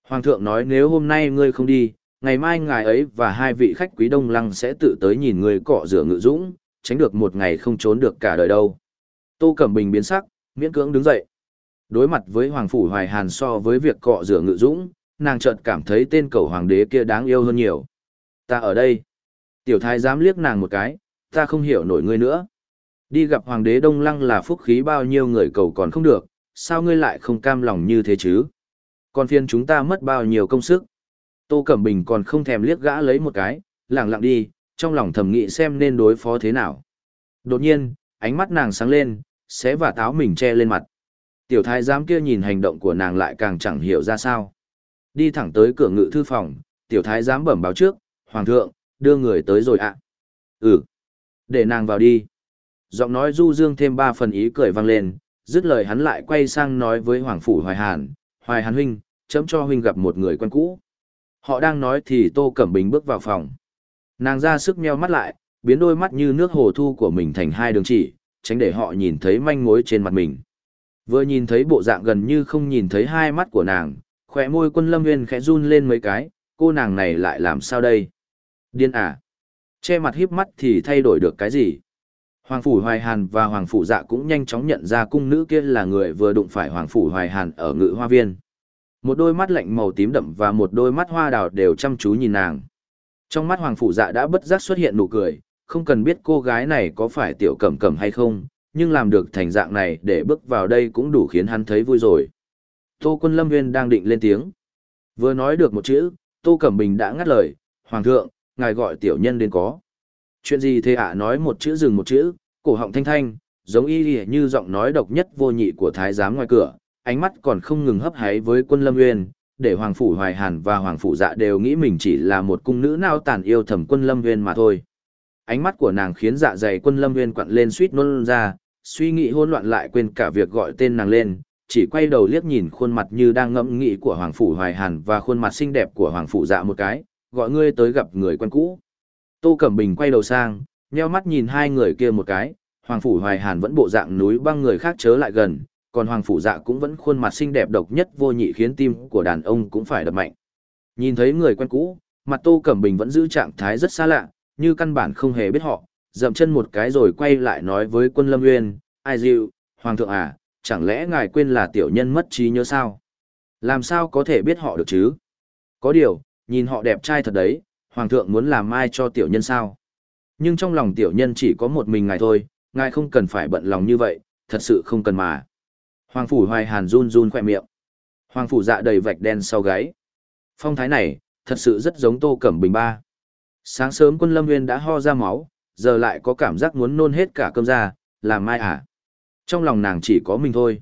Hoàng thượng nói nếu hôm nay ngươi không đi, ngày mai ngài ấy và hai vị khách quý đông lăng sẽ tự tới nhìn người cọ rửa ngự dũng, tránh được một ngày không trốn được cả đời đâu. Tô Cẩm Bình biến sắc, miễn cưỡng đứng dậy. Đối mặt với Hoàng Phủ Hoài Hàn so với việc cọ rửa ngự dũng, nàng chợt cảm thấy tên cầu hoàng đế kia đáng yêu hơn nhiều. Ta ở đây. Tiểu thái dám liếc nàng một cái, ta không hiểu nổi ngươi nữa. Đi gặp hoàng đế Đông Lăng là phúc khí bao nhiêu người cầu còn không được, sao ngươi lại không cam lòng như thế chứ? Còn phiên chúng ta mất bao nhiêu công sức. Tô Cẩm Bình còn không thèm liếc gã lấy một cái, lẳng lặng đi, trong lòng thầm nghĩ xem nên đối phó thế nào. Đột nhiên, ánh mắt nàng sáng lên, xé và táo mình che lên mặt. Tiểu thái giám kia nhìn hành động của nàng lại càng chẳng hiểu ra sao. Đi thẳng tới cửa ngự thư phòng, tiểu thái giám bẩm báo trước, Hoàng thượng, đưa người tới rồi ạ. Ừ. Để nàng vào đi. Giọng nói du dương thêm ba phần ý cười vang lên, dứt lời hắn lại quay sang nói với Hoàng Phủ Hoài Hàn, Hoài Hàn huynh, chấm cho huynh gặp một người quen cũ. Họ đang nói thì Tô Cẩm Bình bước vào phòng. Nàng ra sức meo mắt lại, biến đôi mắt như nước hồ thu của mình thành hai đường chỉ, tránh để họ nhìn thấy manh mối trên mặt mình. Vừa nhìn thấy bộ dạng gần như không nhìn thấy hai mắt của nàng, khỏe môi quân lâm nguyên khẽ run lên mấy cái, cô nàng này lại làm sao đây? Điên à? Che mặt híp mắt thì thay đổi được cái gì? Hoàng Phủ Hoài Hàn và Hoàng Phủ Dạ cũng nhanh chóng nhận ra cung nữ kia là người vừa đụng phải Hoàng Phủ Hoài Hàn ở ngự hoa viên. Một đôi mắt lạnh màu tím đậm và một đôi mắt hoa đào đều chăm chú nhìn nàng. Trong mắt Hoàng Phủ Dạ đã bất giác xuất hiện nụ cười, không cần biết cô gái này có phải tiểu cẩm cẩm hay không, nhưng làm được thành dạng này để bước vào đây cũng đủ khiến hắn thấy vui rồi. Tô quân Lâm Nguyên đang định lên tiếng. Vừa nói được một chữ, Tô Cẩm Bình đã ngắt lời, Hoàng thượng, ngài gọi tiểu nhân đến có. Chuyện gì thế ạ nói một chữ dừng một chữ, cổ họng thanh thanh, giống y như giọng nói độc nhất vô nhị của thái giám ngoài cửa, ánh mắt còn không ngừng hấp háy với quân lâm nguyên, để Hoàng Phủ Hoài Hàn và Hoàng Phủ Dạ đều nghĩ mình chỉ là một cung nữ nao tàn yêu thầm quân lâm nguyên mà thôi. Ánh mắt của nàng khiến dạ dày quân lâm nguyên quặn lên suýt nôn ra, suy nghĩ hỗn loạn lại quên cả việc gọi tên nàng lên, chỉ quay đầu liếc nhìn khuôn mặt như đang ngẫm nghĩ của Hoàng Phủ Hoài Hàn và khuôn mặt xinh đẹp của Hoàng Phủ Dạ một cái, gọi ngươi tới gặp người quen cũ. Tô Cẩm Bình quay đầu sang, nheo mắt nhìn hai người kia một cái, Hoàng Phủ Hoài Hàn vẫn bộ dạng núi băng người khác chớ lại gần, còn Hoàng Phủ Dạ cũng vẫn khuôn mặt xinh đẹp độc nhất vô nhị khiến tim của đàn ông cũng phải đập mạnh. Nhìn thấy người quen cũ, mặt Tô Cẩm Bình vẫn giữ trạng thái rất xa lạ, như căn bản không hề biết họ, dậm chân một cái rồi quay lại nói với quân Lâm Nguyên, ai dịu, Hoàng thượng à, chẳng lẽ ngài quên là tiểu nhân mất trí nhớ sao? Làm sao có thể biết họ được chứ? Có điều, nhìn họ đẹp trai thật đấy, Hoàng thượng muốn làm mai cho tiểu nhân sao? Nhưng trong lòng tiểu nhân chỉ có một mình ngài thôi, ngài không cần phải bận lòng như vậy, thật sự không cần mà. Hoàng phủ hoài hàn run run khỏe miệng. Hoàng phủ dạ đầy vạch đen sau gáy. Phong thái này, thật sự rất giống tô cẩm bình ba. Sáng sớm quân lâm nguyên đã ho ra máu, giờ lại có cảm giác muốn nôn hết cả cơm ra, làm mai à? Trong lòng nàng chỉ có mình thôi.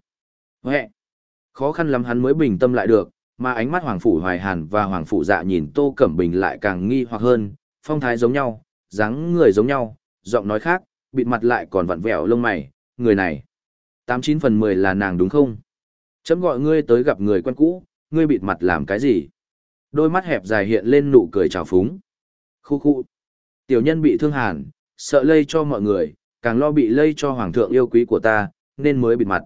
Huệ! Khó khăn lắm hắn mới bình tâm lại được, mà ánh mắt Hoàng Phủ Hoài Hàn và Hoàng Phủ Dạ nhìn Tô Cẩm Bình lại càng nghi hoặc hơn, phong thái giống nhau, dáng người giống nhau, giọng nói khác, bịt mặt lại còn vặn vẹo lông mày, người này. Tám chín phần mười là nàng đúng không? Chấm gọi ngươi tới gặp người quen cũ, ngươi bịt mặt làm cái gì? Đôi mắt hẹp dài hiện lên nụ cười trào phúng. Khu khu. Tiểu nhân bị thương hàn, sợ lây cho mọi người, càng lo bị lây cho hoàng thượng yêu quý của ta, nên mới bịt mặt.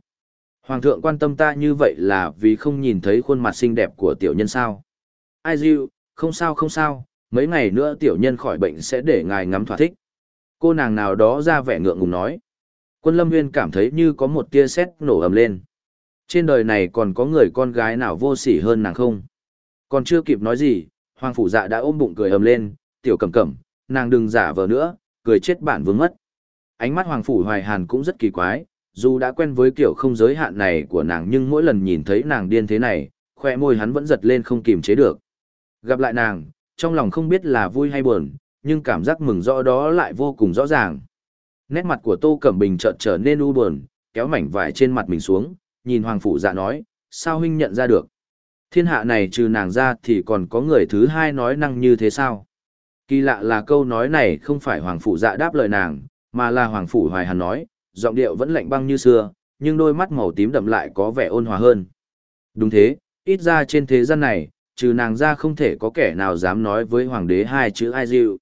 Hoàng thượng quan tâm ta như vậy là vì không nhìn thấy khuôn mặt xinh đẹp của tiểu nhân sao. Ai diệu, không sao không sao, mấy ngày nữa tiểu nhân khỏi bệnh sẽ để ngài ngắm thỏa thích. Cô nàng nào đó ra vẻ ngượng ngùng nói. Quân lâm nguyên cảm thấy như có một tia sét nổ ầm lên. Trên đời này còn có người con gái nào vô sỉ hơn nàng không? Còn chưa kịp nói gì, hoàng phủ dạ đã ôm bụng cười ầm lên, tiểu cẩm cẩm, nàng đừng giả vờ nữa, cười chết bản vương mất. Ánh mắt hoàng phủ hoài hàn cũng rất kỳ quái, dù đã quen với kiểu không giới hạn này của nàng nhưng mỗi lần nhìn thấy nàng điên thế này, khoe môi hắn vẫn giật lên không kìm chế được. Gặp lại nàng, trong lòng không biết là vui hay buồn, nhưng cảm giác mừng rõ đó lại vô cùng rõ ràng. Nét mặt của Tô Cẩm Bình chợt trở nên u buồn, kéo mảnh vải trên mặt mình xuống, nhìn Hoàng Phủ dạ nói, sao huynh nhận ra được? Thiên hạ này trừ nàng ra thì còn có người thứ hai nói năng như thế sao? Kỳ lạ là câu nói này không phải Hoàng Phủ dạ đáp lời nàng, mà là Hoàng Phủ Hoài Hàn nói, giọng điệu vẫn lạnh băng như xưa, nhưng đôi mắt màu tím đậm lại có vẻ ôn hòa hơn. Đúng thế, ít ra trên thế gian này, trừ nàng ra không thể có kẻ nào dám nói với hoàng đế hai chữ ai dịu.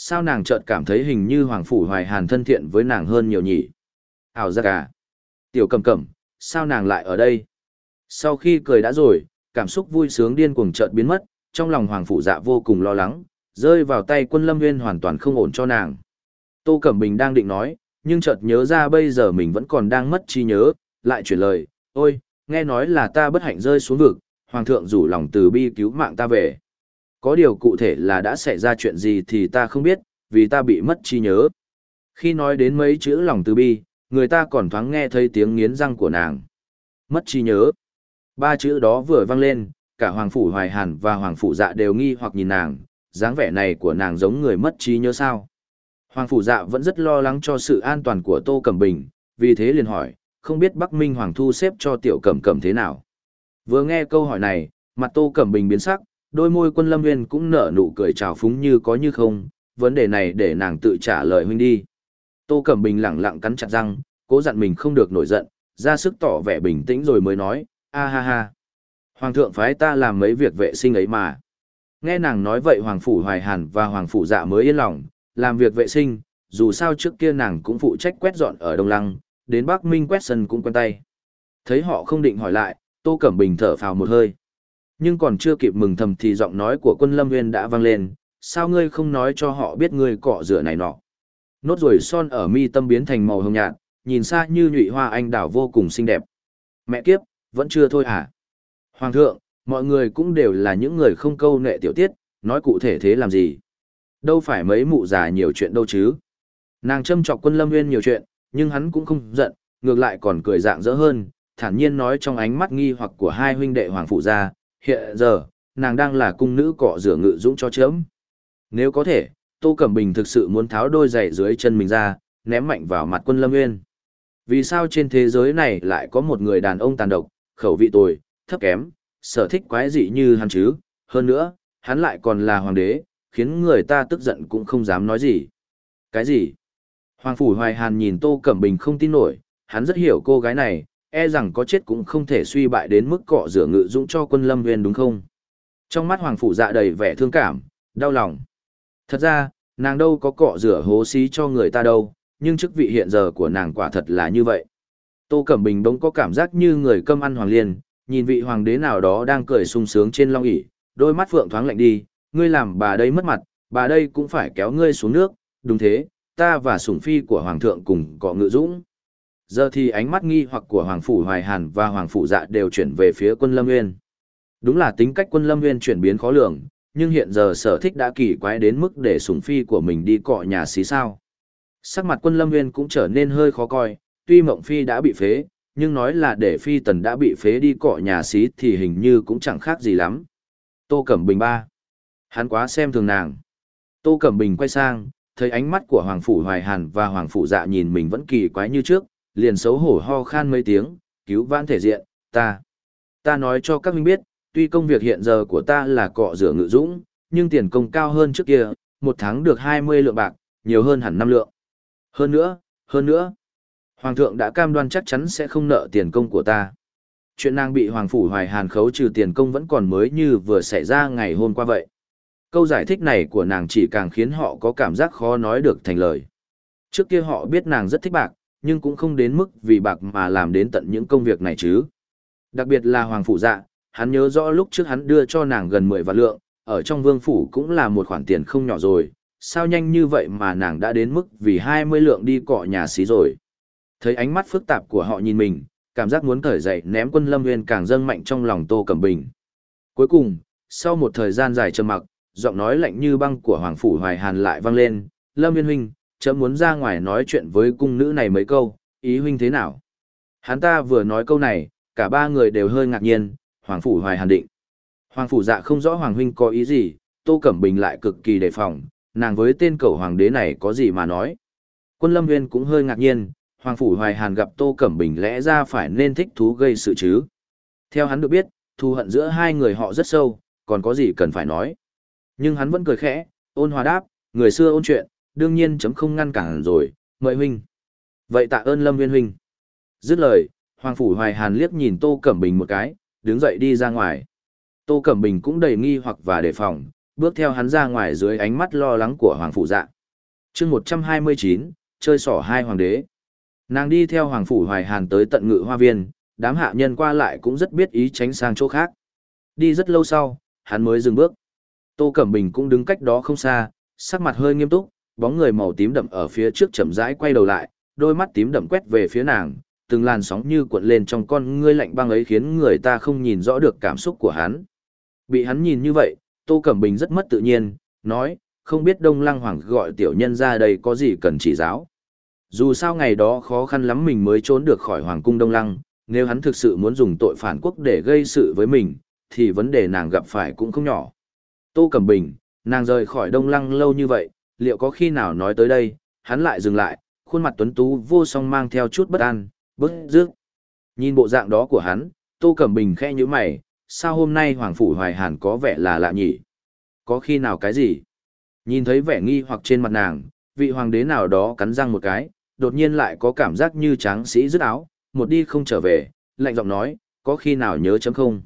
Sao nàng chợt cảm thấy hình như hoàng phủ hoài hàn thân thiện với nàng hơn nhiều nhỉ? Ảo ra à Tiểu cầm cẩm, sao nàng lại ở đây? Sau khi cười đã rồi, cảm xúc vui sướng điên cuồng chợt biến mất, trong lòng hoàng phủ dạ vô cùng lo lắng, rơi vào tay quân lâm nguyên hoàn toàn không ổn cho nàng. Tô Cẩm Bình đang định nói, nhưng chợt nhớ ra bây giờ mình vẫn còn đang mất trí nhớ, lại chuyển lời, ôi, nghe nói là ta bất hạnh rơi xuống vực, hoàng thượng rủ lòng từ bi cứu mạng ta về. Có điều cụ thể là đã xảy ra chuyện gì thì ta không biết, vì ta bị mất trí nhớ. Khi nói đến mấy chữ lòng từ bi, người ta còn thoáng nghe thấy tiếng nghiến răng của nàng. Mất trí nhớ. Ba chữ đó vừa vang lên, cả Hoàng Phủ Hoài Hàn và Hoàng Phủ Dạ đều nghi hoặc nhìn nàng, dáng vẻ này của nàng giống người mất trí nhớ sao. Hoàng Phủ Dạ vẫn rất lo lắng cho sự an toàn của Tô Cẩm Bình, vì thế liền hỏi, không biết Bắc Minh Hoàng thu xếp cho Tiểu Cẩm Cẩm thế nào. Vừa nghe câu hỏi này, mặt Tô Cẩm Bình biến sắc, đôi môi quân lâm nguyên cũng nở nụ cười trào phúng như có như không, vấn đề này để nàng tự trả lời huynh đi. Tô Cẩm Bình lẳng lặng cắn chặt răng, cố dặn mình không được nổi giận, ra sức tỏ vẻ bình tĩnh rồi mới nói, a ha ha. Hoàng thượng phái ta làm mấy việc vệ sinh ấy mà. Nghe nàng nói vậy Hoàng Phủ Hoài Hàn và Hoàng Phủ Dạ mới yên lòng, làm việc vệ sinh, dù sao trước kia nàng cũng phụ trách quét dọn ở Đông Lăng, đến Bắc Minh quét sân cũng quen tay. Thấy họ không định hỏi lại, Tô Cẩm Bình thở phào một hơi. Nhưng còn chưa kịp mừng thầm thì giọng nói của quân Lâm Nguyên đã vang lên, sao ngươi không nói cho họ biết ngươi cọ rửa này nọ. Nốt ruồi son ở mi tâm biến thành màu hồng nhạt, nhìn xa như nhụy hoa anh đào vô cùng xinh đẹp. Mẹ kiếp, vẫn chưa thôi hả? Hoàng thượng, mọi người cũng đều là những người không câu nệ tiểu tiết, nói cụ thể thế làm gì? Đâu phải mấy mụ già nhiều chuyện đâu chứ? Nàng châm chọc quân Lâm Nguyên nhiều chuyện, nhưng hắn cũng không giận, ngược lại còn cười dạng dỡ hơn, thản nhiên nói trong ánh mắt nghi hoặc của hai huynh đệ hoàng phụ gia, hiện giờ, nàng đang là cung nữ cọ rửa ngự dũng cho chớm. Nếu có thể, Tô Cẩm Bình thực sự muốn tháo đôi giày dưới chân mình ra, ném mạnh vào mặt quân Lâm Nguyên. Vì sao trên thế giới này lại có một người đàn ông tàn độc, khẩu vị tồi, thấp kém, sở thích quái dị như hắn chứ? Hơn nữa, hắn lại còn là hoàng đế, khiến người ta tức giận cũng không dám nói gì. Cái gì? Hoàng Phủ Hoài Hàn nhìn Tô Cẩm Bình không tin nổi, hắn rất hiểu cô gái này, e rằng có chết cũng không thể suy bại đến mức cọ rửa ngự dũng cho quân lâm Nguyên đúng không? Trong mắt Hoàng Phủ dạ đầy vẻ thương cảm, đau lòng. Thật ra, nàng đâu có cọ rửa hố xí cho người ta đâu, nhưng chức vị hiện giờ của nàng quả thật là như vậy. Tô Cẩm Bình bỗng có cảm giác như người câm ăn hoàng liên, nhìn vị hoàng đế nào đó đang cười sung sướng trên long ỷ, đôi mắt phượng thoáng lạnh đi, ngươi làm bà đây mất mặt, bà đây cũng phải kéo ngươi xuống nước, đúng thế, ta và sủng phi của hoàng thượng cùng cọ ngự dũng. Giờ thì ánh mắt nghi hoặc của Hoàng Phủ Hoài Hàn và Hoàng Phủ Dạ đều chuyển về phía quân Lâm Nguyên. Đúng là tính cách quân Lâm Nguyên chuyển biến khó lường, nhưng hiện giờ sở thích đã kỳ quái đến mức để sủng phi của mình đi cọ nhà xí sao. Sắc mặt quân Lâm Nguyên cũng trở nên hơi khó coi, tuy Mộng Phi đã bị phế, nhưng nói là để Phi Tần đã bị phế đi cọ nhà xí thì hình như cũng chẳng khác gì lắm. Tô Cẩm Bình ba. Hắn quá xem thường nàng. Tô Cẩm Bình quay sang, thấy ánh mắt của Hoàng Phủ Hoài Hàn và Hoàng Phủ Dạ nhìn mình vẫn kỳ quái như trước, liền xấu hổ ho khan mấy tiếng, cứu vãn thể diện, ta. Ta nói cho các huynh biết, tuy công việc hiện giờ của ta là cọ rửa ngự dũng, nhưng tiền công cao hơn trước kia, một tháng được 20 lượng bạc, nhiều hơn hẳn 5 lượng. Hơn nữa, hơn nữa, Hoàng thượng đã cam đoan chắc chắn sẽ không nợ tiền công của ta. Chuyện nàng bị Hoàng Phủ Hoài Hàn khấu trừ tiền công vẫn còn mới như vừa xảy ra ngày hôm qua vậy. Câu giải thích này của nàng chỉ càng khiến họ có cảm giác khó nói được thành lời. Trước kia họ biết nàng rất thích bạc, nhưng cũng không đến mức vì bạc mà làm đến tận những công việc này chứ. Đặc biệt là Hoàng Phủ Dạ, hắn nhớ rõ lúc trước hắn đưa cho nàng gần 10 vạn lượng, ở trong vương phủ cũng là một khoản tiền không nhỏ rồi, sao nhanh như vậy mà nàng đã đến mức vì 20 lượng đi cọ nhà xí rồi. Thấy ánh mắt phức tạp của họ nhìn mình, cảm giác muốn cởi dậy ném quân lâm nguyên càng dâng mạnh trong lòng Tô Cẩm Bình. Cuối cùng, sau một thời gian dài trầm mặc, giọng nói lạnh như băng của Hoàng Phủ Hoài Hàn lại vang lên, Lâm nguyên Huynh, chấm muốn ra ngoài nói chuyện với cung nữ này mấy câu, ý huynh thế nào? Hắn ta vừa nói câu này, cả ba người đều hơi ngạc nhiên, Hoàng Phủ Hoài Hàn định. Hoàng Phủ dạ không rõ Hoàng Huynh có ý gì, Tô Cẩm Bình lại cực kỳ đề phòng, nàng với tên cầu Hoàng đế này có gì mà nói. Quân Lâm Nguyên cũng hơi ngạc nhiên, Hoàng Phủ Hoài Hàn gặp Tô Cẩm Bình lẽ ra phải nên thích thú gây sự chứ. Theo hắn được biết, thù hận giữa hai người họ rất sâu, còn có gì cần phải nói. Nhưng hắn vẫn cười khẽ, ôn hòa đáp, người xưa ôn chuyện, đương nhiên chấm không ngăn cản rồi, mời huynh. Vậy tạ ơn Lâm Nguyên huynh. Dứt lời, Hoàng Phủ Hoài Hàn liếc nhìn Tô Cẩm Bình một cái, đứng dậy đi ra ngoài. Tô Cẩm Bình cũng đầy nghi hoặc và đề phòng, bước theo hắn ra ngoài dưới ánh mắt lo lắng của Hoàng Phủ dạ. chương 129, chơi sỏ hai hoàng đế. Nàng đi theo Hoàng Phủ Hoài Hàn tới tận ngự hoa viên, đám hạ nhân qua lại cũng rất biết ý tránh sang chỗ khác. Đi rất lâu sau, hắn mới dừng bước. Tô Cẩm Bình cũng đứng cách đó không xa, sắc mặt hơi nghiêm túc, bóng người màu tím đậm ở phía trước chậm rãi quay đầu lại, đôi mắt tím đậm quét về phía nàng, từng làn sóng như cuộn lên trong con ngươi lạnh băng ấy khiến người ta không nhìn rõ được cảm xúc của hắn. Bị hắn nhìn như vậy, Tô Cẩm Bình rất mất tự nhiên, nói, không biết Đông Lăng Hoàng gọi tiểu nhân ra đây có gì cần chỉ giáo. Dù sao ngày đó khó khăn lắm mình mới trốn được khỏi Hoàng cung Đông Lăng, nếu hắn thực sự muốn dùng tội phản quốc để gây sự với mình, thì vấn đề nàng gặp phải cũng không nhỏ. Tô Cẩm Bình, nàng rời khỏi Đông Lăng lâu như vậy, liệu có khi nào nói tới đây, hắn lại dừng lại, khuôn mặt tuấn tú vô song mang theo chút bất an, bức rước. Nhìn bộ dạng đó của hắn, Tô Cẩm Bình khẽ như mày, sao hôm nay Hoàng Phủ Hoài Hàn có vẻ là lạ nhỉ? Có khi nào cái gì? Nhìn thấy vẻ nghi hoặc trên mặt nàng, vị hoàng đế nào đó cắn răng một cái, đột nhiên lại có cảm giác như tráng sĩ rứt áo, một đi không trở về, lạnh giọng nói, có khi nào nhớ chấm không?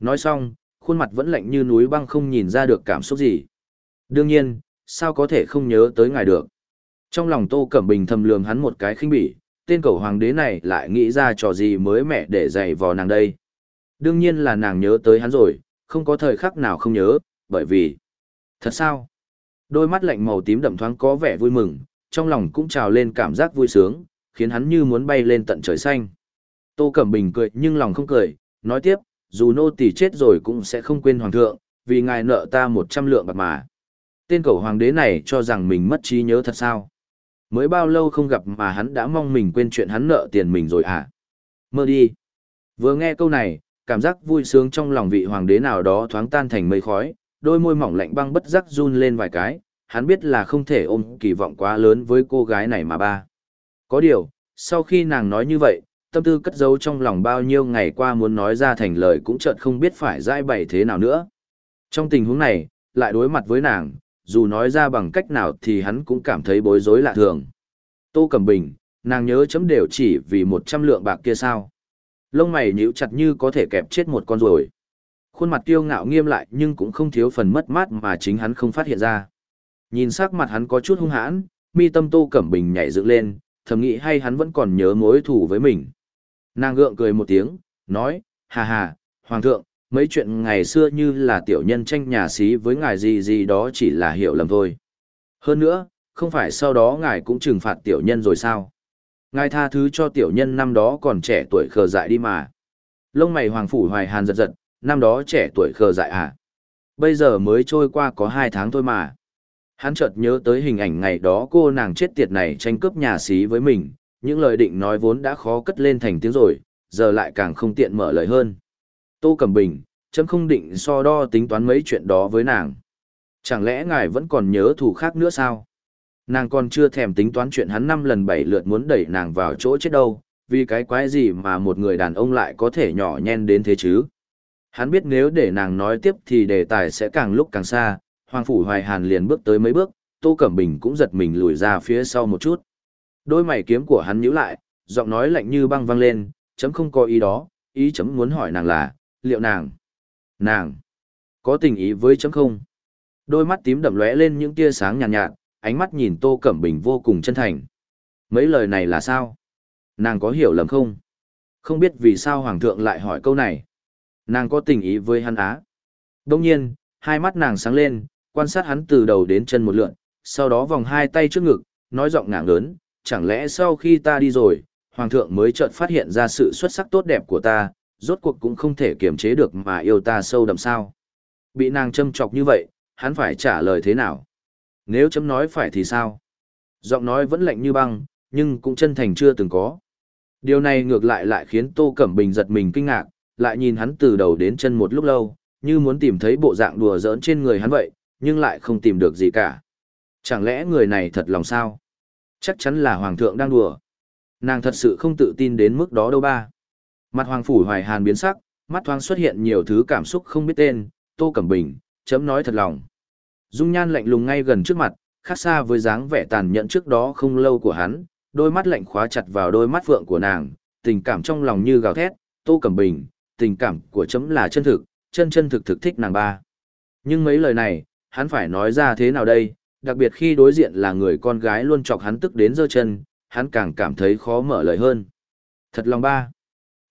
Nói xong, khuôn mặt vẫn lạnh như núi băng không nhìn ra được cảm xúc gì. Đương nhiên, sao có thể không nhớ tới ngài được? Trong lòng Tô Cẩm Bình thầm lường hắn một cái khinh bỉ, tên cầu hoàng đế này lại nghĩ ra trò gì mới mẹ để dạy vò nàng đây. Đương nhiên là nàng nhớ tới hắn rồi, không có thời khắc nào không nhớ, bởi vì... Thật sao? Đôi mắt lạnh màu tím đậm thoáng có vẻ vui mừng, trong lòng cũng trào lên cảm giác vui sướng, khiến hắn như muốn bay lên tận trời xanh. Tô Cẩm Bình cười nhưng lòng không cười, nói tiếp, dù nô tỳ chết rồi cũng sẽ không quên hoàng thượng, vì ngài nợ ta một trăm lượng bạc mà. Tên cầu hoàng đế này cho rằng mình mất trí nhớ thật sao? Mới bao lâu không gặp mà hắn đã mong mình quên chuyện hắn nợ tiền mình rồi à? Mơ đi. Vừa nghe câu này, cảm giác vui sướng trong lòng vị hoàng đế nào đó thoáng tan thành mây khói, đôi môi mỏng lạnh băng bất giác run lên vài cái, hắn biết là không thể ôm kỳ vọng quá lớn với cô gái này mà ba. Có điều, sau khi nàng nói như vậy, tâm tư cất giấu trong lòng bao nhiêu ngày qua muốn nói ra thành lời cũng chợt không biết phải giải bày thế nào nữa. Trong tình huống này, lại đối mặt với nàng, dù nói ra bằng cách nào thì hắn cũng cảm thấy bối rối lạ thường. Tô Cẩm Bình, nàng nhớ chấm đều chỉ vì một trăm lượng bạc kia sao. Lông mày nhíu chặt như có thể kẹp chết một con rồi. Khuôn mặt kiêu ngạo nghiêm lại nhưng cũng không thiếu phần mất mát mà chính hắn không phát hiện ra. Nhìn sắc mặt hắn có chút hung hãn, mi tâm Tô Cẩm Bình nhảy dựng lên, thầm nghĩ hay hắn vẫn còn nhớ mối thù với mình. Nàng gượng cười một tiếng, nói, hà hà, hoàng thượng, mấy chuyện ngày xưa như là tiểu nhân tranh nhà xí với ngài gì gì đó chỉ là hiểu lầm thôi. Hơn nữa, không phải sau đó ngài cũng trừng phạt tiểu nhân rồi sao? Ngài tha thứ cho tiểu nhân năm đó còn trẻ tuổi khờ dại đi mà. Lông mày hoàng phủ hoài hàn giật giật, năm đó trẻ tuổi khờ dại à? Bây giờ mới trôi qua có hai tháng thôi mà. Hắn chợt nhớ tới hình ảnh ngày đó cô nàng chết tiệt này tranh cướp nhà xí với mình, những lời định nói vốn đã khó cất lên thành tiếng rồi, giờ lại càng không tiện mở lời hơn. Tô Cẩm Bình, chấm không định so đo tính toán mấy chuyện đó với nàng. Chẳng lẽ ngài vẫn còn nhớ thủ khác nữa sao? Nàng còn chưa thèm tính toán chuyện hắn năm lần bảy lượt muốn đẩy nàng vào chỗ chết đâu, vì cái quái gì mà một người đàn ông lại có thể nhỏ nhen đến thế chứ? Hắn biết nếu để nàng nói tiếp thì đề tài sẽ càng lúc càng xa, Hoàng Phủ Hoài Hàn liền bước tới mấy bước, Tô Cẩm Bình cũng giật mình lùi ra phía sau một chút. Đôi mày kiếm của hắn nhíu lại, giọng nói lạnh như băng vang lên, chấm không có ý đó, ý chấm muốn hỏi nàng là, liệu nàng, nàng, có tình ý với chấm không? Đôi mắt tím đậm lóe lên những tia sáng nhàn nhạt, nhạt, ánh mắt nhìn Tô Cẩm Bình vô cùng chân thành. Mấy lời này là sao? Nàng có hiểu lầm không? Không biết vì sao Hoàng thượng lại hỏi câu này. Nàng có tình ý với hắn á. Đông nhiên, hai mắt nàng sáng lên, quan sát hắn từ đầu đến chân một lượn, sau đó vòng hai tay trước ngực, nói giọng ngảng lớn, chẳng lẽ sau khi ta đi rồi, Hoàng thượng mới chợt phát hiện ra sự xuất sắc tốt đẹp của ta, rốt cuộc cũng không thể kiềm chế được mà yêu ta sâu đậm sao. Bị nàng châm chọc như vậy, hắn phải trả lời thế nào? Nếu chấm nói phải thì sao? Giọng nói vẫn lạnh như băng, nhưng cũng chân thành chưa từng có. Điều này ngược lại lại khiến Tô Cẩm Bình giật mình kinh ngạc, lại nhìn hắn từ đầu đến chân một lúc lâu, như muốn tìm thấy bộ dạng đùa giỡn trên người hắn vậy, nhưng lại không tìm được gì cả. Chẳng lẽ người này thật lòng sao? Chắc chắn là Hoàng thượng đang đùa. Nàng thật sự không tự tin đến mức đó đâu ba. Mặt Hoàng Phủ Hoài Hàn biến sắc, mắt thoáng xuất hiện nhiều thứ cảm xúc không biết tên, Tô Cẩm Bình, chấm nói thật lòng. Dung nhan lạnh lùng ngay gần trước mặt, khác xa với dáng vẻ tàn nhẫn trước đó không lâu của hắn, đôi mắt lạnh khóa chặt vào đôi mắt vượng của nàng, tình cảm trong lòng như gào thét, Tô Cẩm Bình, tình cảm của chấm là chân thực, chân chân thực thực thích nàng ba. Nhưng mấy lời này, hắn phải nói ra thế nào đây, đặc biệt khi đối diện là người con gái luôn chọc hắn tức đến giơ chân, hắn càng cảm thấy khó mở lời hơn. Thật lòng ba.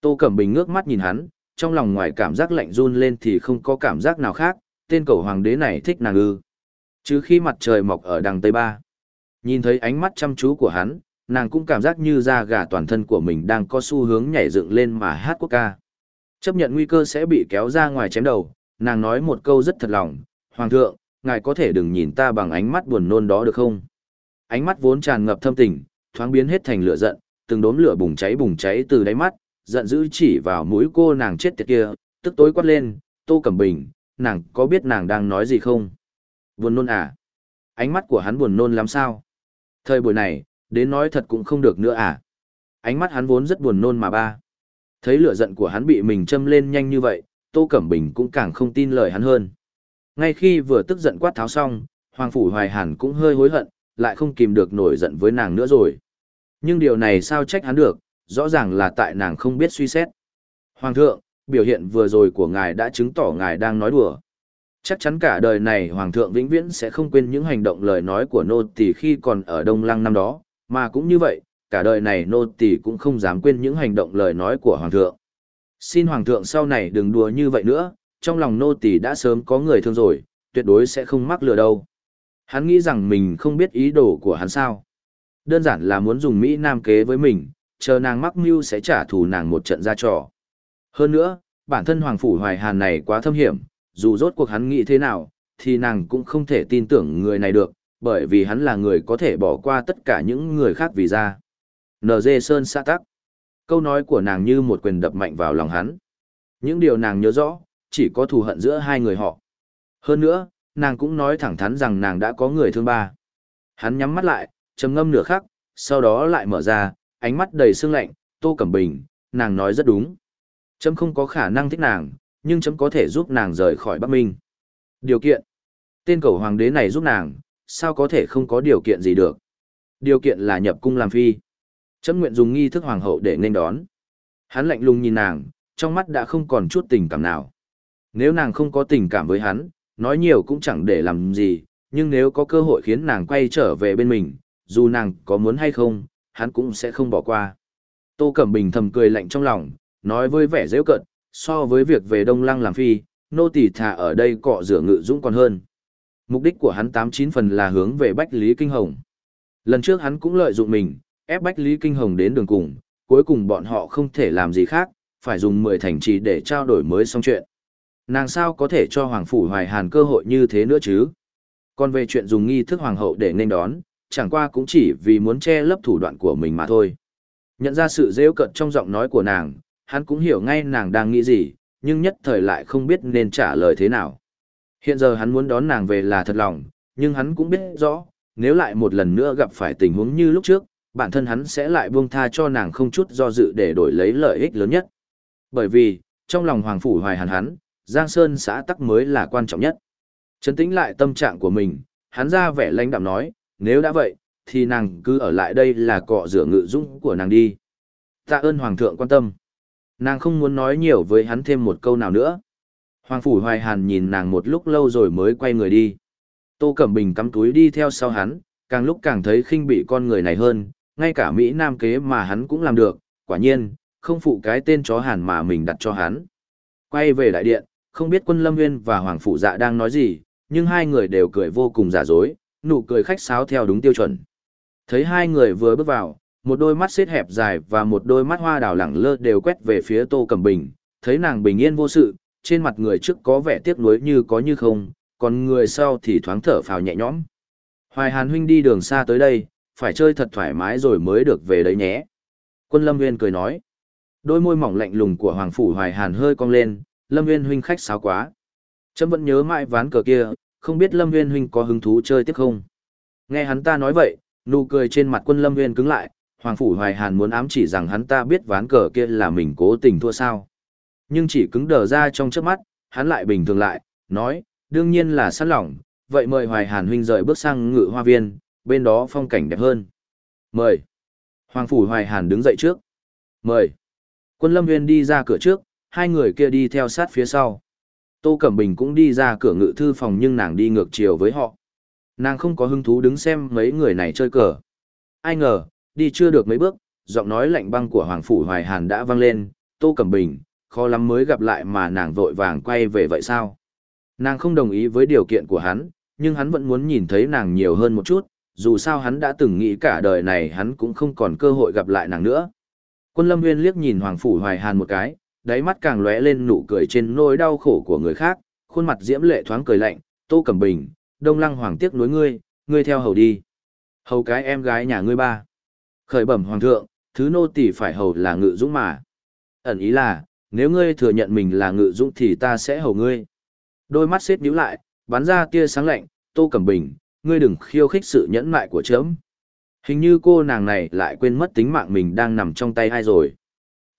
Tô Cẩm Bình ngước mắt nhìn hắn, trong lòng ngoài cảm giác lạnh run lên thì không có cảm giác nào khác, tên cầu hoàng đế này thích nàng ư. Chứ khi mặt trời mọc ở đằng Tây Ba. Nhìn thấy ánh mắt chăm chú của hắn, nàng cũng cảm giác như da gà toàn thân của mình đang có xu hướng nhảy dựng lên mà hát quốc ca. Chấp nhận nguy cơ sẽ bị kéo ra ngoài chém đầu, nàng nói một câu rất thật lòng, Hoàng thượng, ngài có thể đừng nhìn ta bằng ánh mắt buồn nôn đó được không? Ánh mắt vốn tràn ngập thâm tình, thoáng biến hết thành lửa giận, từng đốm lửa bùng cháy bùng cháy từ đáy mắt, giận dữ chỉ vào mũi cô nàng chết tiệt kia, tức tối quát lên, Tô Cẩm Bình, nàng có biết nàng đang nói gì không? Buồn nôn à? Ánh mắt của hắn buồn nôn lắm sao? Thời buổi này, đến nói thật cũng không được nữa à? Ánh mắt hắn vốn rất buồn nôn mà ba. Thấy lửa giận của hắn bị mình châm lên nhanh như vậy, Tô Cẩm Bình cũng càng không tin lời hắn hơn. Ngay khi vừa tức giận quát tháo xong, Hoàng Phủ Hoài Hàn cũng hơi hối hận, lại không kìm được nổi giận với nàng nữa rồi. Nhưng điều này sao trách hắn được, rõ ràng là tại nàng không biết suy xét. Hoàng thượng, biểu hiện vừa rồi của ngài đã chứng tỏ ngài đang nói đùa. Chắc chắn cả đời này Hoàng thượng vĩnh viễn sẽ không quên những hành động lời nói của nô tỳ khi còn ở Đông Lăng năm đó, mà cũng như vậy, cả đời này nô tỳ cũng không dám quên những hành động lời nói của Hoàng thượng. Xin Hoàng thượng sau này đừng đùa như vậy nữa, trong lòng nô tỳ đã sớm có người thương rồi, tuyệt đối sẽ không mắc lừa đâu. Hắn nghĩ rằng mình không biết ý đồ của hắn sao. Đơn giản là muốn dùng Mỹ Nam kế với mình, chờ nàng mắc mưu sẽ trả thù nàng một trận ra trò. Hơn nữa, bản thân Hoàng Phủ Hoài Hàn này quá thâm hiểm, dù rốt cuộc hắn nghĩ thế nào, thì nàng cũng không thể tin tưởng người này được, bởi vì hắn là người có thể bỏ qua tất cả những người khác vì ra. NG Sơn xã tắc. Câu nói của nàng như một quyền đập mạnh vào lòng hắn. Những điều nàng nhớ rõ, chỉ có thù hận giữa hai người họ. Hơn nữa, nàng cũng nói thẳng thắn rằng nàng đã có người thương ba. Hắn nhắm mắt lại, trầm ngâm nửa khắc, sau đó lại mở ra, ánh mắt đầy sương lạnh, Tô Cẩm Bình, nàng nói rất đúng. Chấm không có khả năng thích nàng, nhưng chấm có thể giúp nàng rời khỏi Bắc Minh. Điều kiện. Tên cầu hoàng đế này giúp nàng, sao có thể không có điều kiện gì được. Điều kiện là nhập cung làm phi. Chấm nguyện dùng nghi thức hoàng hậu để nên đón. Hắn lạnh lùng nhìn nàng, trong mắt đã không còn chút tình cảm nào. Nếu nàng không có tình cảm với hắn, nói nhiều cũng chẳng để làm gì, nhưng nếu có cơ hội khiến nàng quay trở về bên mình, dù nàng có muốn hay không, hắn cũng sẽ không bỏ qua. Tô Cẩm Bình thầm cười lạnh trong lòng, nói với vẻ dễ cận, so với việc về Đông Lăng làm phi, nô tỳ thả ở đây cọ rửa ngự dũng còn hơn. Mục đích của hắn tám chín phần là hướng về Bách Lý Kinh Hồng. Lần trước hắn cũng lợi dụng mình, ép Bách Lý Kinh Hồng đến đường cùng, cuối cùng bọn họ không thể làm gì khác, phải dùng 10 thành trì để trao đổi mới xong chuyện. Nàng sao có thể cho Hoàng Phủ Hoài Hàn cơ hội như thế nữa chứ? Còn về chuyện dùng nghi thức Hoàng hậu để nên đón, chẳng qua cũng chỉ vì muốn che lấp thủ đoạn của mình mà thôi. Nhận ra sự rêu cận trong giọng nói của nàng, hắn cũng hiểu ngay nàng đang nghĩ gì, nhưng nhất thời lại không biết nên trả lời thế nào. Hiện giờ hắn muốn đón nàng về là thật lòng, nhưng hắn cũng biết rõ, nếu lại một lần nữa gặp phải tình huống như lúc trước, bản thân hắn sẽ lại buông tha cho nàng không chút do dự để đổi lấy lợi ích lớn nhất. Bởi vì, trong lòng Hoàng Phủ Hoài Hàn hắn, Giang Sơn xã tắc mới là quan trọng nhất. Chấn tĩnh lại tâm trạng của mình, hắn ra vẻ lãnh đạm nói, nếu đã vậy, thì nàng cứ ở lại đây là cọ rửa ngự dũng của nàng đi. Tạ ơn Hoàng thượng quan tâm. Nàng không muốn nói nhiều với hắn thêm một câu nào nữa. Hoàng Phủ Hoài Hàn nhìn nàng một lúc lâu rồi mới quay người đi. Tô Cẩm Bình cắm túi đi theo sau hắn, càng lúc càng thấy khinh bị con người này hơn, ngay cả Mỹ Nam kế mà hắn cũng làm được, quả nhiên, không phụ cái tên chó hàn mà mình đặt cho hắn. Quay về đại điện, không biết quân Lâm Nguyên và Hoàng Phụ Dạ đang nói gì, nhưng hai người đều cười vô cùng giả dối, nụ cười khách sáo theo đúng tiêu chuẩn. Thấy hai người vừa bước vào, một đôi mắt xếp hẹp dài và một đôi mắt hoa đào lẳng lơ đều quét về phía Tô Cẩm Bình, thấy nàng bình yên vô sự, trên mặt người trước có vẻ tiếc nuối như có như không, còn người sau thì thoáng thở phào nhẹ nhõm. Hoài Hàn huynh đi đường xa tới đây, phải chơi thật thoải mái rồi mới được về đấy nhé. Quân Lâm Nguyên cười nói. Đôi môi mỏng lạnh lùng của Hoàng Phủ Hoài Hàn hơi cong lên, Lâm Nguyên huynh khách sáo quá. Trâm vẫn nhớ mãi ván cờ kia, không biết Lâm Nguyên huynh có hứng thú chơi tiếp không. Nghe hắn ta nói vậy, nụ cười trên mặt quân Lâm Nguyên cứng lại, Hoàng Phủ Hoài Hàn muốn ám chỉ rằng hắn ta biết ván cờ kia là mình cố tình thua sao. Nhưng chỉ cứng đờ ra trong trước mắt, hắn lại bình thường lại, nói, đương nhiên là sẵn lòng, vậy mời Hoài Hàn huynh rời bước sang ngự hoa viên, bên đó phong cảnh đẹp hơn. Mời. Hoàng Phủ Hoài Hàn đứng dậy trước. Mời. Quân Lâm Nguyên đi ra cửa trước, hai người kia đi theo sát phía sau. Tô Cẩm Bình cũng đi ra cửa ngự thư phòng nhưng nàng đi ngược chiều với họ. Nàng không có hứng thú đứng xem mấy người này chơi cờ. Ai ngờ, đi chưa được mấy bước, giọng nói lạnh băng của Hoàng Phủ Hoài Hàn đã vang lên, Tô Cẩm Bình, khó lắm mới gặp lại mà nàng vội vàng quay về vậy sao? Nàng không đồng ý với điều kiện của hắn, nhưng hắn vẫn muốn nhìn thấy nàng nhiều hơn một chút, dù sao hắn đã từng nghĩ cả đời này hắn cũng không còn cơ hội gặp lại nàng nữa. Quân Lâm Nguyên liếc nhìn Hoàng Phủ Hoài Hàn một cái, đáy mắt càng lóe lên nụ cười trên nỗi đau khổ của người khác, khuôn mặt diễm lệ thoáng cười lạnh, Tô Cẩm Bình, Đông Lăng Hoàng tiếc nuối ngươi, ngươi theo hầu đi. Hầu cái em gái nhà ngươi ba. Khởi bẩm Hoàng thượng, thứ nô tỳ phải hầu là ngự dũng mà. Ẩn ý là, nếu ngươi thừa nhận mình là ngự dũng thì ta sẽ hầu ngươi. Đôi mắt xếp nhíu lại, bắn ra tia sáng lạnh, Tô Cẩm Bình, ngươi đừng khiêu khích sự nhẫn nại của chấm. Hình như cô nàng này lại quên mất tính mạng mình đang nằm trong tay ai rồi.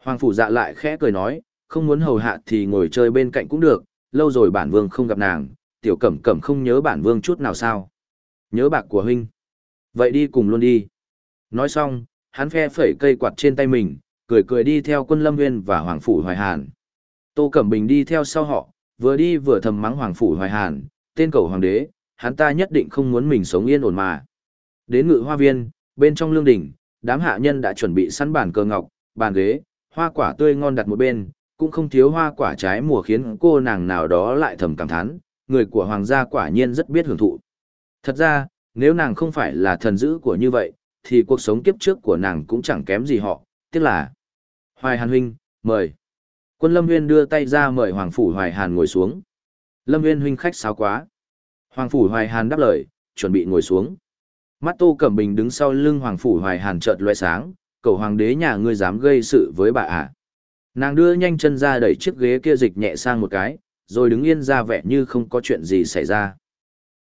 Hoàng phủ dạ lại khẽ cười nói, không muốn hầu hạ thì ngồi chơi bên cạnh cũng được, lâu rồi bản vương không gặp nàng, tiểu cẩm cẩm không nhớ bản vương chút nào sao. Nhớ bạc của huynh. Vậy đi cùng luôn đi. Nói xong, hắn phe phẩy cây quạt trên tay mình, cười cười đi theo quân lâm nguyên và hoàng phủ hoài hàn. Tô Cẩm Bình đi theo sau họ, vừa đi vừa thầm mắng hoàng phủ hoài hàn, tên cầu hoàng đế, hắn ta nhất định không muốn mình sống yên ổn mà. Đến ngự hoa viên, bên trong lương đỉnh, đám hạ nhân đã chuẩn bị sẵn bàn cờ ngọc, bàn ghế, hoa quả tươi ngon đặt một bên, cũng không thiếu hoa quả trái mùa khiến cô nàng nào đó lại thầm cảm thán, người của hoàng gia quả nhiên rất biết hưởng thụ. Thật ra, nếu nàng không phải là thần dữ của như vậy, thì cuộc sống kiếp trước của nàng cũng chẳng kém gì họ, tiếc là. Hoài Hàn huynh, mời. Quân Lâm Nguyên đưa tay ra mời Hoàng Phủ Hoài Hàn ngồi xuống. Lâm Nguyên huynh khách sáo quá. Hoàng Phủ Hoài Hàn đáp lời, chuẩn bị ngồi xuống. Mắt Tô Cẩm Bình đứng sau lưng Hoàng Phủ Hoài Hàn chợt loe sáng, cầu hoàng đế nhà ngươi dám gây sự với bà ạ. À. Nàng đưa nhanh chân ra đẩy chiếc ghế kia dịch nhẹ sang một cái, rồi đứng yên ra vẻ như không có chuyện gì xảy ra.